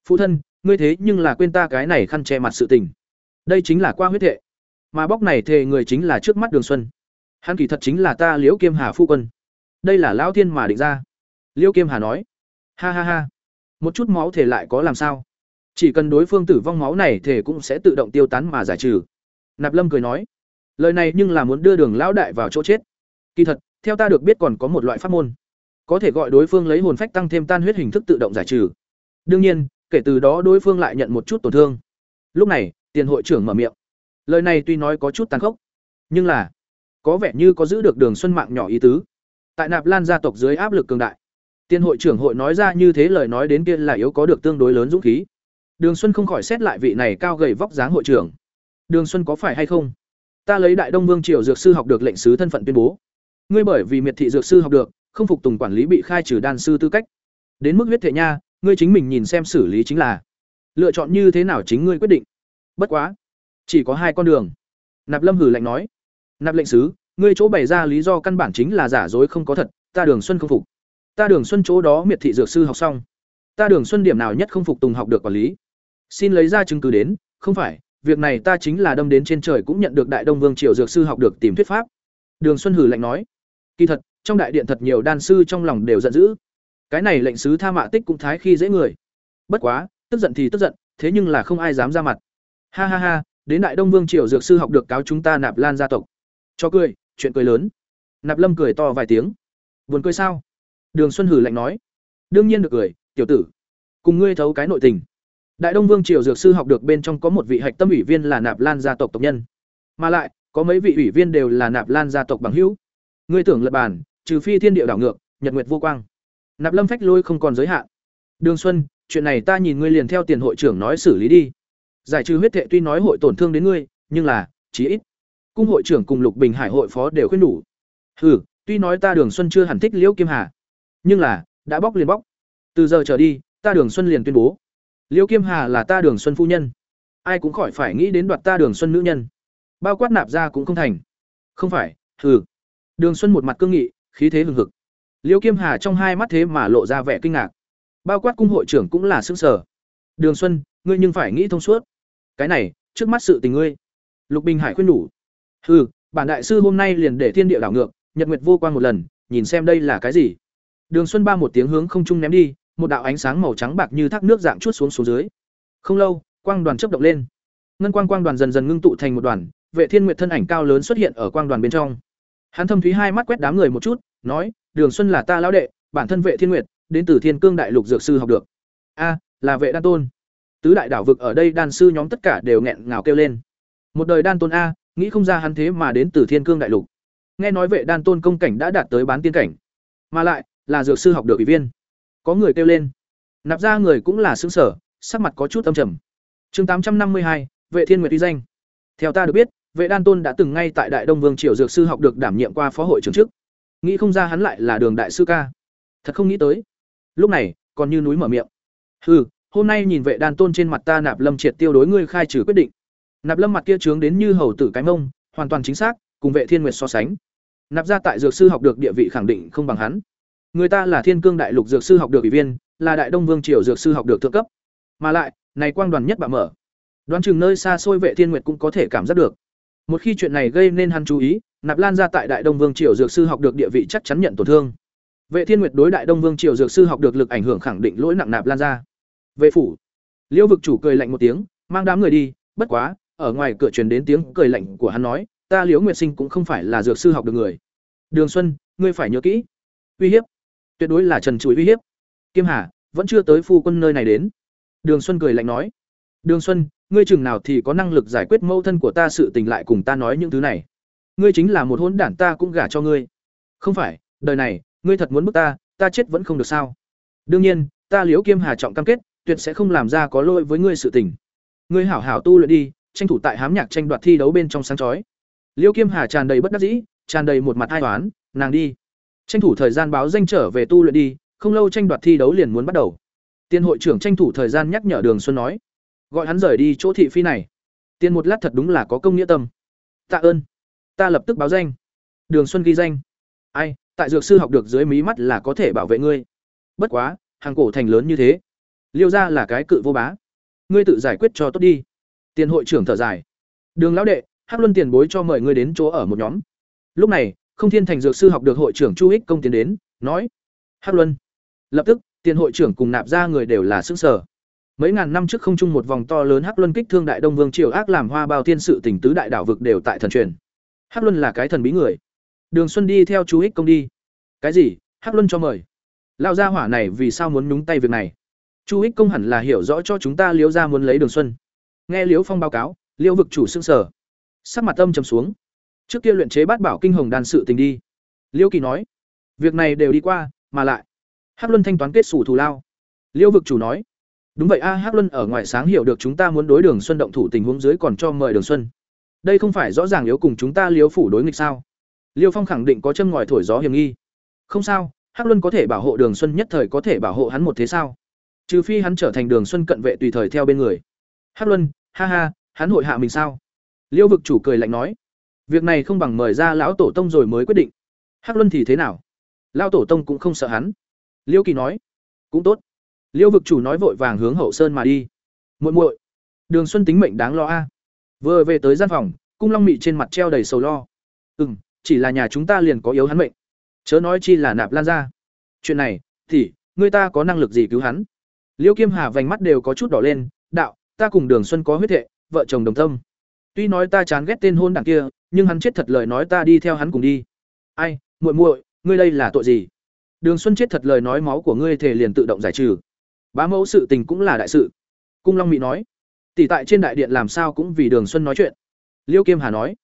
Phụ thân, ngươi thế nhưng là quên ta cái này khăn che mặt sự tình. Đây chính là qua huyết thệ. Mà bóc này thề người chính là trước mắt đường xuân. Hắn kỳ thật chính là ta liễu kiêm hà phu quân. Đây là lão thiên mà định ra. Liễu kiêm hà nói ha ha ha. Một chút máu thể lại có làm sao? Chỉ cần đối phương tử vong máu này thể cũng sẽ tự động tiêu tán mà giải trừ. Nạp lâm cười nói, lời này nhưng là muốn đưa đường lão đại vào chỗ chết. Kỳ thật, theo ta được biết còn có một loại pháp môn. Có thể gọi đối phương lấy hồn phách tăng thêm tan huyết hình thức tự động giải trừ. Đương nhiên, kể từ đó đối phương lại nhận một chút tổn thương. Lúc này, tiền hội trưởng mở miệng. Lời này tuy nói có chút tàn khốc, nhưng là có vẻ như có giữ được đường xuân mạng nhỏ ý tứ. Tại nạp lan gia tộc dưới áp lực cường đại tiên hội trưởng hội nói ra như thế lời nói đến kia là yếu có được tương đối lớn dũng khí. Đường xuân không khỏi xét lại vị này cao gầy vóc dáng hội trưởng. Đường xuân có phải hay không? Ta lấy đại đông vương triều dược sư học được lệnh sứ thân phận tuyên bố. Ngươi bởi vì miệt thị dược sư học được, không phục tùng quản lý bị khai trừ đan sư tư cách. Đến mức huyết thể nha, ngươi chính mình nhìn xem xử lý chính là. Lựa chọn như thế nào chính ngươi quyết định. Bất quá, chỉ có hai con đường. Nạp lâm hử lạnh nói. Nạp lệnh sứ, ngươi chỗ bày ra lý do căn bản chính là giả dối không có thật, ta đường xuân không phục ta đường xuân chỗ đó miệt thị dược sư học xong. Ta đường xuân điểm nào nhất không phục tùng học được quản lý. Xin lấy ra chứng cứ đến, không phải, việc này ta chính là đâm đến trên trời cũng nhận được đại đông vương triều dược sư học được tìm thuyết pháp. Đường xuân hử lạnh nói. Kỳ thật, trong đại điện thật nhiều đan sư trong lòng đều giận dữ. Cái này lệnh sứ tha mạ tích cũng thái khi dễ người. Bất quá, tức giận thì tức giận, thế nhưng là không ai dám ra mặt. Ha ha ha, đến đại đông vương triều dược sư học được cáo chúng ta nạp lan gia tộc. Cho cười, chuyện cười lớn. Nạp lâm cười to vài tiếng. Buồn cười sao? Đường xuân hử lạnh nói. Đương nhiên được cười, tiểu tử. Cùng ngươi thấu cái nội tình. Đại đông vương triều dược sư học được bên trong có một vị hạch tâm ủy viên là nạp lan gia tộc tộc nhân. Mà lại, có mấy vị ủy viên đều là nạp lan gia tộc bằng hữu. Ngươi tưởng lật bàn trừ phi thiên địa đảo ngược, nhật nguyệt vô quang. Nạp lâm phách lôi không còn giới hạn. Đường xuân, chuyện này ta nhìn ngươi liền theo tiền hội trưởng nói xử lý đi. Giải trừ huyết thệ tuy nói hội tổn thương đến ngươi, nhưng là, chí ít. Cung hội trưởng cùng lục bình hải hội phó đều khuyên đủ. Hừ, tuy nói ta đường xuân chưa hẳn thích liễu kim hà nhưng là, đã bóc liền bóc. Từ giờ trở đi, ta đường xuân liền tuyên bố. Liễu kim hà là ta đường xuân phu nhân. Ai cũng khỏi phải nghĩ đến đoạt ta đường xuân nữ nhân. Bao quát nạp ra cũng không thành. Không phải, hừ. Đường xuân một mặt cương nghị, khí thế hừng hực. Liễu kim hà trong hai mắt thế mà lộ ra vẻ kinh ngạc. Bao quát cung hội trưởng cũng là xương sở đường xuân, ngươi nhưng phải nghĩ thông suốt. Cái này, trước mắt sự tình ngươi. Lục bình hải khuyên nhủ. Hừ, bản đại sư hôm nay liền để thiên địa đảo ngược, nhật nguyệt vô quang một lần, nhìn xem đây là cái gì đường xuân ba một tiếng hướng không trung ném đi, một đạo ánh sáng màu trắng bạc như thác nước dạng chuốt xuống xuống dưới. Không lâu, quang đoàn chớp động lên. Ngân quang quang đoàn dần dần ngưng tụ thành một đoàn, vệ thiên nguyệt thân ảnh cao lớn xuất hiện ở quang đoàn bên trong. Hắn thâm thúy hai mắt quét đám người một chút, nói, đường xuân là ta lão đệ, bản thân vệ thiên nguyệt, đến từ thiên cương đại lục dược sư học được. A, là vệ đan tôn. Tứ đại đảo vực ở đây đan sư nhóm tất cả đều nghẹn ngào kêu lên. Một đời đan tôn a, nghĩ không ra hắn thế mà đến từ thiên cương đại lục. Nghe nói vệ đan tôn công cảnh đã đạt tới bán tiên cảnh. Mà lại là dược sư học được ủy viên. Có người kêu lên. Nạp ra người cũng là xứng sở sắc mặt có chút âm trầm. Chương tám trăm năm mươi hai, vệ thiên nguyệt uy danh. Theo ta được biết, vệ đan tôn đã từng ngay tại đại đông vương triều dược sư học được đảm nhiệm qua phó hội trưởng chức. Nghĩ không ra hắn lại là đường đại sư ca. Thật không nghĩ tới. Lúc này, còn như núi mở miệng. Hừ, hôm nay nhìn vệ đan tôn trên mặt ta nạp lâm triệt tiêu đối ngươi khai trừ quyết định. Nạp lâm mặt kia trướng đến như hầu tử cái mông, hoàn toàn chính xác, cùng vệ thiên nguyệt so sánh. Nạp ra tại dược sư học được địa vị khẳng định không bằng hắn người ta là thiên cương đại lục dược sư học được ủy viên, là đại đông vương triều dược sư học được thượng cấp. Mà lại, này quang đoàn nhất bạo mở. Đoán chừng nơi xa xôi vệ thiên nguyệt cũng có thể cảm giác được. Một khi chuyện này gây nên hắn chú ý, nạp lan ra tại đại đông vương triều dược sư học được địa vị chắc chắn nhận tổn thương. Vệ thiên nguyệt đối đại đông vương triều dược sư học được lực ảnh hưởng khẳng định lỗi nặng nạp lan ra. Vệ phủ liễu vực chủ cười lạnh một tiếng, mang đám người đi, bất quá, ở ngoài cửa truyền đến tiếng cười lạnh của hắn nói, ta liễu nguyệt sinh cũng không phải là dược sư học được người. Đường xuân, ngươi phải nhớ kỹ. Uy hiếp tuyệt đối là trần trụi uy hiếp. Kim hà, vẫn chưa tới phu quân nơi này đến. Đường xuân cười lạnh nói. Đường xuân, ngươi chừng nào thì có năng lực giải quyết mâu thân của ta sự tình lại cùng ta nói những thứ này. Ngươi chính là một hôn đản ta cũng gả cho ngươi. Không phải, đời này, ngươi thật muốn bức ta ta chết vẫn không được sao? Đương nhiên, ta liễu kim hà trọng cam kết, tuyệt sẽ không làm ra có lỗi với ngươi sự tình. Ngươi hảo hảo tu luyện đi, tranh thủ tại hám nhạc tranh đoạt thi đấu bên trong sáng chói. Liễu kim hà tràn đầy bất đắc dĩ, tràn đầy một mặt ai toán nàng đi tranh thủ thời gian báo danh trở về tu luyện đi, không lâu tranh đoạt thi đấu liền muốn bắt đầu. Tiên hội trưởng tranh thủ thời gian nhắc nhở đường xuân nói, gọi hắn rời đi chỗ thị phi này. Tiên một lát thật đúng là có công nghĩa tâm. Tạ ơn. Ta lập tức báo danh. Đường xuân ghi danh. Ai, tại dược sư học được dưới mí mắt là có thể bảo vệ ngươi. Bất quá, hàng cổ thành lớn như thế. Liêu ra là cái cự vô bá. Ngươi tự giải quyết cho tốt đi. Tiền hội trưởng thở dài. Đường lão đệ, hắc luân tiền bối cho mời ngươi đến chỗ ở một nhóm. Lúc này không thiên thành dược sư học được hội trưởng chu ích công tiến đến, nói, hắc luân. Lập tức, tiền hội trưởng cùng nạp ra người đều là xứng sở mấy ngàn năm trước không chung một vòng to lớn hắc luân kích thương đại đông vương triều ác làm hoa bao thiên sự tỉnh tứ đại đảo vực đều tại thần truyền. Hắc luân là cái thần bí người. Đường xuân đi theo chú ích công đi. Cái gì? Hắc luân cho mời. Lao gia hỏa này vì sao muốn nhúng tay việc này? Chu ích công hẳn là hiểu rõ cho chúng ta liễu ra muốn lấy đường xuân. Nghe liễu phong báo cáo, liễu vực chủ xương sở sắc mặt âm trầm xuống trước kia luyện chế bát bảo kinh hồng đàn sự tình đi. Liêu kỳ nói, việc này đều đi qua, mà lại. Hắc luân thanh toán kết xù thù lao. Liêu vực chủ nói, đúng vậy a, hắc luân ở ngoài sáng hiểu được chúng ta muốn đối đường xuân động thủ tình huống dưới còn cho mời đường xuân. Đây không phải rõ ràng yếu cùng chúng ta liêu phủ đối nghịch sao? Liêu phong khẳng định có châm ngòi thổi gió hiểm nghi. Không sao, hắc luân có thể bảo hộ đường xuân nhất thời có thể bảo hộ hắn một thế sao? Trừ phi hắn trở thành đường xuân cận vệ tùy thời theo bên người. Hắc luân, ha ha, hắn hội hạ mình sao? Liêu vực chủ cười lạnh nói việc này không bằng mời ra lão tổ tông rồi mới quyết định. Hắc luân thì thế nào? Lão tổ tông cũng không sợ hắn. Liêu kỳ nói cũng tốt. Liêu vực chủ nói vội vàng hướng hậu sơn mà đi. Muội muội đường xuân tính mệnh đáng lo a. Vừa về tới gian phòng cung long mị trên mặt treo đầy sầu lo. Ừ m chỉ là nhà chúng ta liền có yếu hắn mệnh. Chớ nói chi là nạp lan ra. Chuyện này thì người ta có năng lực gì cứu hắn? Liêu kiêm hà vành mắt đều có chút đỏ lên đạo ta cùng đường xuân có huyết hệ, vợ chồng đồng tâm. Tuy nói ta chán ghét tên hôn đảng kia nhưng hắn chết thật lời nói ta đi theo hắn cùng đi. Ai, muội muội, ngươi đây là tội gì? Đường xuân chết thật lời nói máu của ngươi thể liền tự động giải trừ. Bá mẫu sự tình cũng là đại sự. Cung long mỹ nói, tỷ tại trên đại điện làm sao cũng vì đường xuân nói chuyện. Liêu kiêm hà nói,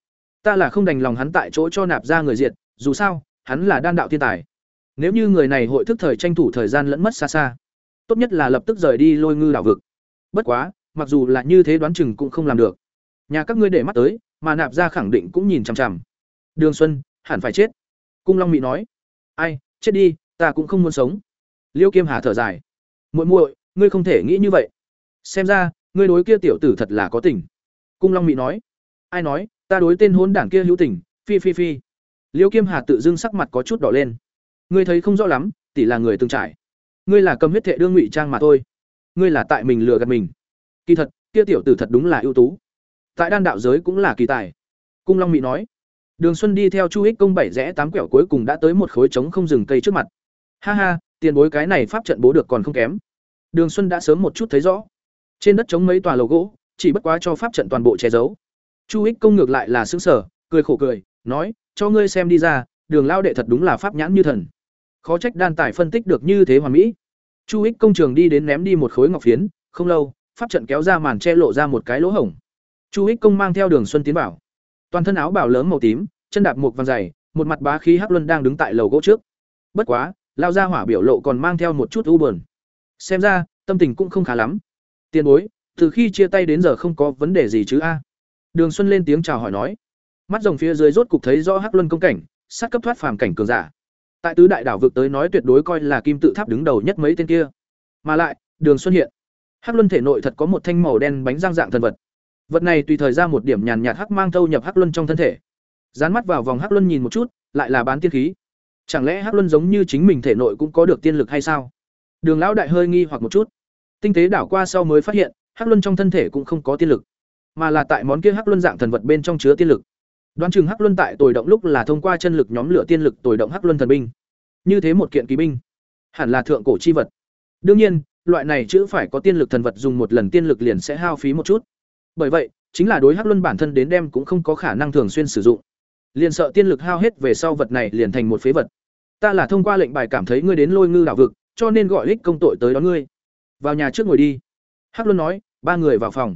ta là không đành lòng hắn tại chỗ cho nạp ra người diệt, dù sao, hắn là đan đạo thiên tài. Nếu như người này hội thức thời tranh thủ thời gian lẫn mất xa xa, tốt nhất là lập tức rời đi lôi ngư đảo vực. Bất quá, mặc dù là như thế đoán chừng cũng không làm được. Nhà các ngươi để mắt tới mà nạp ra khẳng định cũng nhìn chằm chằm. Đường xuân, hẳn phải chết. Cung long Mị nói. Ai, chết đi, ta cũng không muốn sống. Liêu kiêm hà thở dài. Muội muội, ngươi không thể nghĩ như vậy. Xem ra, ngươi đối kia tiểu tử thật là có tình. Cung long Mị nói. Ai nói, ta đối tên hôn đảng kia hữu tình, phi phi phi. Liêu kiêm hà tự dưng sắc mặt có chút đỏ lên. Ngươi thấy không rõ lắm, tỷ là người từng trải. Ngươi là cầm huyết thệ đương ngụy trang mà thôi. Ngươi là tại mình lừa gạt mình. Kỳ thật, kia tiểu tử thật đúng là ưu tú tại đan đạo giới cũng là kỳ tài. Cung long mỹ nói, đường xuân đi theo chu ích công bảy rẽ tám quẹo cuối cùng đã tới một khối trống không dừng cây trước mặt. Ha ha, tiền bối cái này pháp trận bố được còn không kém. Đường xuân đã sớm một chút thấy rõ. Trên đất trống mấy tòa lầu gỗ, chỉ bất quá cho pháp trận toàn bộ che giấu. Chu ích công ngược lại là xứng sở cười khổ cười, nói, cho ngươi xem đi ra, đường lao đệ thật đúng là pháp nhãn như thần. Khó trách đan tài phân tích được như thế hoàn mỹ. Chu ích công trường đi đến ném đi một khối ngọc phiến, không lâu, pháp trận kéo ra màn che lộ ra một cái lỗ hổng chu ích công mang theo đường xuân tiến bảo toàn thân áo bảo lớn màu tím, chân đạp một vàng dày, một mặt bá khí hắc luân đang đứng tại lầu gỗ trước. Bất quá lao ra hỏa biểu lộ còn mang theo một chút u buồn. Xem ra, tâm tình cũng không khá lắm. Tiền bối, từ khi chia tay đến giờ không có vấn đề gì chứ a? Đường xuân lên tiếng chào hỏi nói. Mắt rồng phía dưới rốt cục thấy rõ hắc luân công cảnh, sát cấp thoát phàm cảnh cường giả. Tại tứ đại đảo vực tới nói tuyệt đối coi là kim tự tháp đứng đầu nhất mấy tên kia. Mà lại, đường xuân hiện. Hắc luân thể nội thật có một thanh màu đen bánh răng dạng thần vật vật này tùy thời ra một điểm nhàn nhạt hắc mang thâu nhập hắc luân trong thân thể. Dán mắt vào vòng hắc luân nhìn một chút, lại là bán tiên khí. Chẳng lẽ hắc luân giống như chính mình thể nội cũng có được tiên lực hay sao? Đường lão đại hơi nghi hoặc một chút. Tinh tế đảo qua sau mới phát hiện, hắc luân trong thân thể cũng không có tiên lực, mà là tại món kia hắc luân dạng thần vật bên trong chứa tiên lực. Đoán chừng hắc luân tại tồi động lúc là thông qua chân lực nhóm lửa tiên lực tồi động hắc luân thần binh. Như thế một kiện kỳ binh, hẳn là thượng cổ chi vật. Đương nhiên, loại này chữ phải có tiên lực thần vật dùng một lần tiên lực liền sẽ hao phí một chút bởi vậy, chính là đối hắc luân bản thân đến đem cũng không có khả năng thường xuyên sử dụng. Liền sợ tiên lực hao hết về sau vật này liền thành một phế vật. Ta là thông qua lệnh bài cảm thấy ngươi đến lôi ngư đảo vực, cho nên gọi ích công tội tới đón ngươi. Vào nhà trước ngồi đi. Hắc luân nói, ba người vào phòng.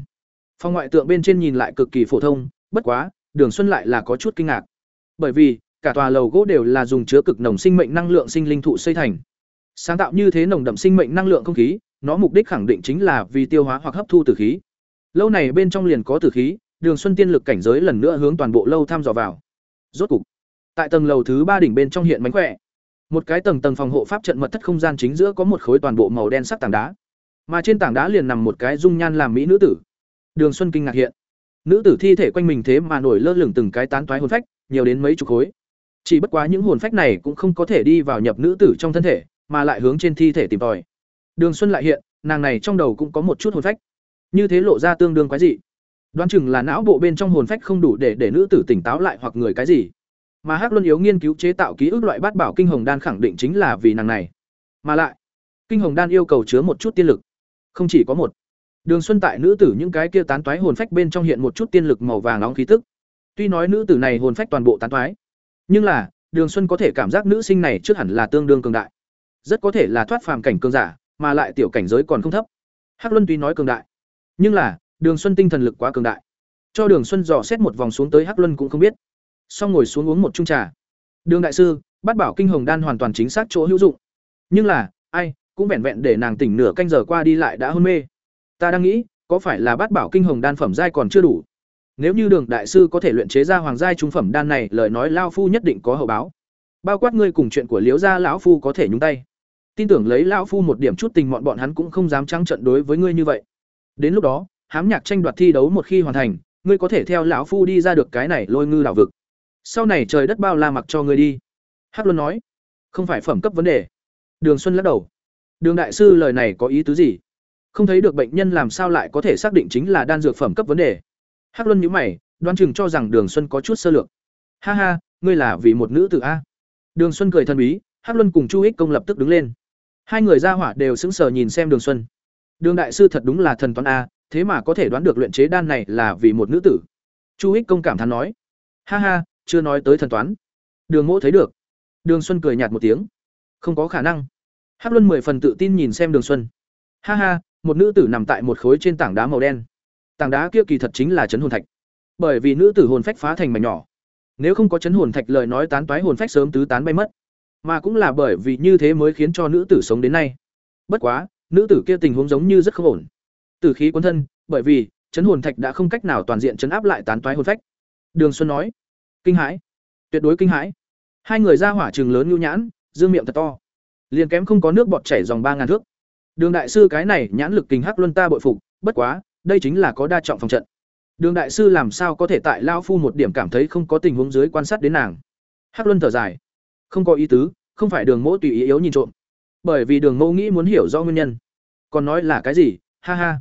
Phòng ngoại tượng bên trên nhìn lại cực kỳ phổ thông, bất quá, đường xuân lại là có chút kinh ngạc. Bởi vì, cả tòa lầu gỗ đều là dùng chứa cực nồng sinh mệnh năng lượng sinh linh thụ xây thành. Sáng tạo như thế nồng đậm sinh mệnh năng lượng không khí, nó mục đích khẳng định chính là vì tiêu hóa hoặc hấp thu từ khí lâu này bên trong liền có tử khí, đường xuân tiên lực cảnh giới lần nữa hướng toàn bộ lâu thăm dò vào. Rốt cục, tại tầng lầu thứ ba đỉnh bên trong hiện mánh khỏe. Một cái tầng tầng phòng hộ pháp trận mật thất không gian chính giữa có một khối toàn bộ màu đen sắc tảng đá. Mà trên tảng đá liền nằm một cái dung nhan làm mỹ nữ tử. Đường xuân kinh ngạc hiện. Nữ tử thi thể quanh mình thế mà nổi lơ lửng từng cái tán toái hồn phách, nhiều đến mấy chục khối. Chỉ bất quá những hồn phách này cũng không có thể đi vào nhập nữ tử trong thân thể, mà lại hướng trên thi thể tìm tòi. Đường xuân lại hiện, nàng này trong đầu cũng có một chút hồn phách như thế lộ ra tương đương quái dị. Đoán chừng là não bộ bên trong hồn phách không đủ để để nữ tử tỉnh táo lại hoặc người cái gì. Mà hắc luân yếu nghiên cứu chế tạo ký ức loại bát bảo kinh hồng đan khẳng định chính là vì nàng này. Mà lại, kinh hồng đan yêu cầu chứa một chút tiên lực. Không chỉ có một. Đường xuân tại nữ tử những cái kia tán toái hồn phách bên trong hiện một chút tiên lực màu vàng nóng khí tức. Tuy nói nữ tử này hồn phách toàn bộ tán toái, nhưng là, đường xuân có thể cảm giác nữ sinh này trước hẳn là tương đương cường đại. Rất có thể là thoát phàm cảnh cường giả, mà lại tiểu cảnh giới còn không thấp. Hắc luân tuy nói cường đại nhưng là, đường xuân tinh thần lực quá cường đại. Cho đường xuân dò xét một vòng xuống tới hắc luân cũng không biết. Xong ngồi xuống uống một chung trà. Đường đại sư bắt bảo kinh hồng đan hoàn toàn chính xác chỗ hữu dụng. Nhưng là, ai, cũng vẹn vẹn để nàng tỉnh nửa canh giờ qua đi lại đã hôn mê. Ta đang nghĩ, có phải là bát bảo kinh hồng đan phẩm giai còn chưa đủ? Nếu như đường đại sư có thể luyện chế ra hoàng giai trung phẩm đan này, lời nói lao phu nhất định có hậu báo. Bao quát ngươi cùng chuyện của liễu gia lão phu có thể nhúng tay. Tin tưởng lấy lão phu một điểm chút tình bọn bọn hắn cũng không dám trắng trận đối với ngươi như vậy đến lúc đó, hám nhạc tranh đoạt thi đấu một khi hoàn thành, ngươi có thể theo lão phu đi ra được cái này lôi ngư đảo vực. Sau này trời đất bao la mặc cho ngươi đi. Hắc luân nói. Không phải phẩm cấp vấn đề. Đường xuân lắc đầu. Đường đại sư, lời này có ý tứ gì? Không thấy được bệnh nhân làm sao lại có thể xác định chính là đan dược phẩm cấp vấn đề? Hắc luân nhíu mày, đoán chừng cho rằng đường xuân có chút sơ lược. Ha ha, ngươi là vì một nữ tử a? Đường xuân cười thân bí, hắc luân cùng chu ích công lập tức đứng lên. Hai người ra hỏa đều sững sờ nhìn xem đường xuân đường đại sư thật đúng là thần toán a, thế mà có thể đoán được luyện chế đan này là vì một nữ tử. Chu Hích công cảm thán nói. Ha ha, chưa nói tới thần toán. Đường mỗ thấy được. Đường xuân cười nhạt một tiếng. Không có khả năng. Hắc luân mười phần tự tin nhìn xem đường xuân. Ha ha, một nữ tử nằm tại một khối trên tảng đá màu đen. Tảng đá kia kỳ thật chính là chấn hồn thạch. Bởi vì nữ tử hồn phách phá thành mảnh nhỏ. Nếu không có chấn hồn thạch lời nói tán toái hồn phách sớm tứ tán bay mất. Mà cũng là bởi vì như thế mới khiến cho nữ tử sống đến nay. Bất quá nữ tử kia tình huống giống như rất không ổn. Tử khí cuốn thân, bởi vì, chấn hồn thạch đã không cách nào toàn diện chấn áp lại tán toái hồn phách. Đường xuân nói, kinh hãi, tuyệt đối kinh hãi. Hai người ra hỏa trường lớn nhu nhãn, dương miệng thật to. Liền kém không có nước bọt chảy dòng ba ngàn thước. Đường đại sư cái này nhãn lực kinh hắc luân ta bội phục, bất quá, đây chính là có đa trọng phòng trận. Đường đại sư làm sao có thể tại lao phu một điểm cảm thấy không có tình huống dưới quan sát đến nàng? Hắc luân thở dài, không có ý tứ, không phải đường mỗ tùy ý yếu nhìn trộm bởi vì đường mẫu nghĩ muốn hiểu rõ nguyên nhân. Còn nói là cái gì? Ha ha.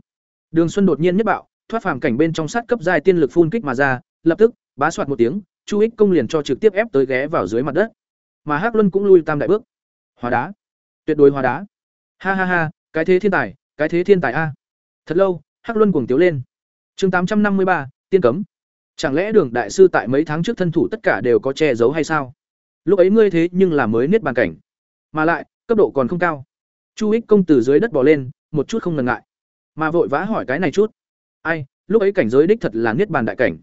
Đường xuân đột nhiên nhất bạo, thoát phàm cảnh bên trong sát cấp dài tiên lực phun kích mà ra, lập tức, bá soạt một tiếng, chu ích công liền cho trực tiếp ép tới ghé vào dưới mặt đất. Mà hắc luân cũng lui tam đại bước. Hóa đá. Tuyệt đối hóa đá. Ha ha ha, cái thế thiên tài, cái thế thiên tài a. Thật lâu, hắc luân cuồng tiếu lên. Chương tám trăm năm mươi ba, tiên cấm. Chẳng lẽ đường đại sư tại mấy tháng trước thân thủ tất cả đều có che giấu hay sao? Lúc ấy ngươi thế nhưng là mới niết bàn cảnh. Mà lại cấp độ còn không cao. Chu ích công từ dưới đất bỏ lên, một chút không ngần ngại. Mà vội vã hỏi cái này chút. Ai, lúc ấy cảnh giới đích thật là niết bàn đại cảnh.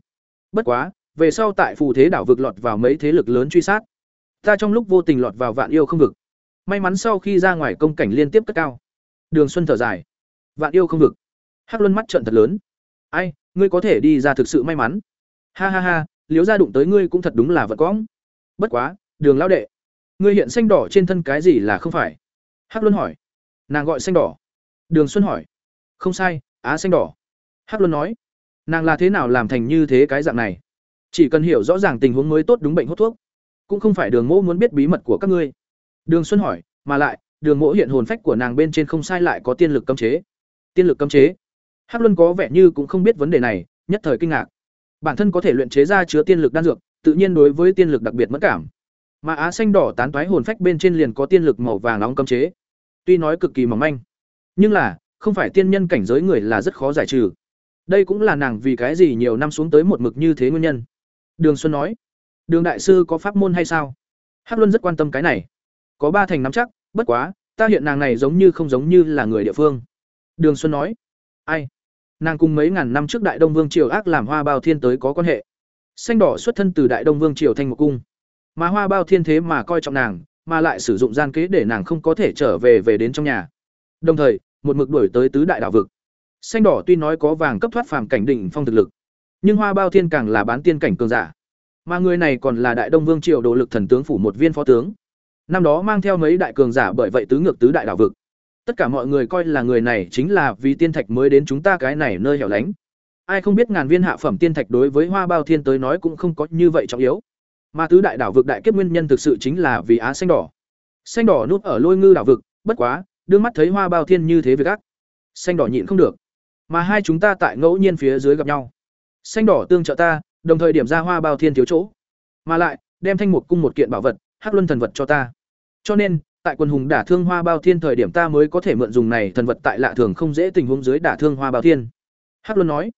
Bất quá, về sau tại phù thế đảo vực lọt vào mấy thế lực lớn truy sát. Ta trong lúc vô tình lọt vào vạn yêu không vực. May mắn sau khi ra ngoài công cảnh liên tiếp cất cao. Đường xuân thở dài. Vạn yêu không vực. Hắc luân mắt trận thật lớn. Ai, ngươi có thể đi ra thực sự may mắn. Ha ha ha liếu ra đụng tới ngươi cũng thật đúng là vật cõng bất quá, đường lão đệ ngươi hiện xanh đỏ trên thân cái gì là không phải? Hắc luân hỏi. Nàng gọi xanh đỏ. Đường xuân hỏi. Không sai, á xanh đỏ. Hắc luân nói. Nàng là thế nào làm thành như thế cái dạng này? Chỉ cần hiểu rõ ràng tình huống mới tốt đúng bệnh hút thuốc. Cũng không phải đường mỗ muốn biết bí mật của các ngươi. Đường xuân hỏi, mà lại, đường mỗ hiện hồn phách của nàng bên trên không sai lại có tiên lực cấm chế. Tiên lực cấm chế? Hắc luân có vẻ như cũng không biết vấn đề này, nhất thời kinh ngạc. Bản thân có thể luyện chế ra chứa tiên lực đan dược, tự nhiên đối với tiên lực đặc biệt mất cảm mà á xanh đỏ tán toái hồn phách bên trên liền có tiên lực màu vàng nóng cấm chế. Tuy nói cực kỳ mỏng manh, nhưng là, không phải tiên nhân cảnh giới người là rất khó giải trừ. Đây cũng là nàng vì cái gì nhiều năm xuống tới một mực như thế nguyên nhân. Đường xuân nói, đường đại sư có pháp môn hay sao? Hắc luân rất quan tâm cái này. Có ba thành nắm chắc, bất quá, ta hiện nàng này giống như không giống như là người địa phương. Đường xuân nói, ai? Nàng cùng mấy ngàn năm trước đại đông vương triều ác làm hoa bao thiên tới có quan hệ. Xanh đỏ xuất thân từ đại đông vương triều thanh một cung mà hoa bao thiên thế mà coi trọng nàng, mà lại sử dụng gian kế để nàng không có thể trở về về đến trong nhà. Đồng thời, một mực đuổi tới tứ đại đảo vực. Xanh đỏ tuy nói có vàng cấp thoát phàm cảnh đỉnh phong thực lực, nhưng hoa bao thiên càng là bán tiên cảnh cường giả. Mà người này còn là đại đông vương triều đồ lực thần tướng phủ một viên phó tướng. Năm đó mang theo mấy đại cường giả bởi vậy tứ ngược tứ đại đảo vực. Tất cả mọi người coi là người này chính là vì tiên thạch mới đến chúng ta cái này nơi hẻo lánh. Ai không biết ngàn viên hạ phẩm tiên thạch đối với hoa bao thiên tới nói cũng không có như vậy trọng yếu mà tứ đại đảo vực đại kiếp nguyên nhân thực sự chính là vì á xanh đỏ. Xanh đỏ núp ở lôi ngư đảo vực, bất quá, đương mắt thấy hoa bao thiên như thế với gác xanh đỏ nhịn không được. Mà hai chúng ta tại ngẫu nhiên phía dưới gặp nhau. Xanh đỏ tương trợ ta, đồng thời điểm ra hoa bao thiên thiếu chỗ. Mà lại, đem thanh mục cung một kiện bảo vật, hắc luân thần vật cho ta. Cho nên, tại quần hùng đả thương hoa bao thiên thời điểm ta mới có thể mượn dùng này thần vật tại lạ thường không dễ tình huống dưới đả thương hoa bao thiên. Hắc luân nói,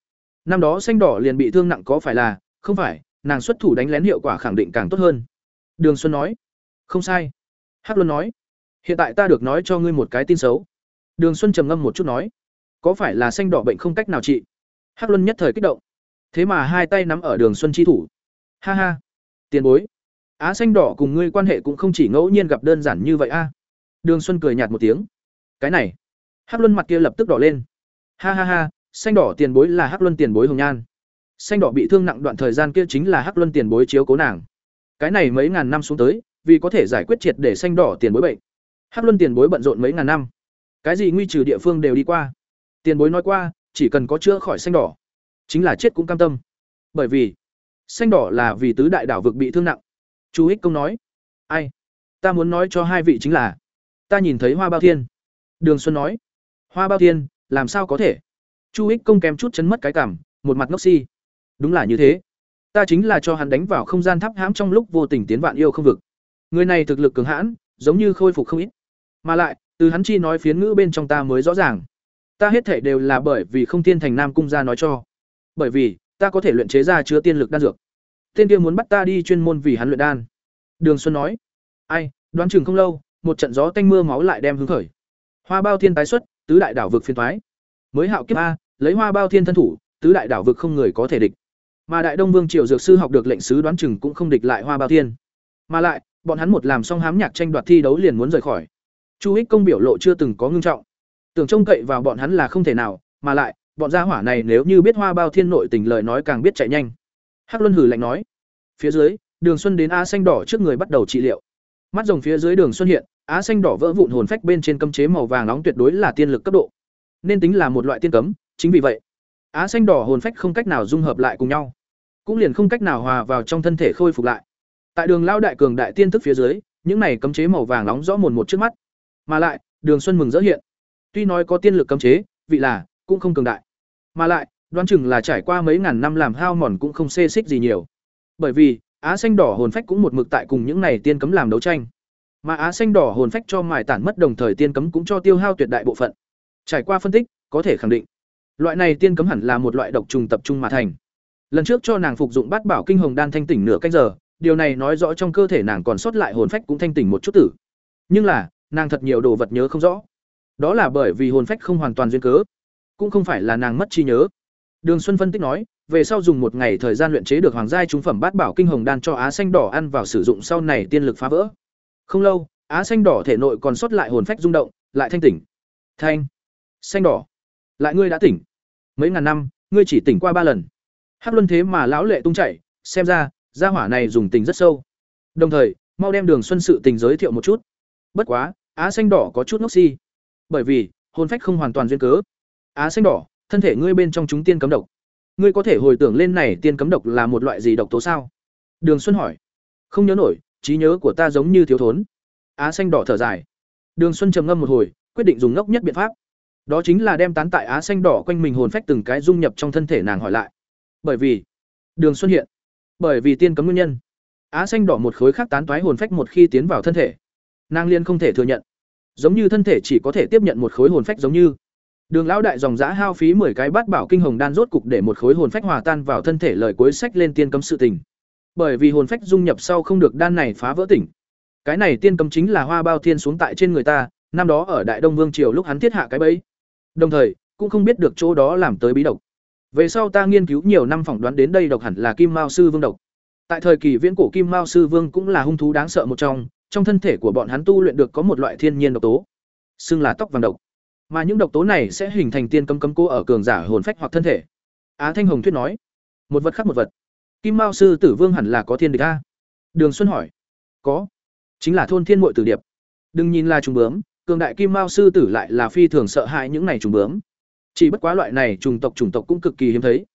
năm đó xanh đỏ liền bị thương nặng có phải là, không phải nàng xuất thủ đánh lén hiệu quả khẳng định càng tốt hơn. Đường xuân nói, không sai. Hắc luân nói, hiện tại ta được nói cho ngươi một cái tin xấu. Đường xuân trầm ngâm một chút nói, có phải là xanh đỏ bệnh không cách nào trị? Hắc luân nhất thời kích động, thế mà hai tay nắm ở đường xuân chi thủ. Ha ha, tiền bối, á xanh đỏ cùng ngươi quan hệ cũng không chỉ ngẫu nhiên gặp đơn giản như vậy a. Đường xuân cười nhạt một tiếng, cái này. Hắc luân mặt kia lập tức đỏ lên, ha ha ha, xanh đỏ tiền bối là hắc luân tiền bối hồng nhan xanh đỏ bị thương nặng đoạn thời gian kia chính là hắc luân tiền bối chiếu cố nàng. Cái này mấy ngàn năm xuống tới, vì có thể giải quyết triệt để xanh đỏ tiền bối bệnh. Hắc luân tiền bối bận rộn mấy ngàn năm. Cái gì nguy trừ địa phương đều đi qua. Tiền bối nói qua, chỉ cần có chữa khỏi xanh đỏ, chính là chết cũng cam tâm. Bởi vì, xanh đỏ là vì tứ đại đảo vực bị thương nặng. Chú Hích công nói, ai? Ta muốn nói cho hai vị chính là, ta nhìn thấy hoa bao thiên. Đường xuân nói, hoa bao thiên, làm sao có thể? Chu Hích công kém chút chấn mất cái cảm, một mặt ngốc si đúng là như thế. Ta chính là cho hắn đánh vào không gian tháp hãm trong lúc vô tình tiến vạn yêu không vực. Người này thực lực cường hãn, giống như khôi phục không ít. Mà lại, từ hắn chi nói phiến ngữ bên trong ta mới rõ ràng. Ta hết thể đều là bởi vì không tiên thành nam cung gia nói cho. Bởi vì, ta có thể luyện chế ra chứa tiên lực đan dược. Tên kia muốn bắt ta đi chuyên môn vì hắn luyện đan. Đường xuân nói. Ai, đoán chừng không lâu, một trận gió tanh mưa máu lại đem hứng khởi. Hoa bao thiên tái xuất, tứ đại đảo vực phiên thoái. Mới hạo kiếp a, lấy hoa bao thiên thân thủ, tứ đại đảo vực không người có thể địch mà đại đông vương triều dược sư học được lệnh sứ đoán chừng cũng không địch lại hoa bao thiên. Mà lại, bọn hắn một làm xong hám nhạc tranh đoạt thi đấu liền muốn rời khỏi. Chu ích công biểu lộ chưa từng có ngưng trọng. Tưởng trông cậy vào bọn hắn là không thể nào, mà lại, bọn gia hỏa này nếu như biết hoa bao thiên nội tình lời nói càng biết chạy nhanh. Hắc luân hử lạnh nói, phía dưới, đường xuân đến a xanh đỏ trước người bắt đầu trị liệu. Mắt rồng phía dưới đường xuân hiện, á xanh đỏ vỡ vụn hồn phách bên trên cấm chế màu vàng nóng tuyệt đối là tiên lực cấp độ. Nên tính là một loại tiên cấm, chính vì vậy á xanh đỏ hồn phách không cách nào dung hợp lại cùng nhau, cũng liền không cách nào hòa vào trong thân thể khôi phục lại. Tại đường lao đại cường đại tiên thức phía dưới, những này cấm chế màu vàng nóng rõ mồn một trước mắt. Mà lại, đường xuân mừng dỡ hiện. Tuy nói có tiên lực cấm chế, vị là, cũng không cường đại. Mà lại, đoán chừng là trải qua mấy ngàn năm làm hao mòn cũng không xê xích gì nhiều. Bởi vì, á xanh đỏ hồn phách cũng một mực tại cùng những này tiên cấm làm đấu tranh. Mà á xanh đỏ hồn phách cho mài tản mất đồng thời tiên cấm cũng cho tiêu hao tuyệt đại bộ phận. Trải qua phân tích, có thể khẳng định loại này tiên cấm hẳn là một loại độc trùng tập trung mà thành. Lần trước cho nàng phục dụng bát bảo kinh hồng đan thanh tỉnh nửa canh giờ, điều này nói rõ trong cơ thể nàng còn sót lại hồn phách cũng thanh tỉnh một chút tử. Nhưng là, nàng thật nhiều đồ vật nhớ không rõ. Đó là bởi vì hồn phách không hoàn toàn duyên cớ, cũng không phải là nàng mất trí nhớ. Đường xuân phân tích nói, về sau dùng một ngày thời gian luyện chế được hoàng giai trung phẩm bát bảo kinh hồng đan cho á xanh đỏ ăn vào sử dụng sau này tiên lực phá vỡ. Không lâu, á xanh đỏ thể nội còn sót lại hồn phách rung động, lại thanh tỉnh. Thanh. Xanh đỏ lại ngươi đã tỉnh. Mấy ngàn năm, ngươi chỉ tỉnh qua ba lần. Hắc luân thế mà lão lệ tung chạy, xem ra, gia hỏa này dùng tình rất sâu. Đồng thời, mau đem đường xuân sự tình giới thiệu một chút. Bất quá, á xanh đỏ có chút ngốc si. Bởi vì, hồn phách không hoàn toàn duyên cớ. Á xanh đỏ, thân thể ngươi bên trong chúng tiên cấm độc. Ngươi có thể hồi tưởng lên này tiên cấm độc là một loại gì độc tố sao? Đường xuân hỏi. Không nhớ nổi, trí nhớ của ta giống như thiếu thốn. Á xanh đỏ thở dài. Đường xuân trầm ngâm một hồi, quyết định dùng ngốc nhất biện pháp đó chính là đem tán tại á xanh đỏ quanh mình hồn phách từng cái dung nhập trong thân thể nàng hỏi lại. Bởi vì, đường xuân hiện. Bởi vì tiên cấm nguyên nhân. Á xanh đỏ một khối khác tán toái hồn phách một khi tiến vào thân thể, nàng liên không thể thừa nhận. Giống như thân thể chỉ có thể tiếp nhận một khối hồn phách giống như. Đường lão đại dòng giã hao phí mười cái bát bảo kinh hồng đan rốt cục để một khối hồn phách hòa tan vào thân thể lời cuối sách lên tiên cấm sự tình. Bởi vì hồn phách dung nhập sau không được đan này phá vỡ tỉnh. Cái này tiên cấm chính là hoa bao thiên xuống tại trên người ta, năm đó ở đại đông vương triều lúc hắn thiết hạ cái bẫy đồng thời, cũng không biết được chỗ đó làm tới bí độc. Về sau ta nghiên cứu nhiều năm phỏng đoán đến đây độc hẳn là kim mao sư vương độc. Tại thời kỳ viễn cổ kim mao sư vương cũng là hung thú đáng sợ một trong trong thân thể của bọn hắn tu luyện được có một loại thiên nhiên độc tố, xưng là tóc vàng độc. Mà những độc tố này sẽ hình thành tiên cấm cấm cô ở cường giả hồn phách hoặc thân thể. Á thanh hồng thuyết nói, một vật khác một vật. Kim mao sư tử vương hẳn là có thiên địch a. Đường xuân hỏi, có, chính là thôn thiên mội tử điệp. Đừng nhìn là trùng bướm cường đại kim mao sư tử lại là phi thường sợ hãi những này trùng bướm. Chỉ bất quá loại này trùng tộc trùng tộc cũng cực kỳ hiếm thấy.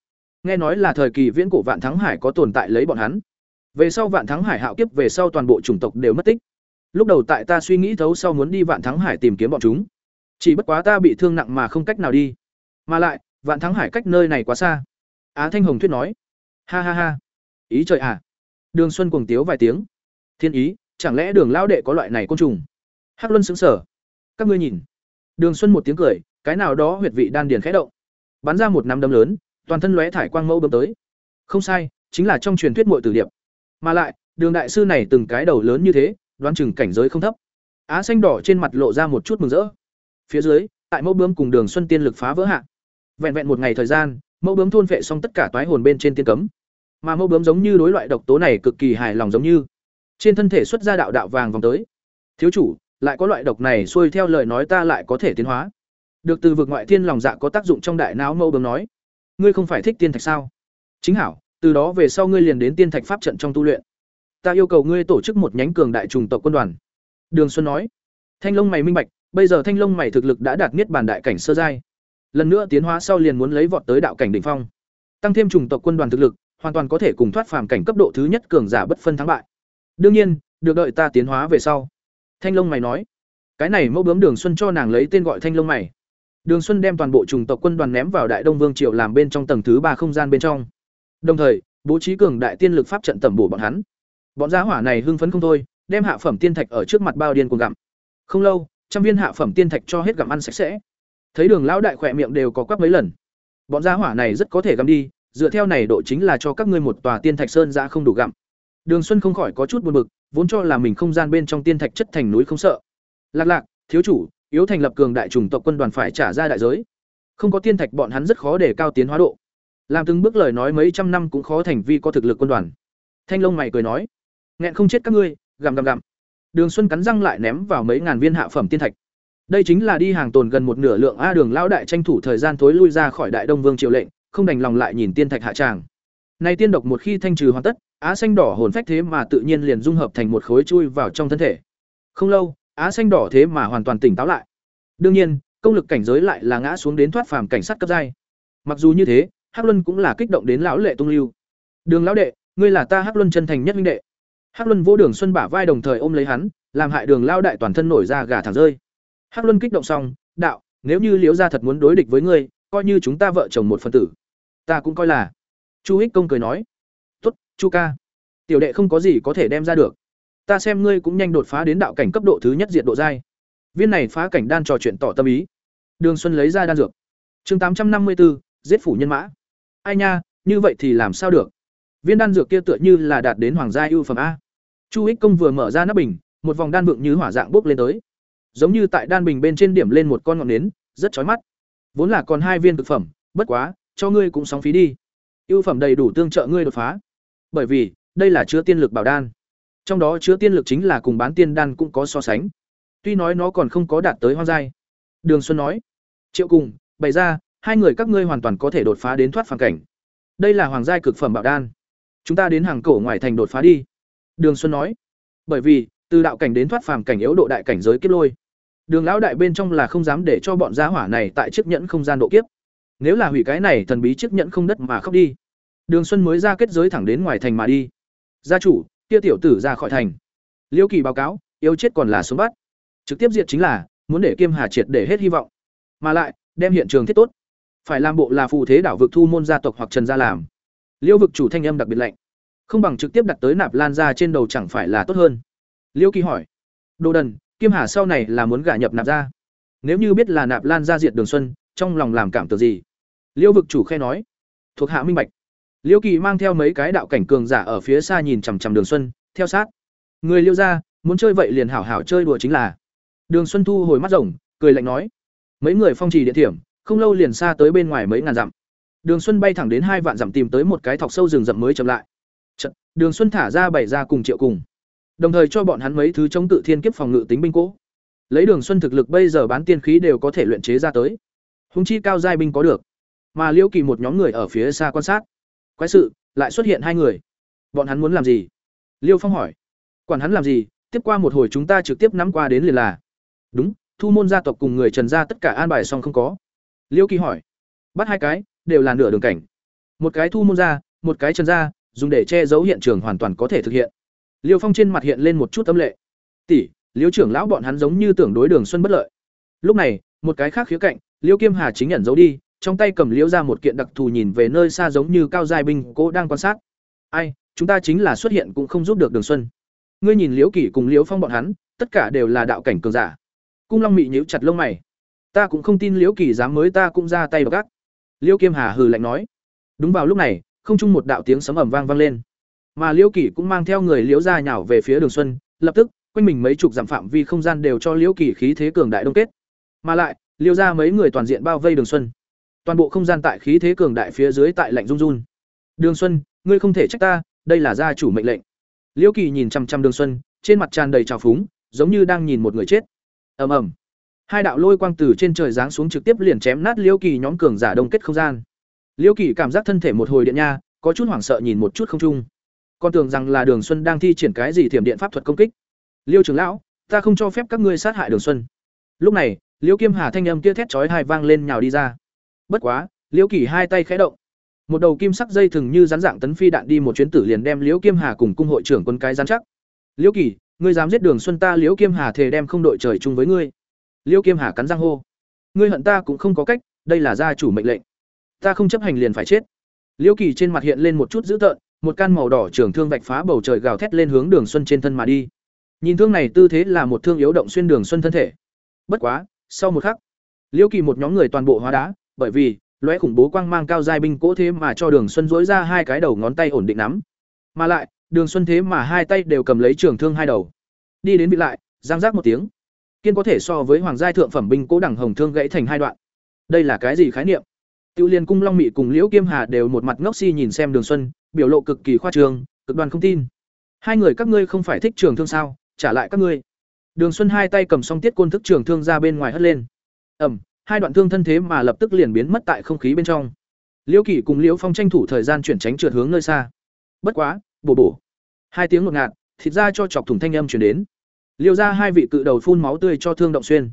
Nghe nói là thời kỳ viễn cổ vạn thắng hải có tồn tại lấy bọn hắn. Về sau vạn thắng hải hạo kiếp về sau toàn bộ chủng tộc đều mất tích. Lúc đầu tại ta suy nghĩ thấu sau muốn đi vạn thắng hải tìm kiếm bọn chúng. Chỉ bất quá ta bị thương nặng mà không cách nào đi. Mà lại, vạn thắng hải cách nơi này quá xa. Á thanh hồng thuyết nói. Ha ha ha. Ý trời à. Đường xuân cuồng tiếu vài tiếng. Thiên ý, chẳng lẽ đường lao đệ có loại này côn trùng? Hắc luân xứng sở các ngươi nhìn. Đường xuân một tiếng cười, cái nào đó huyệt vị đan điền khẽ động. Bắn ra một nắm đấm lớn, toàn thân lóe thải quang mẫu bấm tới. Không sai, chính là trong truyền thuyết mội tử điệp. Mà lại, đường đại sư này từng cái đầu lớn như thế, đoán chừng cảnh giới không thấp. Á xanh đỏ trên mặt lộ ra một chút mừng rỡ. Phía dưới, tại mẫu bướm cùng đường xuân tiên lực phá vỡ hạ. Vẹn vẹn một ngày thời gian, mẫu bướm thôn vệ xong tất cả toái hồn bên trên tiên cấm. Mà mẫu bướm giống như đối loại độc tố này cực kỳ hài lòng giống như. Trên thân thể xuất ra đạo đạo vàng vòng tới. Thiếu chủ lại có loại độc này xuôi theo lời nói ta lại có thể tiến hóa. Được từ vực ngoại thiên lòng dạ có tác dụng trong đại não mẫu bấm nói. Ngươi không phải thích tiên thạch sao? Chính hảo, từ đó về sau ngươi liền đến tiên thạch pháp trận trong tu luyện. Ta yêu cầu ngươi tổ chức một nhánh cường đại trùng tộc quân đoàn. Đường xuân nói. Thanh long mày minh bạch, bây giờ thanh long mày thực lực đã đạt niết bàn đại cảnh sơ giai. Lần nữa tiến hóa sau liền muốn lấy vọt tới đạo cảnh đỉnh phong. Tăng thêm trùng tộc quân đoàn thực lực, hoàn toàn có thể cùng thoát phàm cảnh cấp độ thứ nhất cường giả bất phân thắng bại. Đương nhiên, được đợi ta tiến hóa về sau thanh long mày nói, cái này mẫu bướm đường xuân cho nàng lấy tên gọi thanh long mày. Đường xuân đem toàn bộ trùng tộc quân đoàn ném vào đại đông vương triều làm bên trong tầng thứ ba không gian bên trong. Đồng thời, bố trí cường đại tiên lực pháp trận tẩm bổ bọn hắn. Bọn gia hỏa này hưng phấn không thôi, đem hạ phẩm tiên thạch ở trước mặt bao điên cuồng gặm. Không lâu, trăm viên hạ phẩm tiên thạch cho hết gặm ăn sạch sẽ. Thấy đường lão đại khỏe miệng đều có quắc mấy lần. Bọn gia hỏa này rất có thể gặm đi, dựa theo này độ chính là cho các ngươi một tòa tiên thạch sơn ra không đủ gặm đường xuân không khỏi có chút buồn bực, vốn cho là mình không gian bên trong tiên thạch chất thành núi không sợ. Lạc lạc, thiếu chủ, yếu thành lập cường đại chủng tộc quân đoàn phải trả ra đại giới. Không có tiên thạch bọn hắn rất khó để cao tiến hóa độ. Làm từng bước lời nói mấy trăm năm cũng khó thành vi có thực lực quân đoàn. Thanh long mày cười nói, nghẹn không chết các ngươi gầm gầm gầm. đường xuân cắn răng lại ném vào mấy ngàn viên hạ phẩm tiên thạch. Đây chính là đi hàng tồn gần một nửa lượng a đường lão đại tranh thủ thời gian thối lui ra khỏi đại đông vương triều lệnh, không đành lòng lại nhìn tiên thạch hạ tràng. Này tiên độc một khi thanh trừ hoàn tất á xanh đỏ hồn phách thế mà tự nhiên liền dung hợp thành một khối chui vào trong thân thể. Không lâu, á xanh đỏ thế mà hoàn toàn tỉnh táo lại. Đương nhiên, công lực cảnh giới lại là ngã xuống đến thoát phàm cảnh sát cấp giai. Mặc dù như thế, hắc luân cũng là kích động đến lão lệ tung lưu. Đường lão đệ, ngươi là ta hắc luân chân thành nhất minh đệ. Hắc luân vô đường xuân bả vai đồng thời ôm lấy hắn, làm hại đường lao đại toàn thân nổi ra gà thẳng rơi. Hắc luân kích động xong, đạo, nếu như liễu gia thật muốn đối địch với ngươi, coi như chúng ta vợ chồng một phần tử, ta cũng coi là. Chu ích công cười nói chu ca. Tiểu đệ không có gì có thể đem ra được. Ta xem ngươi cũng nhanh đột phá đến đạo cảnh cấp độ thứ nhất diệt độ giai. Viên này phá cảnh đan trò chuyện tỏ tâm ý. Đường xuân lấy ra đan dược. Chương tám trăm năm mươi bốn giết phủ nhân mã. Ai nha, như vậy thì làm sao được? Viên đan dược kia tựa như là đạt đến hoàng gia ưu phẩm a. Chu ích công vừa mở ra nắp bình, một vòng đan vượng như hỏa dạng bốc lên tới. Giống như tại đan bình bên trên điểm lên một con ngọn nến, rất chói mắt. Vốn là còn hai viên thực phẩm, bất quá, cho ngươi cũng sóng phí đi. Ưu phẩm đầy đủ tương trợ ngươi đột phá bởi vì, đây là chứa tiên lực bảo đan. Trong đó chứa tiên lực chính là cùng bán tiên đan cũng có so sánh. Tuy nói nó còn không có đạt tới hoang giai. Đường xuân nói, triệu cùng, bày ra, hai người các ngươi hoàn toàn có thể đột phá đến thoát phản cảnh. Đây là hoàng giai cực phẩm bảo đan. Chúng ta đến hàng cổ ngoài thành đột phá đi. Đường xuân nói, bởi vì, từ đạo cảnh đến thoát phàm cảnh yếu độ đại cảnh giới kiếp lôi. Đường lão đại bên trong là không dám để cho bọn gia hỏa này tại chiếc nhẫn không gian độ kiếp. Nếu là hủy cái này, thần bí chiếc nhẫn không đất mà khóc đi đường xuân mới ra kết giới thẳng đến ngoài thành mà đi. Gia chủ kia tiểu tử ra khỏi thành. Liêu kỳ báo cáo yêu chết còn là sống bắt. Trực tiếp diệt chính là muốn để kiêm hà triệt để hết hy vọng. Mà lại đem hiện trường thiết tốt. Phải làm bộ là phù thế đảo vực thu môn gia tộc hoặc trần gia làm. Liêu vực chủ thanh âm đặc biệt lạnh. Không bằng trực tiếp đặt tới nạp lan gia trên đầu chẳng phải là tốt hơn. Liêu kỳ hỏi. Đồ đần kiêm hà sau này là muốn gả nhập nạp gia, nếu như biết là nạp lan gia diệt đường xuân trong lòng làm cảm tưởng gì? Liêu vực chủ khẽ nói. Thuộc hạ minh bạch. Liễu kỳ mang theo mấy cái đạo cảnh cường giả ở phía xa nhìn chằm chằm đường xuân theo sát. Người liêu ra muốn chơi vậy liền hảo hảo chơi đùa chính là. Đường xuân thu hồi mắt rồng cười lạnh nói. Mấy người phong trì địa thiểm không lâu liền xa tới bên ngoài mấy ngàn dặm. Đường xuân bay thẳng đến hai vạn dặm tìm tới một cái thọc sâu rừng rậm mới chậm lại. Trận, đường xuân thả ra bảy ra cùng triệu cùng. Đồng thời cho bọn hắn mấy thứ chống tự thiên kiếp phòng ngự tính binh cỗ. Lấy đường xuân thực lực bây giờ bán tiên khí đều có thể luyện chế ra tới. Húng chi cao giai binh có được. Mà liễu kỳ một nhóm người ở phía xa quan sát quái sự, lại xuất hiện hai người. Bọn hắn muốn làm gì? Liêu phong hỏi. Quản hắn làm gì, tiếp qua một hồi chúng ta trực tiếp nắm qua đến liền là. Đúng, thu môn gia tộc cùng người trần gia tất cả an bài xong không có. Liêu kỳ hỏi. Bắt hai cái, đều là nửa đường cảnh. Một cái thu môn gia, một cái trần gia, dùng để che giấu hiện trường hoàn toàn có thể thực hiện. Liêu phong trên mặt hiện lên một chút tâm lệ. Tỷ, liêu trưởng lão bọn hắn giống như tưởng đối đường xuân bất lợi. Lúc này, một cái khác khía cạnh, liêu kiêm hà chính nhận giấu đi trong tay cầm liễu ra một kiện đặc thù nhìn về nơi xa giống như cao giai binh cố đang quan sát. Ai, chúng ta chính là xuất hiện cũng không giúp được đường xuân. Ngươi nhìn liễu kỷ cùng liễu phong bọn hắn, tất cả đều là đạo cảnh cường giả. Cung long mị nhíu chặt lông mày. Ta cũng không tin liễu kỷ dám mới ta cũng ra tay vào gác liễu kiêm hà hừ lạnh nói. Đúng vào lúc này, không chung một đạo tiếng sấm ầm vang vang lên. Mà liễu kỷ cũng mang theo người liễu ra nhào về phía đường xuân, lập tức, quanh mình mấy chục dặm phạm vi không gian đều cho liễu kỷ khí thế cường đại đông kết. Mà lại, liễu ra mấy người toàn diện bao vây đường xuân toàn bộ không gian tại khí thế cường đại phía dưới tại lạnh run run. Đường xuân, ngươi không thể trách ta, đây là gia chủ mệnh lệnh. Liễu kỳ nhìn chăm chăm đường xuân, trên mặt tràn đầy trào phúng, giống như đang nhìn một người chết. Ầm ầm. Hai đạo lôi quang từ trên trời giáng xuống trực tiếp liền chém nát liễu kỳ nhóm cường giả đông kết không gian. Liễu kỳ cảm giác thân thể một hồi điện nha, có chút hoảng sợ nhìn một chút không trung. Con tưởng rằng là đường xuân đang thi triển cái gì thiểm điện pháp thuật công kích. Liêu trưởng lão, ta không cho phép các ngươi sát hại đường xuân. Lúc này, liêu kiêm hà thanh âm kia thét chói hai vang lên nhào đi ra bất quá, liễu kỳ hai tay khẽ động. Một đầu kim sắc dây thừng như rắn dạng tấn phi đạn đi một chuyến tử liền đem liễu kiêm hà cùng cung hội trưởng quân cái rắn chắc. Liễu kỳ, ngươi dám giết đường xuân ta, liễu kiêm hà thề đem không đội trời chung với ngươi. Liễu kiêm hà cắn răng hô. Ngươi hận ta cũng không có cách, đây là gia chủ mệnh lệnh. Ta không chấp hành liền phải chết. Liễu kỳ trên mặt hiện lên một chút dữ tợn, một can màu đỏ trường thương vạch phá bầu trời gào thét lên hướng đường xuân trên thân mà đi. Nhìn thương này tư thế là một thương yếu động xuyên đường xuân thân thể. Bất quá, sau một khắc, liễu kỳ một nhóm người toàn bộ hóa đá bởi vì, lóe khủng bố quang mang cao giai binh cỗ thế mà cho đường xuân dỗi ra hai cái đầu ngón tay ổn định nắm. Mà lại, đường xuân thế mà hai tay đều cầm lấy trường thương hai đầu. Đi đến bị lại, giang giác một tiếng. Kiên có thể so với hoàng giai thượng phẩm binh cố đẳng hồng thương gãy thành hai đoạn. Đây là cái gì khái niệm? Tiêu liên cung, long mị cùng liễu kiêm hà đều một mặt ngốc si nhìn xem đường xuân, biểu lộ cực kỳ khoa trương, cực đoan không tin. Hai người các ngươi không phải thích trường thương sao? Trả lại các ngươi. Đường xuân hai tay cầm song tiết côn thức trường thương ra bên ngoài hất lên. Ẩm hai đoạn thương thân thế mà lập tức liền biến mất tại không khí bên trong. Liễu kỷ cùng liễu phong tranh thủ thời gian chuyển tránh trượt hướng nơi xa. Bất quá, bổ bổ. Hai tiếng ngột ngạt, thịt ra cho chọc thủng thanh âm chuyển đến. Liêu ra hai vị cự đầu phun máu tươi cho thương động xuyên.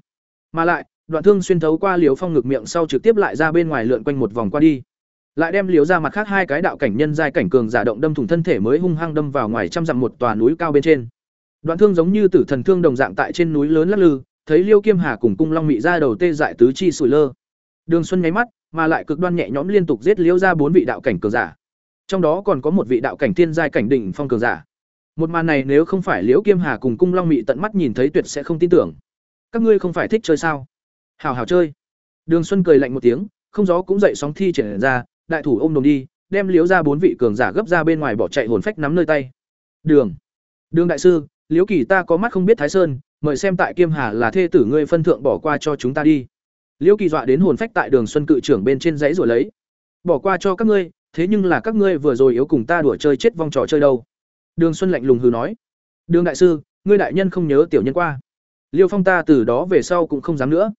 Mà lại, đoạn thương xuyên thấu qua liều phong ngực miệng sau trực tiếp lại ra bên ngoài lượn quanh một vòng qua đi. Lại đem liều ra mặt khác hai cái đạo cảnh nhân giai cảnh cường giả động đâm thủng thân thể mới hung hăng đâm vào ngoài trăm dặm một tòa núi cao bên trên. Đoạn thương giống như tử thần thương đồng dạng tại trên núi lớn lắc lư thấy liêu kiêm hà cùng cung long mị ra đầu tê dại tứ chi sủi lơ. Đường xuân nháy mắt, mà lại cực đoan nhẹ nhõm liên tục giết liêu ra bốn vị đạo cảnh cường giả. Trong đó còn có một vị đạo cảnh thiên giai cảnh đỉnh phong cường giả. Một màn này nếu không phải liễu kiêm hà cùng cung long mị tận mắt nhìn thấy tuyệt sẽ không tin tưởng. Các ngươi không phải thích chơi sao? Hào hào chơi. Đường xuân cười lạnh một tiếng, không gió cũng dậy sóng thi triển ra, đại thủ ôm đồm đi, đem liễu ra bốn vị cường giả gấp ra bên ngoài bỏ chạy hồn phách nắm nơi tay. Đường. Đường đại sư liễu kỳ ta có mắt không biết thái sơn mời xem tại kiêm hà là thê tử ngươi phân thượng bỏ qua cho chúng ta đi. Liễu kỳ dọa đến hồn phách tại đường xuân cự trưởng bên trên dãy rồi lấy. Bỏ qua cho các ngươi, thế nhưng là các ngươi vừa rồi yếu cùng ta đùa chơi chết vong trò chơi đâu. Đường xuân lạnh lùng hừ nói. Đường đại sư, ngươi đại nhân không nhớ tiểu nhân qua. Liêu phong ta từ đó về sau cũng không dám nữa.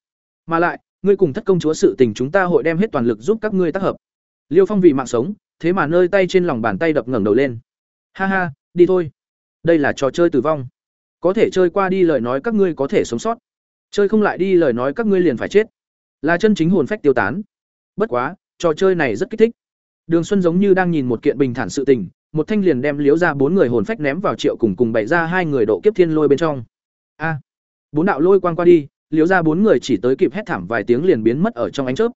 Mà lại, ngươi cùng thất công chúa sự tình chúng ta hội đem hết toàn lực giúp các ngươi tác hợp. Liêu phong vì mạng sống, thế mà nơi tay trên lòng bàn tay đập ngẩng đầu lên. Ha ha, đi thôi. Đây là trò chơi tử vong có thể chơi qua đi lời nói các ngươi có thể sống sót. Chơi không lại đi lời nói các ngươi liền phải chết. Là chân chính hồn phách tiêu tán. Bất quá, trò chơi này rất kích thích. Đường xuân giống như đang nhìn một kiện bình thản sự tình, một thanh liền đem liếu ra bốn người hồn phách ném vào triệu cùng cùng bày ra hai người độ kiếp thiên lôi bên trong. A, bốn đạo lôi quang qua đi liếu ra bốn người chỉ tới kịp hét thảm vài tiếng liền biến mất ở trong ánh chớp.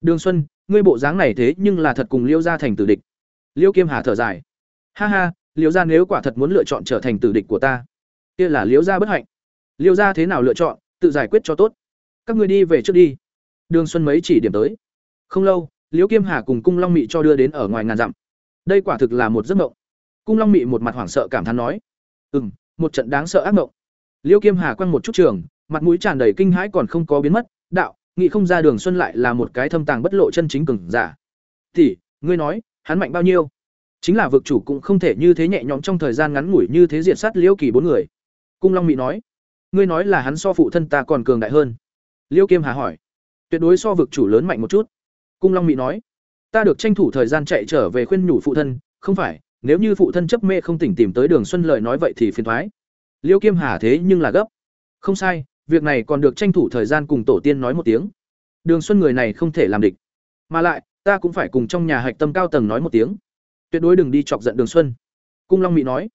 Đường xuân, ngươi bộ dáng này thế nhưng là thật cùng liêu ra thành tử địch. Liêu kiêm hà thở dài. Ha ha liêu ra nếu quả thật muốn lựa chọn trở thành tử địch của ta kia là liễu gia bất hạnh. Liễu gia thế nào lựa chọn, tự giải quyết cho tốt. Các ngươi đi về trước đi. Đường xuân mấy chỉ điểm tới. Không lâu, liễu kiêm hà cùng cung long mị cho đưa đến ở ngoài ngàn dặm. Đây quả thực là một giấc mộng. Cung long mị một mặt hoảng sợ cảm thán nói ừ m một trận đáng sợ ác mộng. Liễu kiêm hà quăng một chút trường, mặt mũi tràn đầy kinh hãi còn không có biến mất, đạo nghị không ra đường xuân lại là một cái thâm tàng bất lộ chân chính cường giả. Thì ngươi nói, hắn mạnh bao nhiêu? Chính là vực chủ cũng không thể như thế nhẹ nhõm trong thời gian ngắn ngủi như thế diện sát liễu kỳ bốn người cung long mị nói, ngươi nói là hắn so phụ thân ta còn cường đại hơn. Liêu kiêm hà hỏi, tuyệt đối so vực chủ lớn mạnh một chút. Cung long mị nói, ta được tranh thủ thời gian chạy trở về khuyên nhủ phụ thân, không phải, nếu như phụ thân chấp mê không tỉnh tìm tới đường xuân lợi nói vậy thì phiền thoái liêu kiêm hà thế nhưng là gấp. Không sai, việc này còn được tranh thủ thời gian cùng tổ tiên nói một tiếng. Đường xuân người này không thể làm địch. Mà lại, ta cũng phải cùng trong nhà hạch tâm cao tầng nói một tiếng. Tuyệt đối đừng đi chọc giận đường xuân. Cung long mỹ nói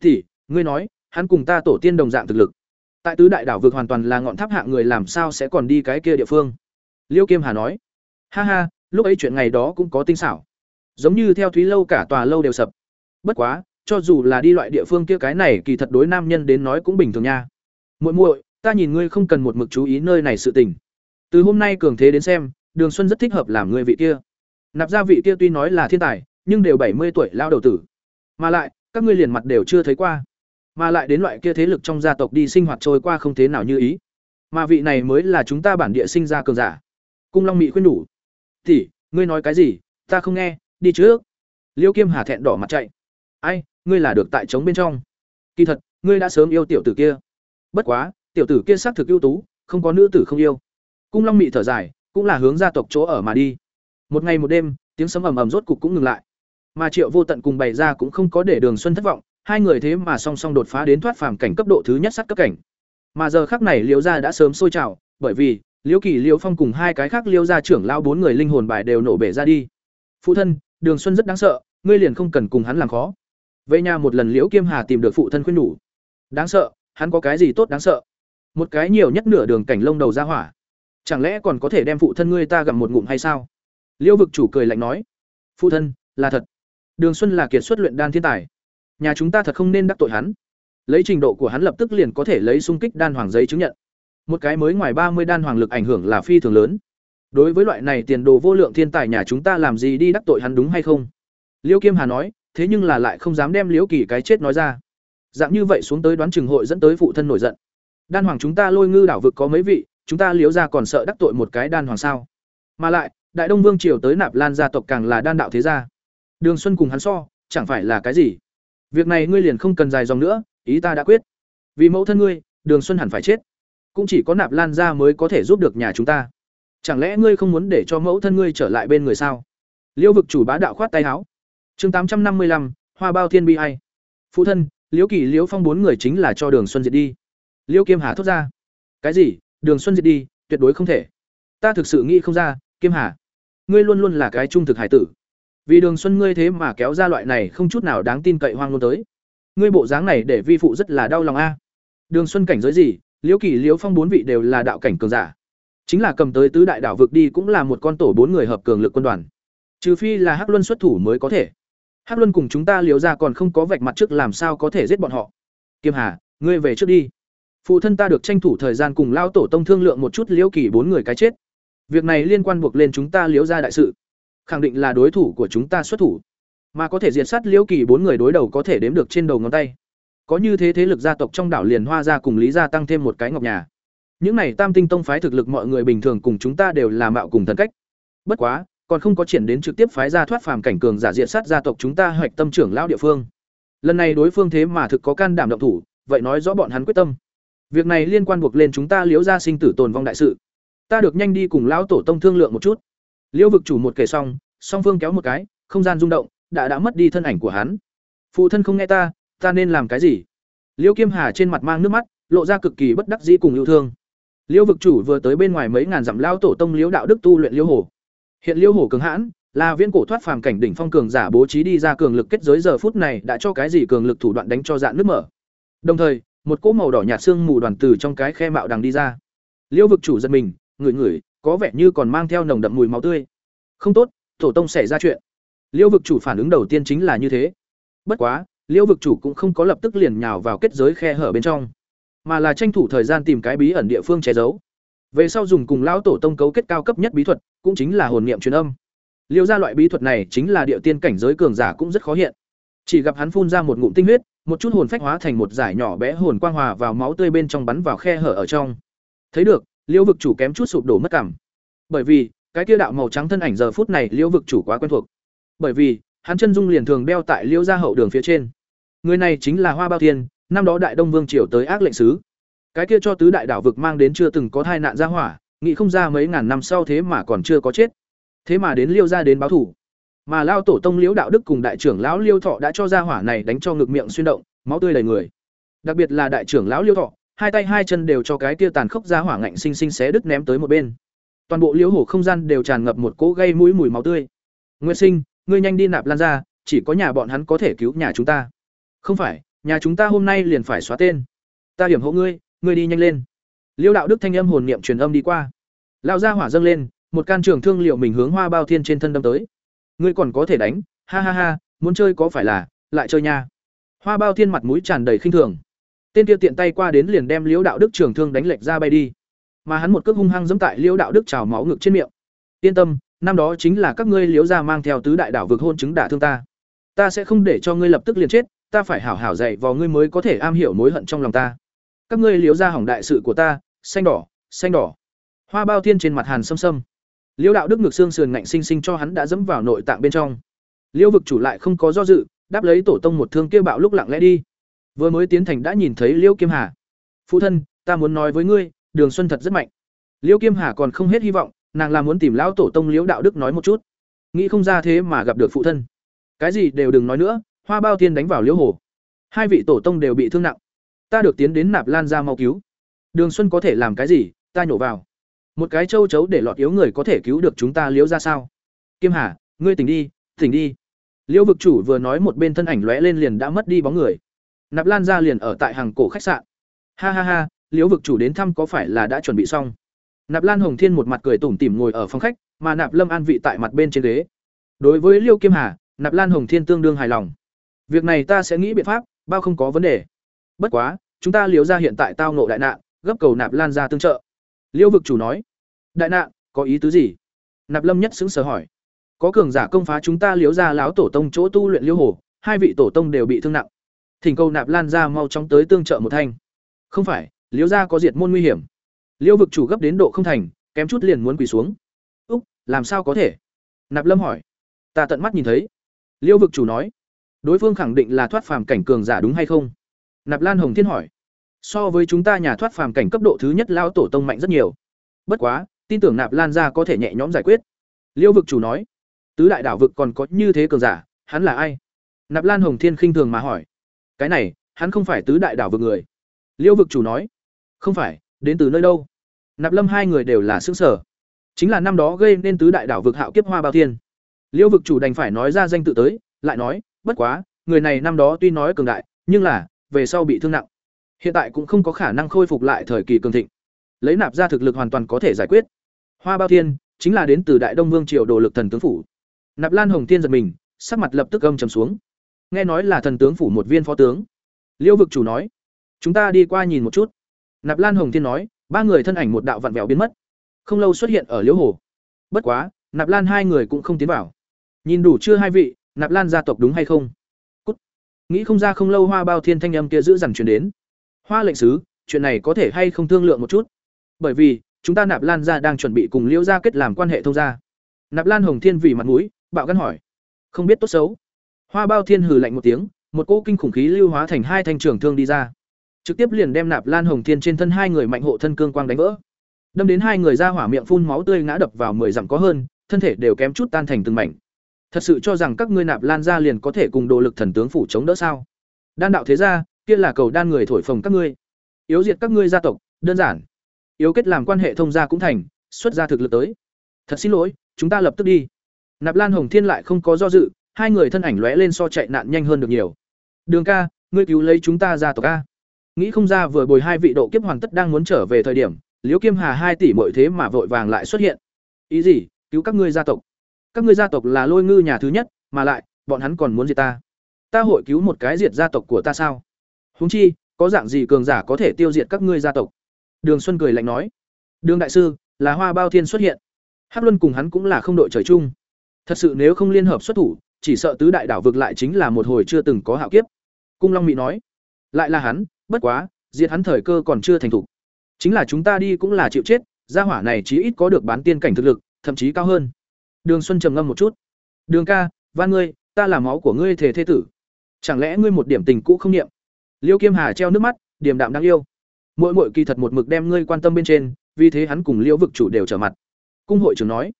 thì ngươi nói hắn cùng ta tổ tiên đồng dạng thực lực. Tại tứ đại đảo vực hoàn toàn là ngọn tháp hạng người làm sao sẽ còn đi cái kia địa phương? Liêu kim hà nói. Ha ha, lúc ấy chuyện ngày đó cũng có tinh xảo. Giống như theo thúy lâu cả tòa lâu đều sập. Bất quá, cho dù là đi loại địa phương kia cái này, kỳ thật đối nam nhân đến nói cũng bình thường nha. Muội muội, ta nhìn ngươi không cần một mực chú ý nơi này sự tình. Từ hôm nay cường thế đến xem, đường xuân rất thích hợp làm người vị kia. Nạp gia vị kia tuy nói là thiên tài, nhưng đều bảy mươi tuổi lao đầu tử. Mà lại, các ngươi liền mặt đều chưa thấy qua mà lại đến loại kia thế lực trong gia tộc đi sinh hoạt trôi qua không thế nào như ý. Mà vị này mới là chúng ta bản địa sinh ra cường giả. Cung long Mị khuyên đủ tỷ, ngươi nói cái gì? Ta không nghe đi trước. Liêu kiêm hà thẹn đỏ mặt chạy ai ngươi là được tại trống bên trong. Kỳ thật ngươi đã sớm yêu tiểu tử kia. Bất quá tiểu tử kia xác thực ưu tú không có nữ tử không yêu. Cung long mị thở dài cũng là hướng gia tộc chỗ ở mà đi. Một ngày một đêm tiếng sấm ầm ầm rốt cục cũng ngừng lại. Mà Triệu Vô Tận cùng bày ra cũng không có để Đường Xuân thất vọng, hai người thế mà song song đột phá đến thoát phàm cảnh cấp độ thứ nhất sát cấp cảnh. Mà giờ khắc này Liễu gia đã sớm sôi trào, bởi vì Liễu Kỳ, Liễu Phong cùng hai cái khác Liễu gia trưởng lao bốn người linh hồn bài đều nổ bể ra đi. Phụ thân, Đường Xuân rất đáng sợ, ngươi liền không cần cùng hắn làm khó. Vậy nhà một lần Liễu Kiêm Hà tìm được phụ thân khuyên nhủ. Đáng sợ, hắn có cái gì tốt đáng sợ? Một cái nhiều nhất nửa đường cảnh lông đầu ra hỏa. Chẳng lẽ còn có thể đem phụ thân ngươi ta gặm một ngụm hay sao? Liễu vực chủ cười lạnh nói. Phụ thân, là thật. Đường Xuân là kiệt xuất luyện đan thiên tài. Nhà chúng ta thật không nên đắc tội hắn. Lấy trình độ của hắn lập tức liền có thể lấy xung kích đan hoàng giấy chứng nhận. Một cái mới ngoài ba mươi đan hoàng lực ảnh hưởng là phi thường lớn. Đối với loại này tiền đồ vô lượng thiên tài nhà chúng ta làm gì đi đắc tội hắn đúng hay không? Liêu Kiêm Hà nói, thế nhưng là lại không dám đem Liễu Kỳ cái chết nói ra. Dạng như vậy xuống tới đoán chừng hội dẫn tới phụ thân nổi giận. Đan hoàng chúng ta lôi ngư đảo vực có mấy vị, chúng ta liễu ra còn sợ đắc tội một cái đan hoàng sao? Mà lại, Đại Đông Vương triều tới Nạp Lan gia tộc càng là đan đạo thế gia. Đường Xuân cùng hắn so, chẳng phải là cái gì? Việc này ngươi liền không cần dài dòng nữa, ý ta đã quyết. Vì mẫu thân ngươi, Đường Xuân hẳn phải chết. Cũng chỉ có Nạp Lan gia mới có thể giúp được nhà chúng ta. Chẳng lẽ ngươi không muốn để cho mẫu thân ngươi trở lại bên người sao? Liễu vực chủ bá đạo khoát tay áo. Chương tám trăm năm mươi lăm, Hoa Bao Thiên bi ai. Phụ thân, Liễu Kỳ, Liễu Phong bốn người chính là cho Đường Xuân diệt đi. Liễu Kiêm Hà thốt ra. Cái gì? Đường Xuân diệt đi, tuyệt đối không thể. Ta thực sự nghĩ không ra, Kiêm Hà, ngươi luôn luôn là cái trung thực hải tử. Vì Đường Xuân ngươi thế mà kéo ra loại này không chút nào đáng tin cậy hoang luôn tới. Ngươi bộ dáng này để vi phụ rất là đau lòng a. Đường Xuân cảnh giới gì? Liễu Kỳ, Liễu Phong bốn vị đều là đạo cảnh cường giả. Chính là cầm tới tứ đại đảo vực đi cũng là một con tổ bốn người hợp cường lực quân đoàn. Trừ phi là Hắc Luân xuất thủ mới có thể. Hắc Luân cùng chúng ta liều ra còn không có vạch mặt trước làm sao có thể giết bọn họ. Kiêm Hà, ngươi về trước đi. Phụ thân ta được tranh thủ thời gian cùng lao tổ tông thương lượng một chút Liễu Kỳ bốn người cái chết. Việc này liên quan buộc lên chúng ta liễu ra đại sự, khẳng định là đối thủ của chúng ta xuất thủ, mà có thể diệt sát Liễu Kỳ bốn người đối đầu có thể đếm được trên đầu ngón tay. Có như thế thế lực gia tộc trong đảo liền Hoa gia cùng Lý gia tăng thêm một cái ngọc nhà. Những này Tam Tinh tông phái thực lực mọi người bình thường cùng chúng ta đều là mạo cùng thần cách. Bất quá, còn không có triển đến trực tiếp phái ra thoát phàm cảnh cường giả diện sát gia tộc chúng ta hoạch tâm trưởng lão địa phương. Lần này đối phương thế mà thực có can đảm động thủ, vậy nói rõ bọn hắn quyết tâm. Việc này liên quan buộc lên chúng ta liễu gia sinh tử tồn vong đại sự. Ta được nhanh đi cùng lão tổ tông thương lượng một chút. Liễu vực chủ một kể xong, song phương kéo một cái, không gian rung động, đã đã mất đi thân ảnh của hắn. Phụ thân không nghe ta, ta nên làm cái gì? Liễu Kiêm Hà trên mặt mang nước mắt, lộ ra cực kỳ bất đắc dĩ cùng yêu thương. Liễu vực chủ vừa tới bên ngoài mấy ngàn dặm lao tổ tông liễu đạo đức tu luyện liễu hồ. Hiện Liễu Hổ cường hãn, là viên cổ thoát phàm cảnh đỉnh phong cường giả bố trí đi ra cường lực kết giới giờ phút này đã cho cái gì cường lực thủ đoạn đánh cho dạn nước mở. Đồng thời, một cỗ màu đỏ nhạt xương mù đoàn từ trong cái khe mạo đằng đi ra. Liễu vực chủ giật mình, ngửi ngửi, có vẻ như còn mang theo nồng đậm mùi máu tươi. Không tốt, tổ tông xảy ra chuyện. Liễu vực chủ phản ứng đầu tiên chính là như thế. Bất quá, Liễu vực chủ cũng không có lập tức liền nhào vào kết giới khe hở bên trong, mà là tranh thủ thời gian tìm cái bí ẩn địa phương che giấu. Về sau dùng cùng lão tổ tông cấu kết cao cấp nhất bí thuật, cũng chính là hồn niệm truyền âm. Liêu ra loại bí thuật này chính là địa tiên cảnh giới cường giả cũng rất khó hiện. Chỉ gặp hắn phun ra một ngụm tinh huyết, một chút hồn phách hóa thành một giải nhỏ bé hồn quang hòa vào máu tươi bên trong bắn vào khe hở ở trong. Thấy được, Liêu vực chủ kém chút sụp đổ mất cảm. Bởi vì, cái kia đạo màu trắng thân ảnh giờ phút này Liêu vực chủ quá quen thuộc. Bởi vì, hắn chân dung liền thường đeo tại Liêu gia hậu đường phía trên. Người này chính là Hoa Bao Thiên, năm đó Đại Đông Vương triều tới ác lệnh sứ cái kia cho tứ đại đảo vực mang đến chưa từng có tai nạn ra hỏa nghĩ không ra mấy ngàn năm sau thế mà còn chưa có chết thế mà đến liêu ra đến báo thủ mà lao tổ tông liễu đạo đức cùng đại trưởng lão liêu thọ đã cho ra hỏa này đánh cho ngực miệng xuyên động máu tươi đầy người đặc biệt là đại trưởng lão liêu thọ hai tay hai chân đều cho cái kia tàn khốc ra hỏa ngạnh sinh sinh xé đứt ném tới một bên. Toàn bộ liễu hổ không gian đều tràn ngập một cỗ gây mũi mùi máu tươi. Nguyên sinh, ngươi nhanh đi nạp lan ra, chỉ có nhà bọn hắn có thể cứu nhà chúng ta. Không phải, nhà chúng ta hôm nay liền phải xóa tên. Ta hiểm hộ ngươi ngươi đi nhanh lên. Liêu đạo đức thanh âm hồn niệm truyền âm đi qua. Lao ra hỏa dâng lên, một can trường thương liệu mình hướng hoa bao thiên trên thân đâm tới. Ngươi còn có thể đánh, ha ha ha, muốn chơi có phải là, lại chơi nha. Hoa bao thiên mặt mũi tràn đầy khinh thường tên kia tiện tay qua đến liền đem liễu đạo đức trường thương đánh lệch ra bay đi. Mà hắn một cước hung hăng dẫm tại liễu đạo đức trào máu ngực trên miệng. Yên tâm, năm đó chính là các ngươi liễu gia mang theo tứ đại đảo vực hôn chứng đả thương ta. Ta sẽ không để cho ngươi lập tức liền chết, ta phải hảo hảo dạy vào ngươi mới có thể am hiểu mối hận trong lòng ta. Các ngươi Liễu ra hỏng đại sự của ta, xanh đỏ xanh đỏ. Hoa bao thiên trên mặt hàn xâm xâm Liễu đạo đức ngược xương sườn ngạnh sinh sinh cho hắn đã dẫm vào nội tạng bên trong. Liễu vực chủ lại không có do dự, đáp lấy tổ tông một thương kia bạo lúc lặng lẽ đi vừa mới tiến thành đã nhìn thấy liêu kim hà. Phụ thân, ta muốn nói với ngươi, đường xuân thật rất mạnh. Liêu kim hà còn không hết hy vọng, nàng là muốn tìm lão tổ tông liễu đạo đức nói một chút. Nghĩ không ra thế mà gặp được phụ thân. Cái gì đều đừng nói nữa, hoa bao tiên đánh vào liễu hồ. Hai vị tổ tông đều bị thương nặng. Ta được tiến đến nạp lan ra mau cứu. Đường xuân có thể làm cái gì, ta nhổ vào. Một cái châu chấu để lọt yếu người có thể cứu được chúng ta liễu ra sao? Kim hà, ngươi tỉnh đi tỉnh đi. Liễu vực chủ vừa nói một bên thân ảnh lóe lên liền đã mất đi bóng người nạp lan ra liền ở tại hàng cổ khách sạn. Ha ha ha, liễu vực chủ đến thăm có phải là đã chuẩn bị xong? Nạp lan hồng thiên một mặt cười tủm tỉm ngồi ở phòng khách, mà nạp lâm an vị tại mặt bên trên ghế. Đối với liêu kim hà, nạp lan hồng thiên tương đương hài lòng. Việc này ta sẽ nghĩ biện pháp, bao không có vấn đề. Bất quá, chúng ta liếu ra hiện tại tao nộ đại nạn, gấp cầu nạp lan ra tương trợ. Liêu vực chủ nói, đại nạn, có ý tứ gì? Nạp lâm nhất xứng sở hỏi. Có cường giả công phá chúng ta liếu ra láo tổ tông chỗ tu luyện liêu hồ, hai vị tổ tông đều bị thương nặng thỉnh cầu nạp lan ra mau chóng tới tương trợ một thanh. Không phải, liễu gia có diệt môn nguy hiểm. Liêu vực chủ gấp đến độ không thành, kém chút liền muốn quỳ xuống. Úc, làm sao có thể? Nạp lâm hỏi. Ta tận mắt nhìn thấy. Liêu vực chủ nói. Đối phương khẳng định là thoát phàm cảnh cường giả đúng hay không? Nạp lan hồng thiên hỏi. So với chúng ta nhà thoát phàm cảnh cấp độ thứ nhất lao tổ tông mạnh rất nhiều. Bất quá, tin tưởng nạp lan ra có thể nhẹ nhõm giải quyết. Liêu vực chủ nói. Tứ đại đảo vực còn có như thế cường giả, hắn là ai? Nạp lan hồng thiên khinh thường mà hỏi cái này, hắn không phải tứ đại đảo vực người. Liêu vực chủ nói, không phải, đến từ nơi đâu? Nạp lâm hai người đều là xương sở chính là năm đó gây nên tứ đại đảo vực hạo kiếp hoa bao thiên. Liêu vực chủ đành phải nói ra danh tự tới, lại nói, bất quá, người này năm đó tuy nói cường đại, nhưng là, về sau bị thương nặng. Hiện tại cũng không có khả năng khôi phục lại thời kỳ cường thịnh. Lấy nạp ra thực lực hoàn toàn có thể giải quyết. Hoa bao thiên, chính là đến từ đại đông vương triều đồ lực thần tướng phủ. Nạp lan hồng tiên giật mình, sắc mặt lập tức âm trầm xuống nghe nói là thần tướng phủ một viên phó tướng. Liêu vực chủ nói, chúng ta đi qua nhìn một chút. Nạp lan hồng thiên nói, ba người thân ảnh một đạo vặn vẹo biến mất, không lâu xuất hiện ở liễu hồ. Bất quá, nạp lan hai người cũng không tiến vào. Nhìn đủ chưa hai vị, nạp lan gia tộc đúng hay không? Cút. nghĩ không ra không lâu hoa bao thiên thanh âm kia giữ dằn chuyển đến. Hoa lệnh sứ, chuyện này có thể hay không thương lượng một chút? Bởi vì, chúng ta nạp lan gia đang chuẩn bị cùng liễu gia kết làm quan hệ thông gia. Nạp lan hồng thiên vì mặt mũi, bạo gắn hỏi. Không biết tốt xấu hoa bao thiên hừ lạnh một tiếng một cỗ kinh khủng khí lưu hóa thành hai thanh trường thương đi ra. Trực tiếp liền đem nạp lan hồng thiên trên thân hai người mạnh hộ thân cương quang đánh vỡ. Đâm đến hai người ra hỏa miệng phun máu tươi ngã đập vào mười dặm có hơn thân thể đều kém chút tan thành từng mảnh. Thật sự cho rằng các ngươi nạp lan ra liền có thể cùng đồ lực thần tướng phủ chống đỡ sao? Đan đạo thế gia, kia là cầu đan người thổi phồng các ngươi. Yếu diệt các ngươi gia tộc đơn giản. Yếu kết làm quan hệ thông gia cũng thành xuất ra thực lực tới. Thật xin lỗi chúng ta lập tức đi. Nạp lan hồng thiên lại không có do dự hai người thân ảnh lóe lên so chạy nạn nhanh hơn được nhiều. Đường ca, ngươi cứu lấy chúng ta ra tộc ca nghĩ không ra vừa bồi hai vị độ kiếp hoàn tất đang muốn trở về thời điểm, liễu kiêm hà hai tỷ mọi thế mà vội vàng lại xuất hiện. Ý gì? Cứu các ngươi gia tộc. Các ngươi gia tộc là lôi ngư nhà thứ nhất, mà lại, bọn hắn còn muốn diệt ta. Ta hội cứu một cái diệt gia tộc của ta sao? Huống chi, có dạng gì cường giả có thể tiêu diệt các ngươi gia tộc? Đường xuân cười lạnh nói. Đường đại sư, là hoa bao thiên xuất hiện. Hắc luân cùng hắn cũng là không đội trời chung. Thật sự nếu không liên hợp xuất thủ chỉ sợ tứ đại đảo vực lại chính là một hồi chưa từng có hạo kiếp. Cung long mỹ nói, lại là hắn, bất quá, diệt hắn thời cơ còn chưa thành thục. Chính là chúng ta đi cũng là chịu chết, gia hỏa này chí ít có được bán tiên cảnh thực lực, thậm chí cao hơn. Đường xuân trầm ngâm một chút. Đường ca, van ngươi, ta là máu của ngươi thể thế tử. Chẳng lẽ ngươi một điểm tình cũ không niệm? Liêu kiêm hà treo nước mắt, điềm đạm đáng yêu. Mỗi mỗi kỳ thật một mực đem ngươi quan tâm bên trên, vì thế hắn cùng liễu vực chủ đều trở mặt. Cung hội trưởng nói,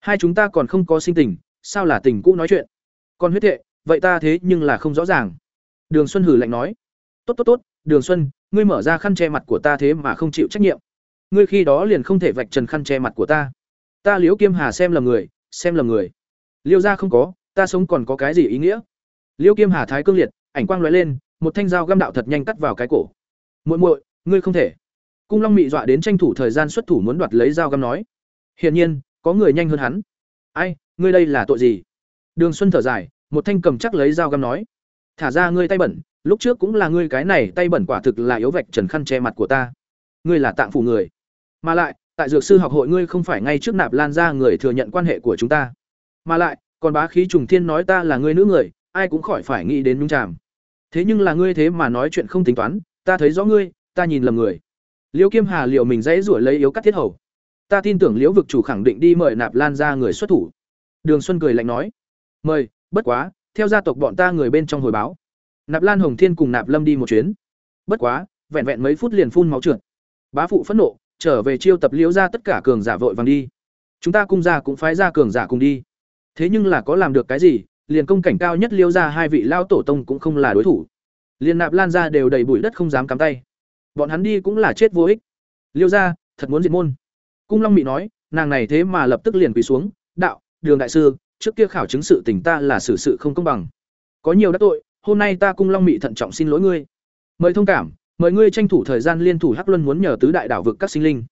hai chúng ta còn không có sinh tình, sao là tình cũ nói chuyện? Còn huyết thệ, vậy ta thế nhưng là không rõ ràng. Đường xuân hử lạnh nói. Tốt tốt tốt, đường xuân, ngươi mở ra khăn che mặt của ta thế mà không chịu trách nhiệm. Ngươi khi đó liền không thể vạch trần khăn che mặt của ta. Ta liễu kiêm hà xem lầm người, xem lầm người. Liêu ra không có, ta sống còn có cái gì ý nghĩa? Liêu kiêm hà thái cương liệt, ảnh quang lóe lên, một thanh dao găm đạo thật nhanh cắt vào cái cổ. Muội muội, ngươi không thể. Cung long mị dọa đến tranh thủ thời gian xuất thủ muốn đoạt lấy dao găm nói. Hiển nhiên, có người nhanh hơn hắn. Ai, ngươi đây là tội gì? Đường xuân thở dài, một thanh cầm chắc lấy dao găm nói, thả ra ngươi tay bẩn, lúc trước cũng là ngươi cái này tay bẩn quả thực là yếu vạch trần khăn che mặt của ta. Ngươi là tạng phủ người. Mà lại, tại dược sư học hội ngươi không phải ngay trước nạp lan ra người thừa nhận quan hệ của chúng ta. Mà lại, còn bá khí trùng thiên nói ta là ngươi nữ người, ai cũng khỏi phải nghĩ đến nhung chàm. thế nhưng là ngươi thế mà nói chuyện không tính toán, ta thấy rõ ngươi, ta nhìn lầm người. Liễu kiêm hà liệu mình dãy rủa lấy yếu cắt thiết hầu. Ta tin tưởng liễu vực chủ khẳng định đi mời nạp lan ra người xuất thủ. Đường xuân cười lạnh nói mời, bất quá, theo gia tộc bọn ta người bên trong hồi báo. Nạp lan hồng thiên cùng nạp lâm đi một chuyến. Bất quá, vẹn vẹn mấy phút liền phun máu trượt. Bá phụ phẫn nộ, trở về chiêu tập liễu ra tất cả cường giả vội vàng đi. Chúng ta cung ra cũng phái ra cường giả cùng đi. Thế nhưng là có làm được cái gì, liền công cảnh cao nhất liêu ra hai vị lao tổ tông cũng không là đối thủ. Liền nạp lan ra đều đầy bụi đất không dám cắm tay. Bọn hắn đi cũng là chết vô ích. Liêu ra thật muốn diệt môn. Cung long mị nói, nàng này thế mà lập tức liền quỳ xuống, đạo, đường đại sư trước kia khảo chứng sự tình ta là xử sự không công bằng. Có nhiều đã tội hôm nay ta cung long mị thận trọng xin lỗi ngươi. Mời thông cảm mời ngươi tranh thủ thời gian liên thủ hắc luân muốn nhờ tứ đại đảo vực các sinh linh.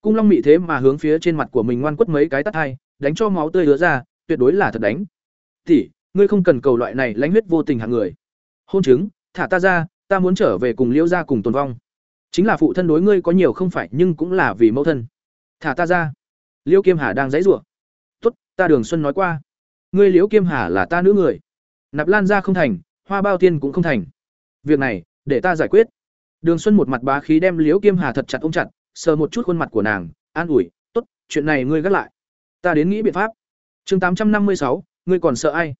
Cung long mị thế mà hướng phía trên mặt của mình ngoan quất mấy cái tắt hai đánh cho máu tươi ứa ra tuyệt đối là thật đánh. Tỷ, ngươi không cần cầu loại này lãnh huyết vô tình hạng người. Hôn chứng thả ta ra ta muốn trở về cùng liễu gia cùng tồn vong. Chính là phụ thân đối ngươi có nhiều không phải nhưng cũng là vì mẫu thân. Thả ta ra. Liễu kiêm hà đang dãy rủa. Tốt ta đường xuân nói qua ngươi liễu kiêm hà là ta nữ người. Nạp lan ra không thành, hoa bao tiên cũng không thành. Việc này, để ta giải quyết. Đường xuân một mặt bá khí đem liễu kiêm hà thật chặt ôm chặt, sờ một chút khuôn mặt của nàng, an ủi, tốt, chuyện này ngươi gác lại. Ta đến nghĩ biện pháp. Chương tám trăm năm mươi sáu, ngươi còn sợ ai?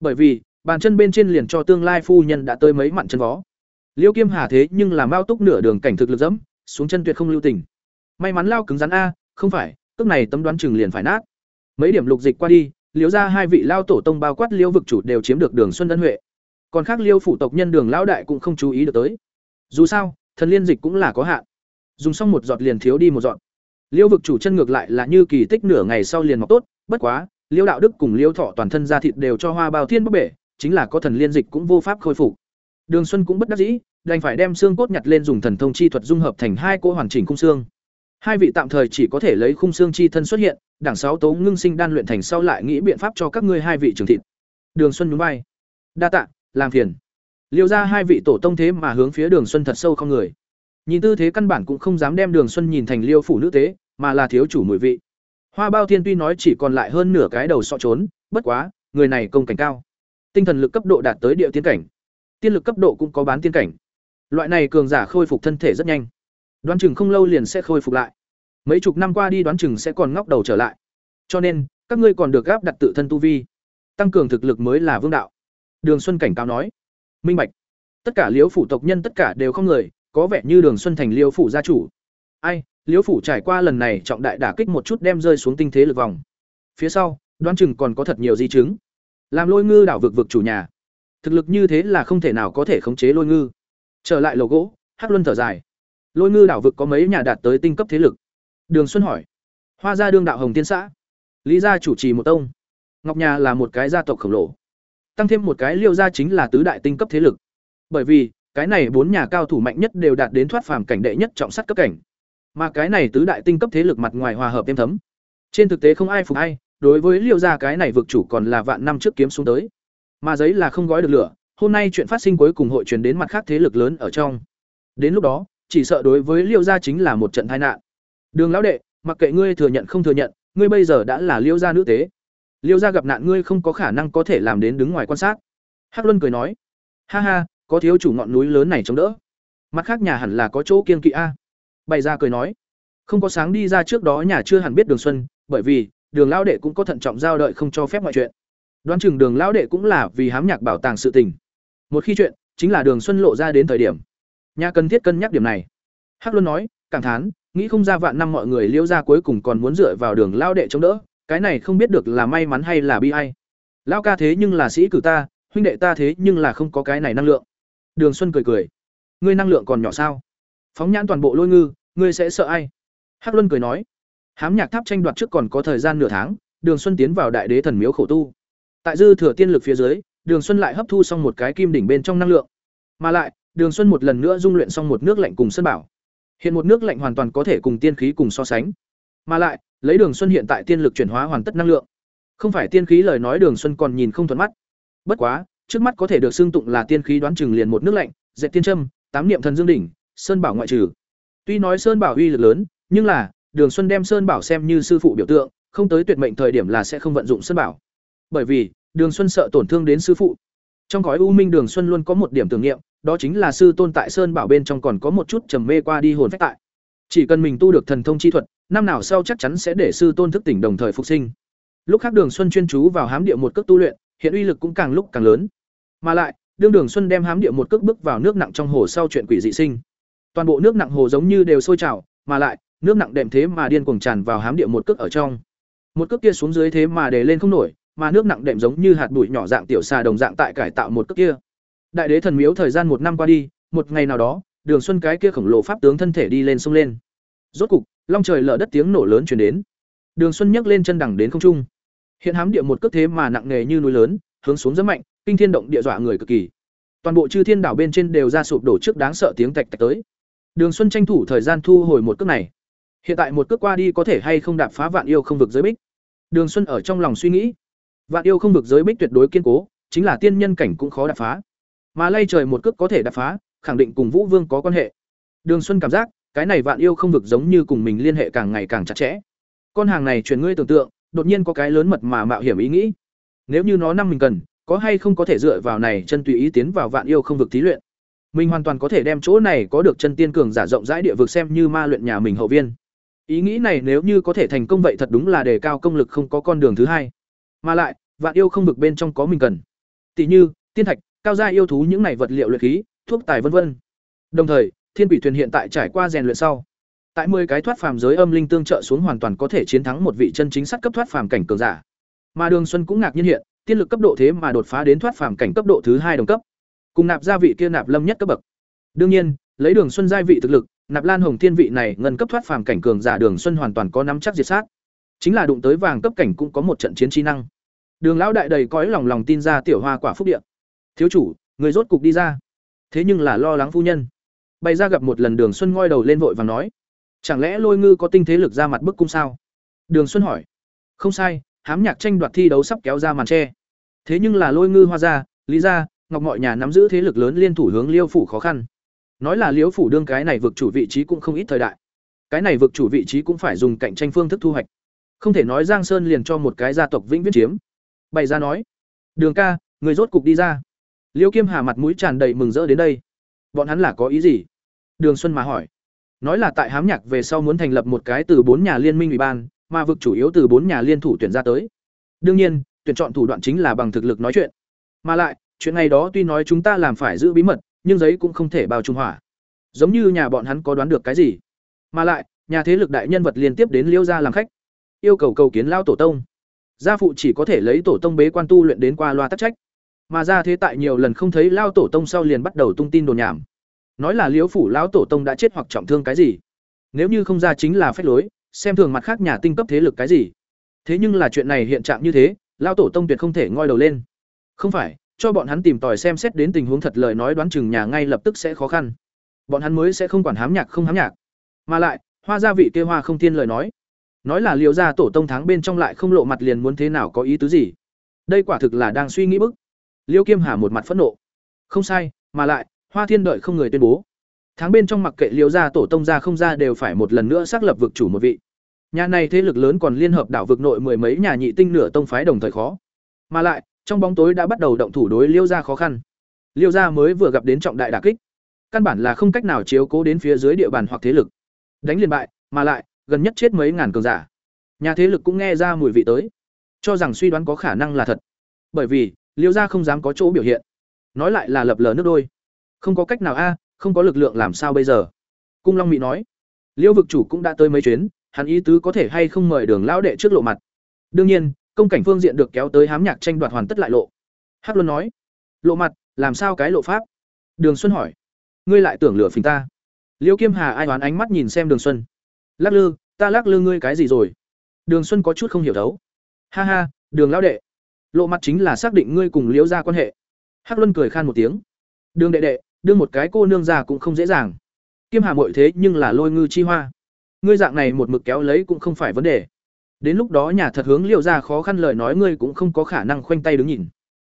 Bởi vì, bàn chân bên trên liền cho tương lai phu nhân đã tới mấy mặn chân vó. Liễu kiêm hà thế nhưng là mao túc nửa đường cảnh thực lực dẫm, xuống chân tuyệt không lưu tình. May mắn lao cứng rắn a, không phải cước này tấm đoán chừng liền phải nát. Mấy điểm lục dịch qua đi liễu ra hai vị lao tổ tông bao quát liễu vực chủ đều chiếm được đường xuân ân huệ. Còn khác liêu phủ tộc nhân đường lão đại cũng không chú ý được tới. Dù sao, thần liên dịch cũng là có hạn. Dùng xong một giọt liền thiếu đi một giọt. Liêu vực chủ chân ngược lại là như kỳ tích nửa ngày sau liền mọc tốt, bất quá liêu đạo đức cùng liêu thọ toàn thân ra thịt đều cho hoa bao thiên bốc bể, chính là có thần liên dịch cũng vô pháp khôi phục. Đường xuân cũng bất đắc dĩ, đành phải đem xương cốt nhặt lên dùng thần thông chi thuật dung hợp thành hai cỗ hoàn chỉnh khung xương. Hai vị tạm thời chỉ có thể lấy khung xương chi thân xuất hiện đảng sáu tố ngưng sinh đan luyện thành sau lại nghĩ biện pháp cho các ngươi hai vị trường thịt. Đường xuân nhún vai. Đa tạ, làm phiền. Liêu ra hai vị tổ tông thế mà hướng phía đường xuân thật sâu không người. Nhìn tư thế căn bản cũng không dám đem đường xuân nhìn thành liêu phủ nữ tế, mà là thiếu chủ mùi vị. Hoa bao thiên tuy nói chỉ còn lại hơn nửa cái đầu sọ trốn, bất quá, người này công cảnh cao. Tinh thần lực cấp độ đạt tới địa tiên cảnh. Tiên lực cấp độ cũng có bán tiên cảnh. Loại này cường giả khôi phục thân thể rất nhanh. Đoán chừng không lâu liền sẽ khôi phục lại mấy chục năm qua đi đoán chừng sẽ còn ngóc đầu trở lại. Cho nên, các ngươi còn được gáp đặt tự thân tu vi. Tăng cường thực lực mới là vương đạo. Đường xuân cảnh cáo nói. Minh bạch. Tất cả liễu phủ tộc nhân tất cả đều không người, có vẻ như đường xuân thành liễu phủ gia chủ. Ai, liễu phủ trải qua lần này trọng đại đả kích một chút đem rơi xuống tinh thế lực vòng. Phía sau, đoán chừng còn có thật nhiều di chứng. Làm lôi ngư đảo vực vực chủ nhà. Thực lực như thế là không thể nào có thể khống chế lôi ngư. Trở lại lầu gỗ, hắc luân thở dài. Lôi ngư đảo vực có mấy nhà đạt tới tinh cấp thế lực đường xuân hỏi. Hoa gia đương đạo hồng tiên xã. Lý gia chủ trì một tông. Ngọc nhà là một cái gia tộc khổng lồ. Tăng thêm một cái liêu gia chính là tứ đại tinh cấp thế lực. Bởi vì, cái này bốn nhà cao thủ mạnh nhất đều đạt đến thoát phàm cảnh đệ nhất trọng sắt cấp cảnh. Mà cái này tứ đại tinh cấp thế lực mặt ngoài hòa hợp êm thấm. Trên thực tế không ai phục ai, đối với liêu gia cái này vực chủ còn là vạn năm trước kiếm xuống tới. Mà giấy là không gói được lửa, hôm nay chuyện phát sinh cuối cùng hội truyền đến mặt khác thế lực lớn ở trong. Đến lúc đó, chỉ sợ đối với liêu gia chính là một trận tai nạn đường lão đệ, mặc kệ ngươi thừa nhận không thừa nhận, ngươi bây giờ đã là liêu gia nữ tế. Liêu gia gặp nạn ngươi không có khả năng có thể làm đến đứng ngoài quan sát. Hắc luân cười nói, ha ha, có thiếu chủ ngọn núi lớn này chống đỡ. Mặt khác nhà hẳn là có chỗ kiên kỵ a. Bày ra cười nói, không có sáng đi ra trước đó nhà chưa hẳn biết đường xuân, bởi vì, đường lão đệ cũng có thận trọng giao đợi không cho phép mọi chuyện. Đoán chừng đường lão đệ cũng là vì hám nhạc bảo tàng sự tình. Một khi chuyện chính là đường xuân lộ ra đến thời điểm, nhà cần thiết cân nhắc điểm này. Hắc luân nói, cảm thán nghĩ không ra vạn năm mọi người liêu ra cuối cùng còn muốn dựa vào đường lao đệ chống đỡ, cái này không biết được là may mắn hay là bi ai. Lão ca thế nhưng là sĩ cử ta, huynh đệ ta thế nhưng là không có cái này năng lượng. Đường xuân cười cười. Ngươi năng lượng còn nhỏ sao? Phóng nhãn toàn bộ lôi ngư, ngươi sẽ sợ ai? Hắc luân cười nói. Hám nhạc tháp tranh đoạt trước còn có thời gian nửa tháng, đường xuân tiến vào đại đế thần miếu khổ tu. Tại dư thừa tiên lực phía dưới, đường xuân lại hấp thu xong một cái kim đỉnh bên trong năng lượng. Mà lại, đường xuân một lần nữa dung luyện xong một nước lạnh cùng sân bảo hiện một nước lạnh hoàn toàn có thể cùng tiên khí cùng so sánh. Mà lại, lấy đường xuân hiện tại tiên lực chuyển hóa hoàn tất năng lượng. Không phải tiên khí lời nói đường xuân còn nhìn không thuận mắt. Bất quá, trước mắt có thể được xưng tụng là tiên khí đoán chừng liền một nước lạnh, dệt tiên trâm tám niệm thần dương đỉnh, sơn bảo ngoại trừ. Tuy nói sơn bảo uy lực lớn, nhưng là, đường xuân đem sơn bảo xem như sư phụ biểu tượng, không tới tuyệt mệnh thời điểm là sẽ không vận dụng sơn bảo. Bởi vì, đường xuân sợ tổn thương đến sư phụ. Trong gói u minh đường xuân luôn có một điểm tưởng niệm đó chính là sư tôn tại sơn bảo bên trong còn có một chút trầm mê qua đi hồn phách tại. Chỉ cần mình tu được thần thông chi thuật, năm nào sau chắc chắn sẽ để sư tôn thức tỉnh đồng thời phục sinh. Lúc khác đường xuân chuyên chú vào hám địa một cước tu luyện, hiện uy lực cũng càng lúc càng lớn. Mà lại, đương đường xuân đem hám địa một cước bước vào nước nặng trong hồ sau chuyện quỷ dị sinh. Toàn bộ nước nặng hồ giống như đều sôi trào, mà lại, nước nặng đệm thế mà điên cuồng tràn vào hám địa một cước ở trong. Một cước kia xuống dưới thế mà để lên không nổi, mà nước nặng đệm giống như hạt bụi nhỏ dạng tiểu xà đồng dạng tại cải tạo một cước kia. Đại đế thần miếu thời gian một năm qua đi, một ngày nào đó, Đường Xuân cái kia khổng lồ pháp tướng thân thể đi lên sông lên. Rốt cục, long trời lở đất tiếng nổ lớn truyền đến. Đường Xuân nhấc lên chân đẳng đến không trung. Hiện hám địa một cước thế mà nặng nề như núi lớn, hướng xuống rất mạnh, kinh thiên động địa dọa người cực kỳ. Toàn bộ chư thiên đảo bên trên đều ra sụp đổ trước đáng sợ tiếng tạch tạch tới. Đường Xuân tranh thủ thời gian thu hồi một cước này. Hiện tại một cước qua đi có thể hay không đạp phá vạn yêu không vực giới bích. Đường Xuân ở trong lòng suy nghĩ. Vạn yêu không vực giới bích tuyệt đối kiên cố, chính là tiên nhân cảnh cũng khó đạp phá. Mà lay trời một cước có thể đập phá, khẳng định cùng Vũ Vương có quan hệ. Đường Xuân cảm giác, cái này vạn yêu không vực giống như cùng mình liên hệ càng ngày càng chặt chẽ. Con hàng này truyền ngươi tưởng tượng, đột nhiên có cái lớn mật mà mạo hiểm ý nghĩ. Nếu như nó năm mình cần, có hay không có thể dựa vào này chân tùy ý tiến vào vạn yêu không vực thí luyện. Mình hoàn toàn có thể đem chỗ này có được chân tiên cường giả rộng rãi địa vực xem như ma luyện nhà mình hậu viên. Ý nghĩ này nếu như có thể thành công vậy thật đúng là đề cao công lực không có con đường thứ hai. Mà lại, vạn yêu không vực bên trong có mình cần. Tỷ như, tiên thạch, cao gia yêu thú những này vật liệu luyện khí, thuốc tài vân vân. Đồng thời, Thiên Quỷ Thuyền hiện tại trải qua rèn luyện sau, tại 10 cái thoát phàm giới âm linh tương trợ xuống hoàn toàn có thể chiến thắng một vị chân chính sát cấp thoát phàm cảnh cường giả. Mà Đường Xuân cũng ngạc nhiên hiện, tiên lực cấp độ thế mà đột phá đến thoát phàm cảnh cấp độ thứ hai đồng cấp. Cùng nạp gia vị kia nạp lâm nhất cấp bậc. Đương nhiên, lấy Đường Xuân giai vị thực lực, nạp Lan Hồng Thiên vị này ngân cấp thoát phàm cảnh cường giả Đường Xuân hoàn toàn có nắm chắc diệt sát. Chính là đụng tới vàng cấp cảnh cũng có một trận chiến trí năng. Đường lão đại đầy cõi lòng lòng tin ra tiểu hoa quả phúc địa. Thiếu chủ, người rốt cục đi ra. Thế nhưng là lo lắng phu nhân. Bày ra gặp một lần Đường Xuân ngoi đầu lên vội và nói, chẳng lẽ Lôi Ngư có tinh thế lực ra mặt bức cung sao? Đường Xuân hỏi. Không sai, hám nhạc tranh đoạt thi đấu sắp kéo ra màn che. Thế nhưng là Lôi Ngư hoa gia, lý gia, ngọc mọi nhà nắm giữ thế lực lớn liên thủ hướng Liêu phủ khó khăn. Nói là Liêu phủ đương cái này vực chủ vị trí cũng không ít thời đại. Cái này vực chủ vị trí cũng phải dùng cạnh tranh phương thức thu hoạch. Không thể nói Giang Sơn liền cho một cái gia tộc vĩnh viễn chiếm. Bày ra nói, "Đường ca, người rốt cục đi ra." Liêu Kiêm Hà mặt mũi tràn đầy mừng rỡ đến đây. Bọn hắn là có ý gì? Đường Xuân mà hỏi. Nói là tại hám nhạc về sau muốn thành lập một cái từ bốn nhà liên minh ủy ban, mà vực chủ yếu từ bốn nhà liên thủ tuyển ra tới. Đương nhiên, tuyển chọn thủ đoạn chính là bằng thực lực nói chuyện. Mà lại, chuyện này đó tuy nói chúng ta làm phải giữ bí mật, nhưng giấy cũng không thể bao trung hỏa. Giống như nhà bọn hắn có đoán được cái gì. Mà lại, nhà thế lực đại nhân vật liên tiếp đến Liêu gia làm khách, yêu cầu cầu kiến lao tổ tông. Gia phụ chỉ có thể lấy tổ tông bế quan tu luyện đến qua loa tắc trách. Mà ra thế tại nhiều lần không thấy lao tổ tông sau liền bắt đầu tung tin đồn nhảm. Nói là Liễu phủ lão tổ tông đã chết hoặc trọng thương cái gì. Nếu như không ra chính là phách lối, xem thường mặt khác nhà tinh cấp thế lực cái gì. Thế nhưng là chuyện này hiện trạng như thế, lao tổ tông tuyệt không thể ngoi đầu lên. Không phải, cho bọn hắn tìm tòi xem xét đến tình huống thật lời nói đoán chừng nhà ngay lập tức sẽ khó khăn. Bọn hắn mới sẽ không quản hám nhạc không hám nhạc. Mà lại, hoa gia vị kia hoa không thiên lời nói. Nói là liệu ra tổ tông tháng bên trong lại không lộ mặt liền muốn thế nào có ý tứ gì. Đây quả thực là đang suy nghĩ bức. Liêu Kiêm Hà một mặt phẫn nộ. Không sai, mà lại, Hoa Thiên đợi không người tuyên bố. Tháng bên trong mặc kệ Liêu gia tổ tông gia không ra đều phải một lần nữa xác lập vực chủ một vị. Nhà này thế lực lớn còn liên hợp đảo vực nội mười mấy nhà nhị tinh nửa tông phái đồng thời khó. Mà lại, trong bóng tối đã bắt đầu động thủ đối Liêu gia khó khăn. Liêu gia mới vừa gặp đến trọng đại đả kích, căn bản là không cách nào chiếu cố đến phía dưới địa bàn hoặc thế lực. Đánh liền bại, mà lại, gần nhất chết mấy ngàn cường giả. Nhà thế lực cũng nghe ra mùi vị tới, cho rằng suy đoán có khả năng là thật. Bởi vì, liêu gia không dám có chỗ biểu hiện. Nói lại là lập lờ nước đôi. Không có cách nào a, không có lực lượng làm sao bây giờ? Cung long mỹ nói. Liêu vực chủ cũng đã tới mấy chuyến, hắn ý tứ có thể hay không mời đường lão đệ trước lộ mặt. Đương nhiên, công cảnh phương diện được kéo tới hám nhạc tranh đoạt hoàn tất lại lộ. Hắc luân nói. Lộ mặt, làm sao cái lộ pháp? Đường xuân hỏi. Ngươi lại tưởng lửa phình ta. Liêu kiêm hà ai đoán ánh mắt nhìn xem đường xuân. Lắc lư, ta lắc lư ngươi cái gì rồi? Đường xuân có chút không hiểu thấu. Ha ha, đường lão đệ lộ mặt chính là xác định ngươi cùng liễu ra quan hệ. Hắc luân cười khan một tiếng. Đường đệ đệ, đương một cái cô nương ra cũng không dễ dàng. Kiêm hà mội thế nhưng là lôi ngư chi hoa. Ngươi dạng này một mực kéo lấy cũng không phải vấn đề. Đến lúc đó nhà thật hướng liễu ra khó khăn lời nói ngươi cũng không có khả năng khoanh tay đứng nhìn.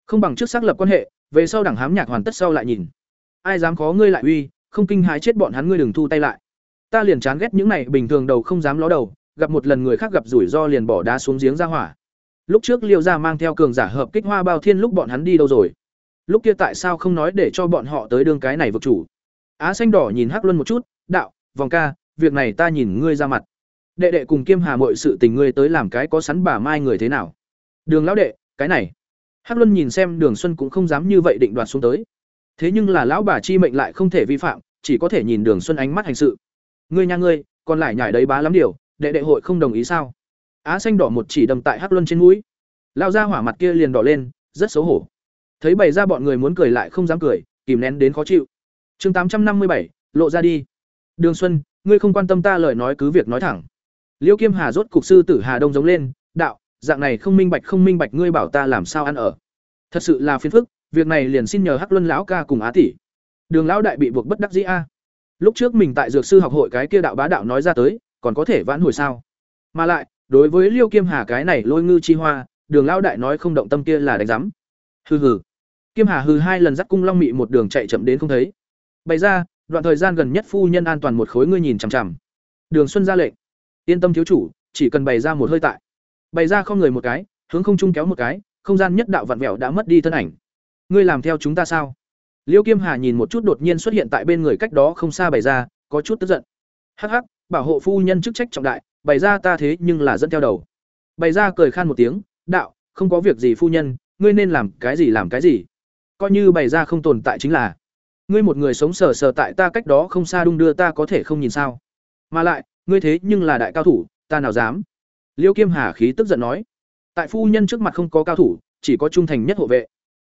Không bằng trước xác lập quan hệ, về sau đảng hám nhạc hoàn tất sau lại nhìn. Ai dám khó ngươi lại uy, không kinh hái chết bọn hắn ngươi đừng thu tay lại. Ta liền chán ghét những này bình thường đầu không dám ló đầu, gặp một lần người khác gặp rủi ro liền bỏ đá xuống giếng ra hỏa. Lúc trước Liêu gia mang theo cường giả hợp kích Hoa Bao Thiên lúc bọn hắn đi đâu rồi? Lúc kia tại sao không nói để cho bọn họ tới đương cái này vực chủ? Á xanh đỏ nhìn Hắc Luân một chút, "Đạo, vòng ca, việc này ta nhìn ngươi ra mặt. Đệ đệ cùng Kiêm Hà mọi sự tình ngươi tới làm cái có sắn bà mai người thế nào?" Đường lão đệ, cái này. Hắc Luân nhìn xem Đường Xuân cũng không dám như vậy định đoạt xuống tới. Thế nhưng là lão bà chi mệnh lại không thể vi phạm, chỉ có thể nhìn Đường Xuân ánh mắt hành sự. "Ngươi nha ngươi, còn lại nhảy đấy bá lắm điều, đệ đệ hội không đồng ý sao?" Á xanh đỏ một chỉ đầm tại hắc luân trên mũi. Lao ra hỏa mặt kia liền đỏ lên, rất xấu hổ. Thấy bày ra bọn người muốn cười lại không dám cười, kìm nén đến khó chịu. Chương tám trăm năm mươi bảy, lộ ra đi. Đường xuân, ngươi không quan tâm ta lời nói cứ việc nói thẳng. Liêu kiêm hà rốt cục sư tử hà đông giống lên, đạo, dạng này không minh bạch, không minh bạch, ngươi bảo ta làm sao ăn ở. Thật sự là phiền phức, việc này liền xin nhờ hắc luân lão ca cùng á tỷ. Đường lão đại bị buộc bất đắc dĩ a. Lúc trước mình tại dược sư học hội cái kia đạo bá đạo nói ra tới, còn có thể vãn hồi sao? Mà lại đối với liêu kiêm hà cái này lôi ngư chi hoa, đường lão đại nói không động tâm kia là đánh giám hừ hừ. Kiêm hà hừ hai lần dắt cung long mị một đường chạy chậm đến không thấy. Bày ra, đoạn thời gian gần nhất phu nhân an toàn một khối ngươi nhìn chằm chằm. Đường xuân ra lệnh. Yên tâm thiếu chủ, chỉ cần bày ra một hơi tại. Bày ra không người một cái, hướng không trung kéo một cái, không gian nhất đạo vặn vẹo đã mất đi thân ảnh. Ngươi làm theo chúng ta sao? Liêu kiêm hà nhìn một chút đột nhiên xuất hiện tại bên người cách đó không xa bày ra, có chút tức giận. Hắc hắc, bảo hộ phu nhân chức trách trọng đại bày ra ta thế nhưng là dẫn theo đầu. Bày ra cười khan một tiếng, đạo, không có việc gì phu nhân, ngươi nên làm cái gì làm cái gì. Coi như bày ra không tồn tại chính là, ngươi một người sống sờ sờ tại ta cách đó không xa đung đưa ta có thể không nhìn sao? Mà lại, ngươi thế nhưng là đại cao thủ, ta nào dám? Liêu kiêm hà khí tức giận nói, tại phu nhân trước mặt không có cao thủ, chỉ có trung thành nhất hộ vệ.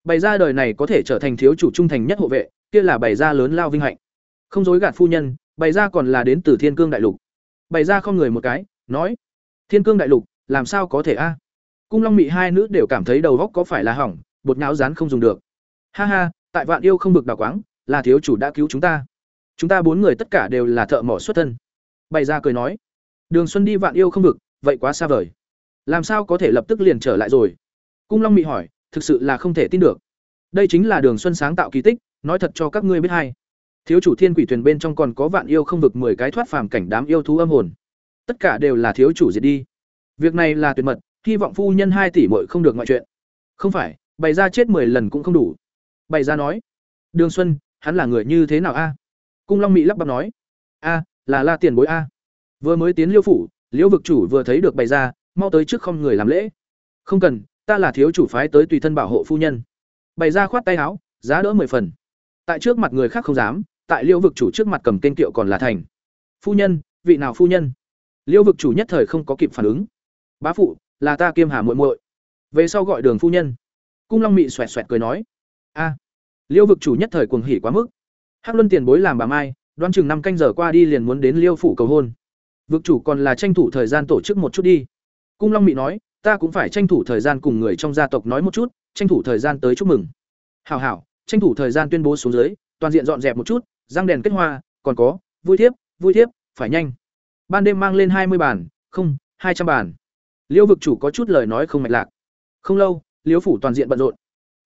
Bày ra đời này có thể trở thành thiếu chủ trung thành nhất hộ vệ, kia là bày ra lớn lao vinh hạnh. Không dối gạt phu nhân, bày ra còn là đến từ thiên cương đại lục bày ra không người một cái, nói, thiên cương đại lục, làm sao có thể a? Cung long mị hai nữ đều cảm thấy đầu góc có phải là hỏng, bột nhão rán không dùng được. Ha ha, tại vạn yêu không bực đào quáng, là thiếu chủ đã cứu chúng ta. Chúng ta bốn người tất cả đều là thợ mỏ xuất thân. Bày ra cười nói, đường xuân đi vạn yêu không vực, vậy quá xa vời. Làm sao có thể lập tức liền trở lại rồi? Cung long mị hỏi, thực sự là không thể tin được. Đây chính là đường xuân sáng tạo kỳ tích, nói thật cho các ngươi biết hay thiếu chủ thiên quỷ thuyền bên trong còn có vạn yêu không vực mười cái thoát phàm cảnh đám yêu thú âm hồn. Tất cả đều là thiếu chủ diệt đi. Việc này là tuyệt mật, hy vọng phu nhân hai tỷ muội không được ngoại chuyện. Không phải, bày ra chết mười lần cũng không đủ. Bày ra nói, đường xuân, hắn là người như thế nào a? Cung long mỹ lắp bắp nói, a, là la tiền bối a. Vừa mới tiến liêu phủ liễu vực chủ vừa thấy được bày ra, mau tới trước không người làm lễ. Không cần, ta là thiếu chủ phái tới tùy thân bảo hộ phu nhân. Bày ra khoát tay áo, giá đỡ mười phần. Tại trước mặt người khác không dám tại liễu vực chủ trước mặt cầm tên kiệu còn là thành. Phu nhân, vị nào phu nhân? Liễu vực chủ nhất thời không có kịp phản ứng. Bá phụ, là ta kiêm hà muội muội. Về sau gọi đường phu nhân. Cung long mị xoẹt xoẹt cười nói. A liễu vực chủ nhất thời cuồng hỉ quá mức. Hắc luân tiền bối làm bà mai đoan chừng năm canh giờ qua đi liền muốn đến liêu phủ cầu hôn. Vực chủ còn là tranh thủ thời gian tổ chức một chút đi. Cung long mị nói, ta cũng phải tranh thủ thời gian cùng người trong gia tộc nói một chút, tranh thủ thời gian tới chúc mừng. Hảo hảo, tranh thủ thời gian tuyên bố xuống dưới toàn diện dọn dẹp một chút, răng đèn kết hoa, còn có, vui thiếp vui thiếp, phải nhanh. Ban đêm mang lên hai mươi bàn, không, hai trăm bàn. Liêu vực chủ có chút lời nói không mạch lạc. Không lâu, liêu phủ toàn diện bận rộn.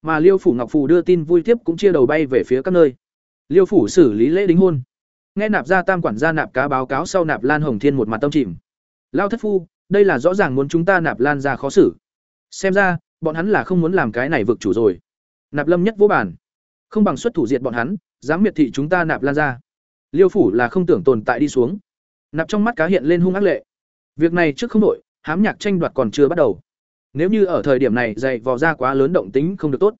Mà liêu phủ ngọc phủ đưa tin vui thiếp cũng chia đầu bay về phía các nơi. Liêu phủ xử lý lễ đính hôn. Nghe nạp gia tam quản gia nạp cá báo cáo sau nạp lan hồng thiên một mặt tâm chìm. Lao thất phu, đây là rõ ràng muốn chúng ta nạp lan ra khó xử. Xem ra, bọn hắn là không muốn làm cái này vực chủ rồi. Nạp lâm nhất vô bản không bằng xuất thủ diệt bọn hắn, dám miệt thị chúng ta nạp lan ra. Liêu phủ là không tưởng tồn tại đi xuống. Nạp trong mắt cá hiện lên hung ác lệ. Việc này trước không đội hám nhạc tranh đoạt còn chưa bắt đầu. Nếu như ở thời điểm này dạy vò ra quá lớn động tính không được tốt.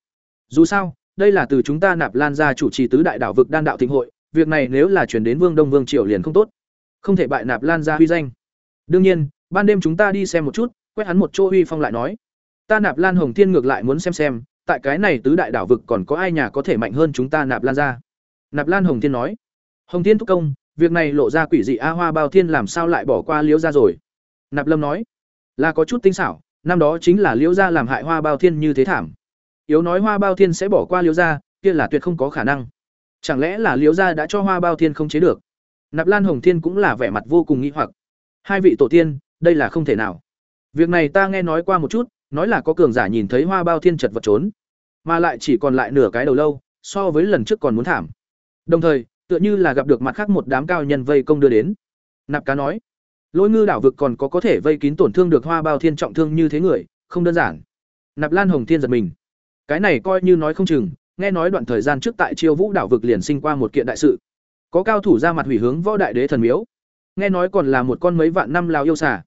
Dù sao, đây là từ chúng ta nạp lan ra chủ trì tứ đại đảo vực đan đạo thịnh hội, việc này nếu là chuyển đến vương đông vương triều liền không tốt. Không thể bại nạp lan ra huy danh. Đương nhiên, ban đêm chúng ta đi xem một chút, quét hắn một chỗ uy phong lại nói. Ta nạp lan hồng thiên ngược lại muốn xem xem tại cái này tứ đại đảo vực còn có ai nhà có thể mạnh hơn chúng ta nạp lan ra? Nạp lan hồng thiên nói. Hồng thiên thúc công, việc này lộ ra quỷ dị a hoa bao thiên làm sao lại bỏ qua liễu ra rồi? Nạp lâm nói. Là có chút tinh xảo, năm đó chính là liễu gia làm hại hoa bao thiên như thế thảm. Yếu nói hoa bao thiên sẽ bỏ qua liễu gia, kia là tuyệt không có khả năng. Chẳng lẽ là liễu gia đã cho hoa bao thiên không chế được? Nạp lan hồng thiên cũng là vẻ mặt vô cùng nghĩ hoặc. Hai vị tổ tiên, đây là không thể nào. Việc này ta nghe nói qua một chút nói là có cường giả nhìn thấy hoa bao thiên chật vật trốn, mà lại chỉ còn lại nửa cái đầu lâu, so với lần trước còn muốn thảm. Đồng thời, tựa như là gặp được mặt khác một đám cao nhân vây công đưa đến. Nạp cá nói lỗi ngư đảo vực còn có có thể vây kín tổn thương được hoa bao thiên trọng thương như thế người, không đơn giản. Nạp lan hồng thiên giật mình. Cái này coi như nói không chừng, nghe nói đoạn thời gian trước tại chiêu vũ đảo vực liền sinh qua một kiện đại sự. Có cao thủ ra mặt hủy hướng võ đại đế thần miếu. Nghe nói còn là một con mấy vạn năm lao yêu xà.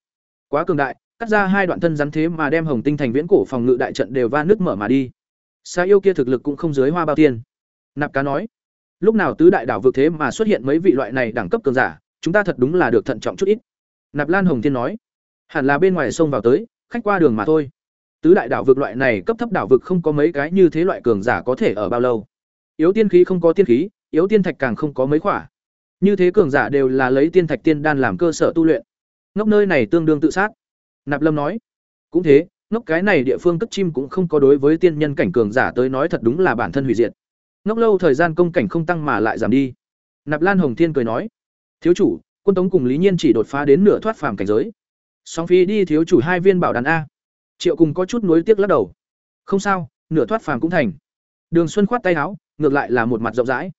Quá cường đại cắt ra hai đoạn thân rắn thế mà đem hồng tinh thành viễn cổ phòng ngự đại trận đều va nước mở mà đi xa yêu kia thực lực cũng không dưới hoa bao tiên nạp cá nói lúc nào tứ đại đảo vực thế mà xuất hiện mấy vị loại này đẳng cấp cường giả chúng ta thật đúng là được thận trọng chút ít nạp lan hồng thiên nói hẳn là bên ngoài sông vào tới khách qua đường mà thôi Tứ đại đảo vực loại này cấp thấp đảo vực không có mấy cái như thế loại cường giả có thể ở bao lâu. Yếu tiên khí không có tiên khí, yếu tiên thạch càng không có mấy khỏa. Như thế cường giả đều là lấy tiên thạch tiên đan làm cơ sở tu luyện. Ngốc nơi này tương đương tự sát. Nạp Lâm nói, cũng thế, ngốc cái này địa phương cất chim cũng không có đối với tiên nhân cảnh cường giả tới nói thật đúng là bản thân hủy diệt. Ngốc lâu thời gian công cảnh không tăng mà lại giảm đi. Nạp Lan Hồng Thiên cười nói, thiếu chủ, quân tống cùng Lý Nhiên chỉ đột phá đến nửa thoát phàm cảnh giới. Song Phi đi thiếu chủ hai viên bảo đàn a. Triệu cùng có chút nuối tiếc lắc đầu. Không sao, nửa thoát phàm cũng thành. Đường Xuân khoát tay áo, ngược lại là một mặt rộng rãi.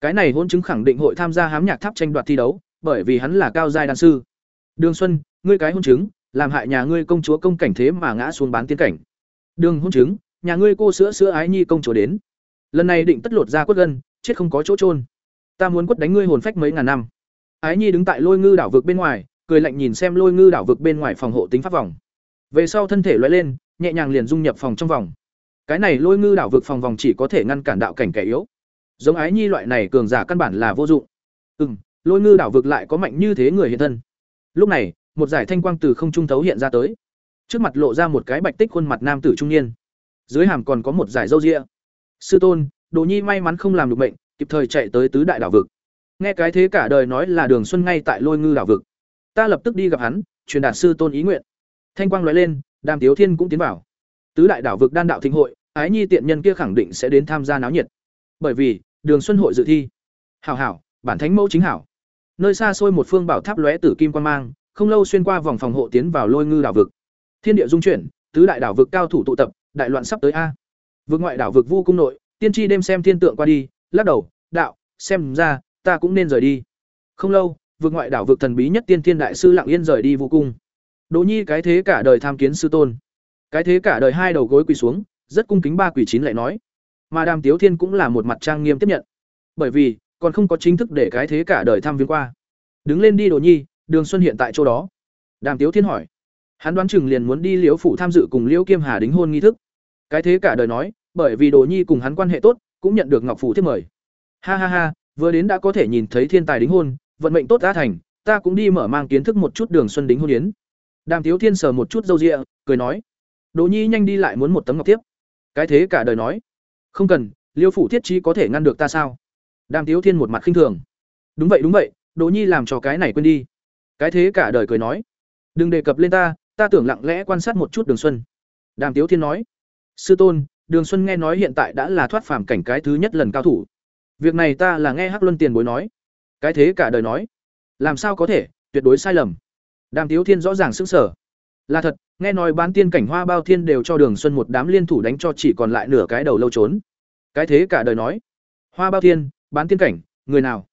Cái này hôn chứng khẳng định hội tham gia hám nhạc tháp tranh đoạt thi đấu, bởi vì hắn là cao giai đan sư. Đường Xuân, ngươi cái hôn chứng, làm hại nhà ngươi công chúa công cảnh thế mà ngã xuống bán tiên cảnh. Đường hôn chứng, nhà ngươi cô sữa sữa ái nhi công chúa đến. Lần này định tất lột ra quất gân, chết không có chỗ trôn. Ta muốn quất đánh ngươi hồn phách mấy ngàn năm. Ái nhi đứng tại Lôi Ngư đảo vực bên ngoài, cười lạnh nhìn xem Lôi Ngư đảo vực bên ngoài phòng hộ tính pháp vòng. Về sau thân thể lóe lên, nhẹ nhàng liền dung nhập phòng trong vòng. Cái này Lôi Ngư đảo vực phòng vòng chỉ có thể ngăn cản đạo cảnh kẻ yếu. Giống ái nhi loại này cường giả căn bản là vô dụng. Ừm, Lôi Ngư đảo vực lại có mạnh như thế người hiện thân. Lúc này, một giải thanh quang từ không trung thấu hiện ra tới. Trước mặt lộ ra một cái bạch tích khuôn mặt nam tử trung niên. Dưới hàm còn có một giải râu ria. Sư tôn, đồ nhi may mắn không làm được bệnh, kịp thời chạy tới tứ đại đảo vực. Nghe cái thế cả đời nói là đường xuân ngay tại lôi ngư đảo vực. Ta lập tức đi gặp hắn, truyền đạt sư tôn ý nguyện. Thanh quang nói lên, đàm tiếu thiên cũng tiến vào. Tứ đại đảo vực đan đạo thịnh hội, ái nhi tiện nhân kia khẳng định sẽ đến tham gia náo nhiệt. Bởi vì, đường xuân hội dự thi. Hảo hảo, bản thánh mẫu chính hảo. Nơi xa xôi một phương bảo tháp lóe tử kim quan mang không lâu xuyên qua vòng phòng hộ tiến vào lôi ngư đảo vực. Thiên địa dung chuyển, tứ đại đảo vực cao thủ tụ tập, đại loạn sắp tới a. Vực ngoại đảo vực vu cung nội, tiên tri đêm xem thiên tượng qua đi, lắc đầu, đạo, xem ra, ta cũng nên rời đi. Không lâu, vực ngoại đảo vực thần bí nhất tiên thiên đại sư lặng yên rời đi vô cung. Đỗ nhi cái thế cả đời tham kiến sư tôn. Cái thế cả đời hai đầu gối quỳ xuống, rất cung kính ba quỷ chín lại nói mà đàm tiếu thiên cũng là một mặt trang nghiêm tiếp nhận. Bởi vì, còn không có chính thức để cái thế cả đời tham viếng qua. Đứng lên đi đồ nhi Đường Xuân hiện tại chỗ đó. Đàm Tiếu Thiên hỏi. Hắn đoán chừng liền muốn đi Liễu phủ tham dự cùng Liễu Kiêm Hà đính hôn nghi thức. Cái thế cả đời nói, bởi vì Đồ Nhi cùng hắn quan hệ tốt, cũng nhận được Ngọc phủ thiết mời. Ha ha ha, vừa đến đã có thể nhìn thấy thiên tài đính hôn, vận mệnh tốt đã thành, ta cũng đi mở mang kiến thức một chút Đường Xuân đính hôn yến. Đàm Tiếu Thiên sờ một chút râu ria, cười nói: "Đồ Nhi nhanh đi lại muốn một tấm ngọc tiếp." Cái thế cả đời nói: "Không cần, Liêu phủ thiết trí có thể ngăn được ta sao?" Đàm Tiếu Thiên một mặt khinh thường: "Đúng vậy đúng vậy, Đỗ Nhi làm cho cái này quên đi." Cái thế cả đời cười nói đừng đề cập lên ta ta tưởng lặng lẽ quan sát một chút đường xuân. Đàm tiếu thiên nói sư tôn đường xuân nghe nói hiện tại đã là thoát phàm cảnh cái thứ nhất lần cao thủ. Việc này ta là nghe hắc luân tiền bối nói. Cái thế cả đời nói làm sao có thể tuyệt đối sai lầm. Đàm tiếu thiên rõ ràng sức sở, là thật nghe nói bán tiên cảnh hoa bao thiên đều cho đường xuân một đám liên thủ đánh cho chỉ còn lại nửa cái đầu lâu trốn. Cái thế cả đời nói hoa bao thiên bán tiên cảnh người nào?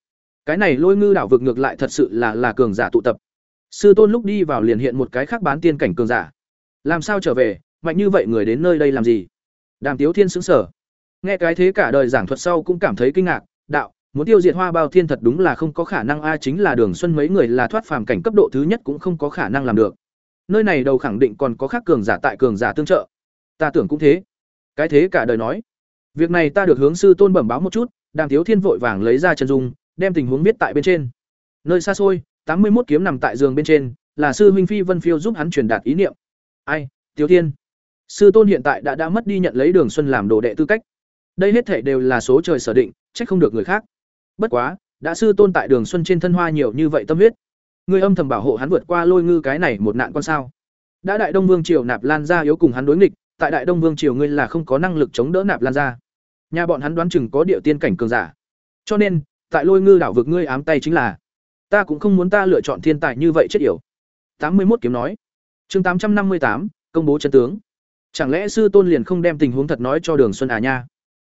Cái này lôi ngư đảo vực ngược lại thật sự là là cường giả tụ tập. Sư tôn lúc đi vào liền hiện một cái khác bán tiên cảnh cường giả. Làm sao trở về? Mạnh như vậy người đến nơi đây làm gì? Đàm tiếu thiên xứng sở nghe cái thế cả đời giảng thuật sau cũng cảm thấy kinh ngạc. Đạo, muốn tiêu diệt hoa bao thiên thật đúng là không có khả năng. A, chính là đường xuân mấy người là thoát phàm cảnh cấp độ thứ nhất cũng không có khả năng làm được. Nơi này đầu khẳng định còn có khác cường giả tại cường giả tương trợ. Ta tưởng cũng thế. Cái thế cả đời nói. Việc này ta được hướng sư tôn bẩm báo một chút. Đàm tiếu thiên vội vàng lấy ra chân dung đem tình huống viết tại bên trên. Nơi xa xôi, tám mươi một kiếm nằm tại giường bên trên, là sư huynh Phi Vân Phiêu giúp hắn truyền đạt ý niệm. Ai, Tiểu Thiên. Sư tôn hiện tại đã đã mất đi nhận lấy Đường Xuân làm đồ đệ tư cách. Đây hết thể đều là số trời sở định, trách không được người khác. Bất quá, đã sư tôn tại Đường Xuân trên thân hoa nhiều như vậy tâm huyết. Người âm thầm bảo hộ hắn vượt qua lôi ngư cái này một nạn con sao? Đã Đại Đông Vương triều nạp Lan gia yếu cùng hắn đối nghịch, tại Đại Đông Vương triều ngươi là không có năng lực chống đỡ nạp Lan gia. Nhà bọn hắn đoán chừng có điệu tiên cảnh cường giả. Cho nên, tại lôi ngư đảo vực ngươi ám tay chính là, ta cũng không muốn ta lựa chọn thiên tài như vậy chết yểu. Tám mươi một kiếm nói. Chương tám trăm năm mươi tám, công bố chân tướng. Chẳng lẽ sư tôn liền không đem tình huống thật nói cho đường xuân à nha?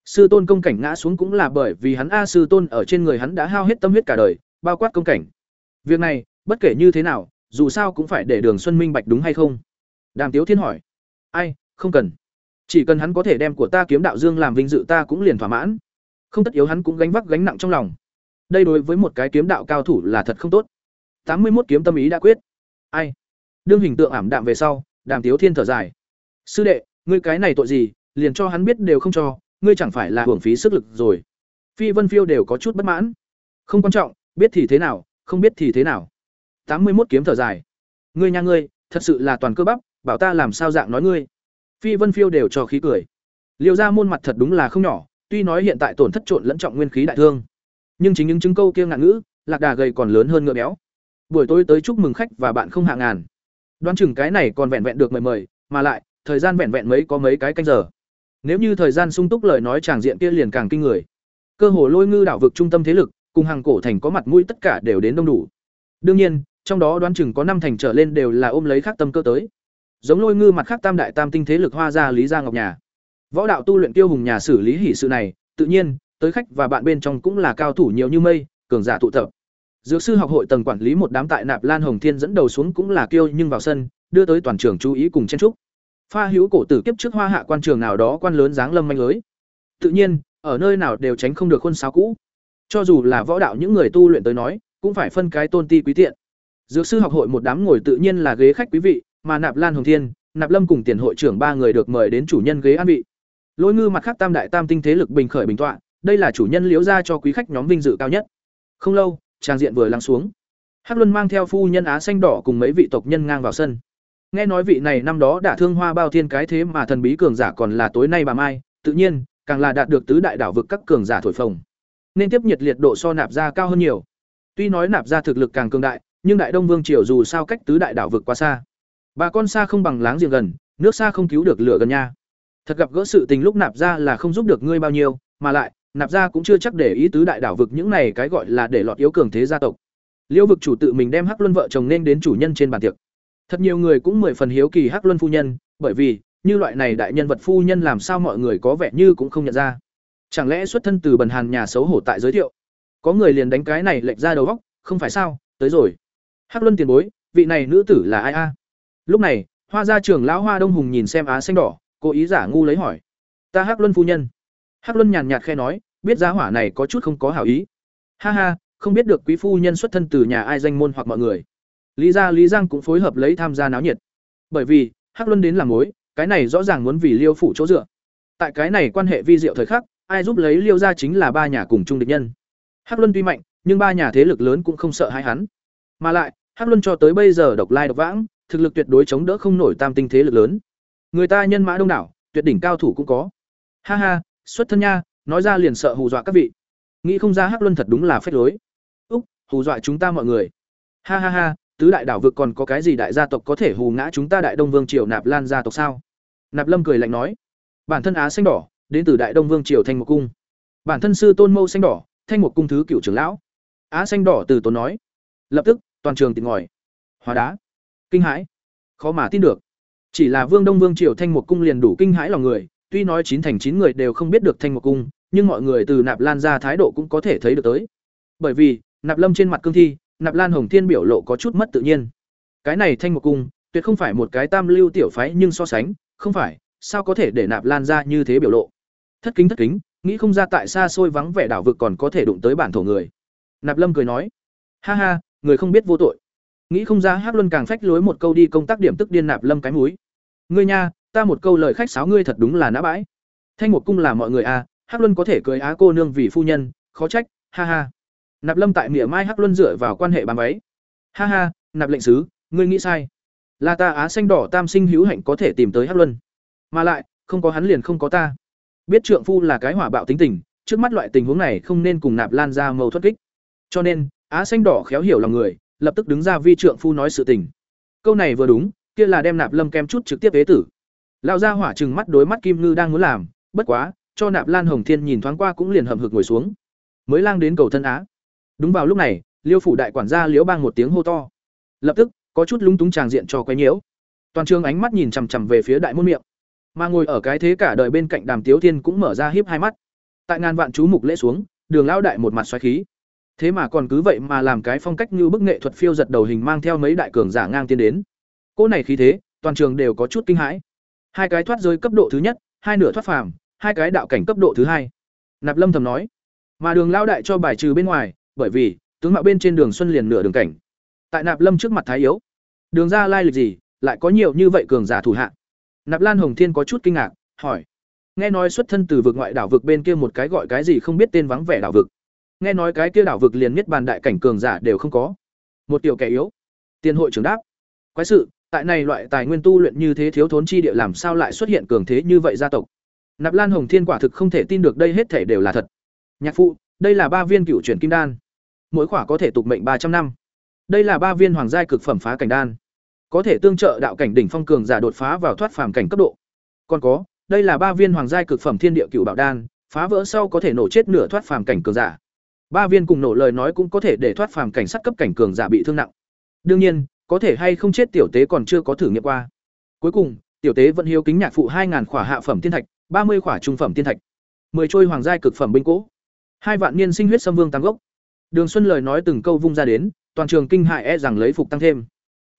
Sư tôn công cảnh ngã xuống cũng là bởi vì hắn a, sư tôn ở trên người hắn đã hao hết tâm huyết cả đời, bao quát công cảnh. Việc này, bất kể như thế nào, dù sao cũng phải để đường xuân minh bạch đúng hay không? Đàm tiếu thiên hỏi. Ai, không cần. Chỉ cần hắn có thể đem của ta kiếm đạo dương làm vinh dự ta cũng liền thỏa mãn. Không tất yếu hắn cũng gánh vác gánh nặng trong lòng đây đối với một cái kiếm đạo cao thủ là thật không tốt. Tám mươi một kiếm tâm ý đã quyết. Ai? Đương hình tượng ảm đạm về sau, đàm tiếu thiên thở dài. Sư đệ, ngươi cái này tội gì, liền cho hắn biết đều không cho, ngươi chẳng phải là hưởng phí sức lực rồi. Phi vân phiêu đều có chút bất mãn. Không quan trọng, biết thì thế nào, không biết thì thế nào. Tám mươi một kiếm thở dài. Ngươi nha ngươi, thật sự là toàn cơ bắp, bảo ta làm sao dạng nói ngươi. Phi vân phiêu đều cho khí cười. Liêu ra môn mặt thật đúng là không nhỏ, tuy nói hiện tại tổn thất trộn lẫn trọng nguyên khí đại thương nhưng chính những chứng câu kia ngạn ngữ, lạc đà gầy còn lớn hơn ngựa béo. Buổi tối tới chúc mừng khách và bạn không hạ ngàn. Đoán chừng cái này còn vẹn vẹn được mời mời, mà lại, thời gian vẹn vẹn mấy có mấy cái canh giờ. Nếu như thời gian sung túc lời nói tràng diện kia liền càng kinh người. Cơ hồ lôi ngư đảo vực trung tâm thế lực, cùng hàng cổ thành có mặt mũi tất cả đều đến đông đủ. Đương nhiên, trong đó đoán chừng có năm thành trở lên đều là ôm lấy khác tâm cơ tới. Giống lôi ngư mặt khác tam đại tam tinh thế lực hoa gia lý gia ngọc nhà. Võ đạo tu luyện tiêu hùng nhà xử lý hỷ sự này, tự nhiên tới khách và bạn bên trong cũng là cao thủ nhiều như mây, cường giả tụ tập. Dược sư học hội tầng quản lý một đám tại nạp lan hồng thiên dẫn đầu xuống cũng là kêu nhưng vào sân, đưa tới toàn trường chú ý cùng chen trúc pha hữu cổ tử kiếp trước hoa hạ quan trường nào đó quan lớn dáng lâm manh lưới. Tự nhiên, ở nơi nào đều tránh không được khuôn sáo cũ. Cho dù là võ đạo những người tu luyện tới nói, cũng phải phân cái tôn ti quý tiện. Dược sư học hội một đám ngồi tự nhiên là ghế khách quý vị, mà nạp lan hồng thiên, nạp lâm cùng tiền hội trưởng ba người được mời đến chủ nhân ghế an vị. Lôi ngư mặt khác tam đại tam tinh thế lực bình khởi bình tọa đây là chủ nhân liễu ra cho quý khách nhóm vinh dự cao nhất. Không lâu, trang diện vừa lắng xuống. Hắc luân mang theo phu nhân á xanh đỏ cùng mấy vị tộc nhân ngang vào sân. Nghe nói vị này năm đó đã thương hoa bao thiên cái thế mà thần bí cường giả còn là tối nay bà mai, tự nhiên, càng là đạt được tứ đại đảo vực các cường giả thổi phồng. Nên tiếp nhiệt liệt độ so nạp ra cao hơn nhiều. Tuy nói nạp ra thực lực càng cường đại, nhưng đại đông vương triều dù sao cách tứ đại đảo vực quá xa. Bà con xa không bằng láng giềng gần, nước xa không cứu được lửa gần nha. Thật gặp gỡ sự tình lúc nạp ra là không giúp được ngươi bao nhiêu, mà lại nạp ra cũng chưa chắc để ý tứ đại đảo vực những này cái gọi là để lọt yếu cường thế gia tộc. Liêu vực chủ tự mình đem hắc luân vợ chồng nên đến chủ nhân trên bàn tiệc. Thật nhiều người cũng mười phần hiếu kỳ hắc luân phu nhân, bởi vì, như loại này đại nhân vật phu nhân làm sao mọi người có vẻ như cũng không nhận ra. Chẳng lẽ xuất thân từ bần hàn nhà xấu hổ tại giới thiệu? Có người liền đánh cái này lệch ra đầu góc, không phải sao, tới rồi. Hắc luân tiền bối, vị này nữ tử là ai a? Lúc này, hoa gia trưởng lão hoa đông hùng nhìn xem á xanh đỏ, cố ý giả ngu lấy hỏi. Ta hắc luân phu nhân hắc luân nhàn nhạt khẽ nói, biết giá hỏa này có chút không có hảo ý. Ha ha, không biết được quý phu nhân xuất thân từ nhà ai danh môn hoặc mọi người. Lý gia, lý giang cũng phối hợp lấy tham gia náo nhiệt. Bởi vì, hắc luân đến làm mối, cái này rõ ràng muốn vì liêu phủ chỗ dựa. Tại cái này quan hệ vi diệu thời khắc, ai giúp lấy liêu gia chính là ba nhà cùng chung địch nhân. Hắc luân tuy mạnh, nhưng ba nhà thế lực lớn cũng không sợ hai hắn. Mà lại, hắc luân cho tới bây giờ độc lai độc vãng, thực lực tuyệt đối chống đỡ không nổi tam tinh thế lực lớn. Người ta nhân mã đông đảo, tuyệt đỉnh cao thủ cũng có. Ha ha xuất thân nha, nói ra liền sợ hù dọa các vị. Nghĩ không ra hắc luân thật đúng là phép lối. Úc, hù dọa chúng ta mọi người. Ha ha ha, tứ đại đảo vực còn có cái gì đại gia tộc có thể hù ngã chúng ta đại đông vương triều nạp lan gia tộc sao? Nạp lâm cười lạnh nói. Bản thân á xanh đỏ, đến từ đại đông vương triều thanh một cung. Bản thân sư tôn mâu xanh đỏ, thanh một cung thứ cựu trưởng lão. Á xanh đỏ từ tốn nói. Lập tức, toàn trường tìm ngòi. Hóa đá. Kinh hãi. Khó mà tin được. Chỉ là vương đông vương triều thanh một cung liền đủ kinh hãi lòng người tuy nói chín thành chín người đều không biết được thanh mục cung, nhưng mọi người từ nạp lan ra thái độ cũng có thể thấy được tới. Bởi vì, nạp lâm trên mặt cương thi, nạp lan hồng thiên biểu lộ có chút mất tự nhiên. Cái này thanh mục cung, tuyệt không phải một cái tam lưu tiểu phái nhưng so sánh, không phải, sao có thể để nạp lan ra như thế biểu lộ? Thất kính thất kính, nghĩ không ra tại xa xôi vắng vẻ đảo vực còn có thể đụng tới bản thổ người. Nạp lâm cười nói, ha ha, người không biết vô tội. Nghĩ không ra hát luân càng phách lối một câu đi công tác điểm tức điên nạp lâm cái múi ngươi nha ta một câu lời khách sáo ngươi thật đúng là nã bãi. Thanh một cung là mọi người à hắc luân có thể cưới á cô nương vì phu nhân, khó trách, ha ha. Nạp lâm tại mỉa mai hắc luân dựa vào quan hệ bám váy. Ha ha, nạp lệnh sứ, ngươi nghĩ sai. Là ta á xanh đỏ tam sinh hữu hạnh có thể tìm tới hắc luân. Mà lại, không có hắn liền không có ta. Biết trượng phu là cái hỏa bạo tính tình, trước mắt loại tình huống này không nên cùng nạp lan ra mâu thuất kích. Cho nên, á xanh đỏ khéo hiểu lòng người, lập tức đứng ra vi trượng phu nói sự tình. Câu này vừa đúng, kia là đem nạp lâm kem chút trực tiếp ế tử lão gia hỏa chừng mắt đối mắt kim ngư đang muốn làm, bất quá, cho nạp lan hồng thiên nhìn thoáng qua cũng liền hậm hực ngồi xuống. Mới lang đến cầu thân á. Đúng vào lúc này, liêu phủ đại quản gia liễu bang một tiếng hô to. Lập tức, có chút lúng túng tràng diện cho quấy nhiễu. Toàn trường ánh mắt nhìn chằm chằm về phía đại môn miệng. Mà ngồi ở cái thế cả đời bên cạnh đàm tiếu thiên cũng mở ra hiếp hai mắt. Tại ngàn vạn chú mục lễ xuống, đường lao đại một mặt xoáy khí. Thế mà còn cứ vậy mà làm cái phong cách như bức nghệ thuật phiêu giật đầu hình mang theo mấy đại cường giả ngang tiến đến. Cỗ này khí thế, toàn trường đều có chút kinh hãi hai cái thoát rơi cấp độ thứ nhất, hai nửa thoát phàm, hai cái đạo cảnh cấp độ thứ hai. Nạp lâm thầm nói, mà đường lao đại cho bài trừ bên ngoài, bởi vì, tướng mạo bên trên đường xuân liền nửa đường cảnh. Tại nạp lâm trước mặt thái yếu, đường ra lai lịch gì, lại có nhiều như vậy cường giả thủ hạ? Nạp lan hồng thiên có chút kinh ngạc, hỏi, nghe nói xuất thân từ vực ngoại đảo vực bên kia một cái gọi cái gì không biết tên vắng vẻ đảo vực? Nghe nói cái kia đảo vực liền miết bàn đại cảnh cường giả đều không có. Một tiểu kẻ yếu tiền hội trưởng đáp, quái sự tại này loại tài nguyên tu luyện như thế thiếu thốn chi địa làm sao lại xuất hiện cường thế như vậy gia tộc? Nạp lan hồng thiên quả thực không thể tin được đây hết thể đều là thật. Nhạc phụ, đây là ba viên cựu chuyển kim đan. Mỗi khỏa có thể tục mệnh ba trăm năm. Đây là ba viên hoàng giai cực phẩm phá cảnh đan. Có thể tương trợ đạo cảnh đỉnh phong cường giả đột phá vào thoát phàm cảnh cấp độ. Còn có, đây là ba viên hoàng giai cực phẩm thiên địa cựu bảo đan, phá vỡ sau có thể nổ chết nửa thoát phàm cảnh cường giả. Ba viên cùng nổ lời nói cũng có thể để thoát phàm cảnh sát cấp cảnh cường giả bị thương nặng. Đương nhiên có thể hay không chết tiểu tế còn chưa có thử nghiệm qua. Cuối cùng, tiểu tế vẫn hiếu kính nhạc phụ hai ngàn khỏa hạ phẩm tiên thạch, ba mươi khỏa trung phẩm tiên thạch, mười trôi hoàng giai cực phẩm binh cỗ, hai vạn niên sinh huyết xâm vương tăng gốc. Đường xuân lời nói từng câu vung ra đến, toàn trường kinh hại e rằng lấy phục tăng thêm.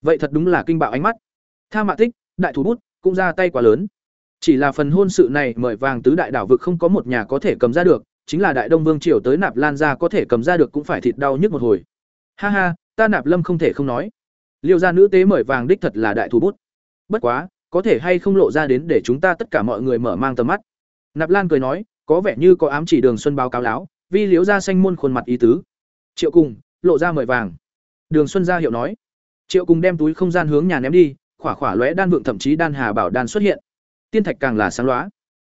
Vậy thật đúng là kinh bạo ánh mắt. Tha mạ tích, đại thủ bút, cũng ra tay quá lớn. Chỉ là phần hôn sự này mời vàng tứ đại đảo vực không có một nhà có thể cầm ra được, chính là đại đông vương triều tới nạp lan ra có thể cầm ra được cũng phải thịt đau nhức một hồi. Ha ha, ta nạp lâm không thể không nói liêu gia nữ tế mời vàng đích thật là đại thủ bút. Bất quá, có thể hay không lộ ra đến để chúng ta tất cả mọi người mở mang tầm mắt? Nạp lan cười nói, có vẻ như có ám chỉ đường xuân báo cáo láo vi liếu ra xanh môn khuôn mặt ý tứ. Triệu cùng, lộ ra mời vàng. Đường xuân ra hiệu nói. Triệu cùng đem túi không gian hướng nhà ném đi, khỏa khỏa lóe đan vượng thậm chí đan hà bảo đan xuất hiện. Tiên thạch càng là sáng loá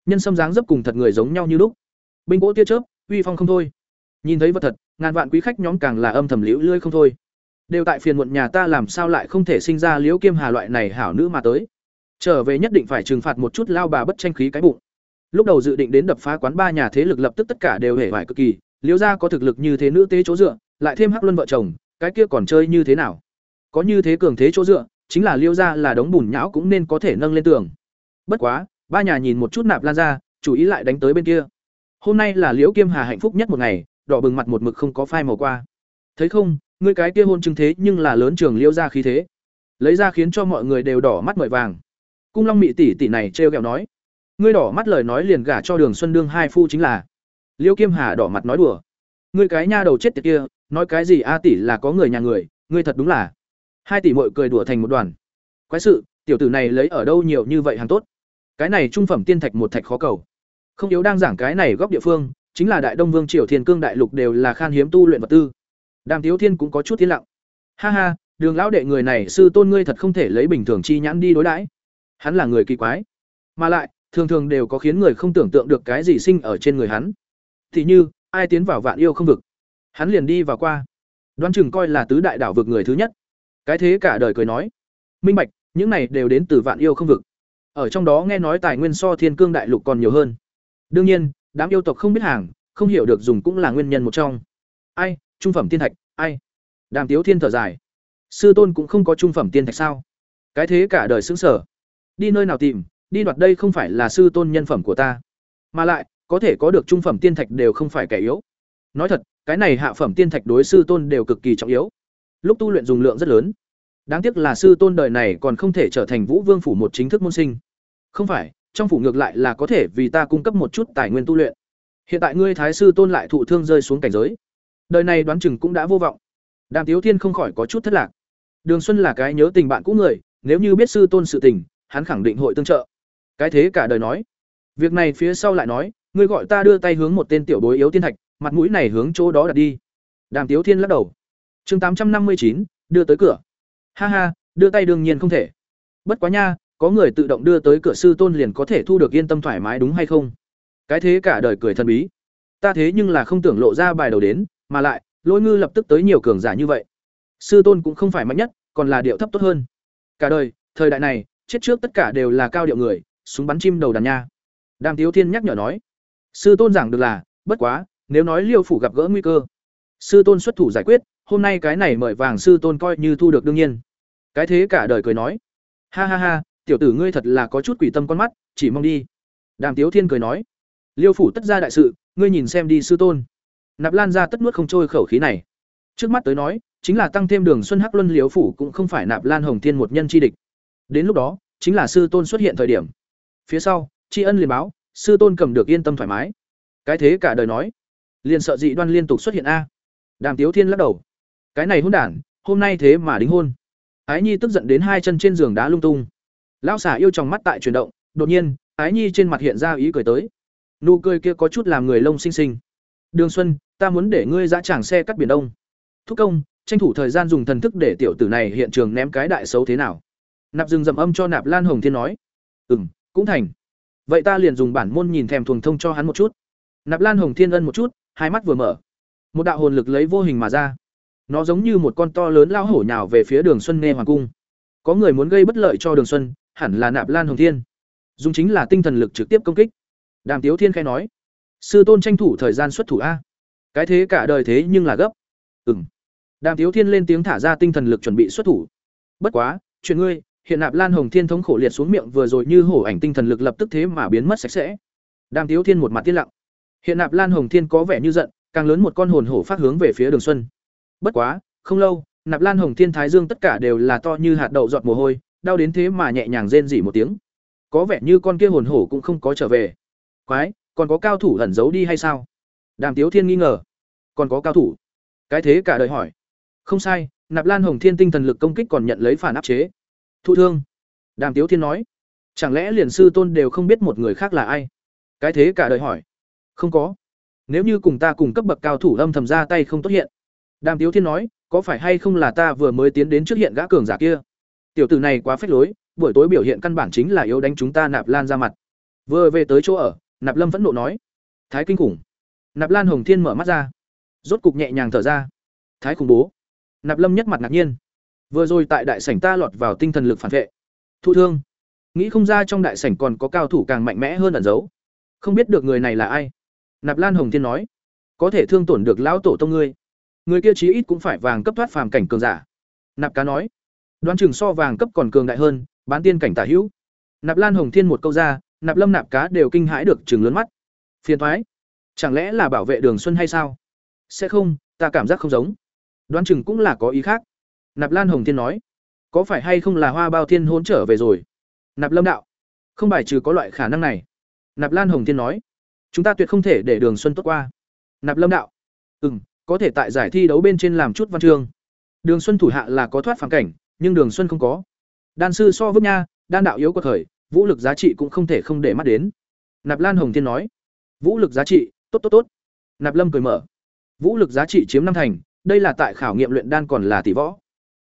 nhân sâm dáng dấp cùng thật người giống nhau như lúc. Binh gỗ tia chớp, uy phong không thôi. Nhìn thấy vật thật, ngàn vạn quý khách nhóm càng là âm thầm liễu lươi không thôi đều tại phiền muộn nhà ta làm sao lại không thể sinh ra liễu kiêm hà loại này hảo nữ mà tới. Trở về nhất định phải trừng phạt một chút lao bà bất tranh khí cái bụng. Lúc đầu dự định đến đập phá quán ba nhà thế lực lập tức tất cả đều hể vải cực kỳ, liễu gia có thực lực như thế nữ tế chỗ dựa, lại thêm hắc luân vợ chồng, cái kia còn chơi như thế nào? Có như thế cường thế chỗ dựa, chính là liễu gia là đống bùn nhão cũng nên có thể nâng lên tường. Bất quá, ba nhà nhìn một chút nạp lan ra, chủ ý lại đánh tới bên kia. Hôm nay là liễu kiêm hà hạnh phúc nhất một ngày, đỏ bừng mặt một mực không có phai màu qua. Thấy không ngươi cái kia hôn chứng thế nhưng là lớn trường liêu ra khí thế. Lấy ra khiến cho mọi người đều đỏ mắt mời vàng. Cung long mị tỷ tỷ này trêu ghẹo nói. Ngươi đỏ mắt lời nói liền gả cho đường xuân đương hai phu chính là. Liêu kiêm hà đỏ mặt nói đùa. Ngươi cái nha đầu chết tiệt kia, nói cái gì a tỷ là có người nhà người, ngươi thật đúng là. Hai tỷ mội cười đùa thành một đoàn. Quái sự, tiểu tử này lấy ở đâu nhiều như vậy hàng tốt. Cái này trung phẩm tiên thạch một thạch khó cầu. Không yếu đang giảng cái này góc địa phương, chính là đại đông vương triều thiên cương đại lục đều là khan hiếm tu luyện vật tư đàm tiếu thiên cũng có chút thiên lặng. Ha ha, đường lão đệ người này sư tôn ngươi thật không thể lấy bình thường chi nhãn đi đối đãi. Hắn là người kỳ quái. Mà lại, thường thường đều có khiến người không tưởng tượng được cái gì sinh ở trên người hắn. Thì như, ai tiến vào vạn yêu không vực? Hắn liền đi vào qua. Đoan chừng coi là tứ đại đảo vực người thứ nhất. Cái thế cả đời cười nói. Minh bạch, những này đều đến từ vạn yêu không vực. Ở trong đó nghe nói tài nguyên so thiên cương đại lục còn nhiều hơn. Đương nhiên, đám yêu tộc không biết hàng, không hiểu được dùng cũng là nguyên nhân một trong. Ai trung phẩm tiên thạch, ai? Đàm tiếu thiên thở dài. Sư tôn cũng không có trung phẩm tiên thạch sao? Cái thế cả đời xứng sở đi nơi nào tìm, đi đoạt đây không phải là sư tôn nhân phẩm của ta. Mà lại, có thể có được trung phẩm tiên thạch đều không phải kẻ yếu. Nói thật, cái này hạ phẩm tiên thạch đối sư tôn đều cực kỳ trọng yếu. Lúc tu luyện dùng lượng rất lớn. Đáng tiếc là sư tôn đời này còn không thể trở thành vũ vương phủ một chính thức môn sinh. Không phải, trong phủ ngược lại là có thể vì ta cung cấp một chút tài nguyên tu luyện. Hiện tại ngươi thái sư tôn lại thụ thương rơi xuống cảnh giới đời này đoán chừng cũng đã vô vọng. Đàm tiếu thiên không khỏi có chút thất lạc. Đường xuân là cái nhớ tình bạn cũ người, nếu như biết sư tôn sự tình, hắn khẳng định hội tương trợ. Cái thế cả đời nói. Việc này phía sau lại nói, ngươi gọi ta đưa tay hướng một tên tiểu bối yếu tiên thạch, mặt mũi này hướng chỗ đó đặt đi. Đàm tiếu thiên lắc đầu. Chương tám trăm năm mươi chín, đưa tới cửa. Ha ha, đưa tay đương nhiên không thể. Bất quá nha, có người tự động đưa tới cửa sư tôn liền có thể thu được yên tâm thoải mái đúng hay không? Cái thế cả đời cười thần bí. Ta thế nhưng là không tưởng lộ ra bài đầu đến mà lại, lôi ngư lập tức tới nhiều cường giả như vậy. Sư tôn cũng không phải mạnh nhất, còn là điệu thấp tốt hơn. Cả đời, thời đại này, chết trước tất cả đều là cao điệu người, súng bắn chim đầu đàn nha. Đàm tiếu thiên nhắc nhở nói. Sư tôn giảng được là, bất quá, nếu nói liêu phủ gặp gỡ nguy cơ. Sư tôn xuất thủ giải quyết, hôm nay cái này mời vàng sư tôn coi như thu được đương nhiên. Cái thế cả đời cười nói. Ha ha ha, tiểu tử ngươi thật là có chút quỷ tâm con mắt, chỉ mong đi. Đàm tiếu thiên cười nói. Liêu phủ tất ra đại sự, ngươi nhìn xem đi sư tôn nạp lan ra tất nuốt không trôi khẩu khí này. Trước mắt tới nói, chính là tăng thêm đường xuân hắc luân liếu phủ cũng không phải nạp lan hồng thiên một nhân chi địch. Đến lúc đó, chính là sư tôn xuất hiện thời điểm. Phía sau, tri ân liền báo, sư tôn cầm được yên tâm thoải mái. Cái thế cả đời nói, liền sợ dị đoan liên tục xuất hiện a. Đàm tiếu thiên lắc đầu. Cái này hôn đản, hôm nay thế mà đính hôn. Ái nhi tức giận đến hai chân trên giường đá lung tung. Lão xả yêu trong mắt tại chuyển động, đột nhiên, ái nhi trên mặt hiện ra ý cười tới. Nụ cười kia có chút làm người lông xinh xinh. Đường xuân ta muốn để ngươi dã tràng xe cắt biển đông. Thúc công, tranh thủ thời gian dùng thần thức để tiểu tử này hiện trường ném cái đại xấu thế nào. Nạp dừng dầm âm cho nạp lan hồng thiên nói. Ừ m cũng thành. Vậy ta liền dùng bản môn nhìn thèm thuồng thông cho hắn một chút. Nạp lan hồng thiên ân một chút, hai mắt vừa mở. Một đạo hồn lực lấy vô hình mà ra. Nó giống như một con to lớn lao hổ nhào về phía đường xuân nghe hoàng cung. Có người muốn gây bất lợi cho đường xuân, hẳn là nạp lan hồng thiên. Dùng chính là tinh thần lực trực tiếp công kích. Đàm tiếu thiên khai nói. Sư tôn tranh thủ thời gian xuất thủ a cái thế cả đời thế nhưng là gấp. Ừng đàm tiếu thiên lên tiếng thả ra tinh thần lực chuẩn bị xuất thủ. Bất quá, chuyện ngươi, hiện nạp lan hồng thiên thống khổ liệt xuống miệng vừa rồi như hổ ảnh tinh thần lực lập tức thế mà biến mất sạch sẽ. Đàm tiếu thiên một mặt tiết lặng. Hiện nạp lan hồng thiên có vẻ như giận, càng lớn một con hồn hổ phát hướng về phía đường xuân. Bất quá, không lâu, nạp lan hồng thiên thái dương tất cả đều là to như hạt đậu giọt mồ hôi, đau đến thế mà nhẹ nhàng rên dỉ một tiếng. Có vẻ như con kia hồn hổ cũng không có trở về. Quái, còn có cao thủ ẩn giấu đi hay sao? Đàm tiếu thiên nghi ngờ còn có cao thủ. Cái thế cả đời hỏi. Không sai, nạp lan hồng thiên tinh thần lực công kích còn nhận lấy phản áp chế. Thụ thương. Đàm tiếu thiên nói. Chẳng lẽ liền sư tôn đều không biết một người khác là ai? Cái thế cả đời hỏi. Không có. Nếu như cùng ta cùng cấp bậc cao thủ âm thầm ra tay không tốt hiện. Đàm tiếu thiên nói, có phải hay không là ta vừa mới tiến đến trước hiện gã cường giả kia? Tiểu tử này quá phách lối, buổi tối biểu hiện căn bản chính là yếu đánh chúng ta nạp lan ra mặt. Vừa về tới chỗ ở, nạp lâm vẫn nộ nói. Thái kinh khủng. Nạp lan hồng thiên mở mắt ra rốt cục nhẹ nhàng thở ra. Thái khủng bố. Nạp lâm nhất mặt ngạc nhiên. Vừa rồi tại đại sảnh ta lọt vào tinh thần lực phản vệ. Thụ thương. Nghĩ không ra trong đại sảnh còn có cao thủ càng mạnh mẽ hơn ẩn giấu. Không biết được người này là ai. Nạp lan hồng thiên nói. Có thể thương tổn được lão tổ tông ngươi. Người kia chí ít cũng phải vàng cấp thoát phàm cảnh cường giả. Nạp cá nói. Đoán chừng so vàng cấp còn cường đại hơn, bán tiên cảnh tả hữu. Nạp lan hồng thiên một câu ra, nạp lâm nạp cá đều kinh hãi được chừng lớn mắt. Phiền thoái. Chẳng lẽ là bảo vệ đường xuân hay sao? Sẽ không, ta cảm giác không giống. Đoán chừng cũng là có ý khác. Nạp lan hồng thiên nói, có phải hay không là hoa bao thiên hôn trở về rồi? Nạp lâm đạo, không bài trừ có loại khả năng này. Nạp lan hồng thiên nói, chúng ta tuyệt không thể để đường xuân tốt qua. Nạp lâm đạo ừ m có thể tại giải thi đấu bên trên làm chút văn chương. Đường xuân thủ hạ là có thoát phản cảnh, nhưng đường xuân không có. Đan sư so với nha, đan đạo yếu có thời, vũ lực giá trị cũng không thể không để mắt đến. Nạp lan hồng thiên nói, vũ lực giá trị, tốt tốt tốt. Nạp lâm cười mở vũ lực giá trị chiếm năm thành, đây là tại khảo nghiệm luyện đan còn là tỷ võ.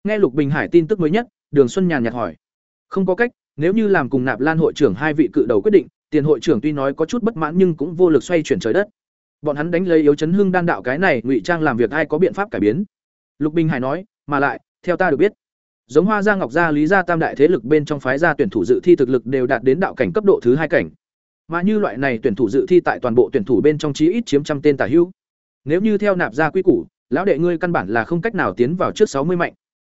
Nghe lục bình hải tin tức mới nhất, đường xuân nhàn nhạt hỏi. Không có cách, nếu như làm cùng nạp lan hội trưởng hai vị cự đầu quyết định, tiền hội trưởng tuy nói có chút bất mãn nhưng cũng vô lực xoay chuyển trời đất. Bọn hắn đánh lấy yếu chấn hưng đan đạo cái này, ngụy trang làm việc ai có biện pháp cải biến? Lục bình hải nói, mà lại, theo ta được biết, giống hoa gia ngọc gia, lý gia tam đại thế lực bên trong phái gia tuyển thủ dự thi thực lực đều đạt đến đạo cảnh cấp độ thứ hai cảnh. Mà như loại này tuyển thủ dự thi tại toàn bộ tuyển thủ bên trong chí ít chiếm trăm tên tả hữu nếu như theo nạp gia quy củ, lão đệ ngươi căn bản là không cách nào tiến vào trước sáu mươi mạnh.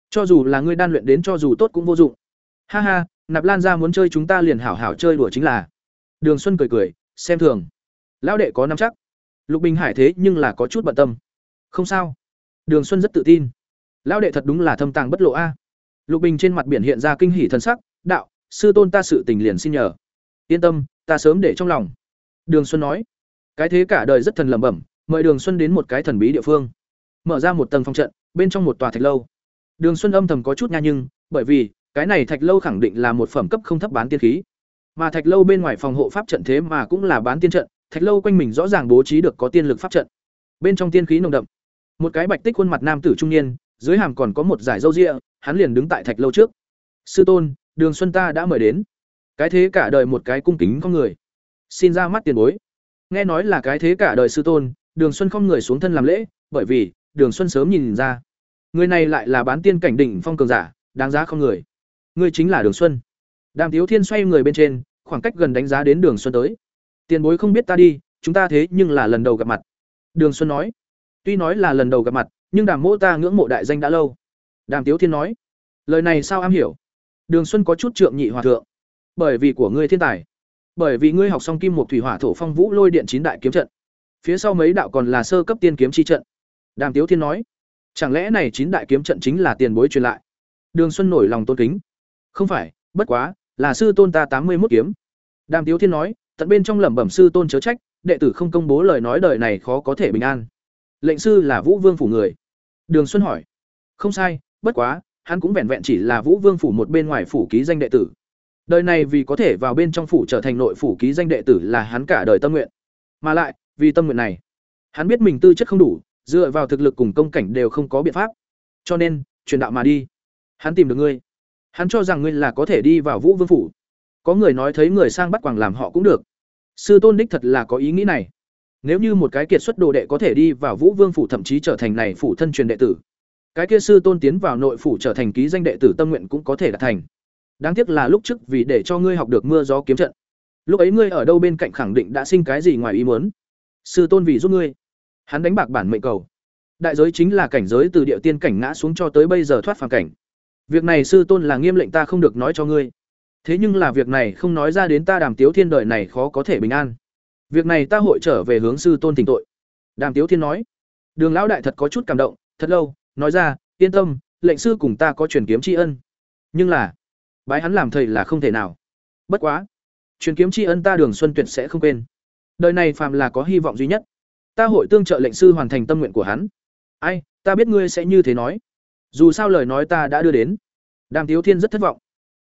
Cho dù là ngươi đan luyện đến cho dù tốt cũng vô dụng. Ha ha, nạp lan gia muốn chơi chúng ta liền hảo hảo chơi đùa chính là. Đường xuân cười cười, xem thường. Lão đệ có nắm chắc. Lục bình hải thế nhưng là có chút bận tâm. Không sao. Đường xuân rất tự tin. Lão đệ thật đúng là thâm tàng bất lộ a. Lục bình trên mặt biển hiện ra kinh hỉ thần sắc, đạo, sư tôn ta sự tình liền xin nhờ. Yên tâm, ta sớm để trong lòng. Đường xuân nói. Cái thế cả đời rất thần lẩm bẩm mời đường xuân đến một cái thần bí địa phương. Mở ra một tầng phòng trận, bên trong một tòa thạch lâu. Đường xuân âm thầm có chút nha nhưng, bởi vì, cái này thạch lâu khẳng định là một phẩm cấp không thấp bán tiên khí. Mà thạch lâu bên ngoài phòng hộ pháp trận thế mà cũng là bán tiên trận, thạch lâu quanh mình rõ ràng bố trí được có tiên lực pháp trận. Bên trong tiên khí nồng đậm. Một cái bạch tích khuôn mặt nam tử trung niên, dưới hàm còn có một giải râu ria, hắn liền đứng tại thạch lâu trước. Sư tôn, đường xuân ta đã mời đến. Cái thế cả đời một cái cung kính con người. Xin ra mắt tiền bối. Nghe nói là cái thế cả đời sư tôn đường xuân không người xuống thân làm lễ, bởi vì, đường xuân sớm nhìn ra. Người này lại là bán tiên cảnh đỉnh phong cường giả, đáng giá không người. Người chính là đường xuân. Đàm tiếu thiên xoay người bên trên, khoảng cách gần đánh giá đến đường xuân tới. Tiền bối không biết ta đi, chúng ta thế nhưng là lần đầu gặp mặt. Đường xuân nói. Tuy nói là lần đầu gặp mặt, nhưng đàm mỗ ta ngưỡng mộ đại danh đã lâu. Đàm tiếu thiên nói. Lời này sao am hiểu? Đường xuân có chút trượng nhị hòa thượng. Bởi vì của ngươi thiên tài. Bởi vì ngươi học xong kim một thủy hỏa thổ phong vũ lôi điện chín đại kiếm trận phía sau mấy đạo còn là sơ cấp tiên kiếm chi trận. Đàm tiếu thiên nói, chẳng lẽ này chín đại kiếm trận chính là tiền bối truyền lại? Đường xuân nổi lòng tôn kính, không phải, bất quá, là sư tôn ta tám mươi một kiếm. Đàm tiếu thiên nói, tận bên trong lẩm bẩm sư tôn chớ trách, đệ tử không công bố lời nói đời này khó có thể bình an. Lệnh sư là vũ vương phủ người. Đường xuân hỏi, không sai, bất quá, hắn cũng vẹn vẹn chỉ là vũ vương phủ một bên ngoài phủ ký danh đệ tử. Đời này vì có thể vào bên trong phủ trở thành nội phủ ký danh đệ tử là hắn cả đời tâm nguyện. Mà lại vì tâm nguyện này hắn biết mình tư chất không đủ dựa vào thực lực cùng công cảnh đều không có biện pháp cho nên truyền đạo mà đi hắn tìm được ngươi Hắn cho rằng ngươi là có thể đi vào Vũ Vương phủ. Có người nói thấy người sang bắt quàng làm họ cũng được. Sư tôn đích thật là có ý nghĩ này. Nếu như một cái kiệt xuất đồ đệ có thể đi vào Vũ Vương phủ thậm chí trở thành này phủ thân truyền đệ tử, cái kia sư tôn tiến vào nội phủ trở thành ký danh đệ tử tâm nguyện cũng có thể đạt thành. Đáng tiếc là lúc trước vì để cho ngươi học được mưa gió kiếm trận. Lúc ấy ngươi ở đâu bên cạnh khẳng định đã sinh cái gì ngoài ý muốn. Sư tôn vì giúp ngươi, hắn đánh bạc bản mệnh cầu. Đại giới chính là cảnh giới từ địa tiên cảnh ngã xuống cho tới bây giờ thoát phàm cảnh. Việc này sư tôn là nghiêm lệnh ta không được nói cho ngươi. Thế nhưng là việc này không nói ra đến ta Đàm Tiếu Thiên đời này khó có thể bình an. Việc này ta hội trở về hướng sư tôn tỉnh tội. Đàm Tiếu Thiên nói. Đường lão đại thật có chút cảm động, thật lâu, nói ra, yên tâm, lệnh sư cùng ta có truyền kiếm tri ân. Nhưng là, bái hắn làm thầy là không thể nào. Bất quá, truyền kiếm tri ân ta Đường Xuân Tuyệt sẽ không quên. Đời này phàm là có hy vọng duy nhất. Ta hội tương trợ lệnh sư hoàn thành tâm nguyện của hắn. Ai, ta biết ngươi sẽ như thế nói. Dù sao lời nói ta đã đưa đến. Đàm Tiếu Thiên rất thất vọng.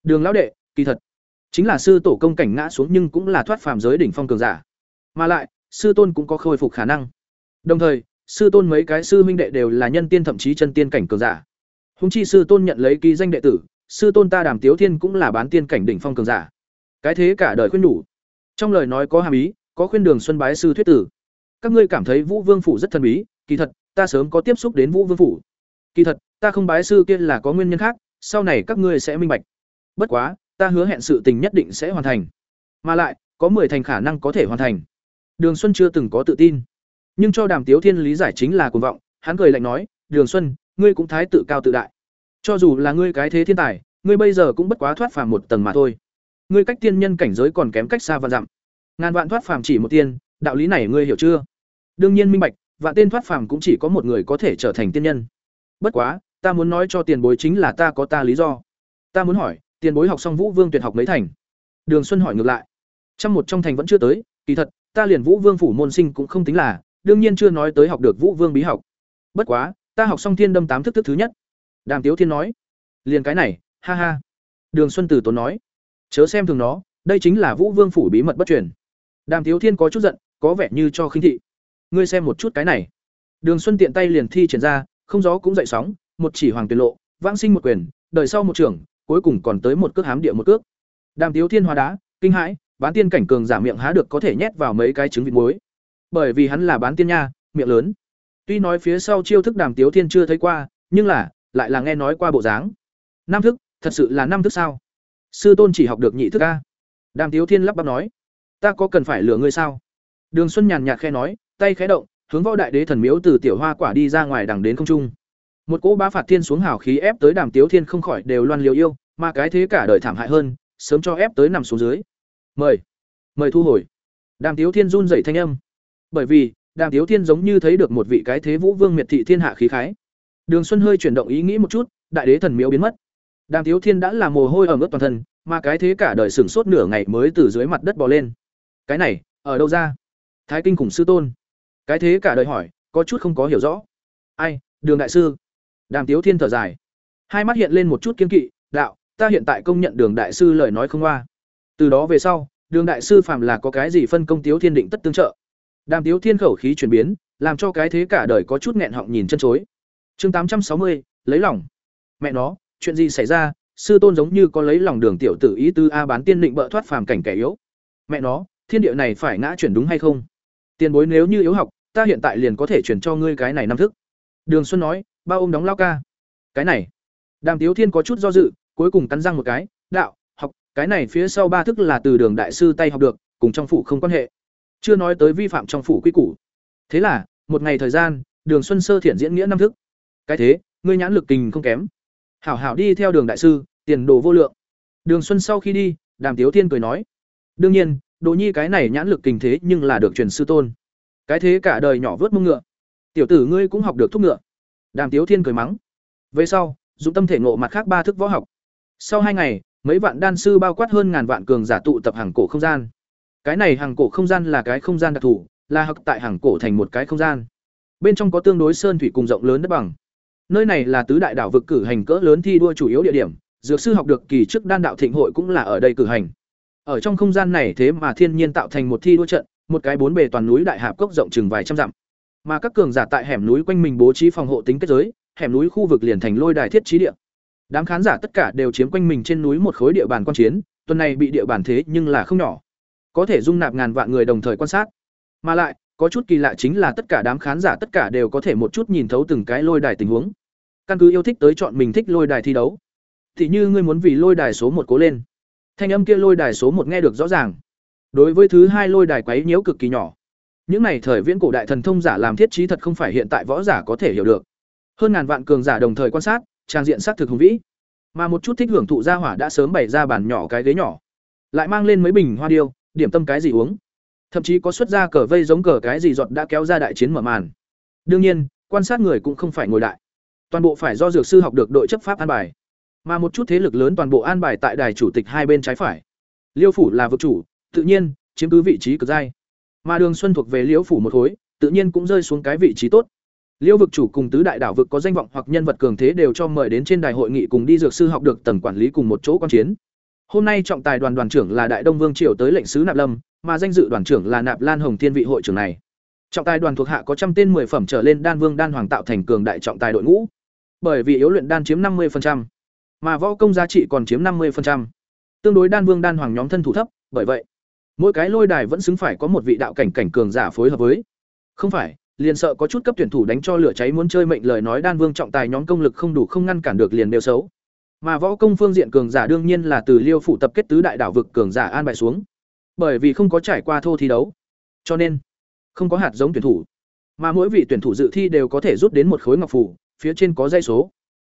Đường lão đệ, kỳ thật, chính là sư tổ công cảnh ngã xuống nhưng cũng là thoát phàm giới đỉnh phong cường giả. Mà lại, sư tôn cũng có khôi phục khả năng. Đồng thời, sư tôn mấy cái sư huynh đệ đều là nhân tiên thậm chí chân tiên cảnh cường giả. Hùng chi sư tôn nhận lấy ký danh đệ tử, sư tôn ta Đàm Tiếu Thiên cũng là bán tiên cảnh đỉnh phong cường giả. Cái thế cả đời khuyên nhủ Trong lời nói có hàm ý, có khuyên đường xuân bái sư thuyết tử. Các ngươi cảm thấy Vũ Vương phủ rất thần bí, kỳ thật, ta sớm có tiếp xúc đến Vũ Vương phủ. Kỳ thật, ta không bái sư kia là có nguyên nhân khác, sau này các ngươi sẽ minh bạch. Bất quá, ta hứa hẹn sự tình nhất định sẽ hoàn thành. Mà lại, có mười thành khả năng có thể hoàn thành. Đường Xuân chưa từng có tự tin, nhưng cho Đàm Tiếu Thiên lý giải chính là cuồng vọng, hắn cười lạnh nói, "Đường Xuân, ngươi cũng thái tự cao tự đại. Cho dù là ngươi cái thế thiên tài, ngươi bây giờ cũng bất quá thoát phàm một tầng mà thôi. Ngươi cách tiên nhân cảnh giới còn kém cách xa và dặm. Ngàn vạn thoát phàm chỉ một tiên, đạo lý này ngươi hiểu chưa?" Đương nhiên minh bạch, vạn tên thoát phàm cũng chỉ có một người có thể trở thành tiên nhân. Bất quá, ta muốn nói cho tiền bối chính là ta có ta lý do. Ta muốn hỏi, tiền bối học xong Vũ Vương tuyệt học mấy thành? Đường Xuân hỏi ngược lại. Trong một trong thành vẫn chưa tới, kỳ thật, ta liền Vũ Vương phủ môn sinh cũng không tính là, đương nhiên chưa nói tới học được Vũ Vương bí học. Bất quá, ta học xong Thiên Đâm tám thức thức thứ nhất. Đàm Tiếu Thiên nói. Liền cái này, ha ha. Đường Xuân Tử tốn nói, chớ xem thường nó, đây chính là Vũ Vương phủ bí mật bất truyền. Đàm thiếu Thiên có chút giận, có vẻ như cho khinh thị. Ngươi xem một chút cái này. Đường Xuân tiện tay liền thi triển ra, không gió cũng dậy sóng, một chỉ hoàng tuyệt lộ, vãng sinh một quyền, đời sau một trưởng, cuối cùng còn tới một cước hám địa một cước. Đàm thiếu Thiên hóa đá, kinh hãi, bán tiên cảnh cường giả miệng há được có thể nhét vào mấy cái trứng vịt muối. Bởi vì hắn là bán tiên nha, miệng lớn. Tuy nói phía sau chiêu thức Đàm Tiếu Thiên chưa thấy qua, nhưng là, lại là nghe nói qua bộ dáng. Năm thức, thật sự là năm thức sao? Sư tôn chỉ học được nhị thức a. Đàm Tiếu Thiên lắp bắp nói, ta có cần phải lừa ngươi sao? Đường Xuân nhàn nhạt khẽ nói, tay khẽ động, hướng võ đại đế thần miếu từ tiểu hoa quả đi ra ngoài đằng đến không trung. Một cỗ bá phạt thiên xuống hào khí ép tới đàm tiếu thiên không khỏi đều loan liều yêu mà cái thế cả đời thảm hại hơn sớm cho ép tới nằm xuống dưới. Mời mời thu hồi. Đàm tiếu thiên run dậy thanh âm. Bởi vì đàm tiếu thiên giống như thấy được một vị cái thế vũ vương miệt thị thiên hạ khí khái. Đường xuân hơi chuyển động ý nghĩ một chút đại đế thần miếu biến mất. Đàm tiếu thiên đã là mồ hôi ở mức toàn thân mà cái thế cả đời sửng sốt nửa ngày mới từ dưới mặt đất bò lên cái này, ở đâu ra? Thái kinh khủng sư tôn. Cái thế cả đời hỏi, có chút không có hiểu rõ. Ai, đường đại sư? Đàm tiếu thiên thở dài. Hai mắt hiện lên một chút kiên kỵ, đạo, ta hiện tại công nhận đường đại sư lời nói không qua. Từ đó về sau, đường đại sư phàm là có cái gì phân công tiếu thiên định tất tương trợ. Đàm tiếu thiên khẩu khí chuyển biến, làm cho cái thế cả đời có chút nghẹn họng nhìn chân chối. Chương tám trăm sáu mươi, lấy lòng. Mẹ nó, chuyện gì xảy ra? Sư tôn giống như có lấy lòng đường tiểu tử ý tư a bán tiên định bợ thoát phàm cảnh kẻ yếu. Mẹ nó thiên địa này phải ngã chuyển đúng hay không? Tiền bối nếu như yếu học, ta hiện tại liền có thể chuyển cho ngươi cái này năm thức. Đường xuân nói, ba ôm đóng lao ca. Cái này. Đàm tiếu thiên có chút do dự, cuối cùng cắn răng một cái, đạo, học, cái này phía sau ba thức là từ đường đại sư tay học được, cùng trong phủ không quan hệ. Chưa nói tới vi phạm trong phủ quy củ. Thế là, một ngày thời gian, đường xuân sơ thiện diễn nghĩa năm thức. Cái thế, ngươi nhãn lực tình không kém. Hảo hảo đi theo đường đại sư, tiền đồ vô lượng. Đường xuân sau khi đi, đàm tiếu thiên cười nói, đương nhiên đồ nhi cái này nhãn lực tình thế nhưng là được truyền sư tôn. Cái thế cả đời nhỏ vớt mông ngựa. Tiểu tử ngươi cũng học được thúc ngựa. Đàm tiếu thiên cười mắng. Về sau, dụng tâm thể ngộ mặt khác ba thức võ học. Sau hai ngày, mấy vạn đan sư bao quát hơn ngàn vạn cường giả tụ tập hàng cổ không gian. Cái này hàng cổ không gian là cái không gian đặc thù, là học tại hàng cổ thành một cái không gian. Bên trong có tương đối sơn thủy cùng rộng lớn đất bằng. Nơi này là tứ đại đảo vực cử hành cỡ lớn thi đua chủ yếu địa điểm, dược sư học được kỳ trước đan đạo thịnh hội cũng là ở đây cử hành ở trong không gian này thế mà thiên nhiên tạo thành một thi đua trận một cái bốn bề toàn núi đại hạp cốc rộng chừng vài trăm dặm mà các cường giả tại hẻm núi quanh mình bố trí phòng hộ tính kết giới hẻm núi khu vực liền thành lôi đài thiết trí địa Đám khán giả tất cả đều chiếm quanh mình trên núi một khối địa bàn quan chiến, tuần này bị địa bàn thế nhưng là không nhỏ. Có thể dung nạp ngàn vạn người đồng thời quan sát. Mà lại, có chút kỳ lạ chính là tất cả đám khán giả tất cả đều có thể một chút nhìn thấu từng cái lôi đài tình huống. Căn cứ yêu thích tới chọn mình thích lôi đài thi đấu. Thì như ngươi muốn vì lôi đài số một cố lên. Thanh âm kia lôi đài số một nghe được rõ ràng. Đối với thứ hai lôi đài quấy nhiễu cực kỳ nhỏ. Những này thời viễn cổ đại thần thông giả làm thiết trí thật không phải hiện tại võ giả có thể hiểu được. Hơn ngàn vạn cường giả đồng thời quan sát, trang diện sắc thực hùng vĩ. Mà một chút thích hưởng thụ gia hỏa đã sớm bày ra bàn nhỏ cái ghế nhỏ, lại mang lên mấy bình hoa điêu, điểm tâm cái gì uống. Thậm chí có xuất ra cờ vây giống cờ cái gì giọt đã kéo ra đại chiến mở màn. Đương nhiên, quan sát người cũng không phải ngồi đại. Toàn bộ phải do dược sư học được đội chấp pháp an bài. Mà một chút thế lực lớn toàn bộ an bài tại đài chủ tịch hai bên trái phải. Liêu phủ là vực chủ, tự nhiên chiếm cứ vị trí cực giai. Mà Đường Xuân thuộc về Liễu phủ một khối, tự nhiên cũng rơi xuống cái vị trí tốt. Liễu vực chủ cùng tứ đại đảo vực có danh vọng hoặc nhân vật cường thế đều cho mời đến trên đài hội nghị cùng đi dược sư học được tầng quản lý cùng một chỗ quan chiến. Hôm nay trọng tài đoàn đoàn trưởng là Đại Đông Vương triều tới lệnh sứ Nạp Lâm, mà danh dự đoàn trưởng là Nạp Lan Hồng Thiên vị hội trưởng này. Trọng tài đoàn thuộc hạ có trăm tên 10 phẩm trở lên đan vương đan hoàng tạo thành cường đại trọng tài đội ngũ. Bởi vì yếu luyện đan chiếm 50%, mà võ công giá trị còn chiếm 50%. Tương đối đan vương đan hoàng nhóm thân thủ thấp, bởi vậy, mỗi cái lôi đài vẫn xứng phải có một vị đạo cảnh cảnh cường giả phối hợp với. Không phải, liền sợ có chút cấp tuyển thủ đánh cho lửa cháy muốn chơi mệnh lời nói đan vương trọng tài nhóm công lực không đủ không ngăn cản được liền đều xấu. Mà võ công phương diện cường giả đương nhiên là từ Liêu phủ tập kết tứ đại đảo vực cường giả an bài xuống. Bởi vì không có trải qua thô thi đấu, cho nên không có hạt giống tuyển thủ. Mà mỗi vị tuyển thủ dự thi đều có thể rút đến một khối ngọc phủ, phía trên có dây số.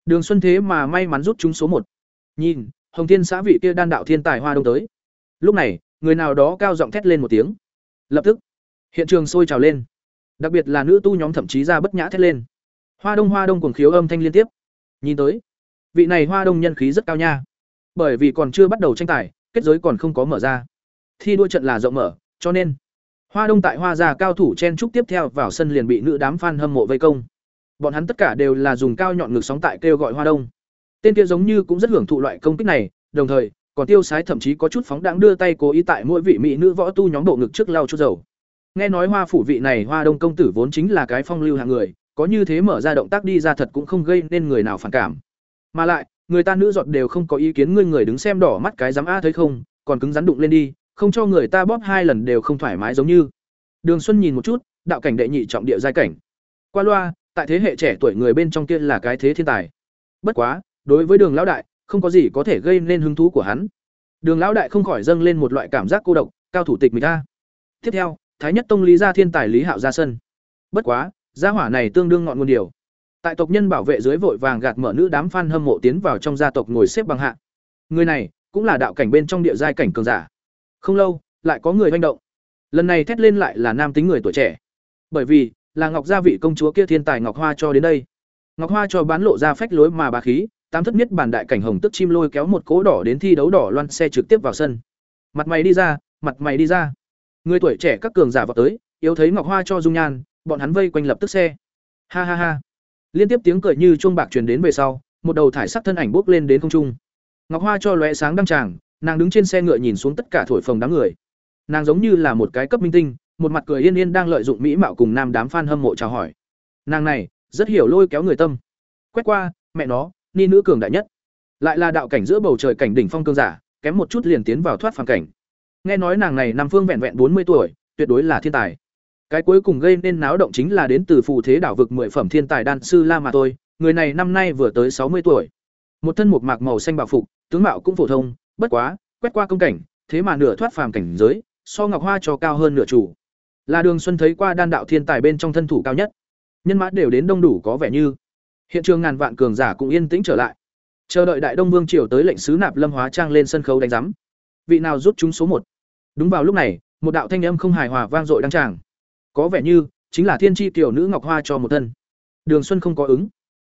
Đường Xuân thế mà may mắn rút chúng số một. Nhìn, Hồng Thiên xã vị kia đan đạo thiên tài hoa đông tới. Lúc này, người nào đó cao giọng thét lên một tiếng. Lập tức, hiện trường sôi trào lên. Đặc biệt là nữ tu nhóm thậm chí ra bất nhã thét lên. Hoa Đông Hoa Đông cuồng khiếu âm thanh liên tiếp. Nhìn tới, vị này Hoa Đông nhân khí rất cao nha. Bởi vì còn chưa bắt đầu tranh tài, kết giới còn không có mở ra. Thi đua trận là rộng mở, cho nên Hoa Đông tại Hoa gia cao thủ chen trúc tiếp theo vào sân liền bị nữ đám fan hâm mộ vây công. Bọn hắn tất cả đều là dùng cao nhọn ngực sóng tại kêu gọi Hoa Đông. Tên kia giống như cũng rất hưởng thụ loại công kích này, đồng thời, còn tiêu sái thậm chí có chút phóng đãng đưa tay cố ý tại mỗi vị mỹ nữ võ tu nhóm bộ ngực trước lau chút dầu. Nghe nói Hoa phủ vị này Hoa Đông công tử vốn chính là cái phong lưu hạng người, có như thế mở ra động tác đi ra thật cũng không gây nên người nào phản cảm. Mà lại, người ta nữ giọt đều không có ý kiến ngươi người đứng xem đỏ mắt cái dám a thấy không, còn cứng rắn đụng lên đi, không cho người ta bóp hai lần đều không thoải mái giống như. Đường Xuân nhìn một chút, đạo cảnh đệ nhị trọng địa giai cảnh. Qua loa, tại thế hệ trẻ tuổi người bên trong kia là cái thế thiên tài. Bất quá, đối với Đường lão đại, không có gì có thể gây nên hứng thú của hắn. Đường lão đại không khỏi dâng lên một loại cảm giác cô độc, cao thủ tịch mình ta. Tiếp theo, Thái nhất tông Lý gia thiên tài Lý Hạo ra sân. Bất quá, gia hỏa này tương đương ngọn nguồn điều. Tại tộc nhân bảo vệ dưới vội vàng gạt mở nữ đám fan hâm mộ tiến vào trong gia tộc ngồi xếp bằng hạ. Người này cũng là đạo cảnh bên trong địa giai cảnh cường giả. Không lâu, lại có người hoành động. Lần này thét lên lại là nam tính người tuổi trẻ. Bởi vì, là Ngọc gia vị công chúa kia thiên tài Ngọc Hoa cho đến đây. Ngọc Hoa cho bán lộ ra phách lối mà bà khí, tám thất nhất bản đại cảnh hồng tức chim lôi kéo một cỗ đỏ đến thi đấu đỏ loan xe trực tiếp vào sân. Mặt mày đi ra, mặt mày đi ra. Người tuổi trẻ các cường giả vào tới, yếu thấy Ngọc Hoa cho dung nhan, bọn hắn vây quanh lập tức xe. Ha ha ha. Liên tiếp tiếng cười như chuông bạc truyền đến về sau, một đầu thải sắc thân ảnh bốc lên đến không trung. Ngọc Hoa cho lóe sáng đăng tràng, nàng đứng trên xe ngựa nhìn xuống tất cả thổi phồng đám người. Nàng giống như là một cái cấp minh tinh, một mặt cười yên yên đang lợi dụng mỹ mạo cùng nam đám fan hâm mộ chào hỏi. Nàng này, rất hiểu lôi kéo người tâm. Quét qua, mẹ nó, ni nữ cường đại nhất. Lại là đạo cảnh giữa bầu trời cảnh đỉnh phong cương giả, kém một chút liền tiến vào thoát phàm cảnh. Nghe nói nàng này năm phương vẹn vẹn bốn mươi tuổi, tuyệt đối là thiên tài. Cái cuối cùng gây nên náo động chính là đến từ phù thế đảo vực mười phẩm thiên tài đan sư La mà tôi, người này năm nay vừa tới sáu mươi tuổi. Một thân một mạc màu xanh bảo phục, tướng mạo cũng phổ thông, bất quá, quét qua công cảnh, thế mà nửa thoát phàm cảnh giới, so Ngọc Hoa cho cao hơn nửa chủ. Là Đường Xuân thấy qua đan đạo thiên tài bên trong thân thủ cao nhất. Nhân mã đều đến đông đủ có vẻ như. Hiện trường ngàn vạn cường giả cũng yên tĩnh trở lại. Chờ đợi Đại Đông Vương triều tới lệnh sứ Nạp Lâm hóa trang lên sân khấu đánh giám. Vị nào rút chúng số một? Đúng vào lúc này, một đạo thanh âm không hài hòa vang dội đăng tràng. Có vẻ như chính là thiên tri tiểu nữ Ngọc Hoa cho một thân. Đường Xuân không có ứng,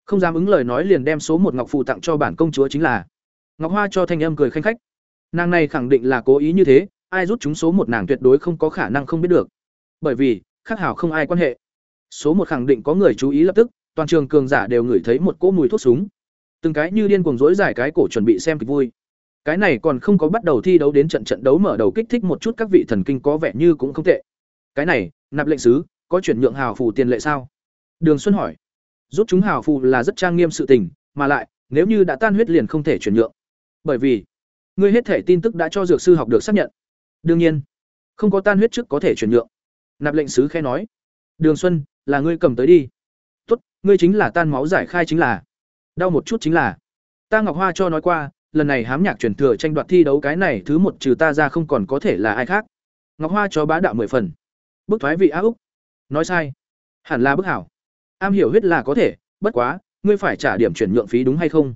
không dám ứng lời nói liền đem số một ngọc phù tặng cho bản công chúa chính là. Ngọc Hoa cho thanh âm cười khanh khách. Nàng này khẳng định là cố ý như thế, ai rút chúng số một nàng tuyệt đối không có khả năng không biết được. Bởi vì, khác hảo không ai quan hệ. Số một khẳng định có người chú ý lập tức, toàn trường cường giả đều ngửi thấy một cỗ mùi thuốc súng. Từng cái như điên cuồng rối giải cái cổ chuẩn bị xem kịch vui. Cái này còn không có bắt đầu thi đấu đến trận trận đấu mở đầu kích thích một chút các vị thần kinh có vẻ như cũng không tệ. Cái này, nạp lệnh sứ, có chuyển nhượng hào phù tiền lệ sao? Đường Xuân hỏi. Rút chúng hào phù là rất trang nghiêm sự tình, mà lại, nếu như đã tan huyết liền không thể chuyển nhượng. Bởi vì, ngươi hết thể tin tức đã cho dược sư học được xác nhận. Đương nhiên, không có tan huyết trước có thể chuyển nhượng. Nạp lệnh sứ khe nói, "Đường Xuân, là ngươi cầm tới đi." "Tốt, ngươi chính là tan máu giải khai chính là." Đau một chút chính là. Ta Ngọc Hoa cho nói qua, lần này hám nhạc chuyển thừa tranh đoạt thi đấu cái này thứ một trừ ta ra không còn có thể là ai khác. Ngọc Hoa cho bá đạo mười phần. Bức thoái vị á úc. Nói sai. Hẳn là bức hảo. Am hiểu huyết là có thể, bất quá, ngươi phải trả điểm chuyển nhượng phí đúng hay không?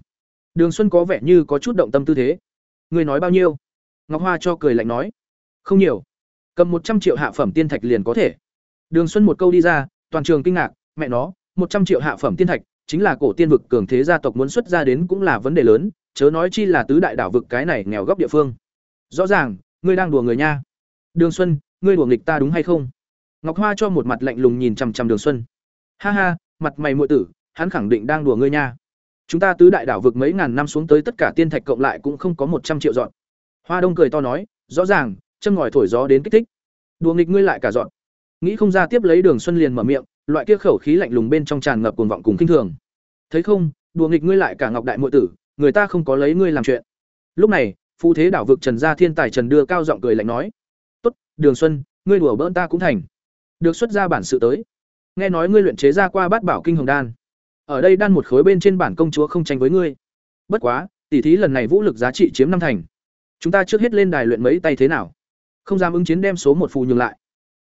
Đường Xuân có vẻ như có chút động tâm tư thế. Ngươi nói bao nhiêu? Ngọc Hoa cho cười lạnh nói. Không nhiều. Cầm một trăm triệu hạ phẩm tiên thạch liền có thể. Đường Xuân một câu đi ra, toàn trường kinh ngạc, mẹ nó, một trăm triệu hạ phẩm tiên thạch, chính là cổ tiên vực cường thế gia tộc muốn xuất ra đến cũng là vấn đề lớn, chớ nói chi là tứ đại đảo vực cái này nghèo góc địa phương. Rõ ràng, ngươi đang đùa người nha. Đường Xuân, ngươi đùa nghịch ta đúng hay không? Ngọc Hoa cho một mặt lạnh lùng nhìn chằm chằm Đường Xuân. Ha ha, mặt mày muội tử, hắn khẳng định đang đùa ngươi nha. Chúng ta tứ đại đảo vực mấy ngàn năm xuống tới tất cả tiên thạch cộng lại cũng không có một trăm triệu dọn. Hoa Đông cười to nói, rõ ràng, châm ngòi thổi gió đến kích thích. Đùa nghịch ngươi lại cả dọn. Nghĩ không ra tiếp lấy Đường Xuân liền mở miệng, loại kia khẩu khí lạnh lùng bên trong tràn ngập cuồng vọng cùng kinh thường. Thấy không, đùa nghịch ngươi lại cả Ngọc đại muội tử, người ta không có lấy ngươi làm chuyện. Lúc này, phụ thế đảo vực Trần Gia Thiên Tài Trần đưa cao giọng cười lạnh nói: "Tốt, Đường Xuân, ngươi đùa bỡn ta cũng thành. Được xuất ra bản sự tới. Nghe nói ngươi luyện chế ra qua bát bảo kinh hồng đan. Ở đây đan một khối bên trên bản công chúa không tranh với ngươi. Bất quá, tỷ thí lần này vũ lực giá trị chiếm năm thành. Chúng ta trước hết lên đài luyện mấy tay thế nào? Không dám ứng chiến đem số một phù nhường lại.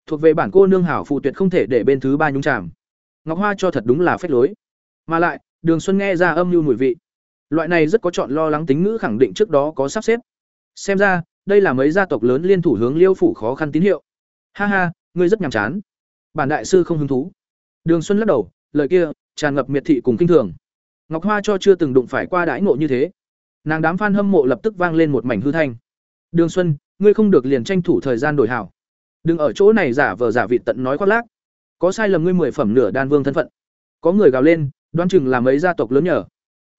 Thuộc về bản cô nương hảo phù tuyệt không thể để bên thứ ba nhúng chàm. Ngọc Hoa cho thật đúng là phách lối. Mà lại, Đường Xuân nghe ra âm mưu mùi vị. Loại này rất có chọn lo lắng tính ngữ khẳng định trước đó có sắp xếp. Xem ra, đây là mấy gia tộc lớn liên thủ hướng Liêu phủ khó khăn tín hiệu. Ha ha, ngươi rất nhàm chán. Bản đại sư không hứng thú. Đường Xuân lắc đầu, lời kia tràn ngập miệt thị cùng kinh thường. Ngọc Hoa cho chưa từng đụng phải qua đãi ngộ như thế. Nàng đám fan hâm mộ lập tức vang lên một mảnh hư thanh. Đường Xuân, ngươi không được liền tranh thủ thời gian đổi hảo. Đừng ở chỗ này giả vờ giả vị tận nói khoác lác. Có sai lầm ngươi mười phẩm nửa đan vương thân phận. Có người gào lên, đoán chừng là mấy gia tộc lớn nhở.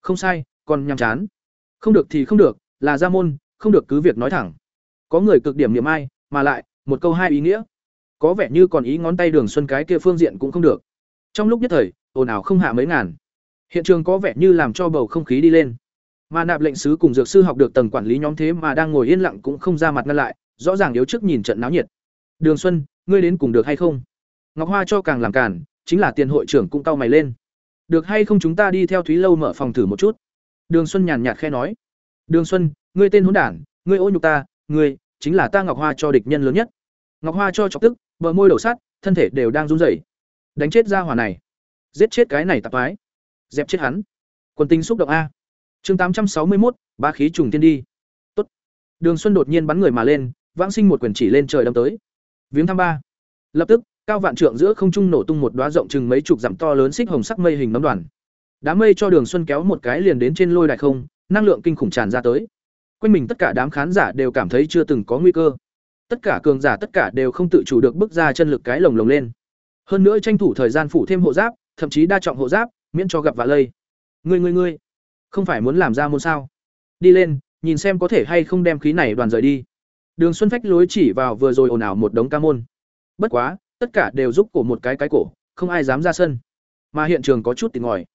Không sai, còn nhằm chán. Không được thì không được, là gia môn, không được cứ việc nói thẳng. Có người cực điểm niệm ai, mà lại, một câu hai ý nghĩa. Có vẻ như còn ý ngón tay Đường Xuân cái kia phương diện cũng không được. Trong lúc nhất thời, ồn ào không hạ mấy ngàn. Hiện trường có vẻ như làm cho bầu không khí đi lên. Mà nạp lệnh sứ cùng dược sư học được tầng quản lý nhóm thế mà đang ngồi yên lặng cũng không ra mặt ngăn lại, rõ ràng yếu trước nhìn trận náo nhiệt. Đường Xuân, ngươi đến cùng được hay không? Ngọc Hoa cho càng làm cản, chính là tiền hội trưởng cũng cau mày lên. Được hay không chúng ta đi theo Thúy lâu mở phòng thử một chút. Đường Xuân nhàn nhạt khẽ nói. Đường Xuân, ngươi tên hỗn đản, ngươi ô nhục ta, ngươi chính là ta Ngọc Hoa cho địch nhân lớn nhất. Ngọc Hoa cho chọc tức, bờ môi đổ sát, thân thể đều đang run rẩy. Đánh chết ra hỏa này, giết chết cái này tạp ái, dẹp chết hắn. Quân tinh xúc động a. Chương tám trăm sáu mươi một, ba khí trùng tiên đi. Tốt. Đường Xuân đột nhiên bắn người mà lên, vãng sinh một quyền chỉ lên trời đâm tới. Viếng thăm ba. Lập tức, cao vạn trượng giữa không trung nổ tung một đóa rộng chừng mấy chục dặm to lớn xích hồng sắc mây hình nấm đoàn. Đám mây cho Đường Xuân kéo một cái liền đến trên lôi đại không, năng lượng kinh khủng tràn ra tới. Quanh mình tất cả đám khán giả đều cảm thấy chưa từng có nguy cơ. Tất cả cường giả tất cả đều không tự chủ được bước ra chân lực cái lồng lồng lên. Hơn nữa tranh thủ thời gian phủ thêm hộ giáp, thậm chí đa trọng hộ giáp, miễn cho gặp vạ lây. Ngươi ngươi ngươi, không phải muốn làm ra môn sao? Đi lên, nhìn xem có thể hay không đem khí này đoàn rời đi. Đường Xuân phách lối chỉ vào vừa rồi ồn ào một đống ca môn. Bất quá, tất cả đều giúp cổ một cái cái cổ, không ai dám ra sân. Mà hiện trường có chút tỉnh ngòi.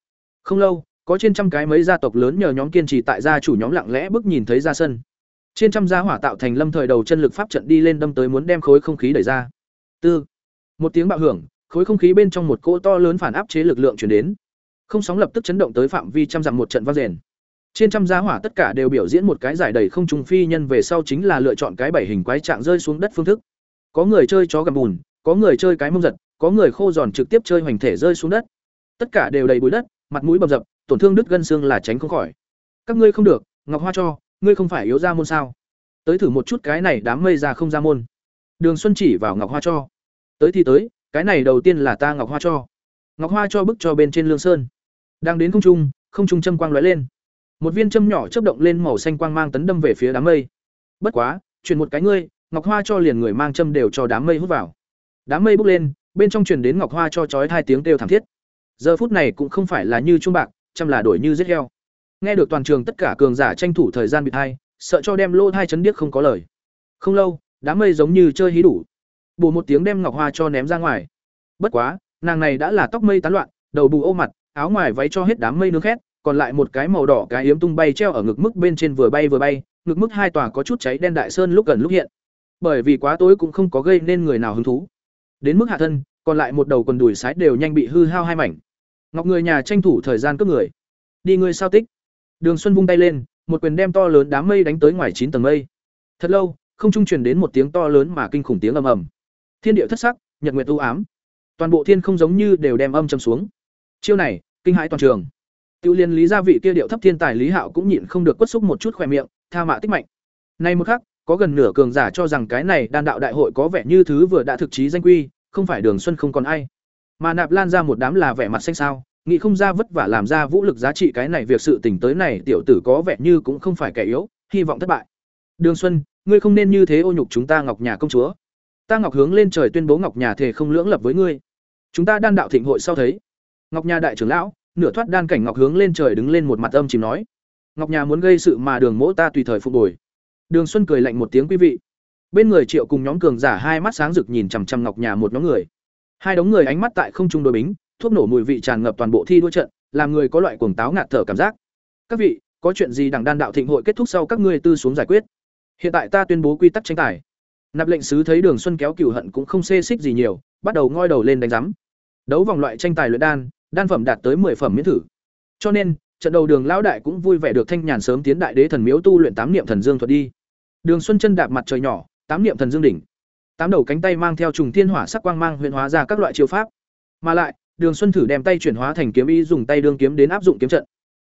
Không lâu, có trên trăm cái mấy gia tộc lớn nhờ nhóm kiên trì tại gia chủ nhóm lặng lẽ bước nhìn thấy ra sân. Trên trăm gia hỏa tạo thành lâm thời đầu chân lực pháp trận đi lên đâm tới muốn đem khối không khí đẩy ra. Tư. Một tiếng bạo hưởng, khối không khí bên trong một cỗ to lớn phản áp chế lực lượng chuyển đến. Không sóng lập tức chấn động tới phạm vi trăm dặm một trận vang rền. Trên trăm gia hỏa tất cả đều biểu diễn một cái giải đầy không trung phi nhân về sau chính là lựa chọn cái bảy hình quái trạng rơi xuống đất phương thức. Có người chơi chó gầm bùn, có người chơi cái mông giật, có người khô giòn trực tiếp chơi hoành thể rơi xuống đất. Tất cả đều đầy bụi đất, mặt mũi bầm dập, tổn thương đứt gân xương là tránh không khỏi. Các ngươi không được, Ngọc Hoa cho, ngươi không phải yếu ra môn sao? Tới thử một chút cái này đám mây ra không ra môn. Đường Xuân chỉ vào Ngọc Hoa cho. Tới thì tới, cái này đầu tiên là ta Ngọc Hoa cho. Ngọc Hoa cho bức cho bên trên lương sơn. Đang đến không trung, không trung châm quang lóe lên. Một viên châm nhỏ chớp động lên màu xanh quang mang tấn đâm về phía đám mây. Bất quá, truyền một cái ngươi, Ngọc Hoa cho liền người mang châm đều cho đám mây hút vào. Đám mây bốc lên, bên trong truyền đến Ngọc Hoa cho chói hai tiếng kêu thảm thiết. Giờ phút này cũng không phải là như chuông bạc, châm là đổi như giết heo. Nghe được toàn trường tất cả cường giả tranh thủ thời gian bị hai, sợ cho đem lô hai chấn điếc không có lời. Không lâu, đám mây giống như chơi hí đủ. Bù một tiếng đem Ngọc Hoa cho ném ra ngoài. Bất quá, nàng này đã là tóc mây tán loạn, đầu bù ô mặt, áo ngoài váy cho hết đám mây nướng khét, còn lại một cái màu đỏ cái yếm tung bay treo ở ngực mức bên trên vừa bay vừa bay, ngực mức hai tòa có chút cháy đen đại sơn lúc gần lúc hiện. Bởi vì quá tối cũng không có gây nên người nào hứng thú. Đến mức hạ thân, còn lại một đầu quần đùi sái đều nhanh bị hư hao hai mảnh. Ngọc người nhà tranh thủ thời gian cướp người. Đi ngươi sao tích. Đường Xuân vung tay lên, một quyền đem to lớn đám mây đánh tới ngoài chín tầng mây. Thật lâu, không trung truyền đến một tiếng to lớn mà kinh khủng tiếng ầm ầm. Thiên địa thất sắc, nhật nguyệt u ám. Toàn bộ thiên không giống như đều đem âm trầm xuống. Chiêu này, kinh hãi toàn trường. Tiêu Liên Lý gia vị kia điệu thấp thiên tài Lý Hạo cũng nhịn không được quất xúc một chút khỏe miệng, tha mạ tích mạnh. Nay một khắc, có gần nửa cường giả cho rằng cái này đan đạo đại hội có vẻ như thứ vừa đã thực chí danh quy, không phải Đường Xuân không còn ai. Mà Nạp Lan ra một đám là vẻ mặt xanh xao, nghĩ không ra vất vả làm ra vũ lực giá trị cái này việc sự tình tới này tiểu tử có vẻ như cũng không phải kẻ yếu, hy vọng thất bại. Đường Xuân, ngươi không nên như thế ô nhục chúng ta Ngọc nhà công chúa. Ta Ngọc hướng lên trời tuyên bố Ngọc nhà thể không lưỡng lập với ngươi. Chúng ta đan đạo thịnh hội sau thấy. Ngọc nhà đại trưởng lão, nửa thoát đan cảnh Ngọc hướng lên trời đứng lên một mặt âm chìm nói: "Ngọc nhà muốn gây sự mà Đường Mỗ ta tùy thời phục bồi." Đường Xuân cười lạnh một tiếng quý vị. Bên người Triệu cùng nhóm cường giả hai mắt sáng rực nhìn chằm chằm Ngọc nhà một nhóm người. Hai đống người ánh mắt tại không trung đối bính, thuốc nổ mùi vị tràn ngập toàn bộ thi đua trận, làm người có loại cuồng táo ngạt thở cảm giác. Các vị, có chuyện gì đằng đan đạo thịnh hội kết thúc sau các ngươi tư xuống giải quyết. Hiện tại ta tuyên bố quy tắc tranh tài. Nạp lệnh sứ thấy Đường Xuân kéo cừu hận cũng không xê xích gì nhiều, bắt đầu ngoi đầu lên đánh giám. Đấu vòng loại tranh tài luyện đan, đan phẩm đạt tới 10 phẩm miễn thử. Cho nên, trận đầu Đường lão đại cũng vui vẻ được thanh nhàn sớm tiến đại đế thần miếu tu luyện tám niệm thần dương thuật đi. Đường Xuân chân đạp mặt trời nhỏ, tám niệm thần dương đỉnh. Tám đầu cánh tay mang theo trùng thiên hỏa sắc quang mang huyền hóa ra các loại chiêu pháp. Mà lại, Đường Xuân thử đem tay chuyển hóa thành kiếm ý dùng tay đương kiếm đến áp dụng kiếm trận.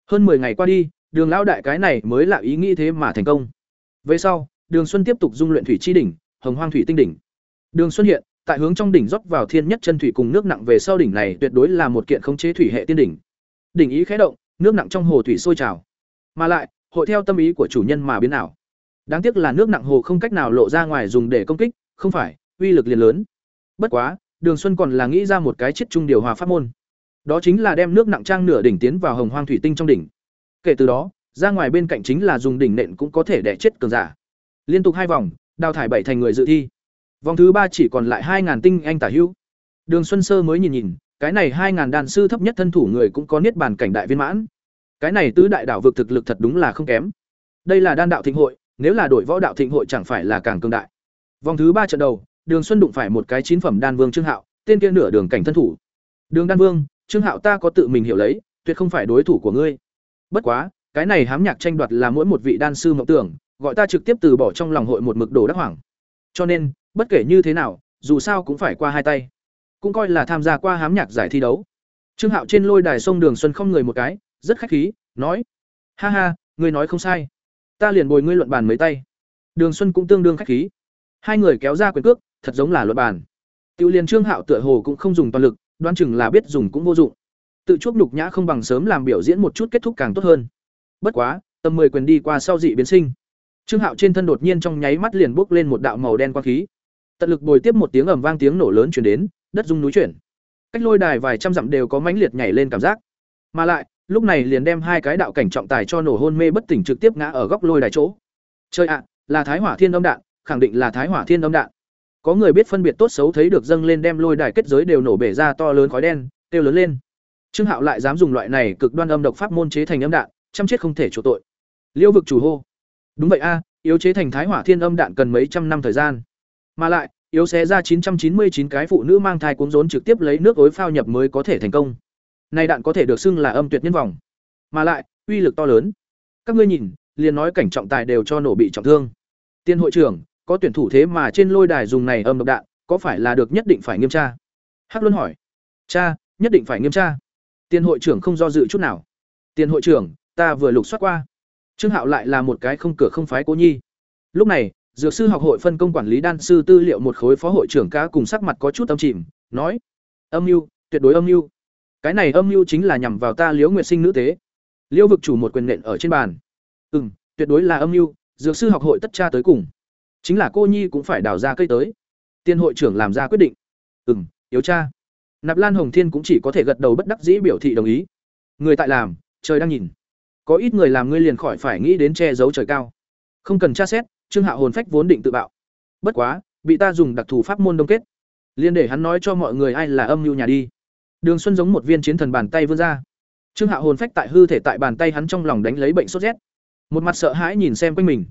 Hơn 10 ngày qua đi, Đường lão đại cái này mới là ý nghĩ thế mà thành công. Về sau, Đường Xuân tiếp tục dung luyện thủy chi đỉnh, Hồng Hoang thủy tinh đỉnh. Đường Xuân hiện, tại hướng trong đỉnh rót vào thiên nhất chân thủy cùng nước nặng về sau đỉnh này tuyệt đối là một kiện khống chế thủy hệ tiên đỉnh. Đỉnh ý khẽ động, nước nặng trong hồ thủy sôi trào. Mà lại, hội theo tâm ý của chủ nhân mà biến ảo. Đáng tiếc là nước nặng hồ không cách nào lộ ra ngoài dùng để công kích, không phải, uy lực liền lớn. Bất quá, Đường Xuân còn là nghĩ ra một cái chiết trung điều hòa pháp môn. Đó chính là đem nước nặng trang nửa đỉnh tiến vào hồng hoang thủy tinh trong đỉnh. Kể từ đó, ra ngoài bên cạnh chính là dùng đỉnh nện cũng có thể đè chết cường giả. Liên tục hai vòng, đào thải bảy thành người dự thi. Vòng thứ ba chỉ còn lại hai ngàn tinh anh tả hữu. Đường Xuân Sơ mới nhìn nhìn, cái này hai ngàn đàn sư thấp nhất thân thủ người cũng có niết bàn cảnh đại viên mãn. Cái này tứ đại đảo vực thực lực thật đúng là không kém. Đây là đan đạo thịnh hội, nếu là đổi võ đạo thịnh hội chẳng phải là càng cường đại. Vòng thứ ba trận đầu, Đường Xuân đụng phải một cái chín phẩm đan vương Trương Hạo, tên kia nửa đường cảnh thân thủ. Đường Đan Vương, Trương Hạo ta có tự mình hiểu lấy, tuyệt không phải đối thủ của ngươi. Bất quá, cái này hám nhạc tranh đoạt là mỗi một vị đan sư mộng tưởng, gọi ta trực tiếp từ bỏ trong lòng hội một mực đồ đắc hoảng. Cho nên, bất kể như thế nào, dù sao cũng phải qua hai tay. Cũng coi là tham gia qua hám nhạc giải thi đấu. Trương Hạo trên lôi đài sông Đường Xuân không người một cái, rất khách khí, nói: "Ha ha, ngươi nói không sai. Ta liền bồi ngươi luận bàn mấy tay." Đường Xuân cũng tương đương khách khí. Hai người kéo ra quyền cước, thật giống là luận bàn. Tiêu Liên Trương Hạo tựa hồ cũng không dùng toàn lực, đoán chừng là biết dùng cũng vô dụng. Tự chuốc nhục nhã không bằng sớm làm biểu diễn một chút kết thúc càng tốt hơn. Bất quá, tầm 10 quyền đi qua sau dị biến sinh. Trương Hạo trên thân đột nhiên trong nháy mắt liền bốc lên một đạo màu đen quang khí. Tận lực bồi tiếp một tiếng ầm vang tiếng nổ lớn truyền đến, đất rung núi chuyển. Cách lôi đài vài trăm dặm đều có mãnh liệt nhảy lên cảm giác. Mà lại, lúc này liền đem hai cái đạo cảnh trọng tài cho nổ hôn mê bất tỉnh trực tiếp ngã ở góc lôi đài chỗ. Chơi ạ, là Thái Hỏa Thiên Âm đạn, khẳng định là Thái Hỏa Thiên Âm đạn. Có người biết phân biệt tốt xấu thấy được dâng lên đem lôi đài kết giới đều nổ bể ra to lớn khói đen, kêu lớn lên. Trương Hạo lại dám dùng loại này cực đoan âm độc pháp môn chế thành âm đạn, chăm chết không thể chỗ tội. Liêu vực chủ hô. Đúng vậy a, yếu chế thành Thái Hỏa Thiên âm đạn cần mấy trăm năm thời gian. Mà lại, yếu xé ra 999 cái phụ nữ mang thai cuống rốn trực tiếp lấy nước ối phao nhập mới có thể thành công. Này đạn có thể được xưng là âm tuyệt nhân vòng. Mà lại, uy lực to lớn. Các ngươi nhìn, liền nói cảnh trọng tài đều cho nổ bị trọng thương. Tiên hội trưởng, có tuyển thủ thế mà trên lôi đài dùng này âm độc đạn có phải là được nhất định phải nghiêm tra hắc luân hỏi cha nhất định phải nghiêm tra tiên hội trưởng không do dự chút nào tiên hội trưởng ta vừa lục soát qua trương hạo lại là một cái không cửa không phái cố nhi lúc này dược sư học hội phân công quản lý đan sư tư liệu một khối phó hội trưởng cá cùng sắc mặt có chút âm chìm nói âm mưu tuyệt đối âm mưu. Cái này âm mưu chính là nhằm vào ta liễu nguyệt sinh nữ tế. Liễu vực chủ một quyền nện ở trên bàn. Ừm, tuyệt đối là âm mưu dược sư học hội tất tra tới cùng. Chính là cô nhi cũng phải đào ra cây tới. Tiên hội trưởng làm ra quyết định. Ừm, yếu cha. Nạp lan hồng thiên cũng chỉ có thể gật đầu bất đắc dĩ biểu thị đồng ý. Người tại làm trời đang nhìn. Có ít người làm ngươi liền khỏi phải nghĩ đến che giấu trời cao. Không cần tra xét trương hạ hồn phách vốn định tự bạo bất quá bị ta dùng đặc thù pháp môn đông kết liền để hắn nói cho mọi người ai là âm mưu nhà đi đường xuân giống một viên chiến thần bàn tay vươn ra Trương Hạo hồn phách tại hư thể tại bàn tay hắn trong lòng đánh lấy bệnh sốt rét. Một mặt sợ hãi nhìn xem quanh mình.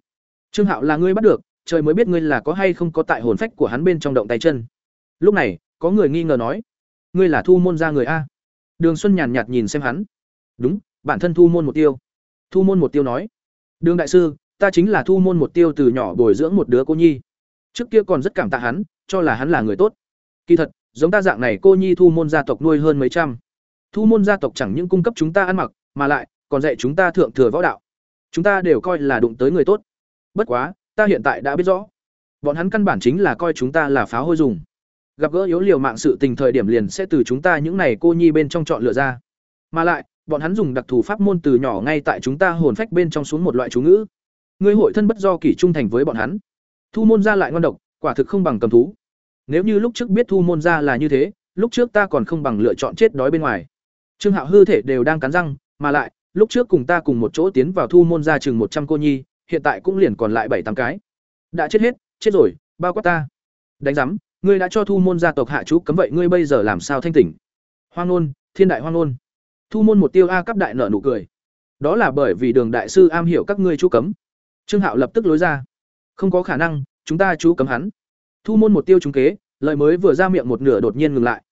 Trương Hạo là ngươi bắt được, trời mới biết ngươi là có hay không có tại hồn phách của hắn bên trong động tay chân. Lúc này, có người nghi ngờ nói: "Ngươi là Thu môn gia người a?" Đường Xuân nhàn nhạt nhìn xem hắn. "Đúng, bản thân Thu môn một tiêu." Thu môn một tiêu nói: "Đường đại sư, ta chính là Thu môn một tiêu từ nhỏ bồi dưỡng một đứa cô nhi. Trước kia còn rất cảm tạ hắn, cho là hắn là người tốt. Kỳ thật, giống ta dạng này cô nhi Thu môn gia tộc nuôi hơn mấy trăm. Thu môn gia tộc chẳng những cung cấp chúng ta ăn mặc, mà lại còn dạy chúng ta thượng thừa võ đạo. Chúng ta đều coi là đụng tới người tốt. Bất quá, ta hiện tại đã biết rõ, bọn hắn căn bản chính là coi chúng ta là pháo hôi dùng. Gặp gỡ yếu liều mạng sự tình thời điểm liền sẽ từ chúng ta những này cô nhi bên trong chọn lựa ra. Mà lại, bọn hắn dùng đặc thù pháp môn từ nhỏ ngay tại chúng ta hồn phách bên trong xuống một loại chú ngữ. Ngươi hội thân bất do kỷ trung thành với bọn hắn. Thu môn ra lại ngon độc, quả thực không bằng cầm thú. Nếu như lúc trước biết thu môn ra là như thế, lúc trước ta còn không bằng lựa chọn chết đói bên ngoài. Trương Hạo hư thể đều đang cắn răng, mà lại, lúc trước cùng ta cùng một chỗ tiến vào thu môn ra chừng một trăm cô nhi, hiện tại cũng liền còn lại bảy tám cái. Đã chết hết, chết rồi, bao quát ta. Đánh giám ngươi đã cho thu môn gia tộc hạ chú cấm vậy ngươi bây giờ làm sao thanh tỉnh? Hoang ngôn, thiên đại hoang ngôn. Thu môn một tiêu a cấp đại nợ nụ cười. Đó là bởi vì Đường đại sư am hiểu các ngươi chú cấm. Trương Hạo lập tức lối ra. Không có khả năng, chúng ta chú cấm hắn. Thu môn một tiêu trúng kế, lời mới vừa ra miệng một nửa đột nhiên ngừng lại.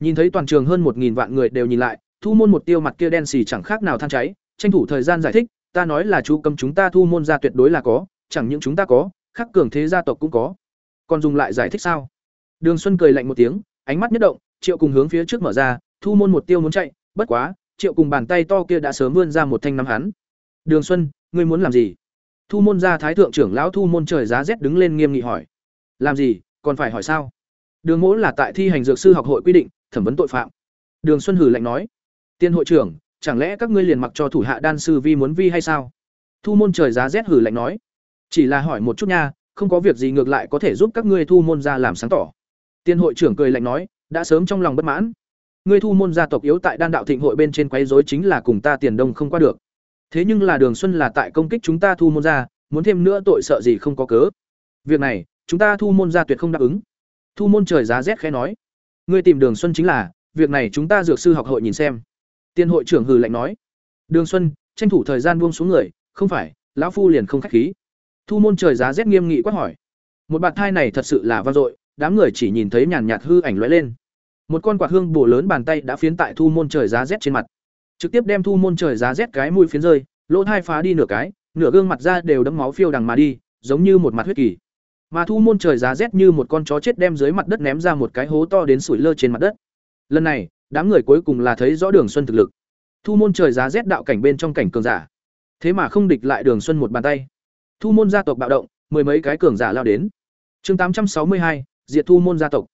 Nhìn thấy toàn trường hơn một nghìn vạn người đều nhìn lại, thu môn một tiêu mặt kia đen xì chẳng khác nào than cháy tranh thủ thời gian giải thích ta nói là chú cấm chúng ta thu môn ra tuyệt đối là có chẳng những chúng ta có khắc cường thế gia tộc cũng có còn dùng lại giải thích sao đường xuân cười lạnh một tiếng ánh mắt nhất động triệu cùng hướng phía trước mở ra thu môn một tiêu muốn chạy bất quá triệu cùng bàn tay to kia đã sớm vươn ra một thanh nắm hắn đường xuân ngươi muốn làm gì thu môn ra thái thượng trưởng lão thu môn trời giá rét đứng lên nghiêm nghị hỏi làm gì còn phải hỏi sao đường mỗ là tại thi hành dược sư học hội quy định thẩm vấn tội phạm đường xuân hử lạnh nói Tiên hội trưởng, chẳng lẽ các ngươi liền mặc cho thủ hạ đan sư vi muốn vi hay sao? Thu môn trời giá rét hử lạnh nói. Chỉ là hỏi một chút nha, không có việc gì ngược lại có thể giúp các ngươi thu môn ra làm sáng tỏ. Tiên hội trưởng cười lạnh nói, đã sớm trong lòng bất mãn. Ngươi thu môn gia tộc yếu tại đan đạo thịnh hội bên trên quấy rối chính là cùng ta tiền đông không qua được. Thế nhưng là Đường Xuân là tại công kích chúng ta thu môn gia, muốn thêm nữa tội sợ gì không có cớ. Việc này, chúng ta thu môn gia tuyệt không đáp ứng. Thu môn trời giá rét khẽ nói, ngươi tìm Đường Xuân chính là, việc này chúng ta dược sư học hội nhìn xem. Tiên hội trưởng hừ lạnh nói: "Đường Xuân, tranh thủ thời gian buông xuống người, không phải, lão phu liền không khách khí." Thu môn trời giá rét nghiêm nghị quát hỏi: "Một bạt thai này thật sự là vang dội, đám người chỉ nhìn thấy nhàn nhạt hư ảnh lóe lên. Một con quạt hương bổ lớn bàn tay đã phiến tại thu môn trời giá rét trên mặt, trực tiếp đem thu môn trời giá rét cái mũi phiến rơi, lỗ thai phá đi nửa cái, nửa gương mặt ra đều đấm máu phiêu đằng mà đi, giống như một mặt huyết kỳ. Mà thu môn trời giá rét như một con chó chết đem dưới mặt đất ném ra một cái hố to đến sủi lơ trên mặt đất. Lần này, đám người cuối cùng là thấy rõ đường xuân thực lực. Thu môn trời giá rét đạo cảnh bên trong cảnh cường giả. Thế mà không địch lại đường xuân một bàn tay. Thu môn gia tộc bạo động mười mấy cái cường giả lao đến. Chương tám trăm sáu mươi hai diệt thu môn gia tộc.